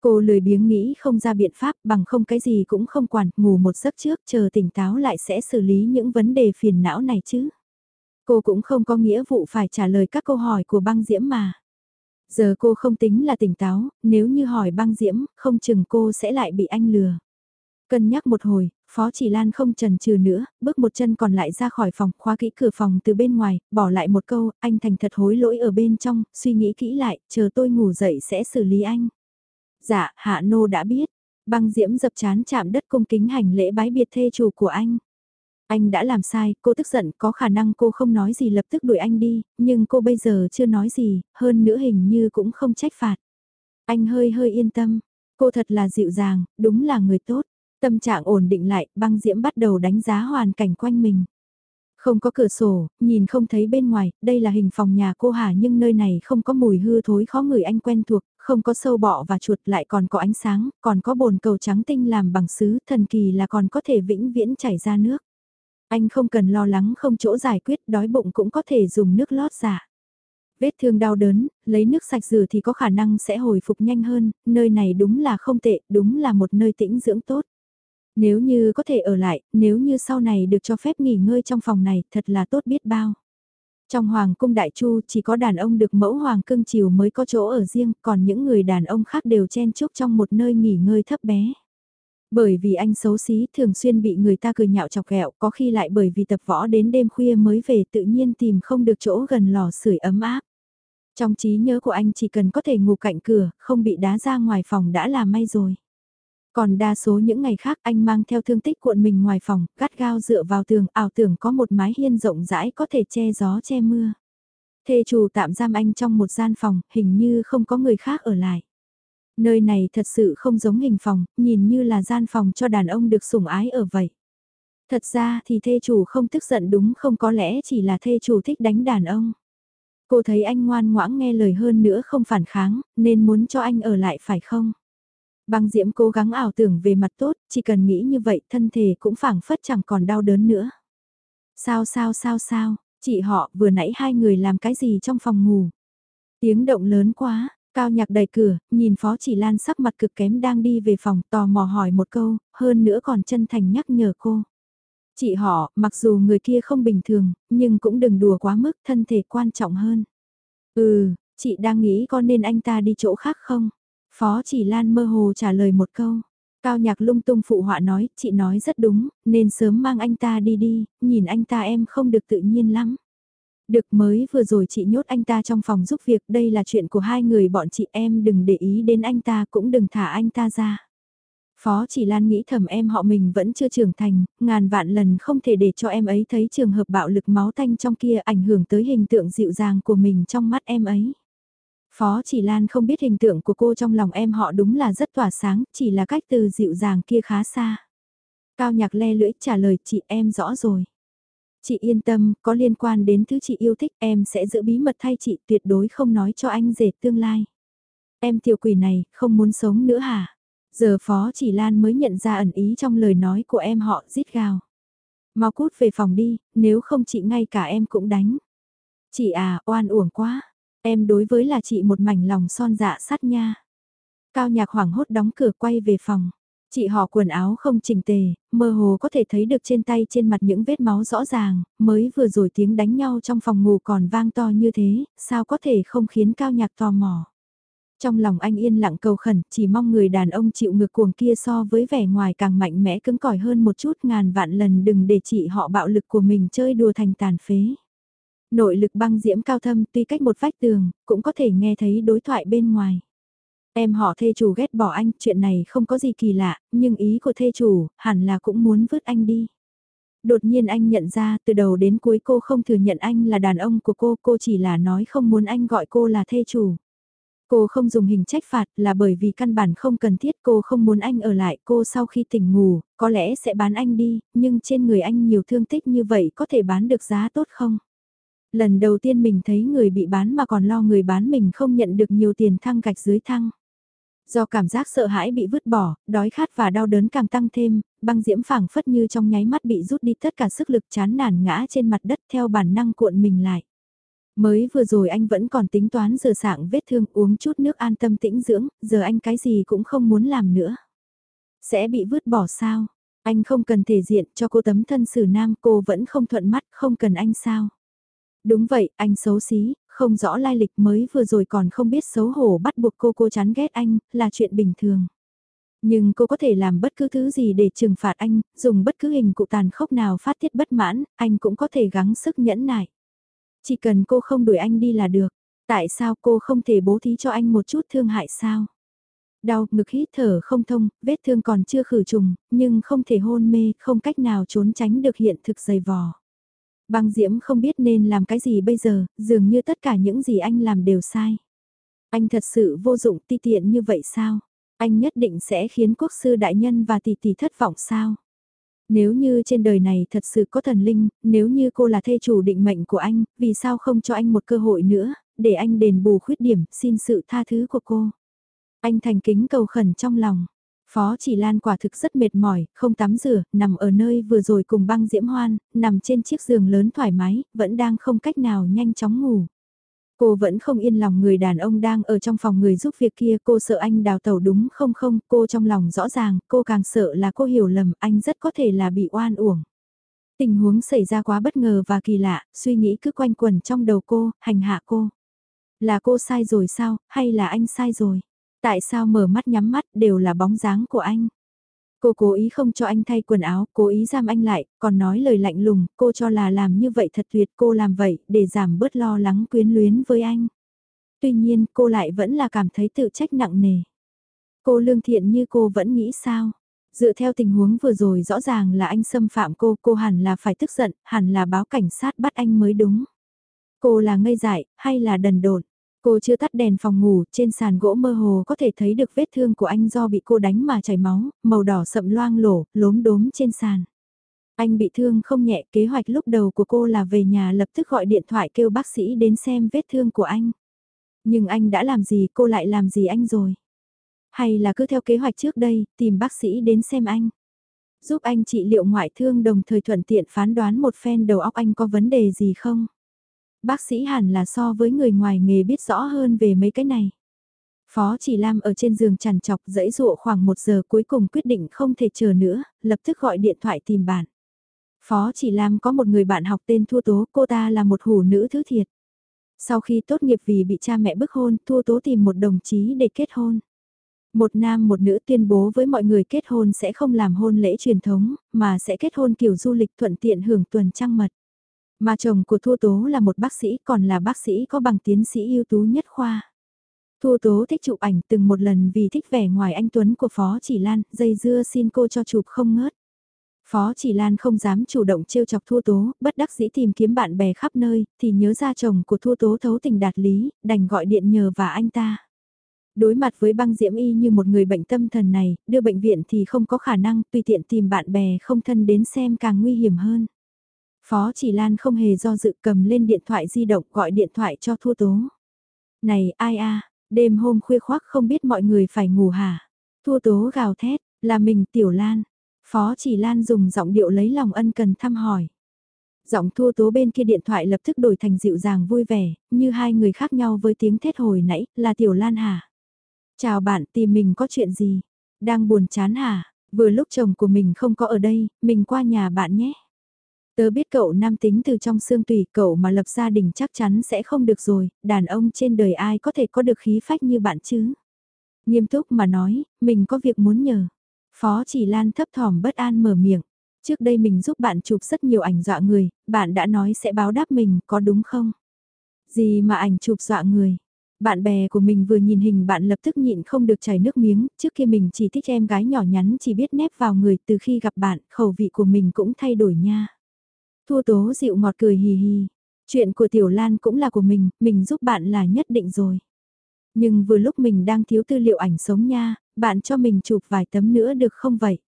Cô lười biếng nghĩ không ra biện pháp bằng không cái gì cũng không quản, ngủ một giấc trước chờ tỉnh táo lại sẽ xử lý những vấn đề phiền não này chứ. Cô cũng không có nghĩa vụ phải trả lời các câu hỏi của băng diễm mà. Giờ cô không tính là tỉnh táo, nếu như hỏi băng diễm, không chừng cô sẽ lại bị anh lừa. Cân nhắc một hồi, Phó Chỉ Lan không chần chừ nữa, bước một chân còn lại ra khỏi phòng, khóa kỹ cửa phòng từ bên ngoài, bỏ lại một câu, anh thành thật hối lỗi ở bên trong, suy nghĩ kỹ lại, chờ tôi ngủ dậy sẽ xử lý anh. Dạ, Hạ Nô đã biết. Băng diễm dập chán chạm đất cung kính hành lễ bái biệt thê chủ của anh. Anh đã làm sai, cô tức giận, có khả năng cô không nói gì lập tức đuổi anh đi, nhưng cô bây giờ chưa nói gì, hơn nữa hình như cũng không trách phạt. Anh hơi hơi yên tâm, cô thật là dịu dàng, đúng là người tốt. Tâm trạng ổn định lại, băng diễm bắt đầu đánh giá hoàn cảnh quanh mình. Không có cửa sổ, nhìn không thấy bên ngoài, đây là hình phòng nhà cô Hà nhưng nơi này không có mùi hư thối khó người anh quen thuộc, không có sâu bọ và chuột lại còn có ánh sáng, còn có bồn cầu trắng tinh làm bằng sứ, thần kỳ là còn có thể vĩnh viễn chảy ra nước. Anh không cần lo lắng không chỗ giải quyết, đói bụng cũng có thể dùng nước lót giả. Vết thương đau đớn, lấy nước sạch rửa thì có khả năng sẽ hồi phục nhanh hơn, nơi này đúng là không tệ, đúng là một nơi tĩnh dưỡng tốt. Nếu như có thể ở lại, nếu như sau này được cho phép nghỉ ngơi trong phòng này, thật là tốt biết bao. Trong Hoàng cung Đại Chu chỉ có đàn ông được mẫu Hoàng cưng chiều mới có chỗ ở riêng, còn những người đàn ông khác đều chen chúc trong một nơi nghỉ ngơi thấp bé. Bởi vì anh xấu xí thường xuyên bị người ta cười nhạo chọc ghẹo, có khi lại bởi vì tập võ đến đêm khuya mới về tự nhiên tìm không được chỗ gần lò sưởi ấm áp. Trong trí nhớ của anh chỉ cần có thể ngủ cạnh cửa, không bị đá ra ngoài phòng đã là may rồi. Còn đa số những ngày khác anh mang theo thương tích cuộn mình ngoài phòng, gắt gao dựa vào tường, ảo tưởng có một mái hiên rộng rãi có thể che gió che mưa. Thê chủ tạm giam anh trong một gian phòng, hình như không có người khác ở lại. Nơi này thật sự không giống hình phòng, nhìn như là gian phòng cho đàn ông được sủng ái ở vậy. Thật ra thì thê chủ không tức giận đúng không có lẽ chỉ là thê chủ thích đánh đàn ông. Cô thấy anh ngoan ngoãn nghe lời hơn nữa không phản kháng, nên muốn cho anh ở lại phải không? Băng Diễm cố gắng ảo tưởng về mặt tốt, chỉ cần nghĩ như vậy thân thể cũng phảng phất chẳng còn đau đớn nữa. Sao sao sao sao, chị họ vừa nãy hai người làm cái gì trong phòng ngủ? Tiếng động lớn quá, Cao nhạc đẩy cửa, nhìn Phó Chỉ Lan sắc mặt cực kém đang đi về phòng tò mò hỏi một câu, hơn nữa còn chân thành nhắc nhở cô. Chị họ, mặc dù người kia không bình thường, nhưng cũng đừng đùa quá mức, thân thể quan trọng hơn. Ừ, chị đang nghĩ có nên anh ta đi chỗ khác không? Phó Chỉ Lan mơ hồ trả lời một câu. Cao nhạc lung tung phụ họa nói, chị nói rất đúng, nên sớm mang anh ta đi đi, nhìn anh ta em không được tự nhiên lắm. Được mới vừa rồi chị nhốt anh ta trong phòng giúp việc, đây là chuyện của hai người bọn chị em đừng để ý đến anh ta cũng đừng thả anh ta ra. Phó chỉ Lan nghĩ thầm em họ mình vẫn chưa trưởng thành, ngàn vạn lần không thể để cho em ấy thấy trường hợp bạo lực máu tanh trong kia ảnh hưởng tới hình tượng dịu dàng của mình trong mắt em ấy. Phó chỉ Lan không biết hình tượng của cô trong lòng em họ đúng là rất tỏa sáng, chỉ là cách từ dịu dàng kia khá xa. Cao nhạc le lưỡi trả lời chị em rõ rồi. Chị yên tâm, có liên quan đến thứ chị yêu thích em sẽ giữ bí mật thay chị tuyệt đối không nói cho anh rể tương lai. Em tiểu quỷ này, không muốn sống nữa hả? Giờ Phó Chỉ Lan mới nhận ra ẩn ý trong lời nói của em họ rít gào. Mau cút về phòng đi, nếu không chị ngay cả em cũng đánh. Chị à, oan uổng quá. Em đối với là chị một mảnh lòng son dạ sắt nha. Cao nhạc hoảng hốt đóng cửa quay về phòng. Chị họ quần áo không chỉnh tề, mơ hồ có thể thấy được trên tay trên mặt những vết máu rõ ràng, mới vừa rồi tiếng đánh nhau trong phòng ngủ còn vang to như thế, sao có thể không khiến cao nhạc tò mò. Trong lòng anh yên lặng cầu khẩn, chỉ mong người đàn ông chịu ngược cuồng kia so với vẻ ngoài càng mạnh mẽ cứng cỏi hơn một chút ngàn vạn lần đừng để chị họ bạo lực của mình chơi đùa thành tàn phế. Nội lực băng diễm cao thâm tuy cách một vách tường, cũng có thể nghe thấy đối thoại bên ngoài. Em họ thê chủ ghét bỏ anh, chuyện này không có gì kỳ lạ, nhưng ý của thê chủ, hẳn là cũng muốn vứt anh đi. Đột nhiên anh nhận ra từ đầu đến cuối cô không thừa nhận anh là đàn ông của cô, cô chỉ là nói không muốn anh gọi cô là thê chủ. Cô không dùng hình trách phạt là bởi vì căn bản không cần thiết cô không muốn anh ở lại cô sau khi tỉnh ngủ, có lẽ sẽ bán anh đi, nhưng trên người anh nhiều thương tích như vậy có thể bán được giá tốt không? Lần đầu tiên mình thấy người bị bán mà còn lo người bán mình không nhận được nhiều tiền thăng gạch dưới thăng. Do cảm giác sợ hãi bị vứt bỏ, đói khát và đau đớn càng tăng thêm, băng diễm phảng phất như trong nháy mắt bị rút đi tất cả sức lực chán nản ngã trên mặt đất theo bản năng cuộn mình lại. Mới vừa rồi anh vẫn còn tính toán rửa sạng vết thương uống chút nước an tâm tĩnh dưỡng, giờ anh cái gì cũng không muốn làm nữa. Sẽ bị vứt bỏ sao? Anh không cần thể diện cho cô tấm thân xử nam cô vẫn không thuận mắt không cần anh sao? Đúng vậy, anh xấu xí, không rõ lai lịch mới vừa rồi còn không biết xấu hổ bắt buộc cô cô chán ghét anh, là chuyện bình thường. Nhưng cô có thể làm bất cứ thứ gì để trừng phạt anh, dùng bất cứ hình cụ tàn khốc nào phát tiết bất mãn, anh cũng có thể gắng sức nhẫn nại. Chỉ cần cô không đuổi anh đi là được. Tại sao cô không thể bố thí cho anh một chút thương hại sao? Đau, ngực hít thở không thông, vết thương còn chưa khử trùng, nhưng không thể hôn mê, không cách nào trốn tránh được hiện thực dày vò. Băng Diễm không biết nên làm cái gì bây giờ, dường như tất cả những gì anh làm đều sai. Anh thật sự vô dụng ti tiện như vậy sao? Anh nhất định sẽ khiến quốc sư đại nhân và tỷ tỷ thất vọng sao? Nếu như trên đời này thật sự có thần linh, nếu như cô là thê chủ định mệnh của anh, vì sao không cho anh một cơ hội nữa, để anh đền bù khuyết điểm, xin sự tha thứ của cô. Anh thành kính cầu khẩn trong lòng. Phó chỉ lan quả thực rất mệt mỏi, không tắm rửa, nằm ở nơi vừa rồi cùng băng diễm hoan, nằm trên chiếc giường lớn thoải mái, vẫn đang không cách nào nhanh chóng ngủ. Cô vẫn không yên lòng người đàn ông đang ở trong phòng người giúp việc kia, cô sợ anh đào tẩu đúng không không, cô trong lòng rõ ràng, cô càng sợ là cô hiểu lầm, anh rất có thể là bị oan uổng. Tình huống xảy ra quá bất ngờ và kỳ lạ, suy nghĩ cứ quanh quẩn trong đầu cô, hành hạ cô. Là cô sai rồi sao, hay là anh sai rồi? Tại sao mở mắt nhắm mắt đều là bóng dáng của anh? Cô cố ý không cho anh thay quần áo, cố ý giam anh lại, còn nói lời lạnh lùng, cô cho là làm như vậy thật tuyệt, cô làm vậy để giảm bớt lo lắng quyến luyến với anh. Tuy nhiên, cô lại vẫn là cảm thấy tự trách nặng nề. Cô lương thiện như cô vẫn nghĩ sao? Dựa theo tình huống vừa rồi rõ ràng là anh xâm phạm cô, cô hẳn là phải tức giận, hẳn là báo cảnh sát bắt anh mới đúng. Cô là ngây dại, hay là đần đột? Cô chưa tắt đèn phòng ngủ, trên sàn gỗ mơ hồ có thể thấy được vết thương của anh do bị cô đánh mà chảy máu, màu đỏ sậm loang lổ, lốm đốm trên sàn. Anh bị thương không nhẹ, kế hoạch lúc đầu của cô là về nhà lập tức gọi điện thoại kêu bác sĩ đến xem vết thương của anh. Nhưng anh đã làm gì cô lại làm gì anh rồi? Hay là cứ theo kế hoạch trước đây, tìm bác sĩ đến xem anh? Giúp anh trị liệu ngoại thương đồng thời thuận tiện phán đoán một phen đầu óc anh có vấn đề gì không? Bác sĩ hẳn là so với người ngoài nghề biết rõ hơn về mấy cái này. Phó chỉ Lam ở trên giường chằn chọc dẫy dụa khoảng một giờ cuối cùng quyết định không thể chờ nữa, lập tức gọi điện thoại tìm bạn. Phó chỉ Lam có một người bạn học tên Thua Tố, cô ta là một hủ nữ thứ thiệt. Sau khi tốt nghiệp vì bị cha mẹ bức hôn, Thua Tố tìm một đồng chí để kết hôn. Một nam một nữ tuyên bố với mọi người kết hôn sẽ không làm hôn lễ truyền thống, mà sẽ kết hôn kiểu du lịch thuận tiện hưởng tuần trăng mật. Mà chồng của Thu Tố là một bác sĩ còn là bác sĩ có bằng tiến sĩ ưu tú nhất khoa. Thu Tố thích chụp ảnh từng một lần vì thích vẻ ngoài anh Tuấn của Phó Chỉ Lan, dây dưa xin cô cho chụp không ngớt. Phó Chỉ Lan không dám chủ động trêu chọc Thu Tố, bất đắc dĩ tìm kiếm bạn bè khắp nơi, thì nhớ ra chồng của Thu Tố thấu tình đạt lý, đành gọi điện nhờ và anh ta. Đối mặt với băng diễm y như một người bệnh tâm thần này, đưa bệnh viện thì không có khả năng, tùy tiện tìm bạn bè không thân đến xem càng nguy hiểm hơn. Phó chỉ Lan không hề do dự cầm lên điện thoại di động gọi điện thoại cho Thu Tố. Này ai a đêm hôm khuya khoác không biết mọi người phải ngủ hả? Thu Tố gào thét, là mình Tiểu Lan. Phó chỉ Lan dùng giọng điệu lấy lòng ân cần thăm hỏi. Giọng Thu Tố bên kia điện thoại lập tức đổi thành dịu dàng vui vẻ, như hai người khác nhau với tiếng thét hồi nãy, là Tiểu Lan hả? Chào bạn tìm mình có chuyện gì? Đang buồn chán hả? Vừa lúc chồng của mình không có ở đây, mình qua nhà bạn nhé. Tớ biết cậu nam tính từ trong xương tùy cậu mà lập gia đình chắc chắn sẽ không được rồi, đàn ông trên đời ai có thể có được khí phách như bạn chứ. Nghiêm túc mà nói, mình có việc muốn nhờ. Phó chỉ Lan thấp thỏm bất an mở miệng. Trước đây mình giúp bạn chụp rất nhiều ảnh dọa người, bạn đã nói sẽ báo đáp mình, có đúng không? Gì mà ảnh chụp dọa người? Bạn bè của mình vừa nhìn hình bạn lập tức nhịn không được chảy nước miếng, trước kia mình chỉ thích em gái nhỏ nhắn chỉ biết nép vào người từ khi gặp bạn, khẩu vị của mình cũng thay đổi nha. Thua tố dịu ngọt cười hì hì. Chuyện của Tiểu Lan cũng là của mình, mình giúp bạn là nhất định rồi. Nhưng vừa lúc mình đang thiếu tư liệu ảnh sống nha, bạn cho mình chụp vài tấm nữa được không vậy?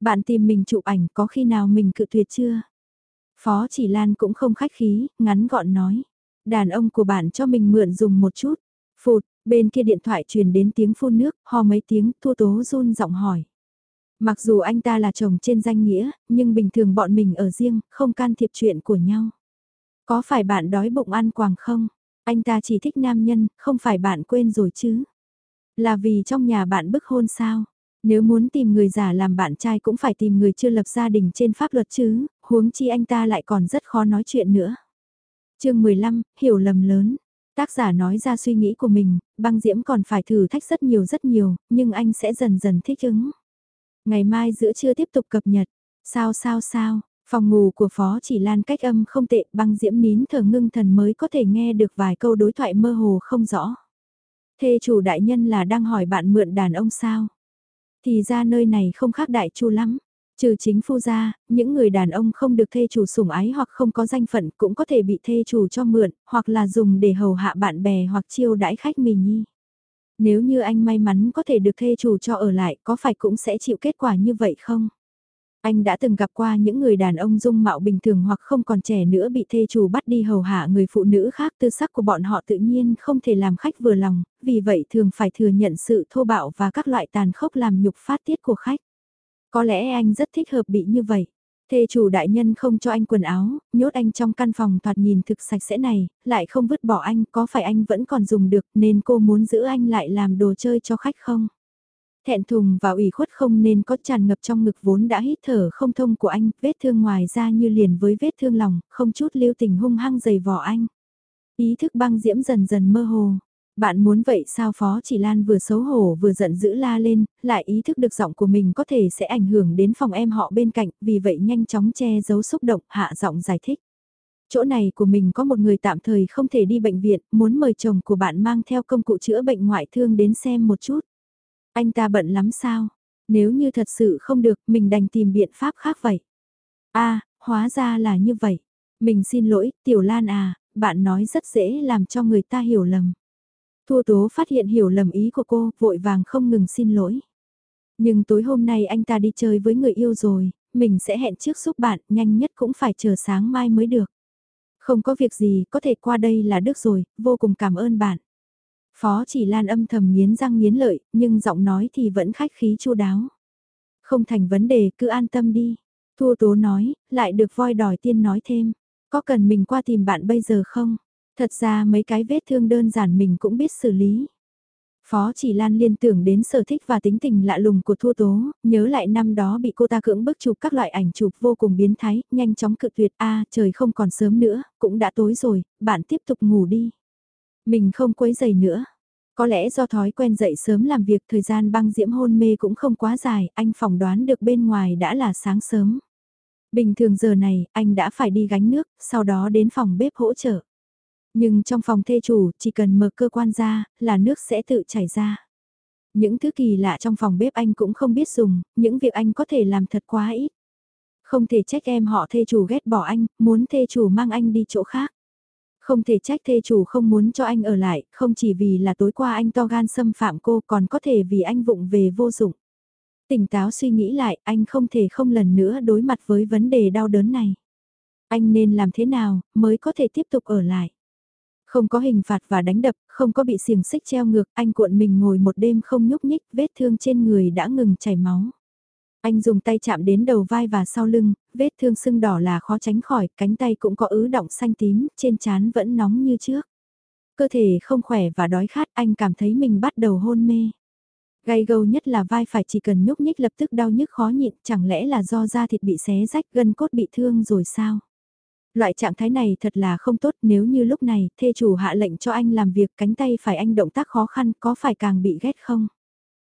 Bạn tìm mình chụp ảnh có khi nào mình cự tuyệt chưa? Phó chỉ Lan cũng không khách khí, ngắn gọn nói. Đàn ông của bạn cho mình mượn dùng một chút. Phụt, bên kia điện thoại truyền đến tiếng phun nước, ho mấy tiếng, thua tố run giọng hỏi. Mặc dù anh ta là chồng trên danh nghĩa, nhưng bình thường bọn mình ở riêng, không can thiệp chuyện của nhau. Có phải bạn đói bụng ăn quàng không? Anh ta chỉ thích nam nhân, không phải bạn quên rồi chứ? Là vì trong nhà bạn bức hôn sao? Nếu muốn tìm người giả làm bạn trai cũng phải tìm người chưa lập gia đình trên pháp luật chứ, huống chi anh ta lại còn rất khó nói chuyện nữa. chương 15, hiểu lầm lớn. Tác giả nói ra suy nghĩ của mình, băng diễm còn phải thử thách rất nhiều rất nhiều, nhưng anh sẽ dần dần thích ứng. Ngày mai giữa trưa tiếp tục cập nhật. Sao sao sao, phòng ngủ của Phó chỉ lan cách âm không tệ, băng diễm nín thở ngưng thần mới có thể nghe được vài câu đối thoại mơ hồ không rõ. Thê chủ đại nhân là đang hỏi bạn mượn đàn ông sao? Thì ra nơi này không khác đại chu lắm. Trừ chính phu gia, những người đàn ông không được thê chủ sủng ái hoặc không có danh phận cũng có thể bị thê chủ cho mượn, hoặc là dùng để hầu hạ bạn bè hoặc chiêu đãi khách mình nhi. Nếu như anh may mắn có thể được thê chủ cho ở lại, có phải cũng sẽ chịu kết quả như vậy không? Anh đã từng gặp qua những người đàn ông dung mạo bình thường hoặc không còn trẻ nữa bị thê chủ bắt đi hầu hạ người phụ nữ khác tư sắc của bọn họ tự nhiên không thể làm khách vừa lòng, vì vậy thường phải thừa nhận sự thô bạo và các loại tàn khốc làm nhục phát tiết của khách. Có lẽ anh rất thích hợp bị như vậy. Thê chủ đại nhân không cho anh quần áo, nhốt anh trong căn phòng thoạt nhìn thực sạch sẽ này, lại không vứt bỏ anh, có phải anh vẫn còn dùng được nên cô muốn giữ anh lại làm đồ chơi cho khách không? Thẹn thùng và ủy khuất không nên có tràn ngập trong ngực vốn đã hít thở không thông của anh, vết thương ngoài ra như liền với vết thương lòng, không chút lưu tình hung hăng dày vò anh. Ý thức băng diễm dần dần mơ hồ. Bạn muốn vậy sao Phó Chỉ Lan vừa xấu hổ vừa giận dữ la lên, lại ý thức được giọng của mình có thể sẽ ảnh hưởng đến phòng em họ bên cạnh, vì vậy nhanh chóng che giấu xúc động, hạ giọng giải thích. Chỗ này của mình có một người tạm thời không thể đi bệnh viện, muốn mời chồng của bạn mang theo công cụ chữa bệnh ngoại thương đến xem một chút. Anh ta bận lắm sao? Nếu như thật sự không được, mình đành tìm biện pháp khác vậy. a à, hóa ra là như vậy. Mình xin lỗi, Tiểu Lan à, bạn nói rất dễ làm cho người ta hiểu lầm. Thua tố phát hiện hiểu lầm ý của cô, vội vàng không ngừng xin lỗi. Nhưng tối hôm nay anh ta đi chơi với người yêu rồi, mình sẽ hẹn trước giúp bạn, nhanh nhất cũng phải chờ sáng mai mới được. Không có việc gì, có thể qua đây là được rồi, vô cùng cảm ơn bạn. Phó chỉ lan âm thầm nghiến răng nghiến lợi, nhưng giọng nói thì vẫn khách khí chu đáo. Không thành vấn đề, cứ an tâm đi. Thua tố nói, lại được voi đòi tiên nói thêm. Có cần mình qua tìm bạn bây giờ không? Thật ra mấy cái vết thương đơn giản mình cũng biết xử lý. Phó chỉ lan liên tưởng đến sở thích và tính tình lạ lùng của thua tố, nhớ lại năm đó bị cô ta cưỡng bức chụp các loại ảnh chụp vô cùng biến thái, nhanh chóng cự tuyệt a trời không còn sớm nữa, cũng đã tối rồi, bạn tiếp tục ngủ đi. Mình không quấy giày nữa. Có lẽ do thói quen dậy sớm làm việc thời gian băng diễm hôn mê cũng không quá dài, anh phỏng đoán được bên ngoài đã là sáng sớm. Bình thường giờ này, anh đã phải đi gánh nước, sau đó đến phòng bếp hỗ trợ. Nhưng trong phòng thê chủ, chỉ cần mở cơ quan ra, là nước sẽ tự chảy ra. Những thứ kỳ lạ trong phòng bếp anh cũng không biết dùng, những việc anh có thể làm thật quá ít. Không thể trách em họ thê chủ ghét bỏ anh, muốn thê chủ mang anh đi chỗ khác. Không thể trách thê chủ không muốn cho anh ở lại, không chỉ vì là tối qua anh to gan xâm phạm cô còn có thể vì anh vụng về vô dụng. Tỉnh táo suy nghĩ lại, anh không thể không lần nữa đối mặt với vấn đề đau đớn này. Anh nên làm thế nào mới có thể tiếp tục ở lại? Không có hình phạt và đánh đập, không có bị xiềng xích treo ngược, anh cuộn mình ngồi một đêm không nhúc nhích, vết thương trên người đã ngừng chảy máu. Anh dùng tay chạm đến đầu vai và sau lưng, vết thương sưng đỏ là khó tránh khỏi, cánh tay cũng có ứ động xanh tím, trên trán vẫn nóng như trước. Cơ thể không khỏe và đói khát, anh cảm thấy mình bắt đầu hôn mê. Gai gâu nhất là vai phải chỉ cần nhúc nhích lập tức đau nhức khó nhịn, chẳng lẽ là do da thịt bị xé rách gân cốt bị thương rồi sao? Loại trạng thái này thật là không tốt nếu như lúc này thê chủ hạ lệnh cho anh làm việc cánh tay phải anh động tác khó khăn có phải càng bị ghét không?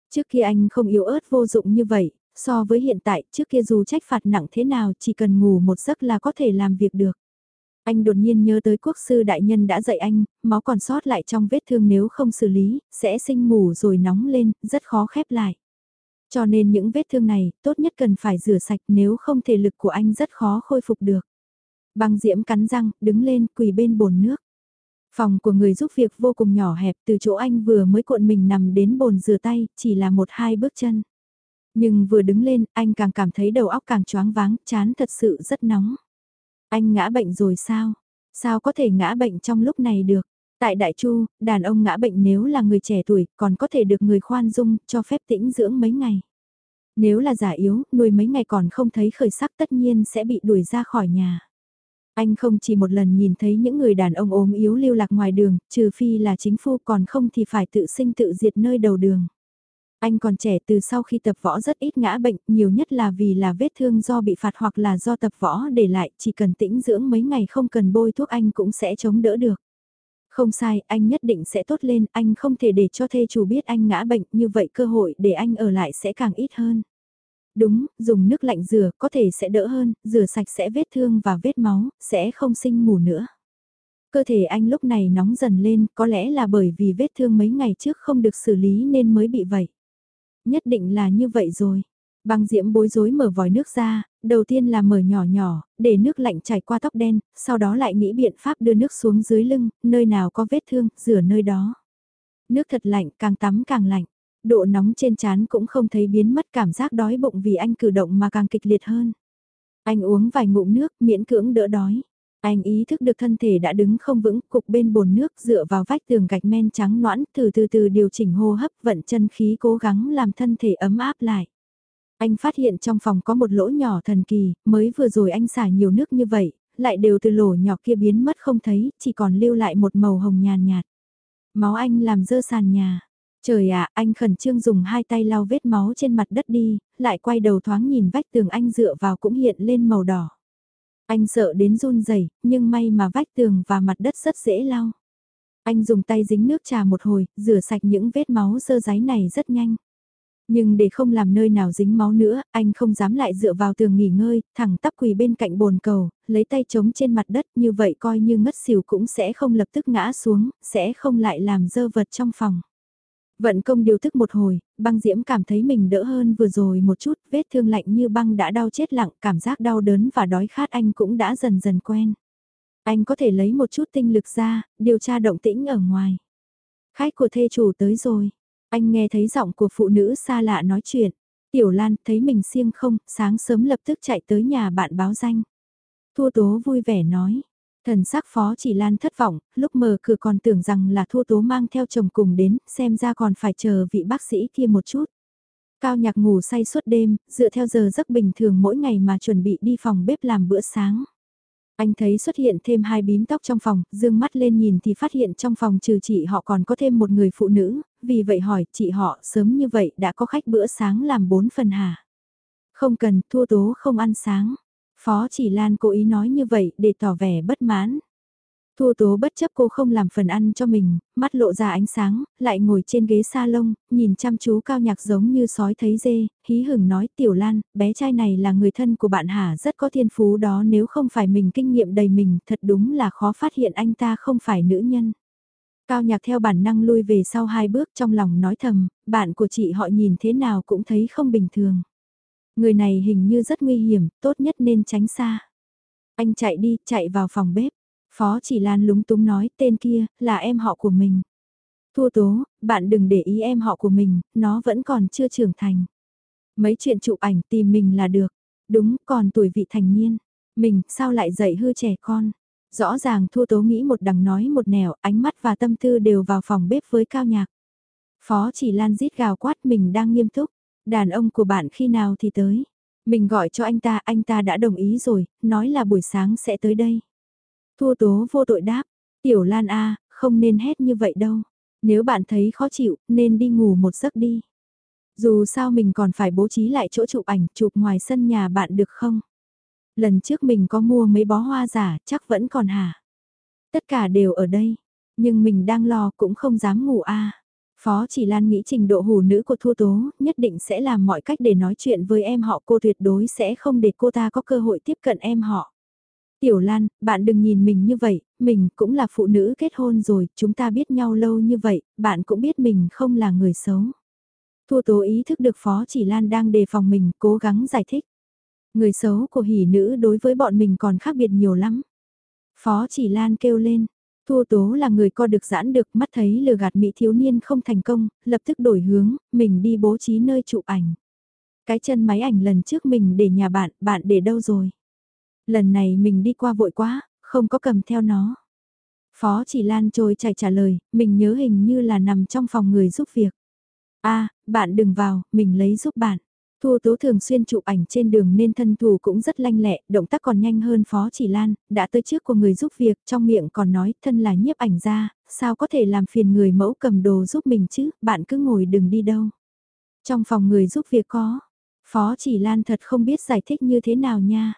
Trước kia anh không yếu ớt vô dụng như vậy, so với hiện tại trước kia dù trách phạt nặng thế nào chỉ cần ngủ một giấc là có thể làm việc được. Anh đột nhiên nhớ tới quốc sư đại nhân đã dạy anh, máu còn sót lại trong vết thương nếu không xử lý, sẽ sinh mù rồi nóng lên, rất khó khép lại. Cho nên những vết thương này, tốt nhất cần phải rửa sạch nếu không thể lực của anh rất khó khôi phục được. Băng diễm cắn răng, đứng lên, quỳ bên bồn nước. Phòng của người giúp việc vô cùng nhỏ hẹp từ chỗ anh vừa mới cuộn mình nằm đến bồn rửa tay, chỉ là một hai bước chân. Nhưng vừa đứng lên, anh càng cảm thấy đầu óc càng choáng váng, chán thật sự rất nóng. Anh ngã bệnh rồi sao? Sao có thể ngã bệnh trong lúc này được? Tại Đại Chu, đàn ông ngã bệnh nếu là người trẻ tuổi, còn có thể được người khoan dung, cho phép tĩnh dưỡng mấy ngày. Nếu là giả yếu, nuôi mấy ngày còn không thấy khởi sắc tất nhiên sẽ bị đuổi ra khỏi nhà. Anh không chỉ một lần nhìn thấy những người đàn ông ốm yếu lưu lạc ngoài đường, trừ phi là chính phu còn không thì phải tự sinh tự diệt nơi đầu đường. Anh còn trẻ từ sau khi tập võ rất ít ngã bệnh, nhiều nhất là vì là vết thương do bị phạt hoặc là do tập võ để lại, chỉ cần tĩnh dưỡng mấy ngày không cần bôi thuốc anh cũng sẽ chống đỡ được. Không sai, anh nhất định sẽ tốt lên, anh không thể để cho thê chủ biết anh ngã bệnh, như vậy cơ hội để anh ở lại sẽ càng ít hơn. Đúng, dùng nước lạnh rửa có thể sẽ đỡ hơn, rửa sạch sẽ vết thương và vết máu, sẽ không sinh mù nữa. Cơ thể anh lúc này nóng dần lên, có lẽ là bởi vì vết thương mấy ngày trước không được xử lý nên mới bị vậy. Nhất định là như vậy rồi. Băng diễm bối rối mở vòi nước ra, đầu tiên là mở nhỏ nhỏ, để nước lạnh chảy qua tóc đen, sau đó lại nghĩ biện pháp đưa nước xuống dưới lưng, nơi nào có vết thương, rửa nơi đó. Nước thật lạnh, càng tắm càng lạnh. Độ nóng trên chán cũng không thấy biến mất cảm giác đói bụng vì anh cử động mà càng kịch liệt hơn. Anh uống vài ngụm nước, miễn cưỡng đỡ đói. Anh ý thức được thân thể đã đứng không vững, cục bên bồn nước dựa vào vách tường gạch men trắng noãn, từ từ từ điều chỉnh hô hấp, vận chân khí cố gắng làm thân thể ấm áp lại. Anh phát hiện trong phòng có một lỗ nhỏ thần kỳ, mới vừa rồi anh xả nhiều nước như vậy, lại đều từ lỗ nhỏ kia biến mất không thấy, chỉ còn lưu lại một màu hồng nhàn nhạt. Máu anh làm dơ sàn nhà. Trời ạ, anh khẩn trương dùng hai tay lau vết máu trên mặt đất đi, lại quay đầu thoáng nhìn vách tường anh dựa vào cũng hiện lên màu đỏ. Anh sợ đến run rẩy, nhưng may mà vách tường và mặt đất rất dễ lau. Anh dùng tay dính nước trà một hồi, rửa sạch những vết máu sơ giấy này rất nhanh. Nhưng để không làm nơi nào dính máu nữa, anh không dám lại dựa vào tường nghỉ ngơi, thẳng tắp quỳ bên cạnh bồn cầu, lấy tay chống trên mặt đất như vậy coi như ngất xỉu cũng sẽ không lập tức ngã xuống, sẽ không lại làm dơ vật trong phòng. Vận công điều thức một hồi, băng diễm cảm thấy mình đỡ hơn vừa rồi một chút, vết thương lạnh như băng đã đau chết lặng, cảm giác đau đớn và đói khát anh cũng đã dần dần quen. Anh có thể lấy một chút tinh lực ra, điều tra động tĩnh ở ngoài. Khách của thê chủ tới rồi. Anh nghe thấy giọng của phụ nữ xa lạ nói chuyện. Tiểu Lan thấy mình siêng không, sáng sớm lập tức chạy tới nhà bạn báo danh. Thua tố vui vẻ nói. Thần sắc phó chỉ Lan thất vọng, lúc mở cửa còn tưởng rằng là thua tố mang theo chồng cùng đến, xem ra còn phải chờ vị bác sĩ kia một chút. Cao nhạc ngủ say suốt đêm, dựa theo giờ giấc bình thường mỗi ngày mà chuẩn bị đi phòng bếp làm bữa sáng. Anh thấy xuất hiện thêm hai bím tóc trong phòng, dương mắt lên nhìn thì phát hiện trong phòng trừ chị họ còn có thêm một người phụ nữ, vì vậy hỏi chị họ sớm như vậy đã có khách bữa sáng làm bốn phần hả? Không cần, thua tố không ăn sáng. Phó chỉ Lan cố ý nói như vậy để tỏ vẻ bất mãn. Thua tố bất chấp cô không làm phần ăn cho mình, mắt lộ ra ánh sáng, lại ngồi trên ghế salon, nhìn chăm chú cao nhạc giống như sói thấy dê, hí hửng nói tiểu lan, bé trai này là người thân của bạn hả rất có thiên phú đó nếu không phải mình kinh nghiệm đầy mình thật đúng là khó phát hiện anh ta không phải nữ nhân. Cao nhạc theo bản năng lui về sau hai bước trong lòng nói thầm, bạn của chị họ nhìn thế nào cũng thấy không bình thường. Người này hình như rất nguy hiểm, tốt nhất nên tránh xa. Anh chạy đi, chạy vào phòng bếp. Phó chỉ Lan lúng túng nói tên kia, là em họ của mình. Thua tố, bạn đừng để ý em họ của mình, nó vẫn còn chưa trưởng thành. Mấy chuyện chụp ảnh tìm mình là được. Đúng, còn tuổi vị thành niên. Mình, sao lại dạy hư trẻ con? Rõ ràng thua tố nghĩ một đằng nói một nẻo, ánh mắt và tâm tư đều vào phòng bếp với cao nhạc. Phó chỉ Lan rít gào quát mình đang nghiêm túc. Đàn ông của bạn khi nào thì tới. Mình gọi cho anh ta, anh ta đã đồng ý rồi, nói là buổi sáng sẽ tới đây. Thua tố vô tội đáp, tiểu Lan A, không nên hét như vậy đâu. Nếu bạn thấy khó chịu, nên đi ngủ một giấc đi. Dù sao mình còn phải bố trí lại chỗ chụp ảnh chụp ngoài sân nhà bạn được không? Lần trước mình có mua mấy bó hoa giả, chắc vẫn còn hả? Tất cả đều ở đây, nhưng mình đang lo cũng không dám ngủ a. Phó chỉ Lan nghĩ trình độ hủ nữ của Thu Tố, nhất định sẽ làm mọi cách để nói chuyện với em họ cô tuyệt đối sẽ không để cô ta có cơ hội tiếp cận em họ. Tiểu Lan, bạn đừng nhìn mình như vậy, mình cũng là phụ nữ kết hôn rồi, chúng ta biết nhau lâu như vậy, bạn cũng biết mình không là người xấu. Thu Tố ý thức được Phó Chỉ Lan đang đề phòng mình, cố gắng giải thích. Người xấu của hỉ nữ đối với bọn mình còn khác biệt nhiều lắm. Phó Chỉ Lan kêu lên, Thua tố là người co được giãn được mắt thấy lừa gạt mỹ thiếu niên không thành công, lập tức đổi hướng, mình đi bố trí nơi chụp ảnh. Cái chân máy ảnh lần trước mình để nhà bạn, bạn để đâu rồi? Lần này mình đi qua vội quá, không có cầm theo nó. Phó chỉ lan trôi chảy trả lời, mình nhớ hình như là nằm trong phòng người giúp việc. a bạn đừng vào, mình lấy giúp bạn. Thu Tố thường xuyên chụp ảnh trên đường nên thân thủ cũng rất lanh lẹ, động tác còn nhanh hơn Phó Chỉ Lan, đã tới trước của người giúp việc, trong miệng còn nói thân là nhiếp ảnh ra, sao có thể làm phiền người mẫu cầm đồ giúp mình chứ, bạn cứ ngồi đừng đi đâu. Trong phòng người giúp việc có, Phó Chỉ Lan thật không biết giải thích như thế nào nha.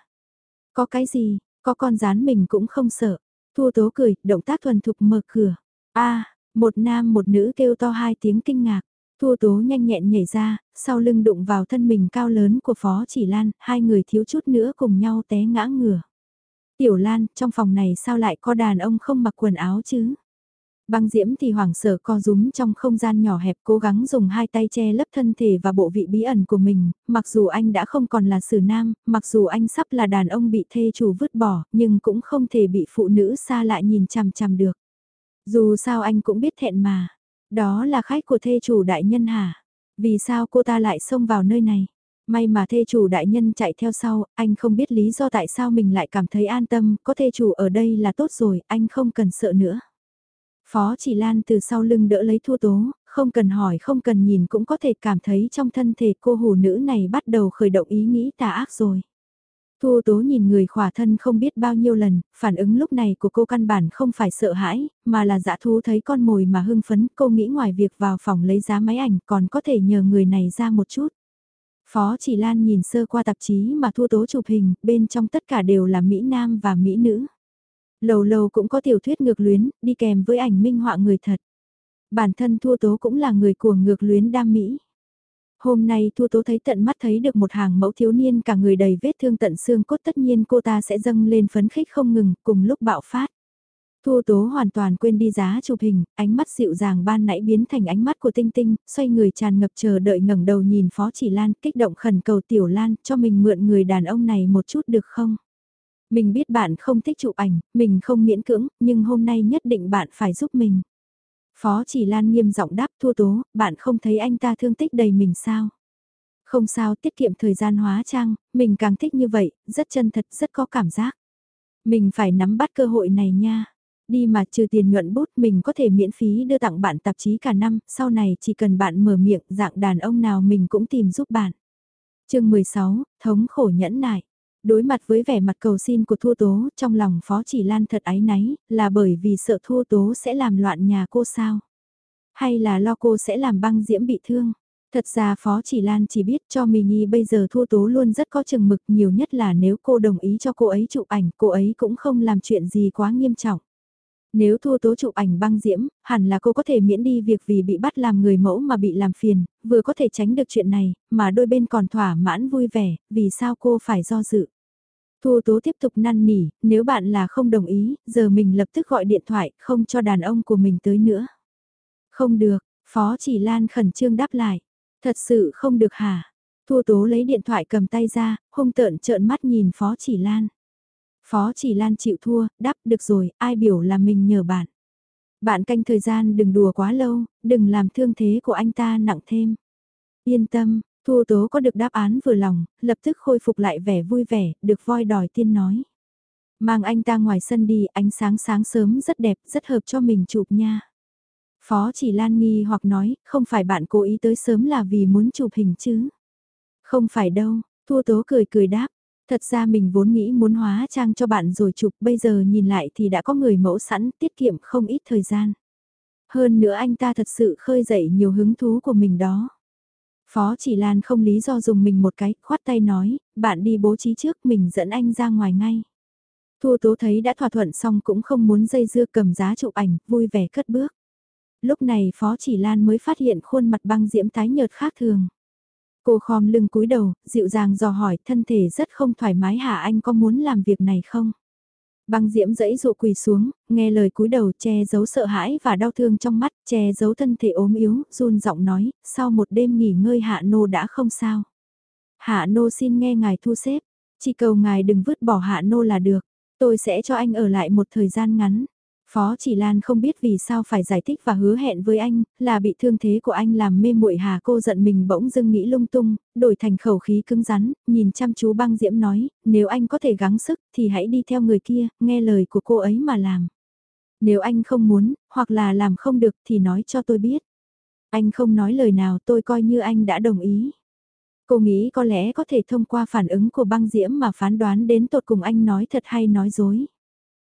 Có cái gì, có con rán mình cũng không sợ. Thu Tố cười, động tác thuần thục mở cửa. a một nam một nữ kêu to hai tiếng kinh ngạc. Thua tố nhanh nhẹn nhảy ra, sau lưng đụng vào thân mình cao lớn của Phó Chỉ Lan, hai người thiếu chút nữa cùng nhau té ngã ngửa. Tiểu Lan, trong phòng này sao lại có đàn ông không mặc quần áo chứ? Băng diễm thì hoảng sợ co rúm trong không gian nhỏ hẹp cố gắng dùng hai tay che lấp thân thể và bộ vị bí ẩn của mình, mặc dù anh đã không còn là sử nam, mặc dù anh sắp là đàn ông bị thê chủ vứt bỏ, nhưng cũng không thể bị phụ nữ xa lại nhìn chằm chằm được. Dù sao anh cũng biết thẹn mà, đó là khách của thê chủ đại nhân hả? Vì sao cô ta lại xông vào nơi này? May mà thê chủ đại nhân chạy theo sau, anh không biết lý do tại sao mình lại cảm thấy an tâm, có thê chủ ở đây là tốt rồi, anh không cần sợ nữa. Phó chỉ lan từ sau lưng đỡ lấy thua tố, không cần hỏi không cần nhìn cũng có thể cảm thấy trong thân thể cô hủ nữ này bắt đầu khởi động ý nghĩ tà ác rồi. Thu tố nhìn người khỏa thân không biết bao nhiêu lần, phản ứng lúc này của cô căn bản không phải sợ hãi, mà là dã thú thấy con mồi mà hưng phấn, cô nghĩ ngoài việc vào phòng lấy giá máy ảnh còn có thể nhờ người này ra một chút. Phó chỉ lan nhìn sơ qua tạp chí mà thu tố chụp hình, bên trong tất cả đều là Mỹ Nam và Mỹ Nữ. Lầu lầu cũng có tiểu thuyết ngược luyến, đi kèm với ảnh minh họa người thật. Bản thân Thua Tố cũng là người của ngược luyến đam mỹ. Hôm nay thu Tố thấy tận mắt thấy được một hàng mẫu thiếu niên cả người đầy vết thương tận xương cốt tất nhiên cô ta sẽ dâng lên phấn khích không ngừng cùng lúc bạo phát. thu Tố hoàn toàn quên đi giá chụp hình, ánh mắt dịu dàng ban nãy biến thành ánh mắt của Tinh Tinh, xoay người tràn ngập chờ đợi ngẩng đầu nhìn Phó Chỉ Lan, kích động khẩn cầu Tiểu Lan cho mình mượn người đàn ông này một chút được không? Mình biết bạn không thích chụp ảnh, mình không miễn cưỡng, nhưng hôm nay nhất định bạn phải giúp mình. Phó chỉ Lan nghiêm giọng đáp thua tố, bạn không thấy anh ta thương tích đầy mình sao? Không sao, tiết kiệm thời gian hóa trang, mình càng thích như vậy, rất chân thật, rất có cảm giác. Mình phải nắm bắt cơ hội này nha. Đi mà trừ tiền nhuận bút mình có thể miễn phí đưa tặng bạn tạp chí cả năm, sau này chỉ cần bạn mở miệng dạng đàn ông nào mình cũng tìm giúp bạn. chương 16, thống khổ nhẫn nại. Đối mặt với vẻ mặt cầu xin của Thua Tố, trong lòng Phó Chỉ Lan thật áy náy, là bởi vì sợ Thua Tố sẽ làm loạn nhà cô sao? Hay là lo cô sẽ làm băng diễm bị thương? Thật ra Phó Chỉ Lan chỉ biết cho Mì Nhi bây giờ Thua Tố luôn rất có chừng mực nhiều nhất là nếu cô đồng ý cho cô ấy chụp ảnh, cô ấy cũng không làm chuyện gì quá nghiêm trọng. Nếu thua tố chụp ảnh băng diễm, hẳn là cô có thể miễn đi việc vì bị bắt làm người mẫu mà bị làm phiền, vừa có thể tránh được chuyện này, mà đôi bên còn thỏa mãn vui vẻ, vì sao cô phải do dự. Thu tố tiếp tục năn nỉ, nếu bạn là không đồng ý, giờ mình lập tức gọi điện thoại, không cho đàn ông của mình tới nữa. Không được, Phó chỉ Lan khẩn trương đáp lại. Thật sự không được hả? Thu tố lấy điện thoại cầm tay ra, hung tợn trợn mắt nhìn Phó chỉ Lan. Phó chỉ Lan chịu thua, đáp được rồi, ai biểu là mình nhờ bạn. Bạn canh thời gian đừng đùa quá lâu, đừng làm thương thế của anh ta nặng thêm. Yên tâm, Thu Tố có được đáp án vừa lòng, lập tức khôi phục lại vẻ vui vẻ, được voi đòi tiên nói. Mang anh ta ngoài sân đi, ánh sáng sáng sớm rất đẹp, rất hợp cho mình chụp nha. Phó chỉ Lan nghi hoặc nói, không phải bạn cố ý tới sớm là vì muốn chụp hình chứ. Không phải đâu, Thu Tố cười cười đáp, Thật ra mình vốn nghĩ muốn hóa trang cho bạn rồi chụp, bây giờ nhìn lại thì đã có người mẫu sẵn, tiết kiệm không ít thời gian. Hơn nữa anh ta thật sự khơi dậy nhiều hứng thú của mình đó. Phó chỉ Lan không lý do dùng mình một cái, khoát tay nói, bạn đi bố trí trước mình dẫn anh ra ngoài ngay. Thu Tố thấy đã thỏa thuận xong cũng không muốn dây dưa cầm giá chụp ảnh, vui vẻ cất bước. Lúc này Phó Chỉ Lan mới phát hiện khuôn mặt băng diễm tái nhợt khác thường. Cô khom lưng cúi đầu, dịu dàng dò hỏi thân thể rất không thoải mái hả anh có muốn làm việc này không? Băng diễm dẫy dụ quỳ xuống, nghe lời cúi đầu che giấu sợ hãi và đau thương trong mắt, che giấu thân thể ốm yếu, run giọng nói, sau một đêm nghỉ ngơi hạ nô đã không sao. Hạ nô xin nghe ngài thu xếp, chỉ cầu ngài đừng vứt bỏ hạ nô là được, tôi sẽ cho anh ở lại một thời gian ngắn. Phó Chỉ Lan không biết vì sao phải giải thích và hứa hẹn với anh, là bị thương thế của anh làm mê muội hà cô giận mình bỗng dưng nghĩ lung tung, đổi thành khẩu khí cứng rắn, nhìn chăm chú băng diễm nói, nếu anh có thể gắng sức thì hãy đi theo người kia, nghe lời của cô ấy mà làm. Nếu anh không muốn, hoặc là làm không được thì nói cho tôi biết. Anh không nói lời nào tôi coi như anh đã đồng ý. Cô nghĩ có lẽ có thể thông qua phản ứng của băng diễm mà phán đoán đến tột cùng anh nói thật hay nói dối.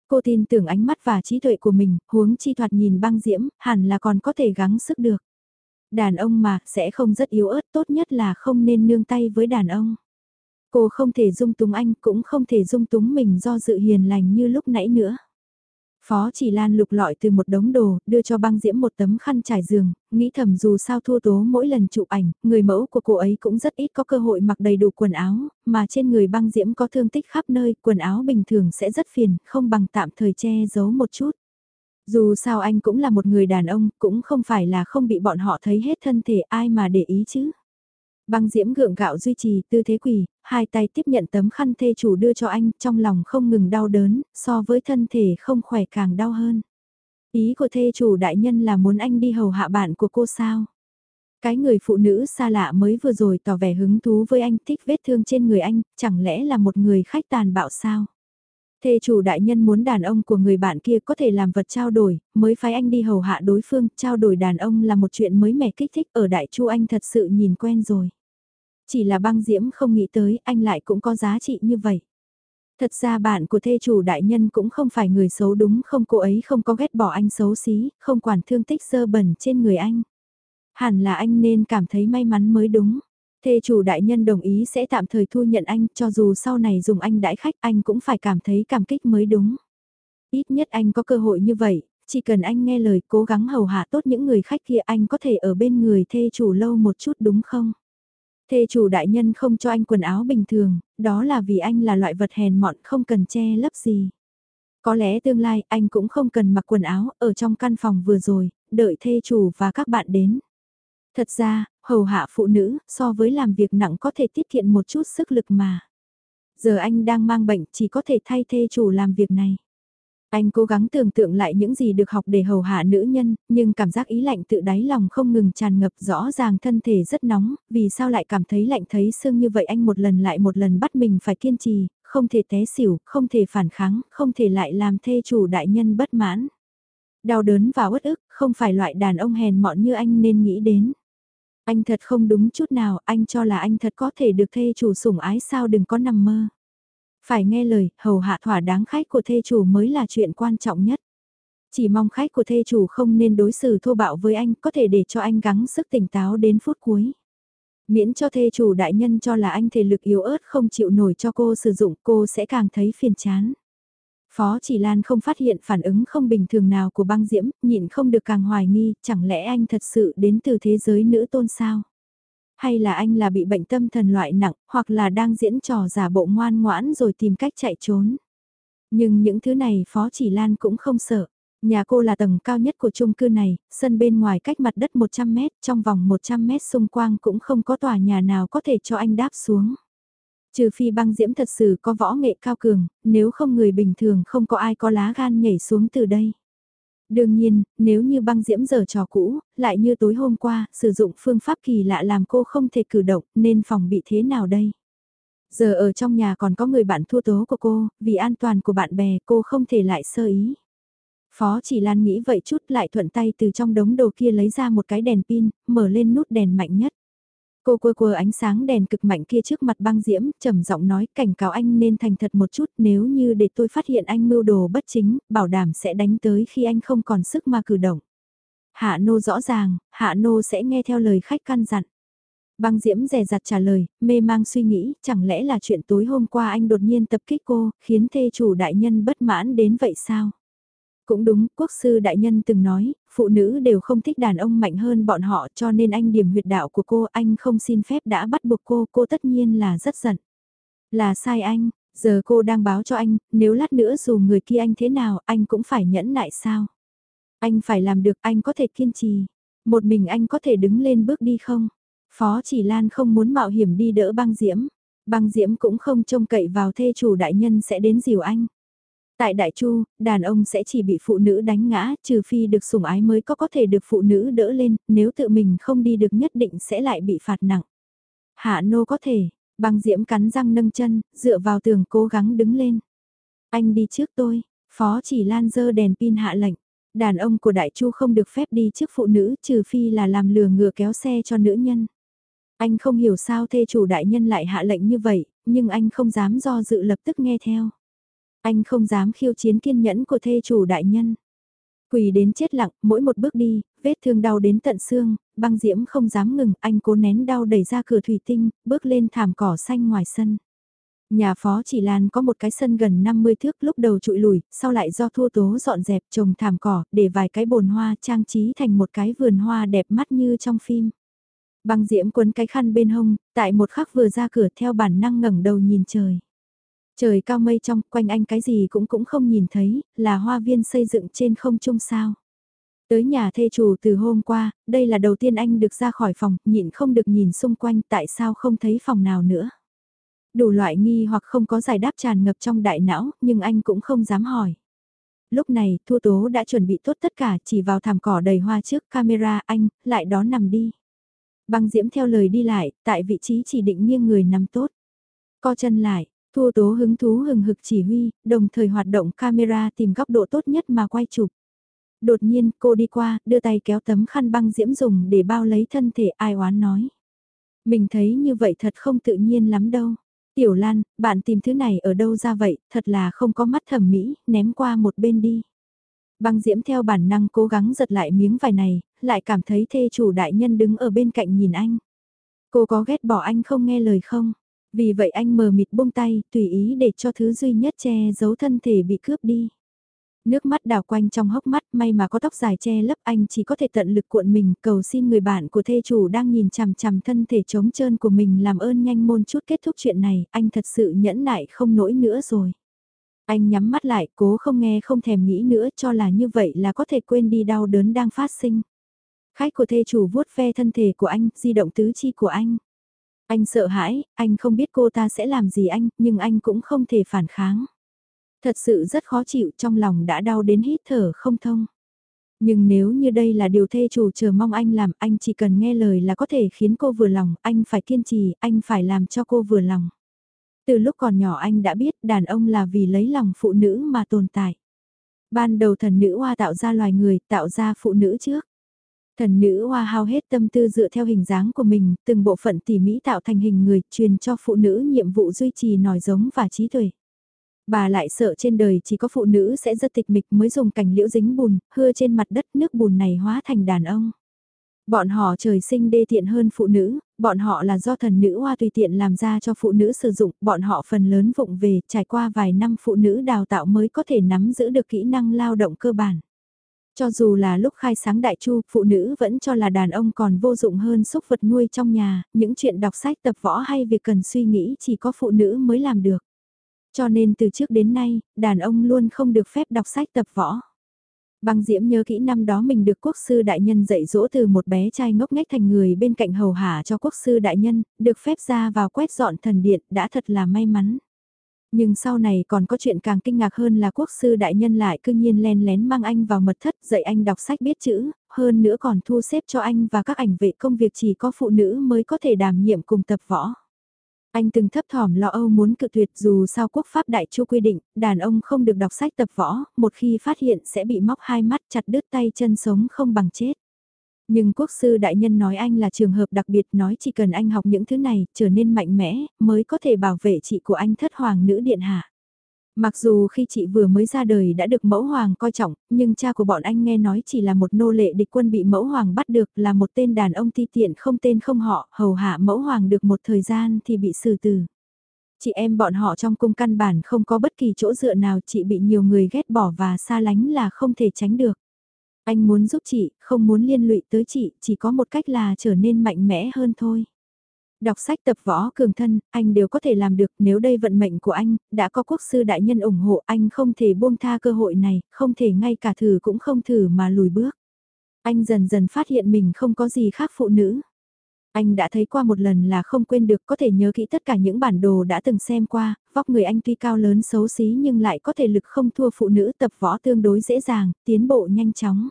Cô tin tưởng ánh mắt và trí tuệ của mình, huống chi thoạt nhìn băng diễm, hẳn là còn có thể gắng sức được. Đàn ông mà, sẽ không rất yếu ớt, tốt nhất là không nên nương tay với đàn ông. Cô không thể dung túng anh, cũng không thể dung túng mình do dự hiền lành như lúc nãy nữa. Phó chỉ lan lục lọi từ một đống đồ, đưa cho băng diễm một tấm khăn trải giường, nghĩ thầm dù sao thua tố mỗi lần chụp ảnh, người mẫu của cô ấy cũng rất ít có cơ hội mặc đầy đủ quần áo, mà trên người băng diễm có thương tích khắp nơi, quần áo bình thường sẽ rất phiền, không bằng tạm thời che giấu một chút. Dù sao anh cũng là một người đàn ông, cũng không phải là không bị bọn họ thấy hết thân thể ai mà để ý chứ. Băng diễm gượng gạo duy trì tư thế quỳ, hai tay tiếp nhận tấm khăn thê chủ đưa cho anh, trong lòng không ngừng đau đớn, so với thân thể không khỏe càng đau hơn. Ý của thê chủ đại nhân là muốn anh đi hầu hạ bạn của cô sao? Cái người phụ nữ xa lạ mới vừa rồi tỏ vẻ hứng thú với anh thích vết thương trên người anh, chẳng lẽ là một người khách tàn bạo sao? Thê chủ đại nhân muốn đàn ông của người bạn kia có thể làm vật trao đổi, mới phái anh đi hầu hạ đối phương, trao đổi đàn ông là một chuyện mới mẻ kích thích ở đại chu anh thật sự nhìn quen rồi. Chỉ là băng diễm không nghĩ tới anh lại cũng có giá trị như vậy. Thật ra bạn của thê chủ đại nhân cũng không phải người xấu đúng không cô ấy không có ghét bỏ anh xấu xí, không quản thương tích sơ bẩn trên người anh. Hẳn là anh nên cảm thấy may mắn mới đúng. Thê chủ đại nhân đồng ý sẽ tạm thời thu nhận anh cho dù sau này dùng anh đãi khách anh cũng phải cảm thấy cảm kích mới đúng. Ít nhất anh có cơ hội như vậy, chỉ cần anh nghe lời cố gắng hầu hạ tốt những người khách kia anh có thể ở bên người thê chủ lâu một chút đúng không? Thê chủ đại nhân không cho anh quần áo bình thường, đó là vì anh là loại vật hèn mọn không cần che lấp gì. Có lẽ tương lai anh cũng không cần mặc quần áo ở trong căn phòng vừa rồi, đợi thê chủ và các bạn đến. Thật ra, hầu hạ phụ nữ so với làm việc nặng có thể tiết kiệm một chút sức lực mà. Giờ anh đang mang bệnh chỉ có thể thay thê chủ làm việc này. Anh cố gắng tưởng tượng lại những gì được học để hầu hạ nữ nhân, nhưng cảm giác ý lạnh tự đáy lòng không ngừng tràn ngập rõ ràng thân thể rất nóng, vì sao lại cảm thấy lạnh thấy xương như vậy anh một lần lại một lần bắt mình phải kiên trì, không thể té xỉu, không thể phản kháng, không thể lại làm thê chủ đại nhân bất mãn. Đau đớn và uất ức, không phải loại đàn ông hèn mọn như anh nên nghĩ đến. Anh thật không đúng chút nào, anh cho là anh thật có thể được thê chủ sủng ái sao đừng có nằm mơ. Phải nghe lời, hầu hạ thỏa đáng khách của thê chủ mới là chuyện quan trọng nhất. Chỉ mong khách của thê chủ không nên đối xử thô bạo với anh, có thể để cho anh gắng sức tỉnh táo đến phút cuối. Miễn cho thê chủ đại nhân cho là anh thể lực yếu ớt không chịu nổi cho cô sử dụng cô sẽ càng thấy phiền chán. Phó chỉ Lan không phát hiện phản ứng không bình thường nào của băng diễm, nhịn không được càng hoài nghi, chẳng lẽ anh thật sự đến từ thế giới nữ tôn sao? Hay là anh là bị bệnh tâm thần loại nặng, hoặc là đang diễn trò giả bộ ngoan ngoãn rồi tìm cách chạy trốn? Nhưng những thứ này Phó Chỉ Lan cũng không sợ. Nhà cô là tầng cao nhất của chung cư này, sân bên ngoài cách mặt đất 100 mét, trong vòng 100 mét xung quanh cũng không có tòa nhà nào có thể cho anh đáp xuống. Trừ phi băng diễm thật sự có võ nghệ cao cường, nếu không người bình thường không có ai có lá gan nhảy xuống từ đây. Đương nhiên, nếu như băng diễm giờ trò cũ, lại như tối hôm qua, sử dụng phương pháp kỳ lạ làm cô không thể cử động, nên phòng bị thế nào đây? Giờ ở trong nhà còn có người bạn thua tố của cô, vì an toàn của bạn bè cô không thể lại sơ ý. Phó chỉ Lan nghĩ vậy chút lại thuận tay từ trong đống đồ kia lấy ra một cái đèn pin, mở lên nút đèn mạnh nhất. Cô quơ quơ ánh sáng đèn cực mạnh kia trước mặt băng diễm, trầm giọng nói cảnh cáo anh nên thành thật một chút nếu như để tôi phát hiện anh mưu đồ bất chính, bảo đảm sẽ đánh tới khi anh không còn sức mà cử động. Hạ nô rõ ràng, hạ nô sẽ nghe theo lời khách căn dặn. Băng diễm rè rặt trả lời, mê mang suy nghĩ, chẳng lẽ là chuyện tối hôm qua anh đột nhiên tập kích cô, khiến thê chủ đại nhân bất mãn đến vậy sao? Cũng đúng, quốc sư đại nhân từng nói, phụ nữ đều không thích đàn ông mạnh hơn bọn họ cho nên anh điểm huyệt đạo của cô anh không xin phép đã bắt buộc cô, cô tất nhiên là rất giận. Là sai anh, giờ cô đang báo cho anh, nếu lát nữa dù người kia anh thế nào anh cũng phải nhẫn nại sao. Anh phải làm được anh có thể kiên trì, một mình anh có thể đứng lên bước đi không? Phó chỉ Lan không muốn mạo hiểm đi đỡ băng diễm, băng diễm cũng không trông cậy vào thê chủ đại nhân sẽ đến dìu anh. Tại Đại Chu, đàn ông sẽ chỉ bị phụ nữ đánh ngã, trừ phi được sủng ái mới có có thể được phụ nữ đỡ lên, nếu tự mình không đi được nhất định sẽ lại bị phạt nặng. Hạ nô có thể, băng diễm cắn răng nâng chân, dựa vào tường cố gắng đứng lên. Anh đi trước tôi, phó chỉ lan dơ đèn pin hạ lệnh. Đàn ông của Đại Chu không được phép đi trước phụ nữ trừ phi là làm lừa ngựa kéo xe cho nữ nhân. Anh không hiểu sao thê chủ đại nhân lại hạ lệnh như vậy, nhưng anh không dám do dự lập tức nghe theo. Anh không dám khiêu chiến kiên nhẫn của thê chủ đại nhân. Quỳ đến chết lặng, mỗi một bước đi, vết thương đau đến tận xương, băng diễm không dám ngừng, anh cố nén đau đẩy ra cửa thủy tinh, bước lên thảm cỏ xanh ngoài sân. Nhà phó chỉ Lan có một cái sân gần 50 thước lúc đầu trụi lùi, sau lại do thua tố dọn dẹp trồng thảm cỏ, để vài cái bồn hoa trang trí thành một cái vườn hoa đẹp mắt như trong phim. Băng diễm quấn cái khăn bên hông, tại một khắc vừa ra cửa theo bản năng ngẩng đầu nhìn trời. Trời cao mây trong, quanh anh cái gì cũng cũng không nhìn thấy, là hoa viên xây dựng trên không trung sao. Tới nhà thê chủ từ hôm qua, đây là đầu tiên anh được ra khỏi phòng, nhịn không được nhìn xung quanh tại sao không thấy phòng nào nữa. Đủ loại nghi hoặc không có giải đáp tràn ngập trong đại não, nhưng anh cũng không dám hỏi. Lúc này, Thua Tố đã chuẩn bị tốt tất cả chỉ vào thảm cỏ đầy hoa trước camera anh, lại đó nằm đi. Băng diễm theo lời đi lại, tại vị trí chỉ định nghiêng người nằm tốt. Co chân lại, Thu Tố hứng thú hừng hực chỉ huy, đồng thời hoạt động camera tìm góc độ tốt nhất mà quay chụp. Đột nhiên cô đi qua, đưa tay kéo tấm khăn băng diễm dùng để bao lấy thân thể ai oán nói. Mình thấy như vậy thật không tự nhiên lắm đâu. Tiểu Lan, bạn tìm thứ này ở đâu ra vậy, thật là không có mắt thẩm mỹ, ném qua một bên đi. Băng diễm theo bản năng cố gắng giật lại miếng vải này, lại cảm thấy thê chủ đại nhân đứng ở bên cạnh nhìn anh. Cô có ghét bỏ anh không nghe lời không? Vì vậy anh mờ mịt buông tay, tùy ý để cho thứ duy nhất che giấu thân thể bị cướp đi. Nước mắt đào quanh trong hốc mắt may mà có tóc dài che lấp anh chỉ có thể tận lực cuộn mình cầu xin người bạn của thê chủ đang nhìn chằm chằm thân thể trống trơn của mình làm ơn nhanh môn chút kết thúc chuyện này, anh thật sự nhẫn nại không nổi nữa rồi. Anh nhắm mắt lại cố không nghe không thèm nghĩ nữa cho là như vậy là có thể quên đi đau đớn đang phát sinh. Khách của thê chủ vuốt ve thân thể của anh, di động tứ chi của anh. Anh sợ hãi, anh không biết cô ta sẽ làm gì anh, nhưng anh cũng không thể phản kháng. Thật sự rất khó chịu trong lòng đã đau đến hít thở không thông. Nhưng nếu như đây là điều thê chủ chờ mong anh làm, anh chỉ cần nghe lời là có thể khiến cô vừa lòng, anh phải kiên trì, anh phải làm cho cô vừa lòng. Từ lúc còn nhỏ anh đã biết đàn ông là vì lấy lòng phụ nữ mà tồn tại. Ban đầu thần nữ hoa tạo ra loài người, tạo ra phụ nữ trước. Thần nữ hoa hao hết tâm tư dựa theo hình dáng của mình, từng bộ phận tỉ mỹ tạo thành hình người, truyền cho phụ nữ nhiệm vụ duy trì nòi giống và trí tuệ. Bà lại sợ trên đời chỉ có phụ nữ sẽ rất tịch mịch mới dùng cành liễu dính bùn, hưa trên mặt đất nước bùn này hóa thành đàn ông. Bọn họ trời sinh đê tiện hơn phụ nữ, bọn họ là do thần nữ hoa tùy tiện làm ra cho phụ nữ sử dụng, bọn họ phần lớn vụng về, trải qua vài năm phụ nữ đào tạo mới có thể nắm giữ được kỹ năng lao động cơ bản. Cho dù là lúc khai sáng đại chu, phụ nữ vẫn cho là đàn ông còn vô dụng hơn xúc vật nuôi trong nhà, những chuyện đọc sách tập võ hay việc cần suy nghĩ chỉ có phụ nữ mới làm được. Cho nên từ trước đến nay, đàn ông luôn không được phép đọc sách tập võ. Băng Diễm nhớ kỹ năm đó mình được quốc sư đại nhân dạy dỗ từ một bé trai ngốc nghếch thành người bên cạnh hầu hạ cho quốc sư đại nhân, được phép ra vào quét dọn thần điện đã thật là may mắn. Nhưng sau này còn có chuyện càng kinh ngạc hơn là quốc sư đại nhân lại cư nhiên len lén mang anh vào mật thất dạy anh đọc sách biết chữ, hơn nữa còn thu xếp cho anh và các ảnh vệ công việc chỉ có phụ nữ mới có thể đảm nhiệm cùng tập võ. Anh từng thấp thỏm lo âu muốn cự tuyệt dù sao quốc pháp đại chu quy định, đàn ông không được đọc sách tập võ, một khi phát hiện sẽ bị móc hai mắt chặt đứt tay chân sống không bằng chết. Nhưng quốc sư đại nhân nói anh là trường hợp đặc biệt nói chỉ cần anh học những thứ này trở nên mạnh mẽ mới có thể bảo vệ chị của anh thất hoàng nữ điện hạ. Mặc dù khi chị vừa mới ra đời đã được mẫu hoàng coi trọng, nhưng cha của bọn anh nghe nói chỉ là một nô lệ địch quân bị mẫu hoàng bắt được là một tên đàn ông ti tiện không tên không họ, hầu hạ mẫu hoàng được một thời gian thì bị xử tử. Chị em bọn họ trong cung căn bản không có bất kỳ chỗ dựa nào chị bị nhiều người ghét bỏ và xa lánh là không thể tránh được. Anh muốn giúp chị, không muốn liên lụy tới chị, chỉ có một cách là trở nên mạnh mẽ hơn thôi. Đọc sách tập võ cường thân, anh đều có thể làm được nếu đây vận mệnh của anh, đã có quốc sư đại nhân ủng hộ anh không thể buông tha cơ hội này, không thể ngay cả thử cũng không thử mà lùi bước. Anh dần dần phát hiện mình không có gì khác phụ nữ. Anh đã thấy qua một lần là không quên được có thể nhớ kỹ tất cả những bản đồ đã từng xem qua, vóc người anh tuy cao lớn xấu xí nhưng lại có thể lực không thua phụ nữ tập võ tương đối dễ dàng, tiến bộ nhanh chóng.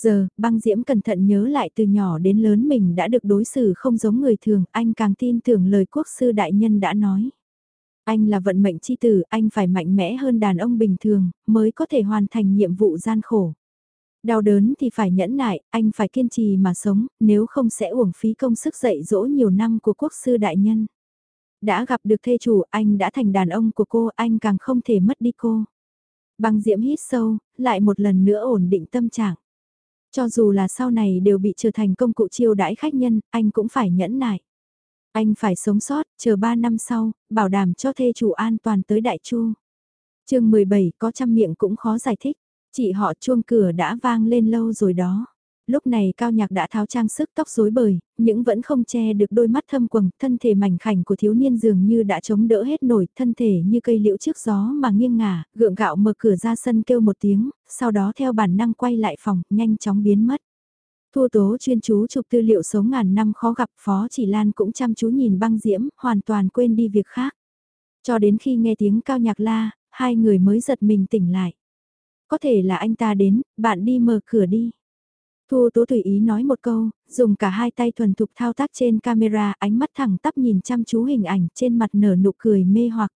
Giờ, băng diễm cẩn thận nhớ lại từ nhỏ đến lớn mình đã được đối xử không giống người thường, anh càng tin tưởng lời quốc sư đại nhân đã nói. Anh là vận mệnh chi tử, anh phải mạnh mẽ hơn đàn ông bình thường, mới có thể hoàn thành nhiệm vụ gian khổ. Đau đớn thì phải nhẫn nại, anh phải kiên trì mà sống, nếu không sẽ uổng phí công sức dạy dỗ nhiều năm của quốc sư đại nhân. Đã gặp được thê chủ, anh đã thành đàn ông của cô, anh càng không thể mất đi cô. Băng diễm hít sâu, lại một lần nữa ổn định tâm trạng. Cho dù là sau này đều bị trở thành công cụ chiêu đãi khách nhân, anh cũng phải nhẫn nại. Anh phải sống sót, chờ 3 năm sau, bảo đảm cho thê chủ an toàn tới Đại Chu. chương 17 có trăm miệng cũng khó giải thích. Chị họ chuông cửa đã vang lên lâu rồi đó. Lúc này cao nhạc đã tháo trang sức tóc rối bời, những vẫn không che được đôi mắt thâm quầng, thân thể mảnh khảnh của thiếu niên dường như đã chống đỡ hết nổi, thân thể như cây liễu trước gió mà nghiêng ngả, gượng gạo mở cửa ra sân kêu một tiếng, sau đó theo bản năng quay lại phòng, nhanh chóng biến mất. Thua tố chuyên chú chụp tư liệu sống ngàn năm khó gặp Phó Chỉ Lan cũng chăm chú nhìn băng diễm, hoàn toàn quên đi việc khác. Cho đến khi nghe tiếng cao nhạc la, hai người mới giật mình tỉnh lại. Có thể là anh ta đến, bạn đi mở cửa đi. Thu Tố tùy ý nói một câu, dùng cả hai tay thuần thục thao tác trên camera, ánh mắt thẳng tắp nhìn chăm chú hình ảnh trên mặt nở nụ cười mê hoặc.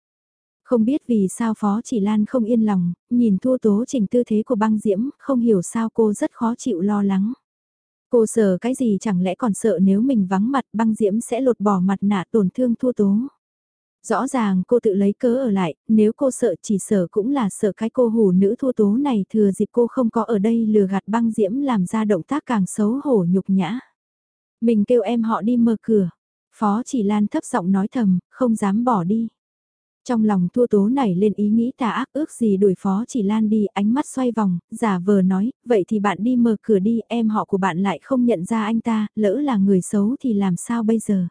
Không biết vì sao Phó Chỉ Lan không yên lòng, nhìn Thu Tố chỉnh tư thế của băng diễm, không hiểu sao cô rất khó chịu lo lắng. Cô sợ cái gì chẳng lẽ còn sợ nếu mình vắng mặt băng diễm sẽ lột bỏ mặt nạ tổn thương Thu Tố. Rõ ràng cô tự lấy cớ ở lại, nếu cô sợ chỉ sợ cũng là sợ cái cô hủ nữ thua tố này thừa dịp cô không có ở đây lừa gạt băng diễm làm ra động tác càng xấu hổ nhục nhã. Mình kêu em họ đi mở cửa. Phó chỉ lan thấp giọng nói thầm, không dám bỏ đi. Trong lòng thua tố nảy lên ý nghĩ tà ác ước gì đuổi phó chỉ lan đi, ánh mắt xoay vòng, giả vờ nói, vậy thì bạn đi mở cửa đi, em họ của bạn lại không nhận ra anh ta, lỡ là người xấu thì làm sao bây giờ?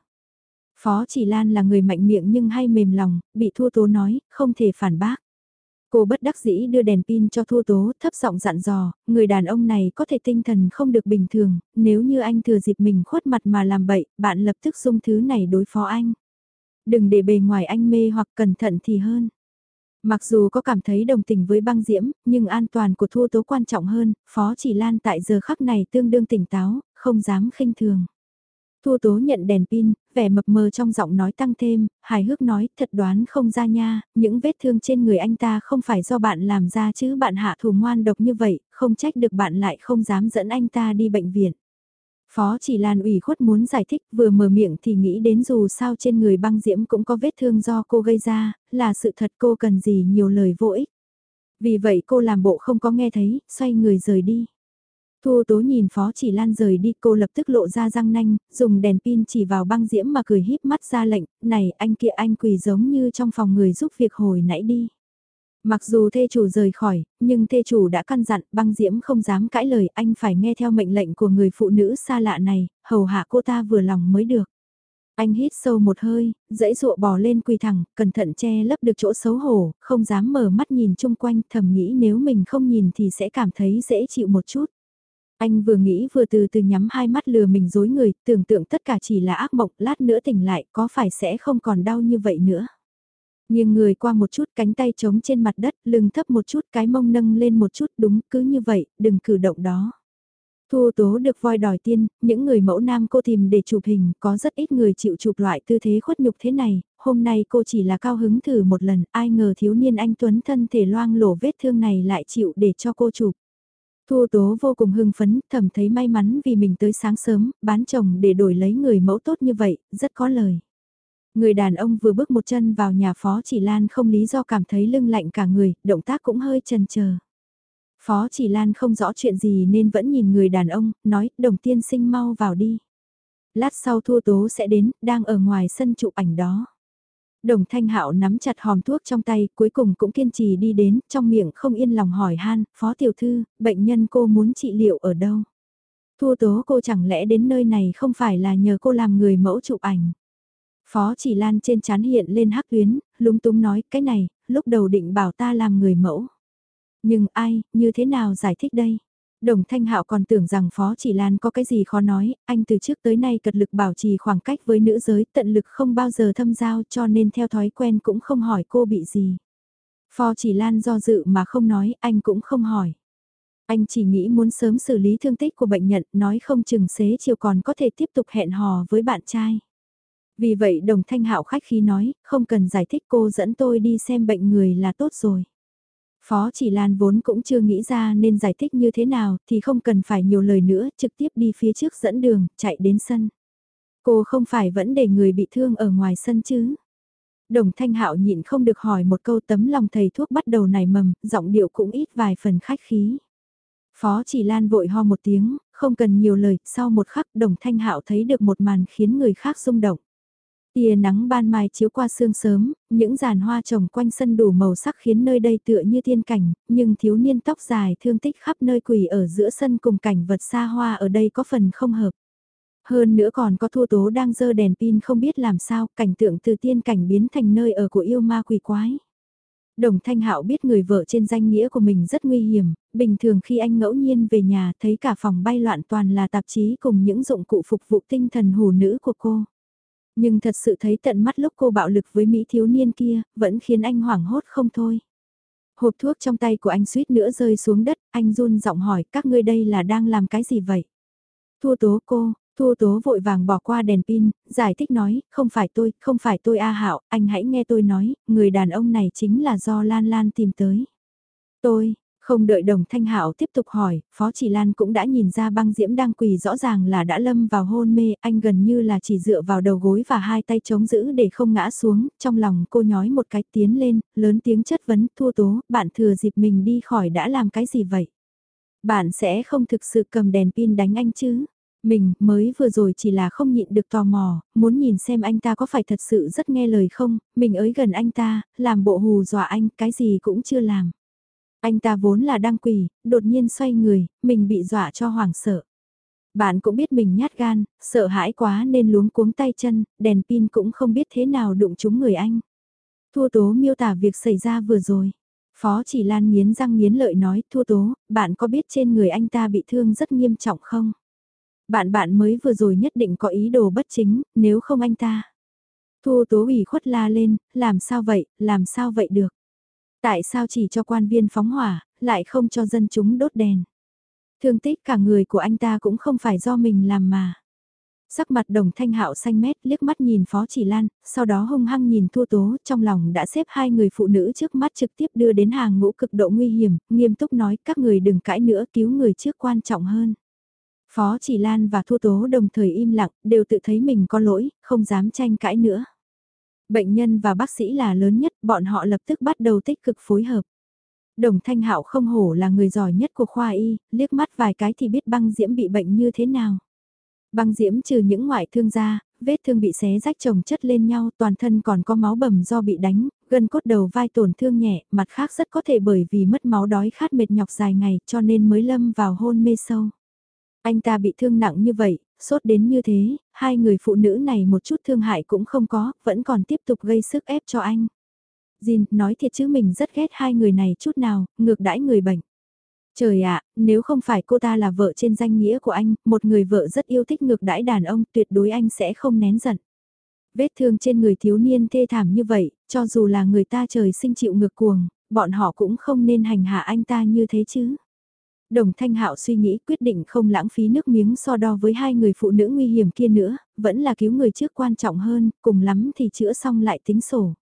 Phó Chỉ Lan là người mạnh miệng nhưng hay mềm lòng, bị Thua Tố nói, không thể phản bác. Cô bất đắc dĩ đưa đèn pin cho Thua Tố, thấp giọng dặn dò, người đàn ông này có thể tinh thần không được bình thường, nếu như anh thừa dịp mình khuất mặt mà làm bậy, bạn lập tức dung thứ này đối phó anh. Đừng để bề ngoài anh mê hoặc cẩn thận thì hơn. Mặc dù có cảm thấy đồng tình với băng diễm, nhưng an toàn của Thua Tố quan trọng hơn, Phó Chỉ Lan tại giờ khắc này tương đương tỉnh táo, không dám khinh thường. Thu Tố nhận đèn pin, vẻ mập mờ trong giọng nói tăng thêm, hài hước nói, thật đoán không ra nha, những vết thương trên người anh ta không phải do bạn làm ra chứ bạn hạ thủ ngoan độc như vậy, không trách được bạn lại không dám dẫn anh ta đi bệnh viện. Phó chỉ Lan ủy khuất muốn giải thích vừa mở miệng thì nghĩ đến dù sao trên người băng diễm cũng có vết thương do cô gây ra, là sự thật cô cần gì nhiều lời vô ích. Vì vậy cô làm bộ không có nghe thấy, xoay người rời đi. Thu tố nhìn Phó Chỉ Lan rời đi cô lập tức lộ ra răng nanh, dùng đèn pin chỉ vào băng diễm mà cười híp mắt ra lệnh, này anh kia anh quỳ giống như trong phòng người giúp việc hồi nãy đi. Mặc dù thê chủ rời khỏi, nhưng thê chủ đã căn dặn băng diễm không dám cãi lời anh phải nghe theo mệnh lệnh của người phụ nữ xa lạ này, hầu hạ cô ta vừa lòng mới được. Anh hít sâu một hơi, dãy dụa bò lên quỳ thẳng, cẩn thận che lấp được chỗ xấu hổ, không dám mở mắt nhìn chung quanh thầm nghĩ nếu mình không nhìn thì sẽ cảm thấy dễ chịu một chút. Anh vừa nghĩ vừa từ từ nhắm hai mắt lừa mình dối người, tưởng tượng tất cả chỉ là ác mộng, lát nữa tỉnh lại có phải sẽ không còn đau như vậy nữa. Nhưng người qua một chút cánh tay trống trên mặt đất, lưng thấp một chút, cái mông nâng lên một chút, đúng, cứ như vậy, đừng cử động đó. Thu tố được voi đòi tiên, những người mẫu nam cô tìm để chụp hình, có rất ít người chịu chụp loại tư thế khuất nhục thế này, hôm nay cô chỉ là cao hứng thử một lần, ai ngờ thiếu niên anh Tuấn thân thể loang lổ vết thương này lại chịu để cho cô chụp. Thu Tố vô cùng hưng phấn, thầm thấy may mắn vì mình tới sáng sớm, bán chồng để đổi lấy người mẫu tốt như vậy, rất có lời. Người đàn ông vừa bước một chân vào nhà Phó Chỉ Lan không lý do cảm thấy lưng lạnh cả người, động tác cũng hơi chần chờ. Phó Chỉ Lan không rõ chuyện gì nên vẫn nhìn người đàn ông, nói, đồng tiên sinh mau vào đi. Lát sau Thu Tố sẽ đến, đang ở ngoài sân chụp ảnh đó. Đồng Thanh Hạo nắm chặt hòm thuốc trong tay, cuối cùng cũng kiên trì đi đến, trong miệng không yên lòng hỏi han, phó tiểu thư, bệnh nhân cô muốn trị liệu ở đâu? Thua tố cô chẳng lẽ đến nơi này không phải là nhờ cô làm người mẫu chụp ảnh? Phó chỉ lan trên chán hiện lên hắc tuyến, lúng túng nói, cái này, lúc đầu định bảo ta làm người mẫu. Nhưng ai, như thế nào giải thích đây? Đồng Thanh Hạo còn tưởng rằng Phó Chỉ Lan có cái gì khó nói, anh từ trước tới nay cật lực bảo trì khoảng cách với nữ giới, tận lực không bao giờ thâm giao cho nên theo thói quen cũng không hỏi cô bị gì. Phó Chỉ Lan do dự mà không nói, anh cũng không hỏi. Anh chỉ nghĩ muốn sớm xử lý thương tích của bệnh nhân, nói không chừng xế chiều còn có thể tiếp tục hẹn hò với bạn trai. Vì vậy đồng thanh hạo khách khí nói, không cần giải thích cô dẫn tôi đi xem bệnh người là tốt rồi. Phó chỉ Lan vốn cũng chưa nghĩ ra nên giải thích như thế nào thì không cần phải nhiều lời nữa, trực tiếp đi phía trước dẫn đường, chạy đến sân. Cô không phải vẫn để người bị thương ở ngoài sân chứ? Đồng Thanh Hạo nhịn không được hỏi một câu tấm lòng thầy thuốc bắt đầu nảy mầm, giọng điệu cũng ít vài phần khách khí. Phó chỉ Lan vội ho một tiếng, không cần nhiều lời, sau một khắc Đồng Thanh Hạo thấy được một màn khiến người khác rung động. Tia nắng ban mai chiếu qua sương sớm, những giàn hoa trồng quanh sân đủ màu sắc khiến nơi đây tựa như thiên cảnh, nhưng thiếu niên tóc dài thương tích khắp nơi quỳ ở giữa sân cùng cảnh vật xa hoa ở đây có phần không hợp. Hơn nữa còn có thua tố đang dơ đèn pin không biết làm sao, cảnh tượng từ tiên cảnh biến thành nơi ở của yêu ma quỷ quái. Đồng Thanh Hạo biết người vợ trên danh nghĩa của mình rất nguy hiểm, bình thường khi anh ngẫu nhiên về nhà thấy cả phòng bay loạn toàn là tạp chí cùng những dụng cụ phục vụ tinh thần hù nữ của cô. Nhưng thật sự thấy tận mắt lúc cô bạo lực với Mỹ thiếu niên kia, vẫn khiến anh hoảng hốt không thôi. Hộp thuốc trong tay của anh suýt nữa rơi xuống đất, anh run giọng hỏi các ngươi đây là đang làm cái gì vậy? Thua tố cô, Thua tố vội vàng bỏ qua đèn pin, giải thích nói, không phải tôi, không phải tôi A Hạo, anh hãy nghe tôi nói, người đàn ông này chính là do Lan Lan tìm tới. Tôi, không đợi đồng thanh hạo tiếp tục hỏi, Phó Chỉ Lan cũng đã nhìn ra băng diễm đang quỳ rõ ràng là đã lâm vào hôn mê, anh gần như là chỉ dựa vào đầu gối và hai tay chống giữ để không ngã xuống, trong lòng cô nhói một cái tiến lên, lớn tiếng chất vấn, thua tố, bạn thừa dịp mình đi khỏi đã làm cái gì vậy? Bạn sẽ không thực sự cầm đèn pin đánh anh chứ? Mình mới vừa rồi chỉ là không nhịn được tò mò, muốn nhìn xem anh ta có phải thật sự rất nghe lời không, mình ới gần anh ta, làm bộ hù dọa anh, cái gì cũng chưa làm. Anh ta vốn là đang quỳ, đột nhiên xoay người, mình bị dọa cho hoảng sợ. Bạn cũng biết mình nhát gan, sợ hãi quá nên luống cuống tay chân, đèn pin cũng không biết thế nào đụng trúng người anh. Thua tố miêu tả việc xảy ra vừa rồi. Phó chỉ lan miến răng miến lợi nói, thua tố, bạn có biết trên người anh ta bị thương rất nghiêm trọng không? Bạn bạn mới vừa rồi nhất định có ý đồ bất chính, nếu không anh ta. thua tố ủy khuất la lên, làm sao vậy, làm sao vậy được. Tại sao chỉ cho quan viên phóng hỏa, lại không cho dân chúng đốt đèn. Thương tích cả người của anh ta cũng không phải do mình làm mà. Sắc mặt đồng thanh hạo xanh mét liếc mắt nhìn Phó Chỉ Lan, sau đó hung hăng nhìn Thua Tố trong lòng đã xếp hai người phụ nữ trước mắt trực tiếp đưa đến hàng ngũ cực độ nguy hiểm, nghiêm túc nói các người đừng cãi nữa cứu người trước quan trọng hơn. Phó Chỉ Lan và Thua Tố đồng thời im lặng, đều tự thấy mình có lỗi, không dám tranh cãi nữa. Bệnh nhân và bác sĩ là lớn nhất, bọn họ lập tức bắt đầu tích cực phối hợp. Đồng Thanh Hạo không hổ là người giỏi nhất của khoa y, liếc mắt vài cái thì biết băng diễm bị bệnh như thế nào. Băng diễm trừ những ngoại thương ra, vết thương bị xé rách chồng chất lên nhau, toàn thân còn có máu bầm do bị đánh, gân cốt đầu vai tổn thương nhẹ, mặt khác rất có thể bởi vì mất máu đói khát mệt nhọc dài ngày cho nên mới lâm vào hôn mê sâu. Anh ta bị thương nặng như vậy, sốt đến như thế, hai người phụ nữ này một chút thương hại cũng không có, vẫn còn tiếp tục gây sức ép cho anh. Jin, nói thiệt chứ mình rất ghét hai người này chút nào, ngược đãi người bệnh. Trời ạ, nếu không phải cô ta là vợ trên danh nghĩa của anh, một người vợ rất yêu thích ngược đãi đàn ông, tuyệt đối anh sẽ không nén giận. Vết thương trên người thiếu niên thê thảm như vậy, cho dù là người ta trời sinh chịu ngược cuồng, bọn họ cũng không nên hành hạ anh ta như thế chứ. Đồng Thanh Hạo suy nghĩ quyết định không lãng phí nước miếng so đo với hai người phụ nữ nguy hiểm kia nữa, vẫn là cứu người trước quan trọng hơn, cùng lắm thì chữa xong lại tính sổ.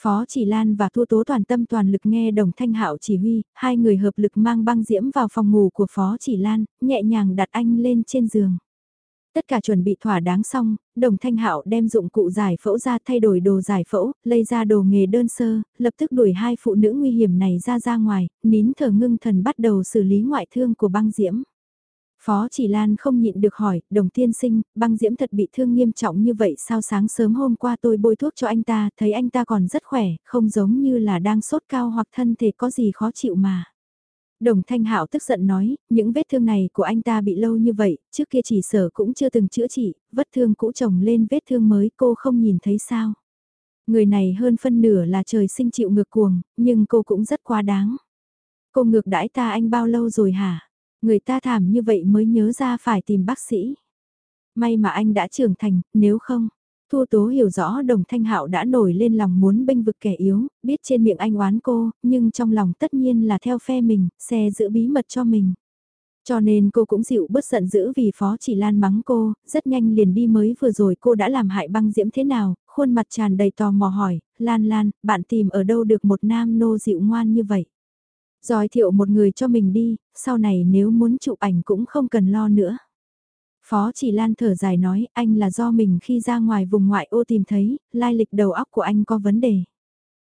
Phó Chỉ Lan và Thu Tố toàn tâm toàn lực nghe Đồng Thanh Hạo chỉ huy, hai người hợp lực mang băng diễm vào phòng ngủ của Phó Chỉ Lan, nhẹ nhàng đặt anh lên trên giường. Tất cả chuẩn bị thỏa đáng xong, đồng thanh hạo đem dụng cụ giải phẫu ra thay đổi đồ giải phẫu, lấy ra đồ nghề đơn sơ, lập tức đuổi hai phụ nữ nguy hiểm này ra ra ngoài, nín thở ngưng thần bắt đầu xử lý ngoại thương của băng diễm. Phó chỉ Lan không nhịn được hỏi, đồng tiên sinh, băng diễm thật bị thương nghiêm trọng như vậy sao sáng sớm hôm qua tôi bôi thuốc cho anh ta, thấy anh ta còn rất khỏe, không giống như là đang sốt cao hoặc thân thể có gì khó chịu mà. Đồng Thanh Hạo tức giận nói, những vết thương này của anh ta bị lâu như vậy, trước kia chỉ sở cũng chưa từng chữa trị, vết thương cũ chồng lên vết thương mới cô không nhìn thấy sao. Người này hơn phân nửa là trời sinh chịu ngược cuồng, nhưng cô cũng rất quá đáng. Cô ngược đãi ta anh bao lâu rồi hả? Người ta thảm như vậy mới nhớ ra phải tìm bác sĩ. May mà anh đã trưởng thành, nếu không, Thu Tố hiểu rõ đồng thanh hạo đã nổi lên lòng muốn bênh vực kẻ yếu, biết trên miệng anh oán cô, nhưng trong lòng tất nhiên là theo phe mình, xe giữ bí mật cho mình. Cho nên cô cũng dịu bớt giận dữ vì Phó chỉ lan mắng cô, rất nhanh liền đi mới vừa rồi cô đã làm hại băng diễm thế nào, khuôn mặt tràn đầy tò mò hỏi, Lan Lan, bạn tìm ở đâu được một nam nô dịu ngoan như vậy? Rồi thiệu một người cho mình đi, sau này nếu muốn chụp ảnh cũng không cần lo nữa. Phó chỉ lan thở dài nói anh là do mình khi ra ngoài vùng ngoại ô tìm thấy, lai lịch đầu óc của anh có vấn đề.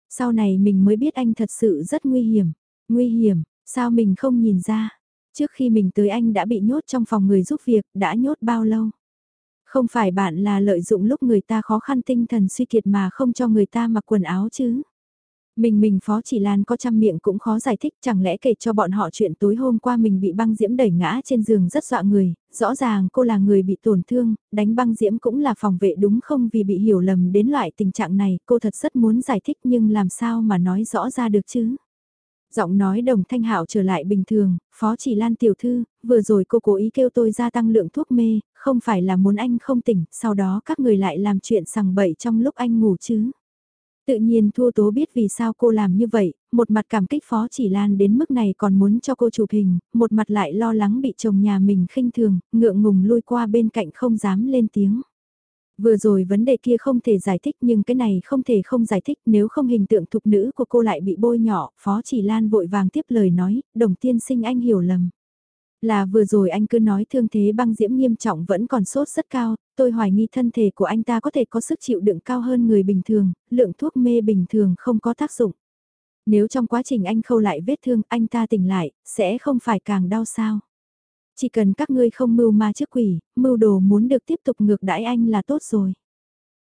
Sau này mình mới biết anh thật sự rất nguy hiểm. Nguy hiểm, sao mình không nhìn ra? Trước khi mình tới anh đã bị nhốt trong phòng người giúp việc, đã nhốt bao lâu? Không phải bạn là lợi dụng lúc người ta khó khăn tinh thần suy kiệt mà không cho người ta mặc quần áo chứ. Mình mình Phó Chỉ Lan có trăm miệng cũng khó giải thích chẳng lẽ kể cho bọn họ chuyện tối hôm qua mình bị băng diễm đẩy ngã trên giường rất dọa người, rõ ràng cô là người bị tổn thương, đánh băng diễm cũng là phòng vệ đúng không vì bị hiểu lầm đến loại tình trạng này cô thật rất muốn giải thích nhưng làm sao mà nói rõ ra được chứ. Giọng nói đồng thanh hạo trở lại bình thường, Phó Chỉ Lan tiểu thư, vừa rồi cô cố ý kêu tôi gia tăng lượng thuốc mê, không phải là muốn anh không tỉnh, sau đó các người lại làm chuyện sằng bậy trong lúc anh ngủ chứ. Tự nhiên Thua Tố biết vì sao cô làm như vậy, một mặt cảm kích Phó Chỉ Lan đến mức này còn muốn cho cô chụp hình, một mặt lại lo lắng bị chồng nhà mình khinh thường, ngượng ngùng lui qua bên cạnh không dám lên tiếng. Vừa rồi vấn đề kia không thể giải thích nhưng cái này không thể không giải thích nếu không hình tượng thục nữ của cô lại bị bôi nhỏ, Phó Chỉ Lan vội vàng tiếp lời nói, đồng tiên sinh anh hiểu lầm. Là vừa rồi anh cứ nói thương thế băng diễm nghiêm trọng vẫn còn sốt rất cao, tôi hoài nghi thân thể của anh ta có thể có sức chịu đựng cao hơn người bình thường, lượng thuốc mê bình thường không có tác dụng. Nếu trong quá trình anh khâu lại vết thương anh ta tỉnh lại, sẽ không phải càng đau sao. Chỉ cần các ngươi không mưu ma trước quỷ, mưu đồ muốn được tiếp tục ngược đãi anh là tốt rồi.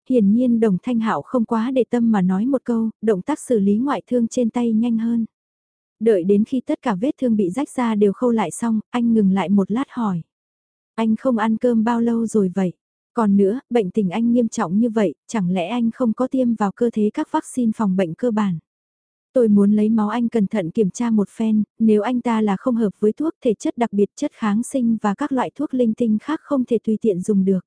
Hiển nhiên đồng thanh hạo không quá để tâm mà nói một câu, động tác xử lý ngoại thương trên tay nhanh hơn. Đợi đến khi tất cả vết thương bị rách ra đều khâu lại xong, anh ngừng lại một lát hỏi. Anh không ăn cơm bao lâu rồi vậy? Còn nữa, bệnh tình anh nghiêm trọng như vậy, chẳng lẽ anh không có tiêm vào cơ thể các vaccine phòng bệnh cơ bản? Tôi muốn lấy máu anh cẩn thận kiểm tra một phen, nếu anh ta là không hợp với thuốc thể chất đặc biệt chất kháng sinh và các loại thuốc linh tinh khác không thể tùy tiện dùng được.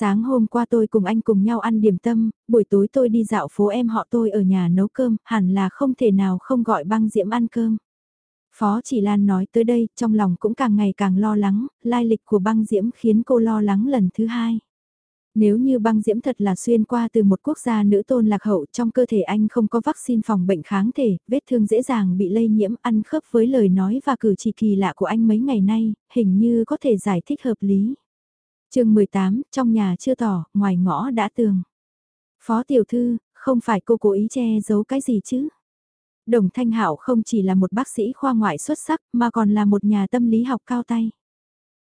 Sáng hôm qua tôi cùng anh cùng nhau ăn điểm tâm, buổi tối tôi đi dạo phố em họ tôi ở nhà nấu cơm, hẳn là không thể nào không gọi băng diễm ăn cơm. Phó Chỉ Lan nói tới đây, trong lòng cũng càng ngày càng lo lắng, lai lịch của băng diễm khiến cô lo lắng lần thứ hai. Nếu như băng diễm thật là xuyên qua từ một quốc gia nữ tôn lạc hậu trong cơ thể anh không có vaccine phòng bệnh kháng thể, vết thương dễ dàng bị lây nhiễm ăn khớp với lời nói và cử chỉ kỳ lạ của anh mấy ngày nay, hình như có thể giải thích hợp lý chương 18, trong nhà chưa tỏ, ngoài ngõ đã tường. Phó tiểu thư, không phải cô cố ý che giấu cái gì chứ? Đồng Thanh Hạo không chỉ là một bác sĩ khoa ngoại xuất sắc mà còn là một nhà tâm lý học cao tay.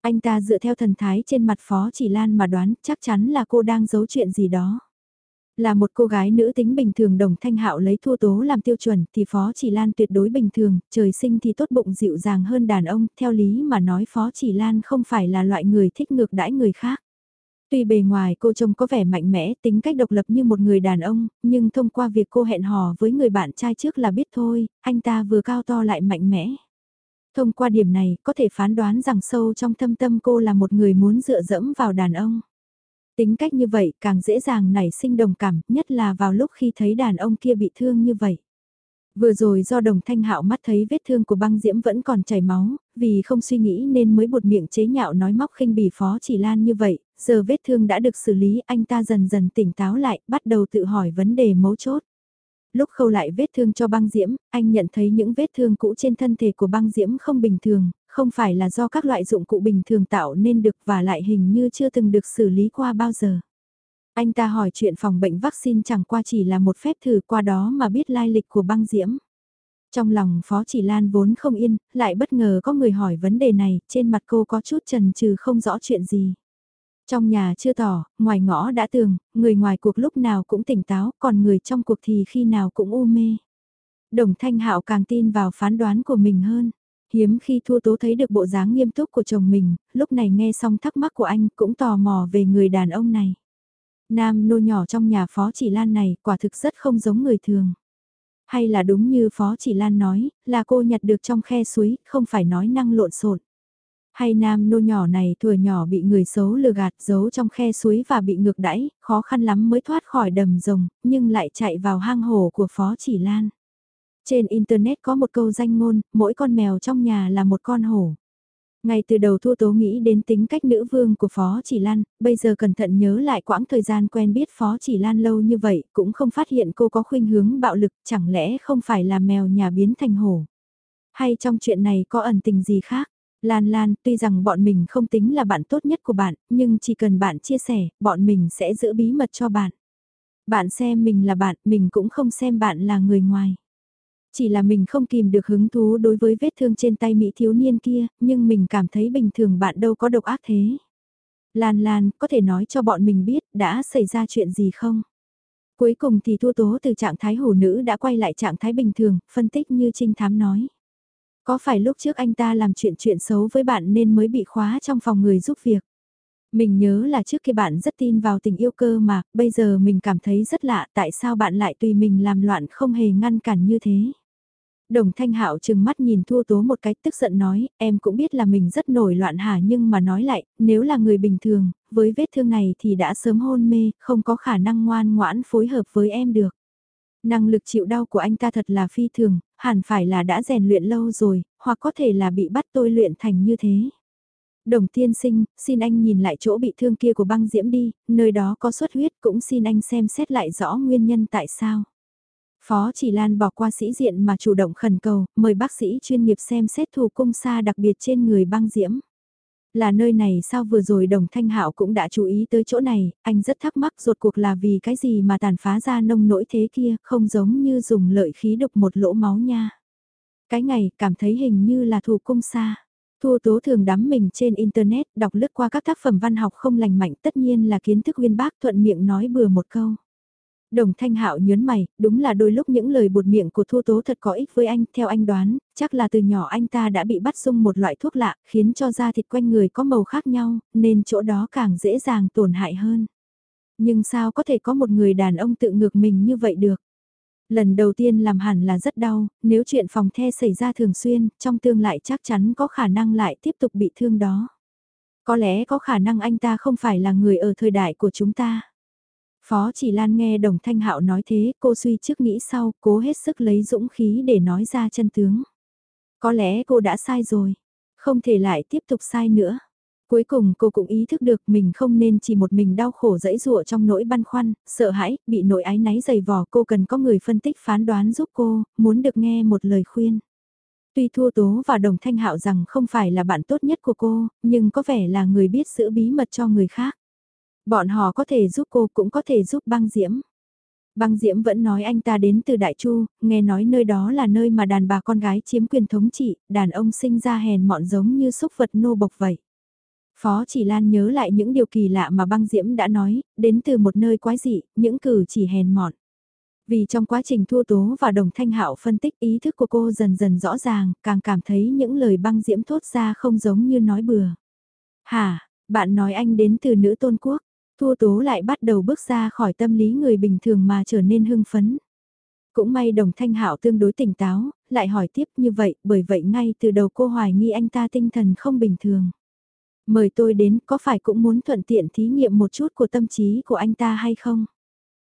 Anh ta dựa theo thần thái trên mặt Phó Chỉ Lan mà đoán chắc chắn là cô đang giấu chuyện gì đó. Là một cô gái nữ tính bình thường đồng thanh hạo lấy thua tố làm tiêu chuẩn thì Phó Chỉ Lan tuyệt đối bình thường, trời sinh thì tốt bụng dịu dàng hơn đàn ông, theo lý mà nói Phó Chỉ Lan không phải là loại người thích ngược đãi người khác. Tuy bề ngoài cô trông có vẻ mạnh mẽ, tính cách độc lập như một người đàn ông, nhưng thông qua việc cô hẹn hò với người bạn trai trước là biết thôi, anh ta vừa cao to lại mạnh mẽ. Thông qua điểm này, có thể phán đoán rằng sâu trong thâm tâm cô là một người muốn dựa dẫm vào đàn ông. Tính cách như vậy càng dễ dàng nảy sinh đồng cảm, nhất là vào lúc khi thấy đàn ông kia bị thương như vậy. Vừa rồi do đồng thanh hạo mắt thấy vết thương của băng diễm vẫn còn chảy máu, vì không suy nghĩ nên mới buột miệng chế nhạo nói móc khinh bỉ phó chỉ lan như vậy, giờ vết thương đã được xử lý anh ta dần dần tỉnh táo lại, bắt đầu tự hỏi vấn đề mấu chốt. Lúc khâu lại vết thương cho băng diễm, anh nhận thấy những vết thương cũ trên thân thể của băng diễm không bình thường, không phải là do các loại dụng cụ bình thường tạo nên được và lại hình như chưa từng được xử lý qua bao giờ. Anh ta hỏi chuyện phòng bệnh vaccine chẳng qua chỉ là một phép thử qua đó mà biết lai lịch của băng diễm. Trong lòng Phó Chỉ Lan vốn không yên, lại bất ngờ có người hỏi vấn đề này, trên mặt cô có chút trần trừ không rõ chuyện gì. Trong nhà chưa tỏ, ngoài ngõ đã tường, người ngoài cuộc lúc nào cũng tỉnh táo, còn người trong cuộc thì khi nào cũng u mê. Đồng Thanh Hạo càng tin vào phán đoán của mình hơn. Hiếm khi Thua Tố thấy được bộ dáng nghiêm túc của chồng mình, lúc này nghe xong thắc mắc của anh cũng tò mò về người đàn ông này. Nam nô nhỏ trong nhà Phó Chỉ Lan này quả thực rất không giống người thường. Hay là đúng như Phó Chỉ Lan nói, là cô nhặt được trong khe suối, không phải nói năng lộn xộn. Hay nam nô nhỏ này tuổi nhỏ bị người xấu lừa gạt giấu trong khe suối và bị ngược đãi, khó khăn lắm mới thoát khỏi đầm rồng, nhưng lại chạy vào hang hổ của Phó Chỉ Lan. Trên Internet có một câu danh ngôn, mỗi con mèo trong nhà là một con hổ. Ngay từ đầu Thu Tố nghĩ đến tính cách nữ vương của Phó Chỉ Lan, bây giờ cẩn thận nhớ lại quãng thời gian quen biết Phó Chỉ Lan lâu như vậy, cũng không phát hiện cô có khuynh hướng bạo lực, chẳng lẽ không phải là mèo nhà biến thành hổ. Hay trong chuyện này có ẩn tình gì khác? Lan Lan, tuy rằng bọn mình không tính là bạn tốt nhất của bạn, nhưng chỉ cần bạn chia sẻ, bọn mình sẽ giữ bí mật cho bạn. Bạn xem mình là bạn, mình cũng không xem bạn là người ngoài. Chỉ là mình không kìm được hứng thú đối với vết thương trên tay Mỹ thiếu niên kia, nhưng mình cảm thấy bình thường bạn đâu có độc ác thế. Lan Lan, có thể nói cho bọn mình biết đã xảy ra chuyện gì không? Cuối cùng thì thua tố từ trạng thái hổ nữ đã quay lại trạng thái bình thường, phân tích như trinh thám nói. Có phải lúc trước anh ta làm chuyện chuyện xấu với bạn nên mới bị khóa trong phòng người giúp việc? Mình nhớ là trước khi bạn rất tin vào tình yêu cơ mà, bây giờ mình cảm thấy rất lạ tại sao bạn lại tùy mình làm loạn không hề ngăn cản như thế. Đồng Thanh Hạo chừng mắt nhìn Thua Tố một cái tức giận nói, em cũng biết là mình rất nổi loạn hả nhưng mà nói lại, nếu là người bình thường, với vết thương này thì đã sớm hôn mê, không có khả năng ngoan ngoãn phối hợp với em được. Năng lực chịu đau của anh ta thật là phi thường, hẳn phải là đã rèn luyện lâu rồi, hoặc có thể là bị bắt tôi luyện thành như thế. Đồng tiên sinh, xin anh nhìn lại chỗ bị thương kia của băng diễm đi, nơi đó có xuất huyết cũng xin anh xem xét lại rõ nguyên nhân tại sao. Phó Chỉ Lan bỏ qua sĩ diện mà chủ động khẩn cầu, mời bác sĩ chuyên nghiệp xem xét thù cung xa đặc biệt trên người băng diễm. Là nơi này sao vừa rồi đồng thanh hạo cũng đã chú ý tới chỗ này, anh rất thắc mắc rột cuộc là vì cái gì mà tàn phá ra nông nỗi thế kia, không giống như dùng lợi khí đục một lỗ máu nha. Cái ngày cảm thấy hình như là thù cung xa. Thu Tố thường đắm mình trên Internet đọc lướt qua các tác phẩm văn học không lành mạnh tất nhiên là kiến thức uyên bác thuận miệng nói bừa một câu. Đồng Thanh Hạo nhớn mày, đúng là đôi lúc những lời buột miệng của Thu Tố thật có ích với anh, theo anh đoán, chắc là từ nhỏ anh ta đã bị bắt sung một loại thuốc lạ, khiến cho da thịt quanh người có màu khác nhau, nên chỗ đó càng dễ dàng tổn hại hơn. Nhưng sao có thể có một người đàn ông tự ngược mình như vậy được? Lần đầu tiên làm hẳn là rất đau, nếu chuyện phòng the xảy ra thường xuyên, trong tương lại chắc chắn có khả năng lại tiếp tục bị thương đó. Có lẽ có khả năng anh ta không phải là người ở thời đại của chúng ta. Phó chỉ Lan nghe Đồng Thanh Hạo nói thế, cô suy trước nghĩ sau, cố hết sức lấy dũng khí để nói ra chân tướng. Có lẽ cô đã sai rồi, không thể lại tiếp tục sai nữa. Cuối cùng cô cũng ý thức được mình không nên chỉ một mình đau khổ dẫy dụa trong nỗi băn khoăn, sợ hãi, bị nỗi ái náy dày vò cô cần có người phân tích phán đoán giúp cô, muốn được nghe một lời khuyên. Tuy Thua Tố và Đồng Thanh Hạo rằng không phải là bạn tốt nhất của cô, nhưng có vẻ là người biết giữ bí mật cho người khác. Bọn họ có thể giúp cô cũng có thể giúp băng diễm. Băng Diễm vẫn nói anh ta đến từ Đại Chu, nghe nói nơi đó là nơi mà đàn bà con gái chiếm quyền thống trị, đàn ông sinh ra hèn mọn giống như xúc vật nô bộc vậy. Phó Chỉ Lan nhớ lại những điều kỳ lạ mà băng diễm đã nói, đến từ một nơi quái dị, những cử chỉ hèn mọn. Vì trong quá trình thua tố và đồng thanh hạo phân tích ý thức của cô dần dần rõ ràng, càng cảm thấy những lời băng diễm thốt ra không giống như nói bừa. Hả, bạn nói anh đến từ nữ tôn quốc, thua tố lại bắt đầu bước ra khỏi tâm lý người bình thường mà trở nên hưng phấn. Cũng may đồng thanh hạo tương đối tỉnh táo, lại hỏi tiếp như vậy, bởi vậy ngay từ đầu cô hoài nghi anh ta tinh thần không bình thường. Mời tôi đến có phải cũng muốn thuận tiện thí nghiệm một chút của tâm trí của anh ta hay không?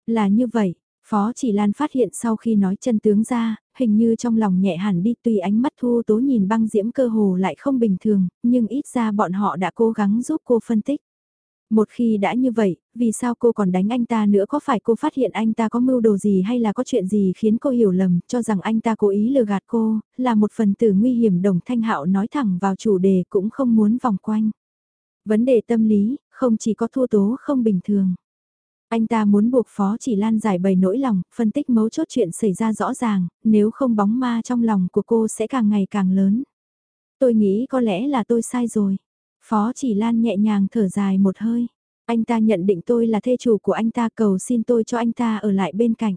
Là như vậy, Phó Chỉ Lan phát hiện sau khi nói chân tướng ra, hình như trong lòng nhẹ hẳn đi tuy ánh mắt thu tố nhìn băng diễm cơ hồ lại không bình thường, nhưng ít ra bọn họ đã cố gắng giúp cô phân tích. Một khi đã như vậy, vì sao cô còn đánh anh ta nữa có phải cô phát hiện anh ta có mưu đồ gì hay là có chuyện gì khiến cô hiểu lầm, cho rằng anh ta cố ý lừa gạt cô, là một phần tử nguy hiểm đồng thanh hạo nói thẳng vào chủ đề cũng không muốn vòng quanh. Vấn đề tâm lý, không chỉ có thua tố không bình thường. Anh ta muốn buộc Phó Chỉ Lan giải bày nỗi lòng, phân tích mấu chốt chuyện xảy ra rõ ràng, nếu không bóng ma trong lòng của cô sẽ càng ngày càng lớn. Tôi nghĩ có lẽ là tôi sai rồi. Phó Chỉ Lan nhẹ nhàng thở dài một hơi. Anh ta nhận định tôi là thê chủ của anh ta cầu xin tôi cho anh ta ở lại bên cạnh.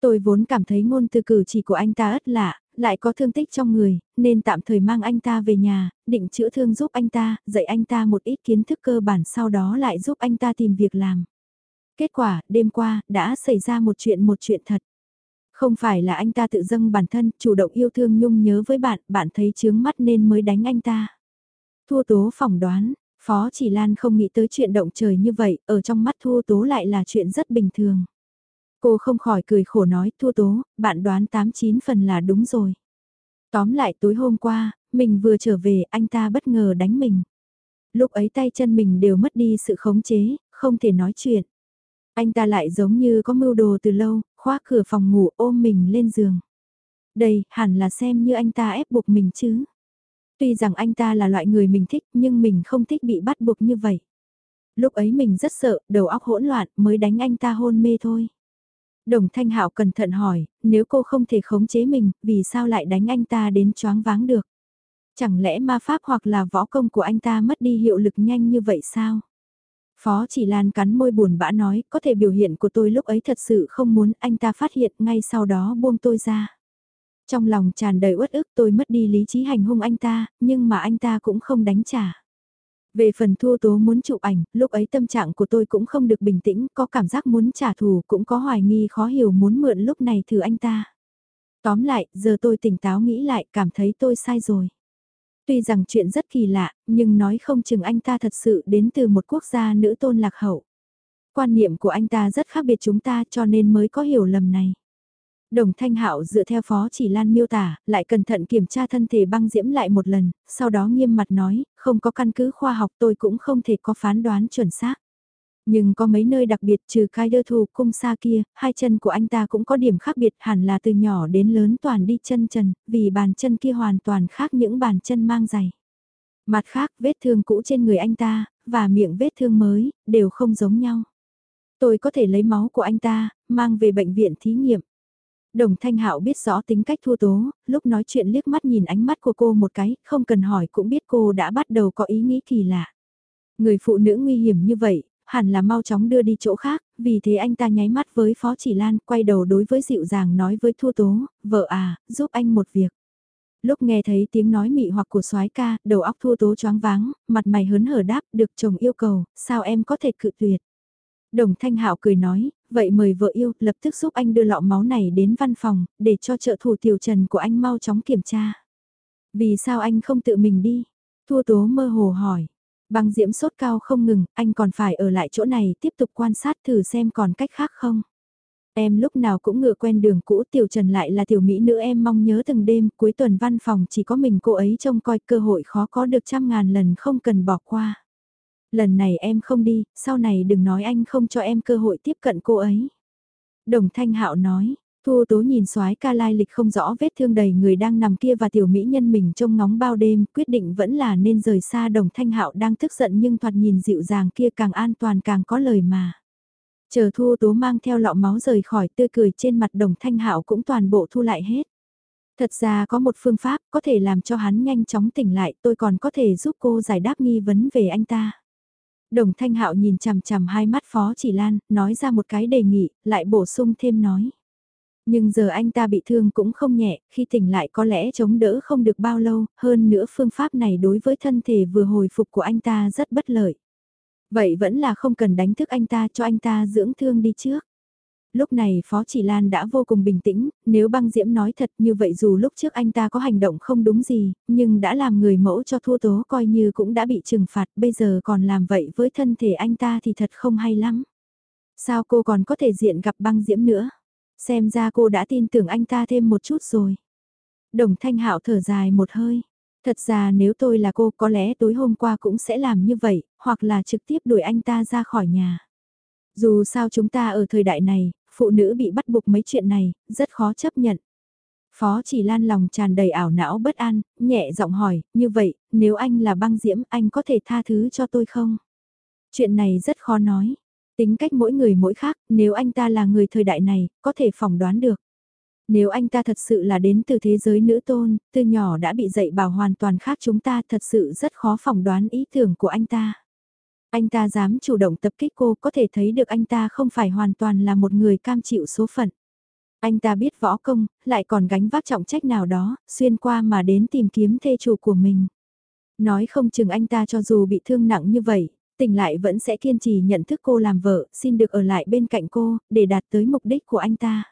Tôi vốn cảm thấy ngôn từ cử chỉ của anh ta ất lạ, lại có thương tích trong người, nên tạm thời mang anh ta về nhà, định chữa thương giúp anh ta, dạy anh ta một ít kiến thức cơ bản sau đó lại giúp anh ta tìm việc làm. Kết quả, đêm qua, đã xảy ra một chuyện một chuyện thật. Không phải là anh ta tự dâng bản thân, chủ động yêu thương nhung nhớ với bạn, bạn thấy chướng mắt nên mới đánh anh ta. Thua tố phỏng đoán, Phó Chỉ Lan không nghĩ tới chuyện động trời như vậy, ở trong mắt Thua tố lại là chuyện rất bình thường. Cô không khỏi cười khổ nói thua tố, bạn đoán 89 phần là đúng rồi. Tóm lại tối hôm qua, mình vừa trở về anh ta bất ngờ đánh mình. Lúc ấy tay chân mình đều mất đi sự khống chế, không thể nói chuyện. Anh ta lại giống như có mưu đồ từ lâu, khóa cửa phòng ngủ ôm mình lên giường. Đây, hẳn là xem như anh ta ép buộc mình chứ. Tuy rằng anh ta là loại người mình thích nhưng mình không thích bị bắt buộc như vậy. Lúc ấy mình rất sợ, đầu óc hỗn loạn mới đánh anh ta hôn mê thôi. Đồng Thanh Hạo cẩn thận hỏi, nếu cô không thể khống chế mình, vì sao lại đánh anh ta đến choáng váng được? Chẳng lẽ ma pháp hoặc là võ công của anh ta mất đi hiệu lực nhanh như vậy sao? Phó chỉ lan cắn môi buồn bã nói, có thể biểu hiện của tôi lúc ấy thật sự không muốn anh ta phát hiện ngay sau đó buông tôi ra. Trong lòng tràn đầy uất ức tôi mất đi lý trí hành hung anh ta, nhưng mà anh ta cũng không đánh trả. Về phần thua tố muốn chụp ảnh, lúc ấy tâm trạng của tôi cũng không được bình tĩnh, có cảm giác muốn trả thù, cũng có hoài nghi khó hiểu muốn mượn lúc này thử anh ta. Tóm lại, giờ tôi tỉnh táo nghĩ lại, cảm thấy tôi sai rồi. Tuy rằng chuyện rất kỳ lạ, nhưng nói không chừng anh ta thật sự đến từ một quốc gia nữ tôn lạc hậu. Quan niệm của anh ta rất khác biệt chúng ta cho nên mới có hiểu lầm này. Đồng Thanh Hạo dựa theo Phó Chỉ Lan miêu tả, lại cẩn thận kiểm tra thân thể băng diễm lại một lần, sau đó nghiêm mặt nói, không có căn cứ khoa học tôi cũng không thể có phán đoán chuẩn xác. Nhưng có mấy nơi đặc biệt trừ cái đơ thù cung xa kia, hai chân của anh ta cũng có điểm khác biệt hẳn là từ nhỏ đến lớn toàn đi chân trần, vì bàn chân kia hoàn toàn khác những bàn chân mang giày. Mặt khác, vết thương cũ trên người anh ta, và miệng vết thương mới, đều không giống nhau. Tôi có thể lấy máu của anh ta, mang về bệnh viện thí nghiệm. Đồng Thanh Hạo biết rõ tính cách thua tố, lúc nói chuyện liếc mắt nhìn ánh mắt của cô một cái, không cần hỏi cũng biết cô đã bắt đầu có ý nghĩ kỳ lạ. Người phụ nữ nguy hiểm như vậy, hẳn là mau chóng đưa đi chỗ khác, vì thế anh ta nháy mắt với Phó Chỉ Lan, quay đầu đối với dịu dàng nói với Thua Tố, vợ à, giúp anh một việc. Lúc nghe thấy tiếng nói mị hoặc của soái ca, đầu óc Thua Tố choáng váng, mặt mày hớn hở đáp, được chồng yêu cầu, sao em có thể cự tuyệt. Đồng Thanh Hạo cười nói, vậy mời vợ yêu, lập tức giúp anh đưa lọ máu này đến văn phòng, để cho trợ thủ tiểu trần của anh mau chóng kiểm tra. Vì sao anh không tự mình đi? Thua tố mơ hồ hỏi. Băng diễm sốt cao không ngừng, anh còn phải ở lại chỗ này tiếp tục quan sát thử xem còn cách khác không. Em lúc nào cũng ngựa quen đường cũ tiểu trần lại là tiểu mỹ nữ em mong nhớ từng đêm, cuối tuần văn phòng chỉ có mình cô ấy trông coi cơ hội khó có được trăm ngàn lần không cần bỏ qua. Lần này em không đi, sau này đừng nói anh không cho em cơ hội tiếp cận cô ấy. Đồng Thanh Hạo nói, Thu Tố nhìn soái ca lai lịch không rõ vết thương đầy người đang nằm kia và tiểu mỹ nhân mình trông ngóng bao đêm, quyết định vẫn là nên rời xa Đồng Thanh Hạo đang tức giận nhưng thoạt nhìn dịu dàng kia càng an toàn càng có lời mà. Chờ Thu Tố mang theo lọ máu rời khỏi tươi cười trên mặt Đồng Thanh Hạo cũng toàn bộ thu lại hết. Thật ra có một phương pháp có thể làm cho hắn nhanh chóng tỉnh lại tôi còn có thể giúp cô giải đáp nghi vấn về anh ta. Đồng Thanh Hạo nhìn chằm chằm hai mắt Phó Chỉ Lan, nói ra một cái đề nghị, lại bổ sung thêm nói. Nhưng giờ anh ta bị thương cũng không nhẹ, khi tỉnh lại có lẽ chống đỡ không được bao lâu, hơn nữa phương pháp này đối với thân thể vừa hồi phục của anh ta rất bất lợi. Vậy vẫn là không cần đánh thức anh ta cho anh ta dưỡng thương đi trước. Lúc này Phó Chỉ Lan đã vô cùng bình tĩnh, nếu băng diễm nói thật như vậy dù lúc trước anh ta có hành động không đúng gì, nhưng đã làm người mẫu cho thua tố coi như cũng đã bị trừng phạt, bây giờ còn làm vậy với thân thể anh ta thì thật không hay lắm. Sao cô còn có thể diện gặp băng diễm nữa? Xem ra cô đã tin tưởng anh ta thêm một chút rồi. Đồng Thanh Hạo thở dài một hơi. Thật ra nếu tôi là cô có lẽ tối hôm qua cũng sẽ làm như vậy, hoặc là trực tiếp đuổi anh ta ra khỏi nhà. Dù sao chúng ta ở thời đại này, phụ nữ bị bắt buộc mấy chuyện này, rất khó chấp nhận. Phó chỉ lan lòng tràn đầy ảo não bất an, nhẹ giọng hỏi, như vậy, nếu anh là băng diễm, anh có thể tha thứ cho tôi không? Chuyện này rất khó nói. Tính cách mỗi người mỗi khác, nếu anh ta là người thời đại này, có thể phỏng đoán được. Nếu anh ta thật sự là đến từ thế giới nữ tôn, từ nhỏ đã bị dạy bảo hoàn toàn khác chúng ta thật sự rất khó phỏng đoán ý tưởng của anh ta. Anh ta dám chủ động tập kích cô có thể thấy được anh ta không phải hoàn toàn là một người cam chịu số phận. Anh ta biết võ công, lại còn gánh vác trọng trách nào đó, xuyên qua mà đến tìm kiếm thê chủ của mình. Nói không chừng anh ta cho dù bị thương nặng như vậy, tỉnh lại vẫn sẽ kiên trì nhận thức cô làm vợ, xin được ở lại bên cạnh cô, để đạt tới mục đích của anh ta.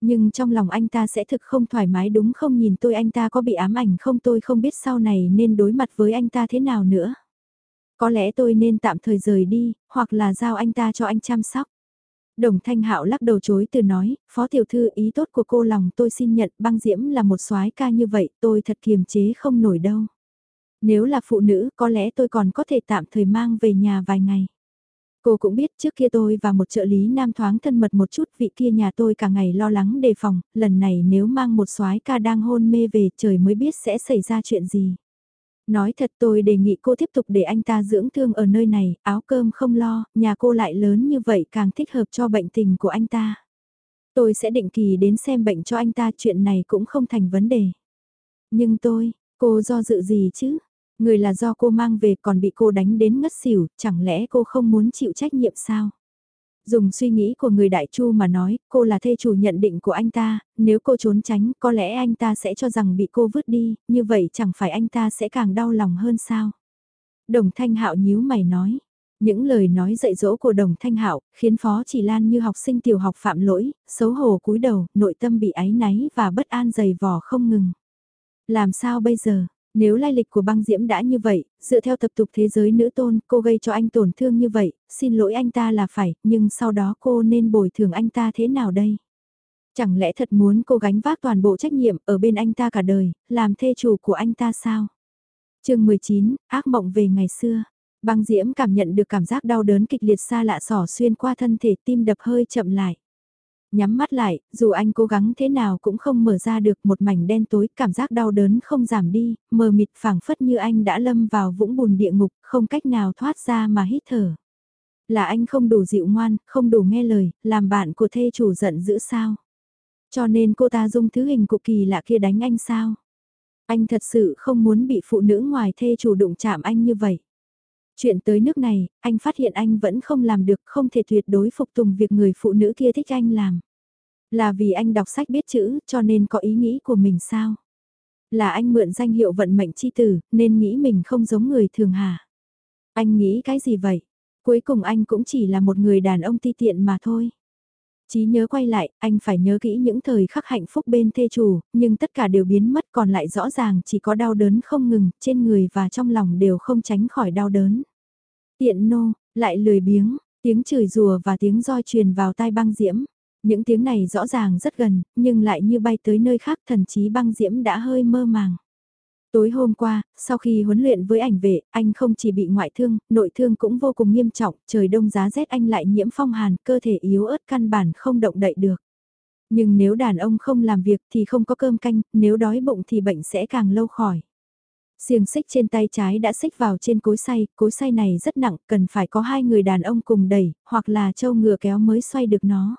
Nhưng trong lòng anh ta sẽ thực không thoải mái đúng không nhìn tôi anh ta có bị ám ảnh không tôi không biết sau này nên đối mặt với anh ta thế nào nữa. Có lẽ tôi nên tạm thời rời đi, hoặc là giao anh ta cho anh chăm sóc. Đồng Thanh Hạo lắc đầu chối từ nói, Phó Tiểu Thư ý tốt của cô lòng tôi xin nhận băng diễm là một soái ca như vậy tôi thật kiềm chế không nổi đâu. Nếu là phụ nữ có lẽ tôi còn có thể tạm thời mang về nhà vài ngày. Cô cũng biết trước kia tôi và một trợ lý nam thoáng thân mật một chút vị kia nhà tôi cả ngày lo lắng đề phòng, lần này nếu mang một soái ca đang hôn mê về trời mới biết sẽ xảy ra chuyện gì. Nói thật tôi đề nghị cô tiếp tục để anh ta dưỡng thương ở nơi này, áo cơm không lo, nhà cô lại lớn như vậy càng thích hợp cho bệnh tình của anh ta. Tôi sẽ định kỳ đến xem bệnh cho anh ta chuyện này cũng không thành vấn đề. Nhưng tôi, cô do dự gì chứ? Người là do cô mang về còn bị cô đánh đến ngất xỉu, chẳng lẽ cô không muốn chịu trách nhiệm sao? Dùng suy nghĩ của người đại chu mà nói, cô là thê chủ nhận định của anh ta, nếu cô trốn tránh, có lẽ anh ta sẽ cho rằng bị cô vứt đi, như vậy chẳng phải anh ta sẽ càng đau lòng hơn sao? Đồng Thanh Hạo nhíu mày nói. Những lời nói dạy dỗ của Đồng Thanh Hạo khiến Phó Chỉ Lan như học sinh tiểu học phạm lỗi, xấu hổ cúi đầu, nội tâm bị áy náy và bất an dày vò không ngừng. Làm sao bây giờ? Nếu lai lịch của băng diễm đã như vậy, dựa theo tập tục thế giới nữ tôn, cô gây cho anh tổn thương như vậy, xin lỗi anh ta là phải, nhưng sau đó cô nên bồi thường anh ta thế nào đây? Chẳng lẽ thật muốn cô gánh vác toàn bộ trách nhiệm ở bên anh ta cả đời, làm thê chủ của anh ta sao? chương 19, ác mộng về ngày xưa. Băng diễm cảm nhận được cảm giác đau đớn kịch liệt xa lạ sỏ xuyên qua thân thể tim đập hơi chậm lại. Nhắm mắt lại, dù anh cố gắng thế nào cũng không mở ra được một mảnh đen tối, cảm giác đau đớn không giảm đi, mờ mịt phảng phất như anh đã lâm vào vũng bùn địa ngục, không cách nào thoát ra mà hít thở. Là anh không đủ dịu ngoan, không đủ nghe lời, làm bạn của thê chủ giận dữ sao? Cho nên cô ta dùng thứ hình cụ kỳ lạ kia đánh anh sao? Anh thật sự không muốn bị phụ nữ ngoài thê chủ đụng chạm anh như vậy. Chuyện tới nước này, anh phát hiện anh vẫn không làm được, không thể tuyệt đối phục tùng việc người phụ nữ kia thích anh làm. Là vì anh đọc sách biết chữ, cho nên có ý nghĩ của mình sao? Là anh mượn danh hiệu vận mệnh chi tử, nên nghĩ mình không giống người thường hả? Anh nghĩ cái gì vậy? Cuối cùng anh cũng chỉ là một người đàn ông ti tiện mà thôi. Chí nhớ quay lại, anh phải nhớ kỹ những thời khắc hạnh phúc bên thê chủ, nhưng tất cả đều biến mất còn lại rõ ràng chỉ có đau đớn không ngừng, trên người và trong lòng đều không tránh khỏi đau đớn. Tiện nô, lại lười biếng, tiếng chửi rùa và tiếng roi truyền vào tai băng diễm. Những tiếng này rõ ràng rất gần, nhưng lại như bay tới nơi khác thần chí băng diễm đã hơi mơ màng. Tối hôm qua, sau khi huấn luyện với ảnh vệ, anh không chỉ bị ngoại thương, nội thương cũng vô cùng nghiêm trọng, trời đông giá rét anh lại nhiễm phong hàn, cơ thể yếu ớt căn bản không động đậy được. Nhưng nếu đàn ông không làm việc thì không có cơm canh, nếu đói bụng thì bệnh sẽ càng lâu khỏi. Xiềng xích trên tay trái đã xích vào trên cối xay, cối xay này rất nặng, cần phải có hai người đàn ông cùng đẩy, hoặc là châu ngựa kéo mới xoay được nó.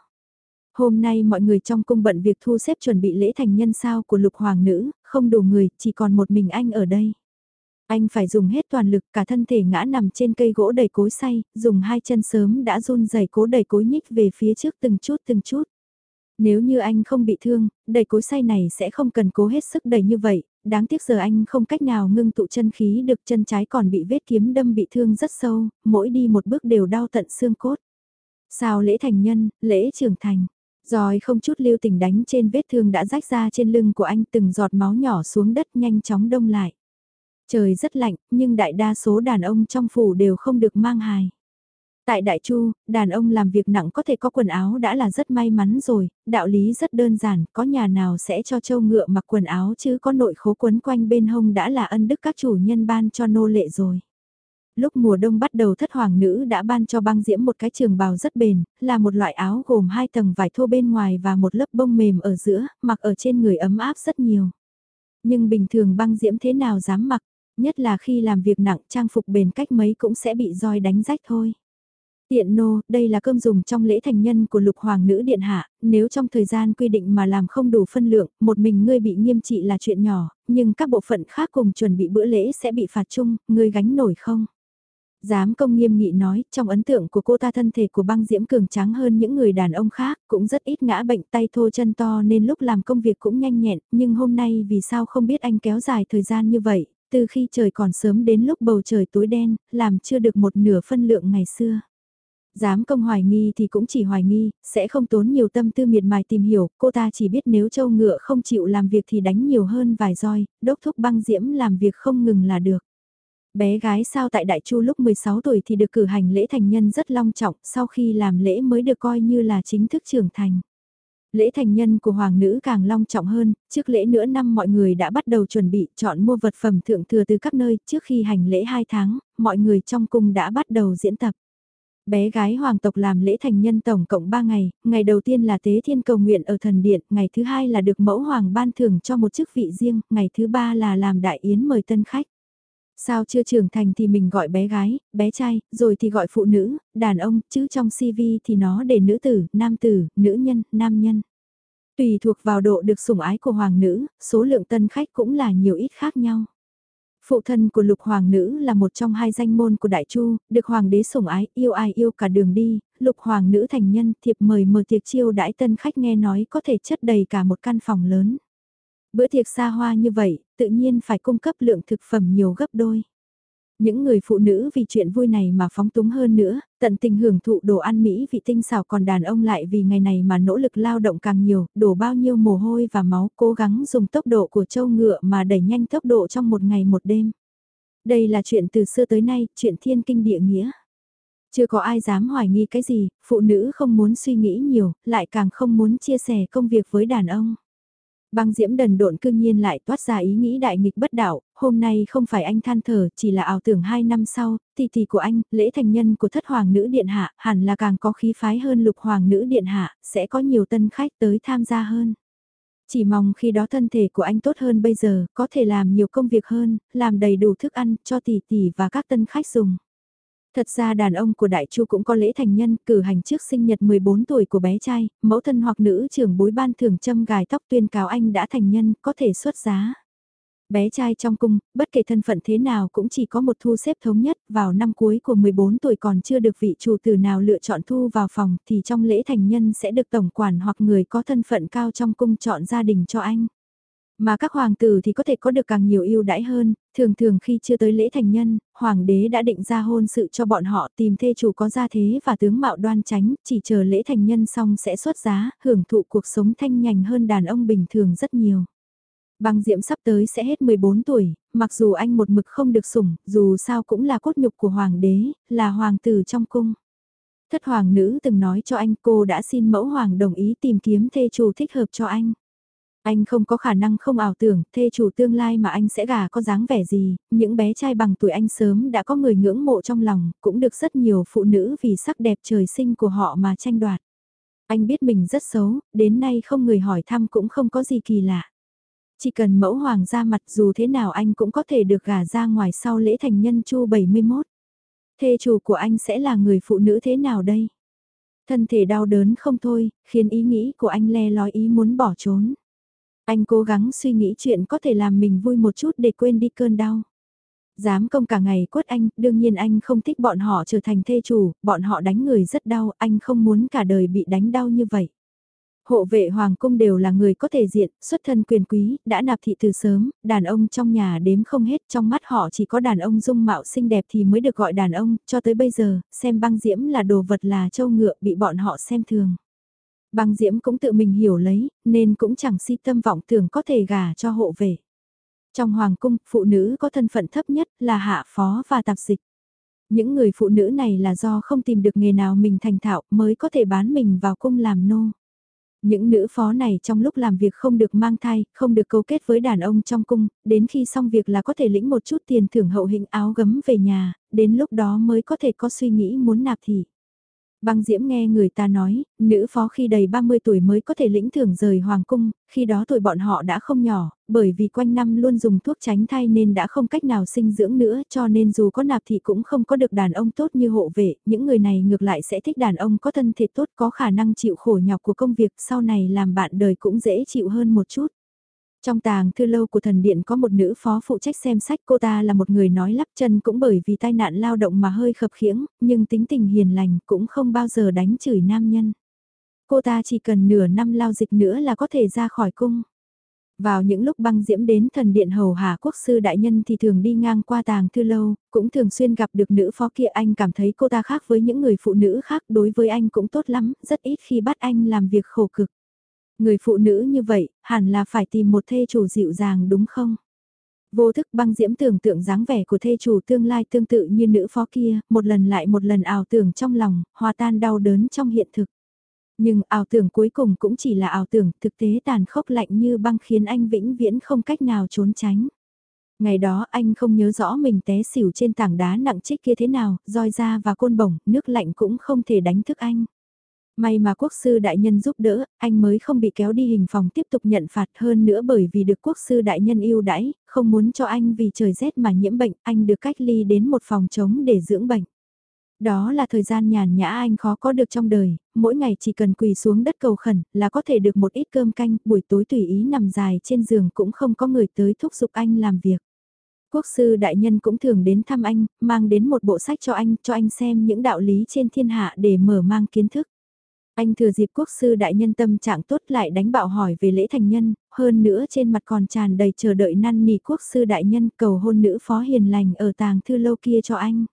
Hôm nay mọi người trong cung bận việc thu xếp chuẩn bị lễ thành nhân sao của lục hoàng nữ, không đủ người, chỉ còn một mình anh ở đây. Anh phải dùng hết toàn lực cả thân thể ngã nằm trên cây gỗ đầy cối xay, dùng hai chân sớm đã run rẩy cố đầy cối nhích về phía trước từng chút từng chút. Nếu như anh không bị thương, đầy cối xay này sẽ không cần cố hết sức đầy như vậy, đáng tiếc giờ anh không cách nào ngưng tụ chân khí được chân trái còn bị vết kiếm đâm bị thương rất sâu, mỗi đi một bước đều đau tận xương cốt. Sao lễ thành nhân, lễ trưởng thành, rồi không chút lưu tình đánh trên vết thương đã rách ra trên lưng của anh từng giọt máu nhỏ xuống đất nhanh chóng đông lại. Trời rất lạnh, nhưng đại đa số đàn ông trong phủ đều không được mang hài. Tại Đại Chu, đàn ông làm việc nặng có thể có quần áo đã là rất may mắn rồi, đạo lý rất đơn giản, có nhà nào sẽ cho châu ngựa mặc quần áo chứ có nội khố quấn quanh bên hông đã là ân đức các chủ nhân ban cho nô lệ rồi lúc mùa đông bắt đầu thất hoàng nữ đã ban cho băng diễm một cái trường bào rất bền, là một loại áo gồm hai tầng vải thô bên ngoài và một lớp bông mềm ở giữa, mặc ở trên người ấm áp rất nhiều. Nhưng bình thường băng diễm thế nào dám mặc, nhất là khi làm việc nặng trang phục bền cách mấy cũng sẽ bị roi đánh rách thôi. Tiện nô, đây là cơm dùng trong lễ thành nhân của lục hoàng nữ điện hạ, nếu trong thời gian quy định mà làm không đủ phân lượng, một mình ngươi bị nghiêm trị là chuyện nhỏ, nhưng các bộ phận khác cùng chuẩn bị bữa lễ sẽ bị phạt chung, ngươi gánh nổi không? Giám công nghiêm nghị nói, trong ấn tượng của cô ta thân thể của băng diễm cường tráng hơn những người đàn ông khác, cũng rất ít ngã bệnh tay thô chân to nên lúc làm công việc cũng nhanh nhẹn, nhưng hôm nay vì sao không biết anh kéo dài thời gian như vậy, từ khi trời còn sớm đến lúc bầu trời tối đen, làm chưa được một nửa phân lượng ngày xưa. Dám công hoài nghi thì cũng chỉ hoài nghi, sẽ không tốn nhiều tâm tư miệt mài tìm hiểu, cô ta chỉ biết nếu châu ngựa không chịu làm việc thì đánh nhiều hơn vài roi, đốc thúc băng diễm làm việc không ngừng là được. Bé gái sao tại Đại Chu lúc 16 tuổi thì được cử hành lễ thành nhân rất long trọng, sau khi làm lễ mới được coi như là chính thức trưởng thành. Lễ thành nhân của hoàng nữ càng long trọng hơn, trước lễ nửa năm mọi người đã bắt đầu chuẩn bị chọn mua vật phẩm thượng thừa từ các nơi, trước khi hành lễ 2 tháng, mọi người trong cung đã bắt đầu diễn tập. Bé gái hoàng tộc làm lễ thành nhân tổng cộng 3 ngày, ngày đầu tiên là tế thiên cầu nguyện ở thần điện, ngày thứ hai là được mẫu hoàng ban thưởng cho một chức vị riêng, ngày thứ ba là làm đại yến mời tân khách. Sao chưa trưởng thành thì mình gọi bé gái, bé trai, rồi thì gọi phụ nữ, đàn ông, chứ trong CV thì nó để nữ tử, nam tử, nữ nhân, nam nhân. Tùy thuộc vào độ được sủng ái của hoàng nữ, số lượng tân khách cũng là nhiều ít khác nhau. Phụ thân của lục hoàng nữ là một trong hai danh môn của đại chu, được hoàng đế sủng ái, yêu ai yêu cả đường đi, lục hoàng nữ thành nhân thiệp mời mở tiệc chiêu đãi tân khách nghe nói có thể chất đầy cả một căn phòng lớn. Bữa tiệc xa hoa như vậy, tự nhiên phải cung cấp lượng thực phẩm nhiều gấp đôi. Những người phụ nữ vì chuyện vui này mà phóng túng hơn nữa, tận tình hưởng thụ đồ ăn Mỹ vị tinh xảo còn đàn ông lại vì ngày này mà nỗ lực lao động càng nhiều, đổ bao nhiêu mồ hôi và máu cố gắng dùng tốc độ của châu ngựa mà đẩy nhanh tốc độ trong một ngày một đêm. Đây là chuyện từ xưa tới nay, chuyện thiên kinh địa nghĩa. Chưa có ai dám hoài nghi cái gì, phụ nữ không muốn suy nghĩ nhiều, lại càng không muốn chia sẻ công việc với đàn ông. Băng diễm đần độn cương nhiên lại toát ra ý nghĩ đại nghịch bất đạo, hôm nay không phải anh than thở, chỉ là ảo tưởng hai năm sau, tỷ tỷ của anh, lễ thành nhân của thất hoàng nữ điện hạ, hẳn là càng có khí phái hơn lục hoàng nữ điện hạ, sẽ có nhiều tân khách tới tham gia hơn. Chỉ mong khi đó thân thể của anh tốt hơn bây giờ, có thể làm nhiều công việc hơn, làm đầy đủ thức ăn cho tỷ tỷ và các tân khách dùng. Thật ra đàn ông của Đại Chu cũng có lễ thành nhân, cử hành trước sinh nhật 14 tuổi của bé trai, mẫu thân hoặc nữ trưởng bối ban thưởng châm gài tóc tuyên cáo anh đã thành nhân, có thể xuất giá. Bé trai trong cung, bất kể thân phận thế nào cũng chỉ có một thu xếp thống nhất, vào năm cuối của 14 tuổi còn chưa được vị chủ tử nào lựa chọn thu vào phòng thì trong lễ thành nhân sẽ được tổng quản hoặc người có thân phận cao trong cung chọn gia đình cho anh. Mà các hoàng tử thì có thể có được càng nhiều ưu đãi hơn, thường thường khi chưa tới lễ thành nhân, hoàng đế đã định ra hôn sự cho bọn họ tìm thê chủ có gia thế và tướng mạo đoan tránh, chỉ chờ lễ thành nhân xong sẽ xuất giá, hưởng thụ cuộc sống thanh nhành hơn đàn ông bình thường rất nhiều. Băng Diễm sắp tới sẽ hết 14 tuổi, mặc dù anh một mực không được sủng, dù sao cũng là cốt nhục của hoàng đế, là hoàng tử trong cung. Thất hoàng nữ từng nói cho anh cô đã xin mẫu hoàng đồng ý tìm kiếm thê chủ thích hợp cho anh. Anh không có khả năng không ảo tưởng, thê chủ tương lai mà anh sẽ gả có dáng vẻ gì, những bé trai bằng tuổi anh sớm đã có người ngưỡng mộ trong lòng, cũng được rất nhiều phụ nữ vì sắc đẹp trời sinh của họ mà tranh đoạt. Anh biết mình rất xấu, đến nay không người hỏi thăm cũng không có gì kỳ lạ. Chỉ cần mẫu hoàng ra mặt dù thế nào anh cũng có thể được gả ra ngoài sau lễ thành nhân chu 71. Thê chủ của anh sẽ là người phụ nữ thế nào đây? Thân thể đau đớn không thôi, khiến ý nghĩ của anh le lói ý muốn bỏ trốn. Anh cố gắng suy nghĩ chuyện có thể làm mình vui một chút để quên đi cơn đau. Dám công cả ngày quất anh, đương nhiên anh không thích bọn họ trở thành thê chủ, bọn họ đánh người rất đau, anh không muốn cả đời bị đánh đau như vậy. Hộ vệ hoàng cung đều là người có thể diện, xuất thân quyền quý, đã nạp thị từ sớm, đàn ông trong nhà đếm không hết, trong mắt họ chỉ có đàn ông dung mạo xinh đẹp thì mới được gọi đàn ông, cho tới bây giờ, xem băng diễm là đồ vật là châu ngựa bị bọn họ xem thường. Băng diễm cũng tự mình hiểu lấy, nên cũng chẳng si tâm vọng tưởng có thể gả cho hộ vệ. Trong hoàng cung, phụ nữ có thân phận thấp nhất là hạ phó và tạp dịch. Những người phụ nữ này là do không tìm được nghề nào mình thành thạo mới có thể bán mình vào cung làm nô. Những nữ phó này trong lúc làm việc không được mang thai, không được cấu kết với đàn ông trong cung, đến khi xong việc là có thể lĩnh một chút tiền thưởng hậu hình áo gấm về nhà, đến lúc đó mới có thể có suy nghĩ muốn nạp thị. Băng Diễm nghe người ta nói, nữ phó khi đầy 30 tuổi mới có thể lĩnh thưởng rời hoàng cung, khi đó tuổi bọn họ đã không nhỏ, bởi vì quanh năm luôn dùng thuốc tránh thai nên đã không cách nào sinh dưỡng nữa cho nên dù có nạp thì cũng không có được đàn ông tốt như hộ vệ, những người này ngược lại sẽ thích đàn ông có thân thể tốt có khả năng chịu khổ nhọc của công việc sau này làm bạn đời cũng dễ chịu hơn một chút. Trong tàng thư lâu của thần điện có một nữ phó phụ trách xem sách cô ta là một người nói lắp chân cũng bởi vì tai nạn lao động mà hơi khập khiễng, nhưng tính tình hiền lành cũng không bao giờ đánh chửi nam nhân. Cô ta chỉ cần nửa năm lao dịch nữa là có thể ra khỏi cung. Vào những lúc băng diễm đến thần điện hầu hà quốc sư đại nhân thì thường đi ngang qua tàng thư lâu, cũng thường xuyên gặp được nữ phó kia anh cảm thấy cô ta khác với những người phụ nữ khác đối với anh cũng tốt lắm, rất ít khi bắt anh làm việc khổ cực. Người phụ nữ như vậy, hẳn là phải tìm một thê chủ dịu dàng đúng không? Vô thức băng diễm tưởng tượng dáng vẻ của thê chủ tương lai tương tự như nữ phó kia, một lần lại một lần ảo tưởng trong lòng, hòa tan đau đớn trong hiện thực. Nhưng ảo tưởng cuối cùng cũng chỉ là ảo tưởng, thực tế tàn khốc lạnh như băng khiến anh vĩnh viễn không cách nào trốn tránh. Ngày đó anh không nhớ rõ mình té xỉu trên tảng đá nặng trích kia thế nào, roi ra và côn bổng, nước lạnh cũng không thể đánh thức anh. May mà quốc sư đại nhân giúp đỡ, anh mới không bị kéo đi hình phòng tiếp tục nhận phạt hơn nữa bởi vì được quốc sư đại nhân yêu đãi, không muốn cho anh vì trời rét mà nhiễm bệnh, anh được cách ly đến một phòng trống để dưỡng bệnh. Đó là thời gian nhàn nhã anh khó có được trong đời, mỗi ngày chỉ cần quỳ xuống đất cầu khẩn là có thể được một ít cơm canh, buổi tối tùy ý nằm dài trên giường cũng không có người tới thúc giục anh làm việc. Quốc sư đại nhân cũng thường đến thăm anh, mang đến một bộ sách cho anh, cho anh xem những đạo lý trên thiên hạ để mở mang kiến thức. Anh thừa dịp quốc sư đại nhân tâm trạng tốt lại đánh bạo hỏi về lễ thành nhân, hơn nữa trên mặt còn tràn đầy chờ đợi năn nỉ quốc sư đại nhân cầu hôn nữ phó hiền lành ở tàng thư lâu kia cho anh.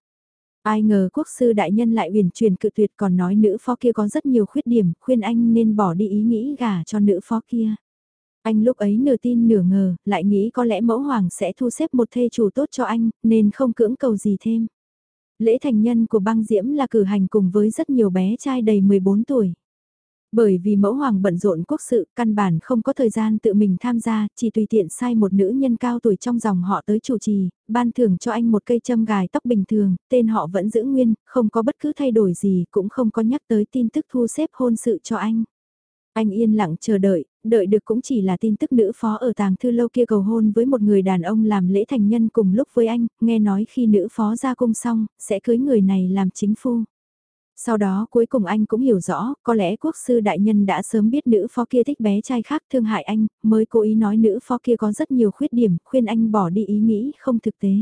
Ai ngờ quốc sư đại nhân lại uyển truyền cự tuyệt còn nói nữ phó kia có rất nhiều khuyết điểm, khuyên anh nên bỏ đi ý nghĩ gả cho nữ phó kia. Anh lúc ấy nửa tin nửa ngờ, lại nghĩ có lẽ mẫu hoàng sẽ thu xếp một thê chủ tốt cho anh, nên không cưỡng cầu gì thêm. Lễ thành nhân của băng diễm là cử hành cùng với rất nhiều bé trai đầy 14 tuổi. Bởi vì mẫu hoàng bận rộn quốc sự, căn bản không có thời gian tự mình tham gia, chỉ tùy tiện sai một nữ nhân cao tuổi trong dòng họ tới chủ trì, ban thưởng cho anh một cây châm gài tóc bình thường, tên họ vẫn giữ nguyên, không có bất cứ thay đổi gì, cũng không có nhắc tới tin tức thu xếp hôn sự cho anh. Anh yên lặng chờ đợi, đợi được cũng chỉ là tin tức nữ phó ở tàng thư lâu kia cầu hôn với một người đàn ông làm lễ thành nhân cùng lúc với anh, nghe nói khi nữ phó ra cung xong, sẽ cưới người này làm chính phu. Sau đó cuối cùng anh cũng hiểu rõ, có lẽ quốc sư đại nhân đã sớm biết nữ phó kia thích bé trai khác thương hại anh, mới cố ý nói nữ phó kia có rất nhiều khuyết điểm, khuyên anh bỏ đi ý nghĩ không thực tế.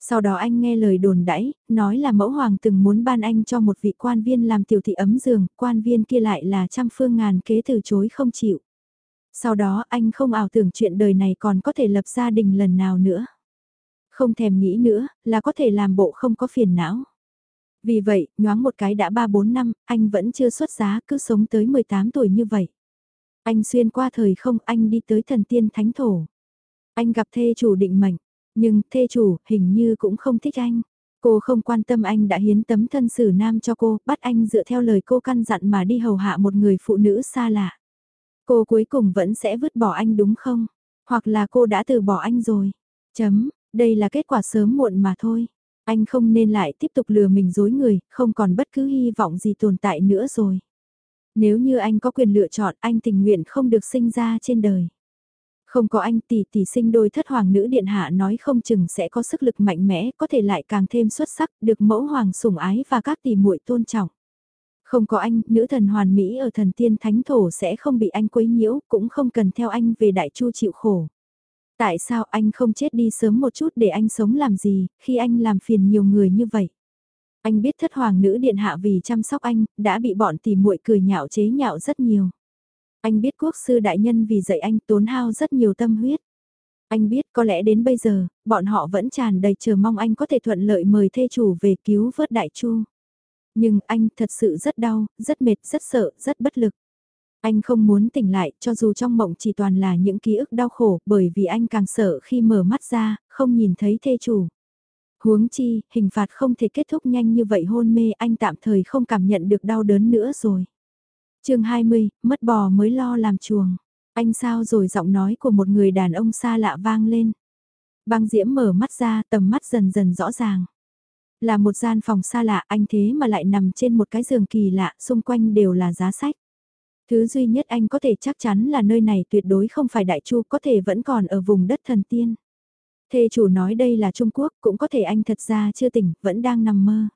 Sau đó anh nghe lời đồn đãi, nói là mẫu hoàng từng muốn ban anh cho một vị quan viên làm tiểu thị ấm giường, quan viên kia lại là trăm phương ngàn kế từ chối không chịu. Sau đó anh không ảo tưởng chuyện đời này còn có thể lập gia đình lần nào nữa. Không thèm nghĩ nữa, là có thể làm bộ không có phiền não. Vì vậy, nhoáng một cái đã 3-4 năm, anh vẫn chưa xuất giá, cứ sống tới 18 tuổi như vậy. Anh xuyên qua thời không, anh đi tới thần tiên thánh thổ. Anh gặp thê chủ định mệnh, nhưng thê chủ hình như cũng không thích anh. Cô không quan tâm anh đã hiến tấm thân xử nam cho cô, bắt anh dựa theo lời cô căn dặn mà đi hầu hạ một người phụ nữ xa lạ. Cô cuối cùng vẫn sẽ vứt bỏ anh đúng không? Hoặc là cô đã từ bỏ anh rồi? Chấm, đây là kết quả sớm muộn mà thôi. Anh không nên lại tiếp tục lừa mình dối người, không còn bất cứ hy vọng gì tồn tại nữa rồi. Nếu như anh có quyền lựa chọn, anh tình nguyện không được sinh ra trên đời. Không có anh tỷ tỷ sinh đôi thất hoàng nữ điện hạ nói không chừng sẽ có sức lực mạnh mẽ, có thể lại càng thêm xuất sắc, được mẫu hoàng sủng ái và các tỷ muội tôn trọng. Không có anh, nữ thần hoàn mỹ ở thần tiên thánh thổ sẽ không bị anh quấy nhiễu, cũng không cần theo anh về đại chu chịu khổ. Tại sao anh không chết đi sớm một chút để anh sống làm gì, khi anh làm phiền nhiều người như vậy? Anh biết thất hoàng nữ điện hạ vì chăm sóc anh, đã bị bọn tỷ muội cười nhạo chế nhạo rất nhiều. Anh biết quốc sư đại nhân vì dạy anh tốn hao rất nhiều tâm huyết. Anh biết có lẽ đến bây giờ, bọn họ vẫn tràn đầy chờ mong anh có thể thuận lợi mời thê chủ về cứu vớt đại chu. Nhưng anh thật sự rất đau, rất mệt, rất sợ, rất bất lực. Anh không muốn tỉnh lại cho dù trong mộng chỉ toàn là những ký ức đau khổ bởi vì anh càng sợ khi mở mắt ra, không nhìn thấy thê chủ. Huống chi, hình phạt không thể kết thúc nhanh như vậy hôn mê anh tạm thời không cảm nhận được đau đớn nữa rồi chương 20, mất bò mới lo làm chuồng. Anh sao rồi giọng nói của một người đàn ông xa lạ vang lên. Băng diễm mở mắt ra tầm mắt dần dần rõ ràng. Là một gian phòng xa lạ anh thế mà lại nằm trên một cái giường kỳ lạ xung quanh đều là giá sách. Thứ duy nhất anh có thể chắc chắn là nơi này tuyệt đối không phải Đại Chu có thể vẫn còn ở vùng đất thần tiên. Thê chủ nói đây là Trung Quốc cũng có thể anh thật ra chưa tỉnh, vẫn đang nằm mơ.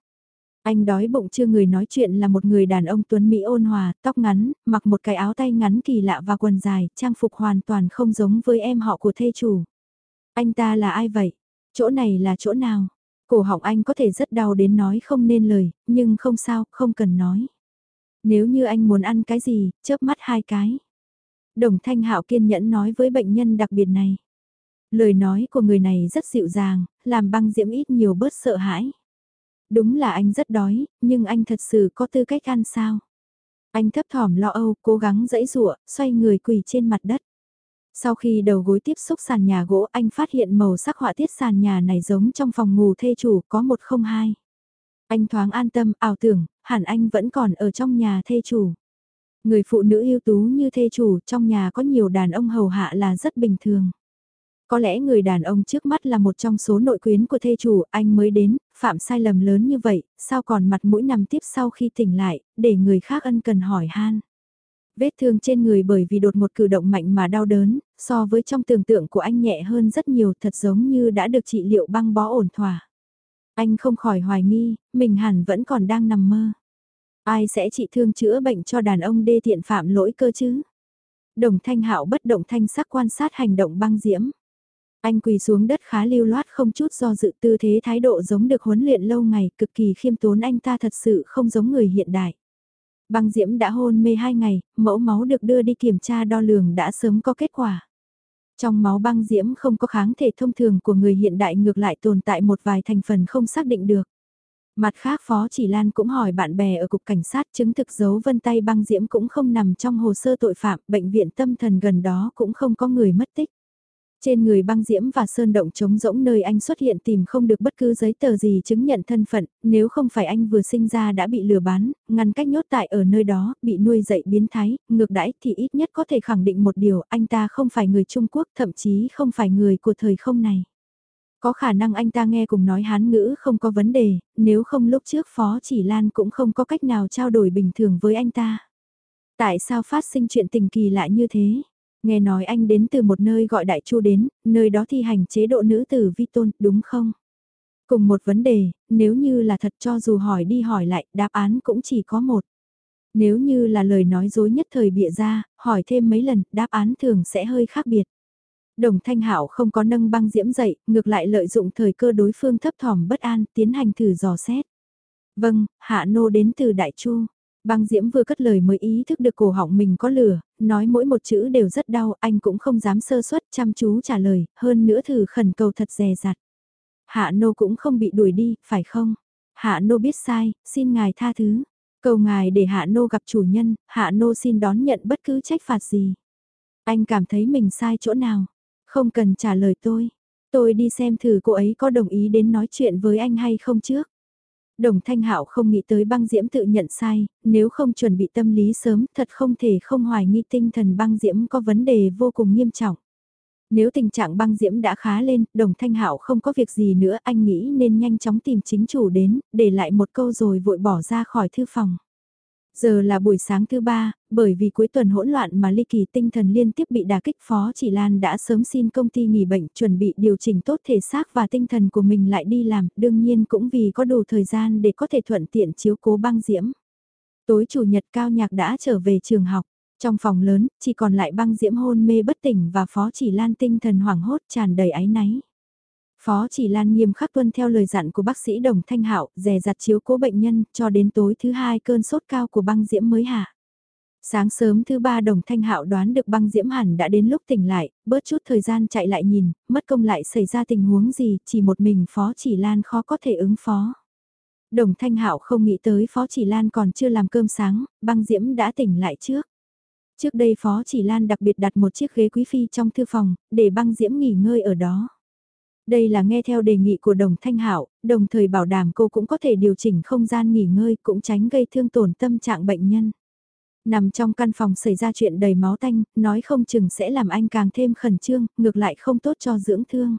Anh đói bụng chưa người nói chuyện là một người đàn ông tuấn Mỹ ôn hòa, tóc ngắn, mặc một cái áo tay ngắn kỳ lạ và quần dài, trang phục hoàn toàn không giống với em họ của thê chủ. Anh ta là ai vậy? Chỗ này là chỗ nào? Cổ họng anh có thể rất đau đến nói không nên lời, nhưng không sao, không cần nói. Nếu như anh muốn ăn cái gì, chớp mắt hai cái. Đồng Thanh Hạo kiên nhẫn nói với bệnh nhân đặc biệt này. Lời nói của người này rất dịu dàng, làm băng diễm ít nhiều bớt sợ hãi. Đúng là anh rất đói, nhưng anh thật sự có tư cách ăn sao? Anh thấp thỏm lo âu, cố gắng dẫy rụa xoay người quỳ trên mặt đất. Sau khi đầu gối tiếp xúc sàn nhà gỗ anh phát hiện màu sắc họa tiết sàn nhà này giống trong phòng ngủ thê chủ có một không hai. Anh thoáng an tâm, ảo tưởng, hẳn anh vẫn còn ở trong nhà thê chủ. Người phụ nữ ưu tú như thê chủ trong nhà có nhiều đàn ông hầu hạ là rất bình thường. Có lẽ người đàn ông trước mắt là một trong số nội quyến của thê chủ, anh mới đến, phạm sai lầm lớn như vậy, sao còn mặt mũi nằm tiếp sau khi tỉnh lại, để người khác ân cần hỏi han. Vết thương trên người bởi vì đột một cử động mạnh mà đau đớn, so với trong tưởng tượng của anh nhẹ hơn rất nhiều thật giống như đã được trị liệu băng bó ổn thỏa. Anh không khỏi hoài nghi, mình hẳn vẫn còn đang nằm mơ. Ai sẽ trị thương chữa bệnh cho đàn ông đê tiện phạm lỗi cơ chứ? Đồng thanh hạo bất động thanh sắc quan sát hành động băng diễm. Anh quỳ xuống đất khá lưu loát không chút do dự tư thế thái độ giống được huấn luyện lâu ngày, cực kỳ khiêm tốn anh ta thật sự không giống người hiện đại. Băng Diễm đã hôn mê 2 ngày, mẫu máu được đưa đi kiểm tra đo lường đã sớm có kết quả. Trong máu băng diễm không có kháng thể thông thường của người hiện đại ngược lại tồn tại một vài thành phần không xác định được. Mặt khác Phó Chỉ Lan cũng hỏi bạn bè ở cục cảnh sát chứng thực dấu vân tay băng diễm cũng không nằm trong hồ sơ tội phạm, bệnh viện tâm thần gần đó cũng không có người mất tích. Trên người băng diễm và sơn động trống rỗng nơi anh xuất hiện tìm không được bất cứ giấy tờ gì chứng nhận thân phận, nếu không phải anh vừa sinh ra đã bị lừa bán, ngăn cách nhốt tại ở nơi đó, bị nuôi dạy biến thái, ngược đãi thì ít nhất có thể khẳng định một điều, anh ta không phải người Trung Quốc, thậm chí không phải người của thời không này. Có khả năng anh ta nghe cùng nói Hán ngữ không có vấn đề, nếu không lúc trước Phó Chỉ Lan cũng không có cách nào trao đổi bình thường với anh ta. Tại sao phát sinh chuyện tình kỳ lạ như thế? Nghe nói anh đến từ một nơi gọi Đại Chu đến, nơi đó thi hành chế độ nữ tử vi tôn, đúng không? Cùng một vấn đề, nếu như là thật cho dù hỏi đi hỏi lại, đáp án cũng chỉ có một. Nếu như là lời nói dối nhất thời bịa ra, hỏi thêm mấy lần, đáp án thường sẽ hơi khác biệt. Đồng Thanh Hạo không có nâng băng diễm dậy, ngược lại lợi dụng thời cơ đối phương thấp thỏm bất an, tiến hành thử dò xét. Vâng, Hạ Nô đến từ Đại Chu. Băng Diễm vừa cất lời mới ý thức được cổ họng mình có lửa, nói mỗi một chữ đều rất đau, anh cũng không dám sơ suất chăm chú trả lời, hơn nữa thử khẩn cầu thật dè dặt. Hạ Nô cũng không bị đuổi đi, phải không? Hạ Nô biết sai, xin ngài tha thứ. Cầu ngài để Hạ Nô gặp chủ nhân, Hạ Nô xin đón nhận bất cứ trách phạt gì. Anh cảm thấy mình sai chỗ nào? Không cần trả lời tôi. Tôi đi xem thử cô ấy có đồng ý đến nói chuyện với anh hay không trước. Đồng Thanh Hạo không nghĩ tới băng diễm tự nhận sai, nếu không chuẩn bị tâm lý sớm thật không thể không hoài nghi tinh thần băng diễm có vấn đề vô cùng nghiêm trọng. Nếu tình trạng băng diễm đã khá lên, đồng thanh hạo không có việc gì nữa anh nghĩ nên nhanh chóng tìm chính chủ đến, để lại một câu rồi vội bỏ ra khỏi thư phòng. Giờ là buổi sáng thứ ba, bởi vì cuối tuần hỗn loạn mà ly kỳ tinh thần liên tiếp bị đả kích Phó Chỉ Lan đã sớm xin công ty nghỉ bệnh chuẩn bị điều chỉnh tốt thể xác và tinh thần của mình lại đi làm, đương nhiên cũng vì có đủ thời gian để có thể thuận tiện chiếu cố băng diễm. Tối chủ nhật cao nhạc đã trở về trường học, trong phòng lớn chỉ còn lại băng diễm hôn mê bất tỉnh và Phó Chỉ Lan tinh thần hoảng hốt tràn đầy áy náy. Phó chỉ Lan nghiêm khắc tuân theo lời dặn của bác sĩ Đồng Thanh Hạo, dè dặt chiếu cố bệnh nhân, cho đến tối thứ hai cơn sốt cao của băng diễm mới hạ. Sáng sớm thứ ba Đồng Thanh Hạo đoán được băng diễm hẳn đã đến lúc tỉnh lại, bớt chút thời gian chạy lại nhìn, mất công lại xảy ra tình huống gì, chỉ một mình Phó chỉ Lan khó có thể ứng phó. Đồng Thanh Hạo không nghĩ tới Phó Chỉ Lan còn chưa làm cơm sáng, băng diễm đã tỉnh lại trước. Trước đây Phó Chỉ Lan đặc biệt đặt một chiếc ghế quý phi trong thư phòng, để băng diễm nghỉ ngơi ở đó. Đây là nghe theo đề nghị của đồng thanh hảo, đồng thời bảo đảm cô cũng có thể điều chỉnh không gian nghỉ ngơi cũng tránh gây thương tổn tâm trạng bệnh nhân. Nằm trong căn phòng xảy ra chuyện đầy máu tanh, nói không chừng sẽ làm anh càng thêm khẩn trương, ngược lại không tốt cho dưỡng thương.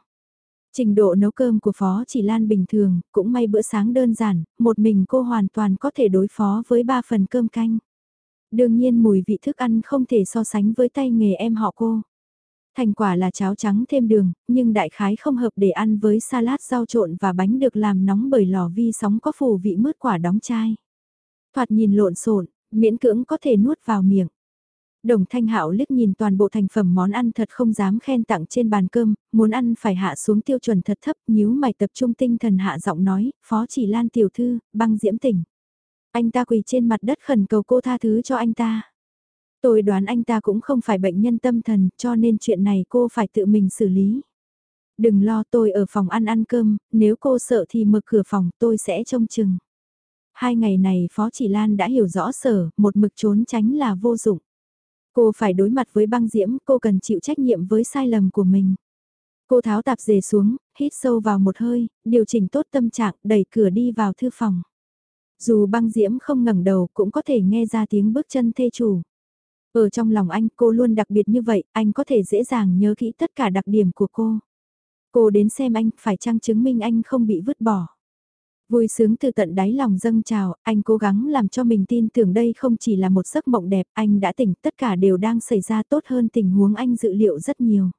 Trình độ nấu cơm của Phó chỉ Lan bình thường, cũng may bữa sáng đơn giản, một mình cô hoàn toàn có thể đối phó với ba phần cơm canh. Đương nhiên mùi vị thức ăn không thể so sánh với tay nghề em họ cô. Thành quả là cháo trắng thêm đường, nhưng đại khái không hợp để ăn với salad rau trộn và bánh được làm nóng bởi lò vi sóng có phủ vị mứt quả đóng chai. Thoạt nhìn lộn xộn, miễn cưỡng có thể nuốt vào miệng. Đồng Thanh Hạo liếc nhìn toàn bộ thành phẩm món ăn thật không dám khen tặng trên bàn cơm, muốn ăn phải hạ xuống tiêu chuẩn thật thấp, nhíu mày tập trung tinh thần hạ giọng nói, "Phó Chỉ Lan tiểu thư, băng diễm tỉnh." Anh ta quỳ trên mặt đất khẩn cầu cô tha thứ cho anh ta. Tôi đoán anh ta cũng không phải bệnh nhân tâm thần cho nên chuyện này cô phải tự mình xử lý. Đừng lo tôi ở phòng ăn ăn cơm, nếu cô sợ thì mở cửa phòng tôi sẽ trông chừng. Hai ngày này Phó Chỉ Lan đã hiểu rõ sở, một mực trốn tránh là vô dụng. Cô phải đối mặt với băng diễm, cô cần chịu trách nhiệm với sai lầm của mình. Cô tháo tạp dề xuống, hít sâu vào một hơi, điều chỉnh tốt tâm trạng, đẩy cửa đi vào thư phòng. Dù băng diễm không ngẩng đầu cũng có thể nghe ra tiếng bước chân thê chủ. Ở trong lòng anh cô luôn đặc biệt như vậy, anh có thể dễ dàng nhớ kỹ tất cả đặc điểm của cô. Cô đến xem anh, phải chăng chứng minh anh không bị vứt bỏ. Vui sướng từ tận đáy lòng dâng trào, anh cố gắng làm cho mình tin tưởng đây không chỉ là một giấc mộng đẹp, anh đã tỉnh, tất cả đều đang xảy ra tốt hơn tình huống anh dự liệu rất nhiều.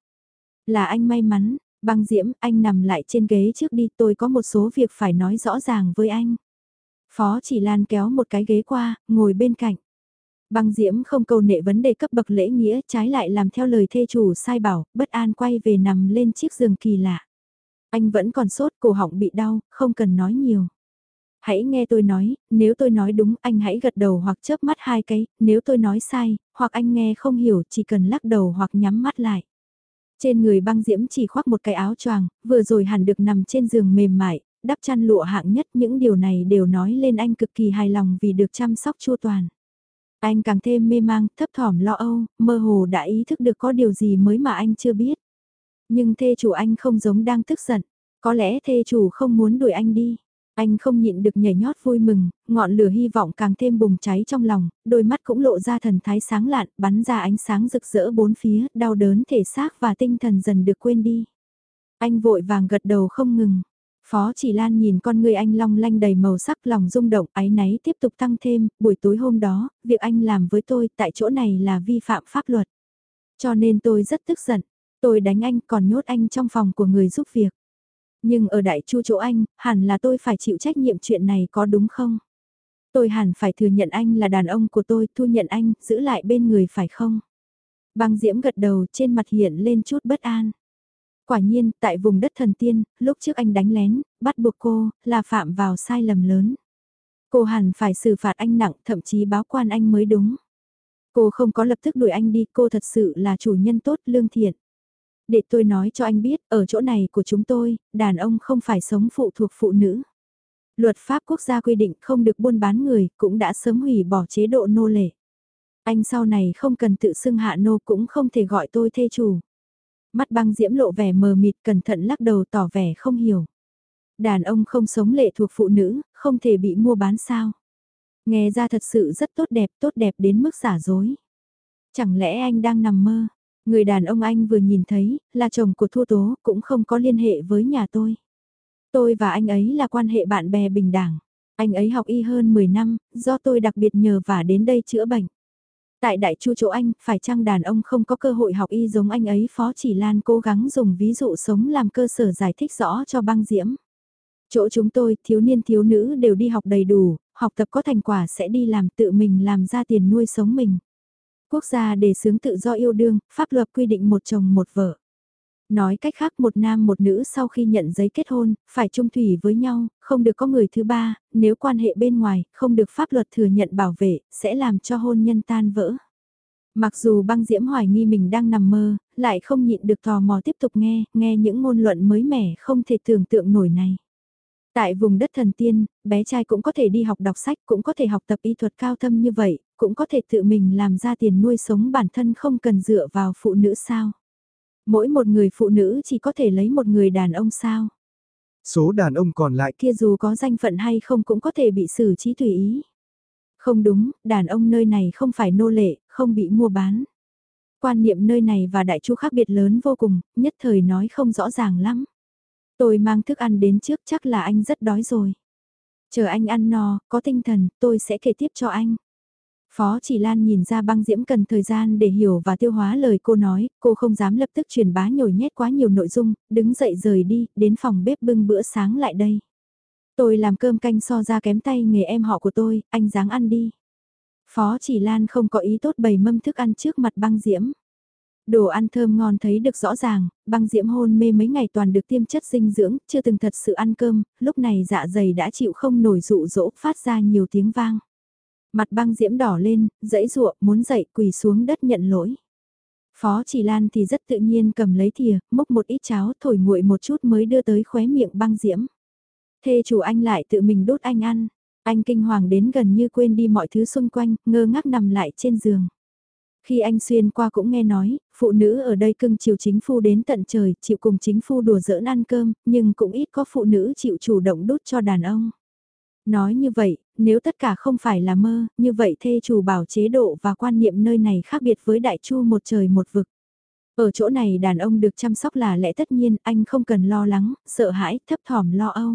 Là anh may mắn, băng diễm, anh nằm lại trên ghế trước đi, tôi có một số việc phải nói rõ ràng với anh. Phó chỉ lan kéo một cái ghế qua, ngồi bên cạnh. Băng diễm không câu nệ vấn đề cấp bậc lễ nghĩa, trái lại làm theo lời thê chủ sai bảo, bất an quay về nằm lên chiếc giường kỳ lạ. Anh vẫn còn sốt, cổ họng bị đau, không cần nói nhiều. Hãy nghe tôi nói, nếu tôi nói đúng anh hãy gật đầu hoặc chớp mắt hai cái, nếu tôi nói sai, hoặc anh nghe không hiểu chỉ cần lắc đầu hoặc nhắm mắt lại. Trên người băng diễm chỉ khoác một cái áo choàng, vừa rồi hẳn được nằm trên giường mềm mại, đắp chăn lụa hạng nhất những điều này đều nói lên anh cực kỳ hài lòng vì được chăm sóc chu toàn. Anh càng thêm mê mang, thấp thỏm lo âu, mơ hồ đã ý thức được có điều gì mới mà anh chưa biết. Nhưng thê chủ anh không giống đang tức giận, có lẽ thê chủ không muốn đuổi anh đi. Anh không nhịn được nhảy nhót vui mừng, ngọn lửa hy vọng càng thêm bùng cháy trong lòng, đôi mắt cũng lộ ra thần thái sáng lạn, bắn ra ánh sáng rực rỡ bốn phía, đau đớn thể xác và tinh thần dần được quên đi. Anh vội vàng gật đầu không ngừng. Phó chỉ lan nhìn con người anh long lanh đầy màu sắc lòng rung động ái náy tiếp tục tăng thêm, buổi tối hôm đó, việc anh làm với tôi tại chỗ này là vi phạm pháp luật. Cho nên tôi rất tức giận, tôi đánh anh còn nhốt anh trong phòng của người giúp việc. Nhưng ở đại chu chỗ anh, hẳn là tôi phải chịu trách nhiệm chuyện này có đúng không? Tôi hẳn phải thừa nhận anh là đàn ông của tôi, thu nhận anh, giữ lại bên người phải không? Băng diễm gật đầu trên mặt hiện lên chút bất an. Quả nhiên, tại vùng đất thần tiên, lúc trước anh đánh lén, bắt buộc cô, là phạm vào sai lầm lớn. Cô hẳn phải xử phạt anh nặng, thậm chí báo quan anh mới đúng. Cô không có lập tức đuổi anh đi, cô thật sự là chủ nhân tốt, lương thiện. Để tôi nói cho anh biết, ở chỗ này của chúng tôi, đàn ông không phải sống phụ thuộc phụ nữ. Luật pháp quốc gia quy định không được buôn bán người, cũng đã sớm hủy bỏ chế độ nô lệ. Anh sau này không cần tự xưng hạ nô cũng không thể gọi tôi thê chủ. Mắt băng diễm lộ vẻ mờ mịt cẩn thận lắc đầu tỏ vẻ không hiểu. Đàn ông không sống lệ thuộc phụ nữ, không thể bị mua bán sao. Nghe ra thật sự rất tốt đẹp, tốt đẹp đến mức giả dối. Chẳng lẽ anh đang nằm mơ? Người đàn ông anh vừa nhìn thấy, là chồng của Thu Tố, cũng không có liên hệ với nhà tôi. Tôi và anh ấy là quan hệ bạn bè bình đẳng. Anh ấy học y hơn 10 năm, do tôi đặc biệt nhờ và đến đây chữa bệnh. Tại đại chu chỗ anh, phải chăng đàn ông không có cơ hội học y giống anh ấy Phó Chỉ Lan cố gắng dùng ví dụ sống làm cơ sở giải thích rõ cho băng diễm. Chỗ chúng tôi, thiếu niên thiếu nữ đều đi học đầy đủ, học tập có thành quả sẽ đi làm tự mình làm ra tiền nuôi sống mình. Quốc gia đề xướng tự do yêu đương, pháp luật quy định một chồng một vợ. Nói cách khác một nam một nữ sau khi nhận giấy kết hôn, phải chung thủy với nhau, không được có người thứ ba, nếu quan hệ bên ngoài, không được pháp luật thừa nhận bảo vệ, sẽ làm cho hôn nhân tan vỡ. Mặc dù băng diễm hoài nghi mình đang nằm mơ, lại không nhịn được tò mò tiếp tục nghe, nghe những ngôn luận mới mẻ không thể tưởng tượng nổi này. Tại vùng đất thần tiên, bé trai cũng có thể đi học đọc sách, cũng có thể học tập y thuật cao thâm như vậy, cũng có thể tự mình làm ra tiền nuôi sống bản thân không cần dựa vào phụ nữ sao. Mỗi một người phụ nữ chỉ có thể lấy một người đàn ông sao. Số đàn ông còn lại kia dù có danh phận hay không cũng có thể bị xử trí tùy ý. Không đúng, đàn ông nơi này không phải nô lệ, không bị mua bán. Quan niệm nơi này và đại chu khác biệt lớn vô cùng, nhất thời nói không rõ ràng lắm. Tôi mang thức ăn đến trước chắc là anh rất đói rồi. Chờ anh ăn no, có tinh thần, tôi sẽ kể tiếp cho anh. Phó chỉ Lan nhìn ra băng diễm cần thời gian để hiểu và tiêu hóa lời cô nói, cô không dám lập tức truyền bá nhồi nhét quá nhiều nội dung, đứng dậy rời đi, đến phòng bếp bưng bữa sáng lại đây. Tôi làm cơm canh so ra kém tay nghề em họ của tôi, anh dáng ăn đi. Phó chỉ Lan không có ý tốt bày mâm thức ăn trước mặt băng diễm. Đồ ăn thơm ngon thấy được rõ ràng, băng diễm hôn mê mấy ngày toàn được tiêm chất dinh dưỡng, chưa từng thật sự ăn cơm, lúc này dạ dày đã chịu không nổi dụ dỗ phát ra nhiều tiếng vang. Mặt băng diễm đỏ lên, dãy ruộng, muốn dậy quỳ xuống đất nhận lỗi. Phó chỉ lan thì rất tự nhiên cầm lấy thìa, múc một ít cháo thổi nguội một chút mới đưa tới khóe miệng băng diễm. Thê chủ anh lại tự mình đốt anh ăn. Anh kinh hoàng đến gần như quên đi mọi thứ xung quanh, ngơ ngác nằm lại trên giường. Khi anh xuyên qua cũng nghe nói, phụ nữ ở đây cưng chiều chính phu đến tận trời, chịu cùng chính phu đùa giỡn ăn cơm, nhưng cũng ít có phụ nữ chịu chủ động đốt cho đàn ông. Nói như vậy, nếu tất cả không phải là mơ, như vậy thê chủ bảo chế độ và quan niệm nơi này khác biệt với đại chu một trời một vực. Ở chỗ này đàn ông được chăm sóc là lẽ tất nhiên, anh không cần lo lắng, sợ hãi, thấp thỏm lo âu.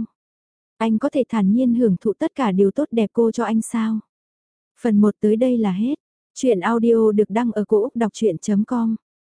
Anh có thể thản nhiên hưởng thụ tất cả điều tốt đẹp cô cho anh sao? Phần 1 tới đây là hết. Chuyện audio được đăng ở cổ Úc đọc chuyện.com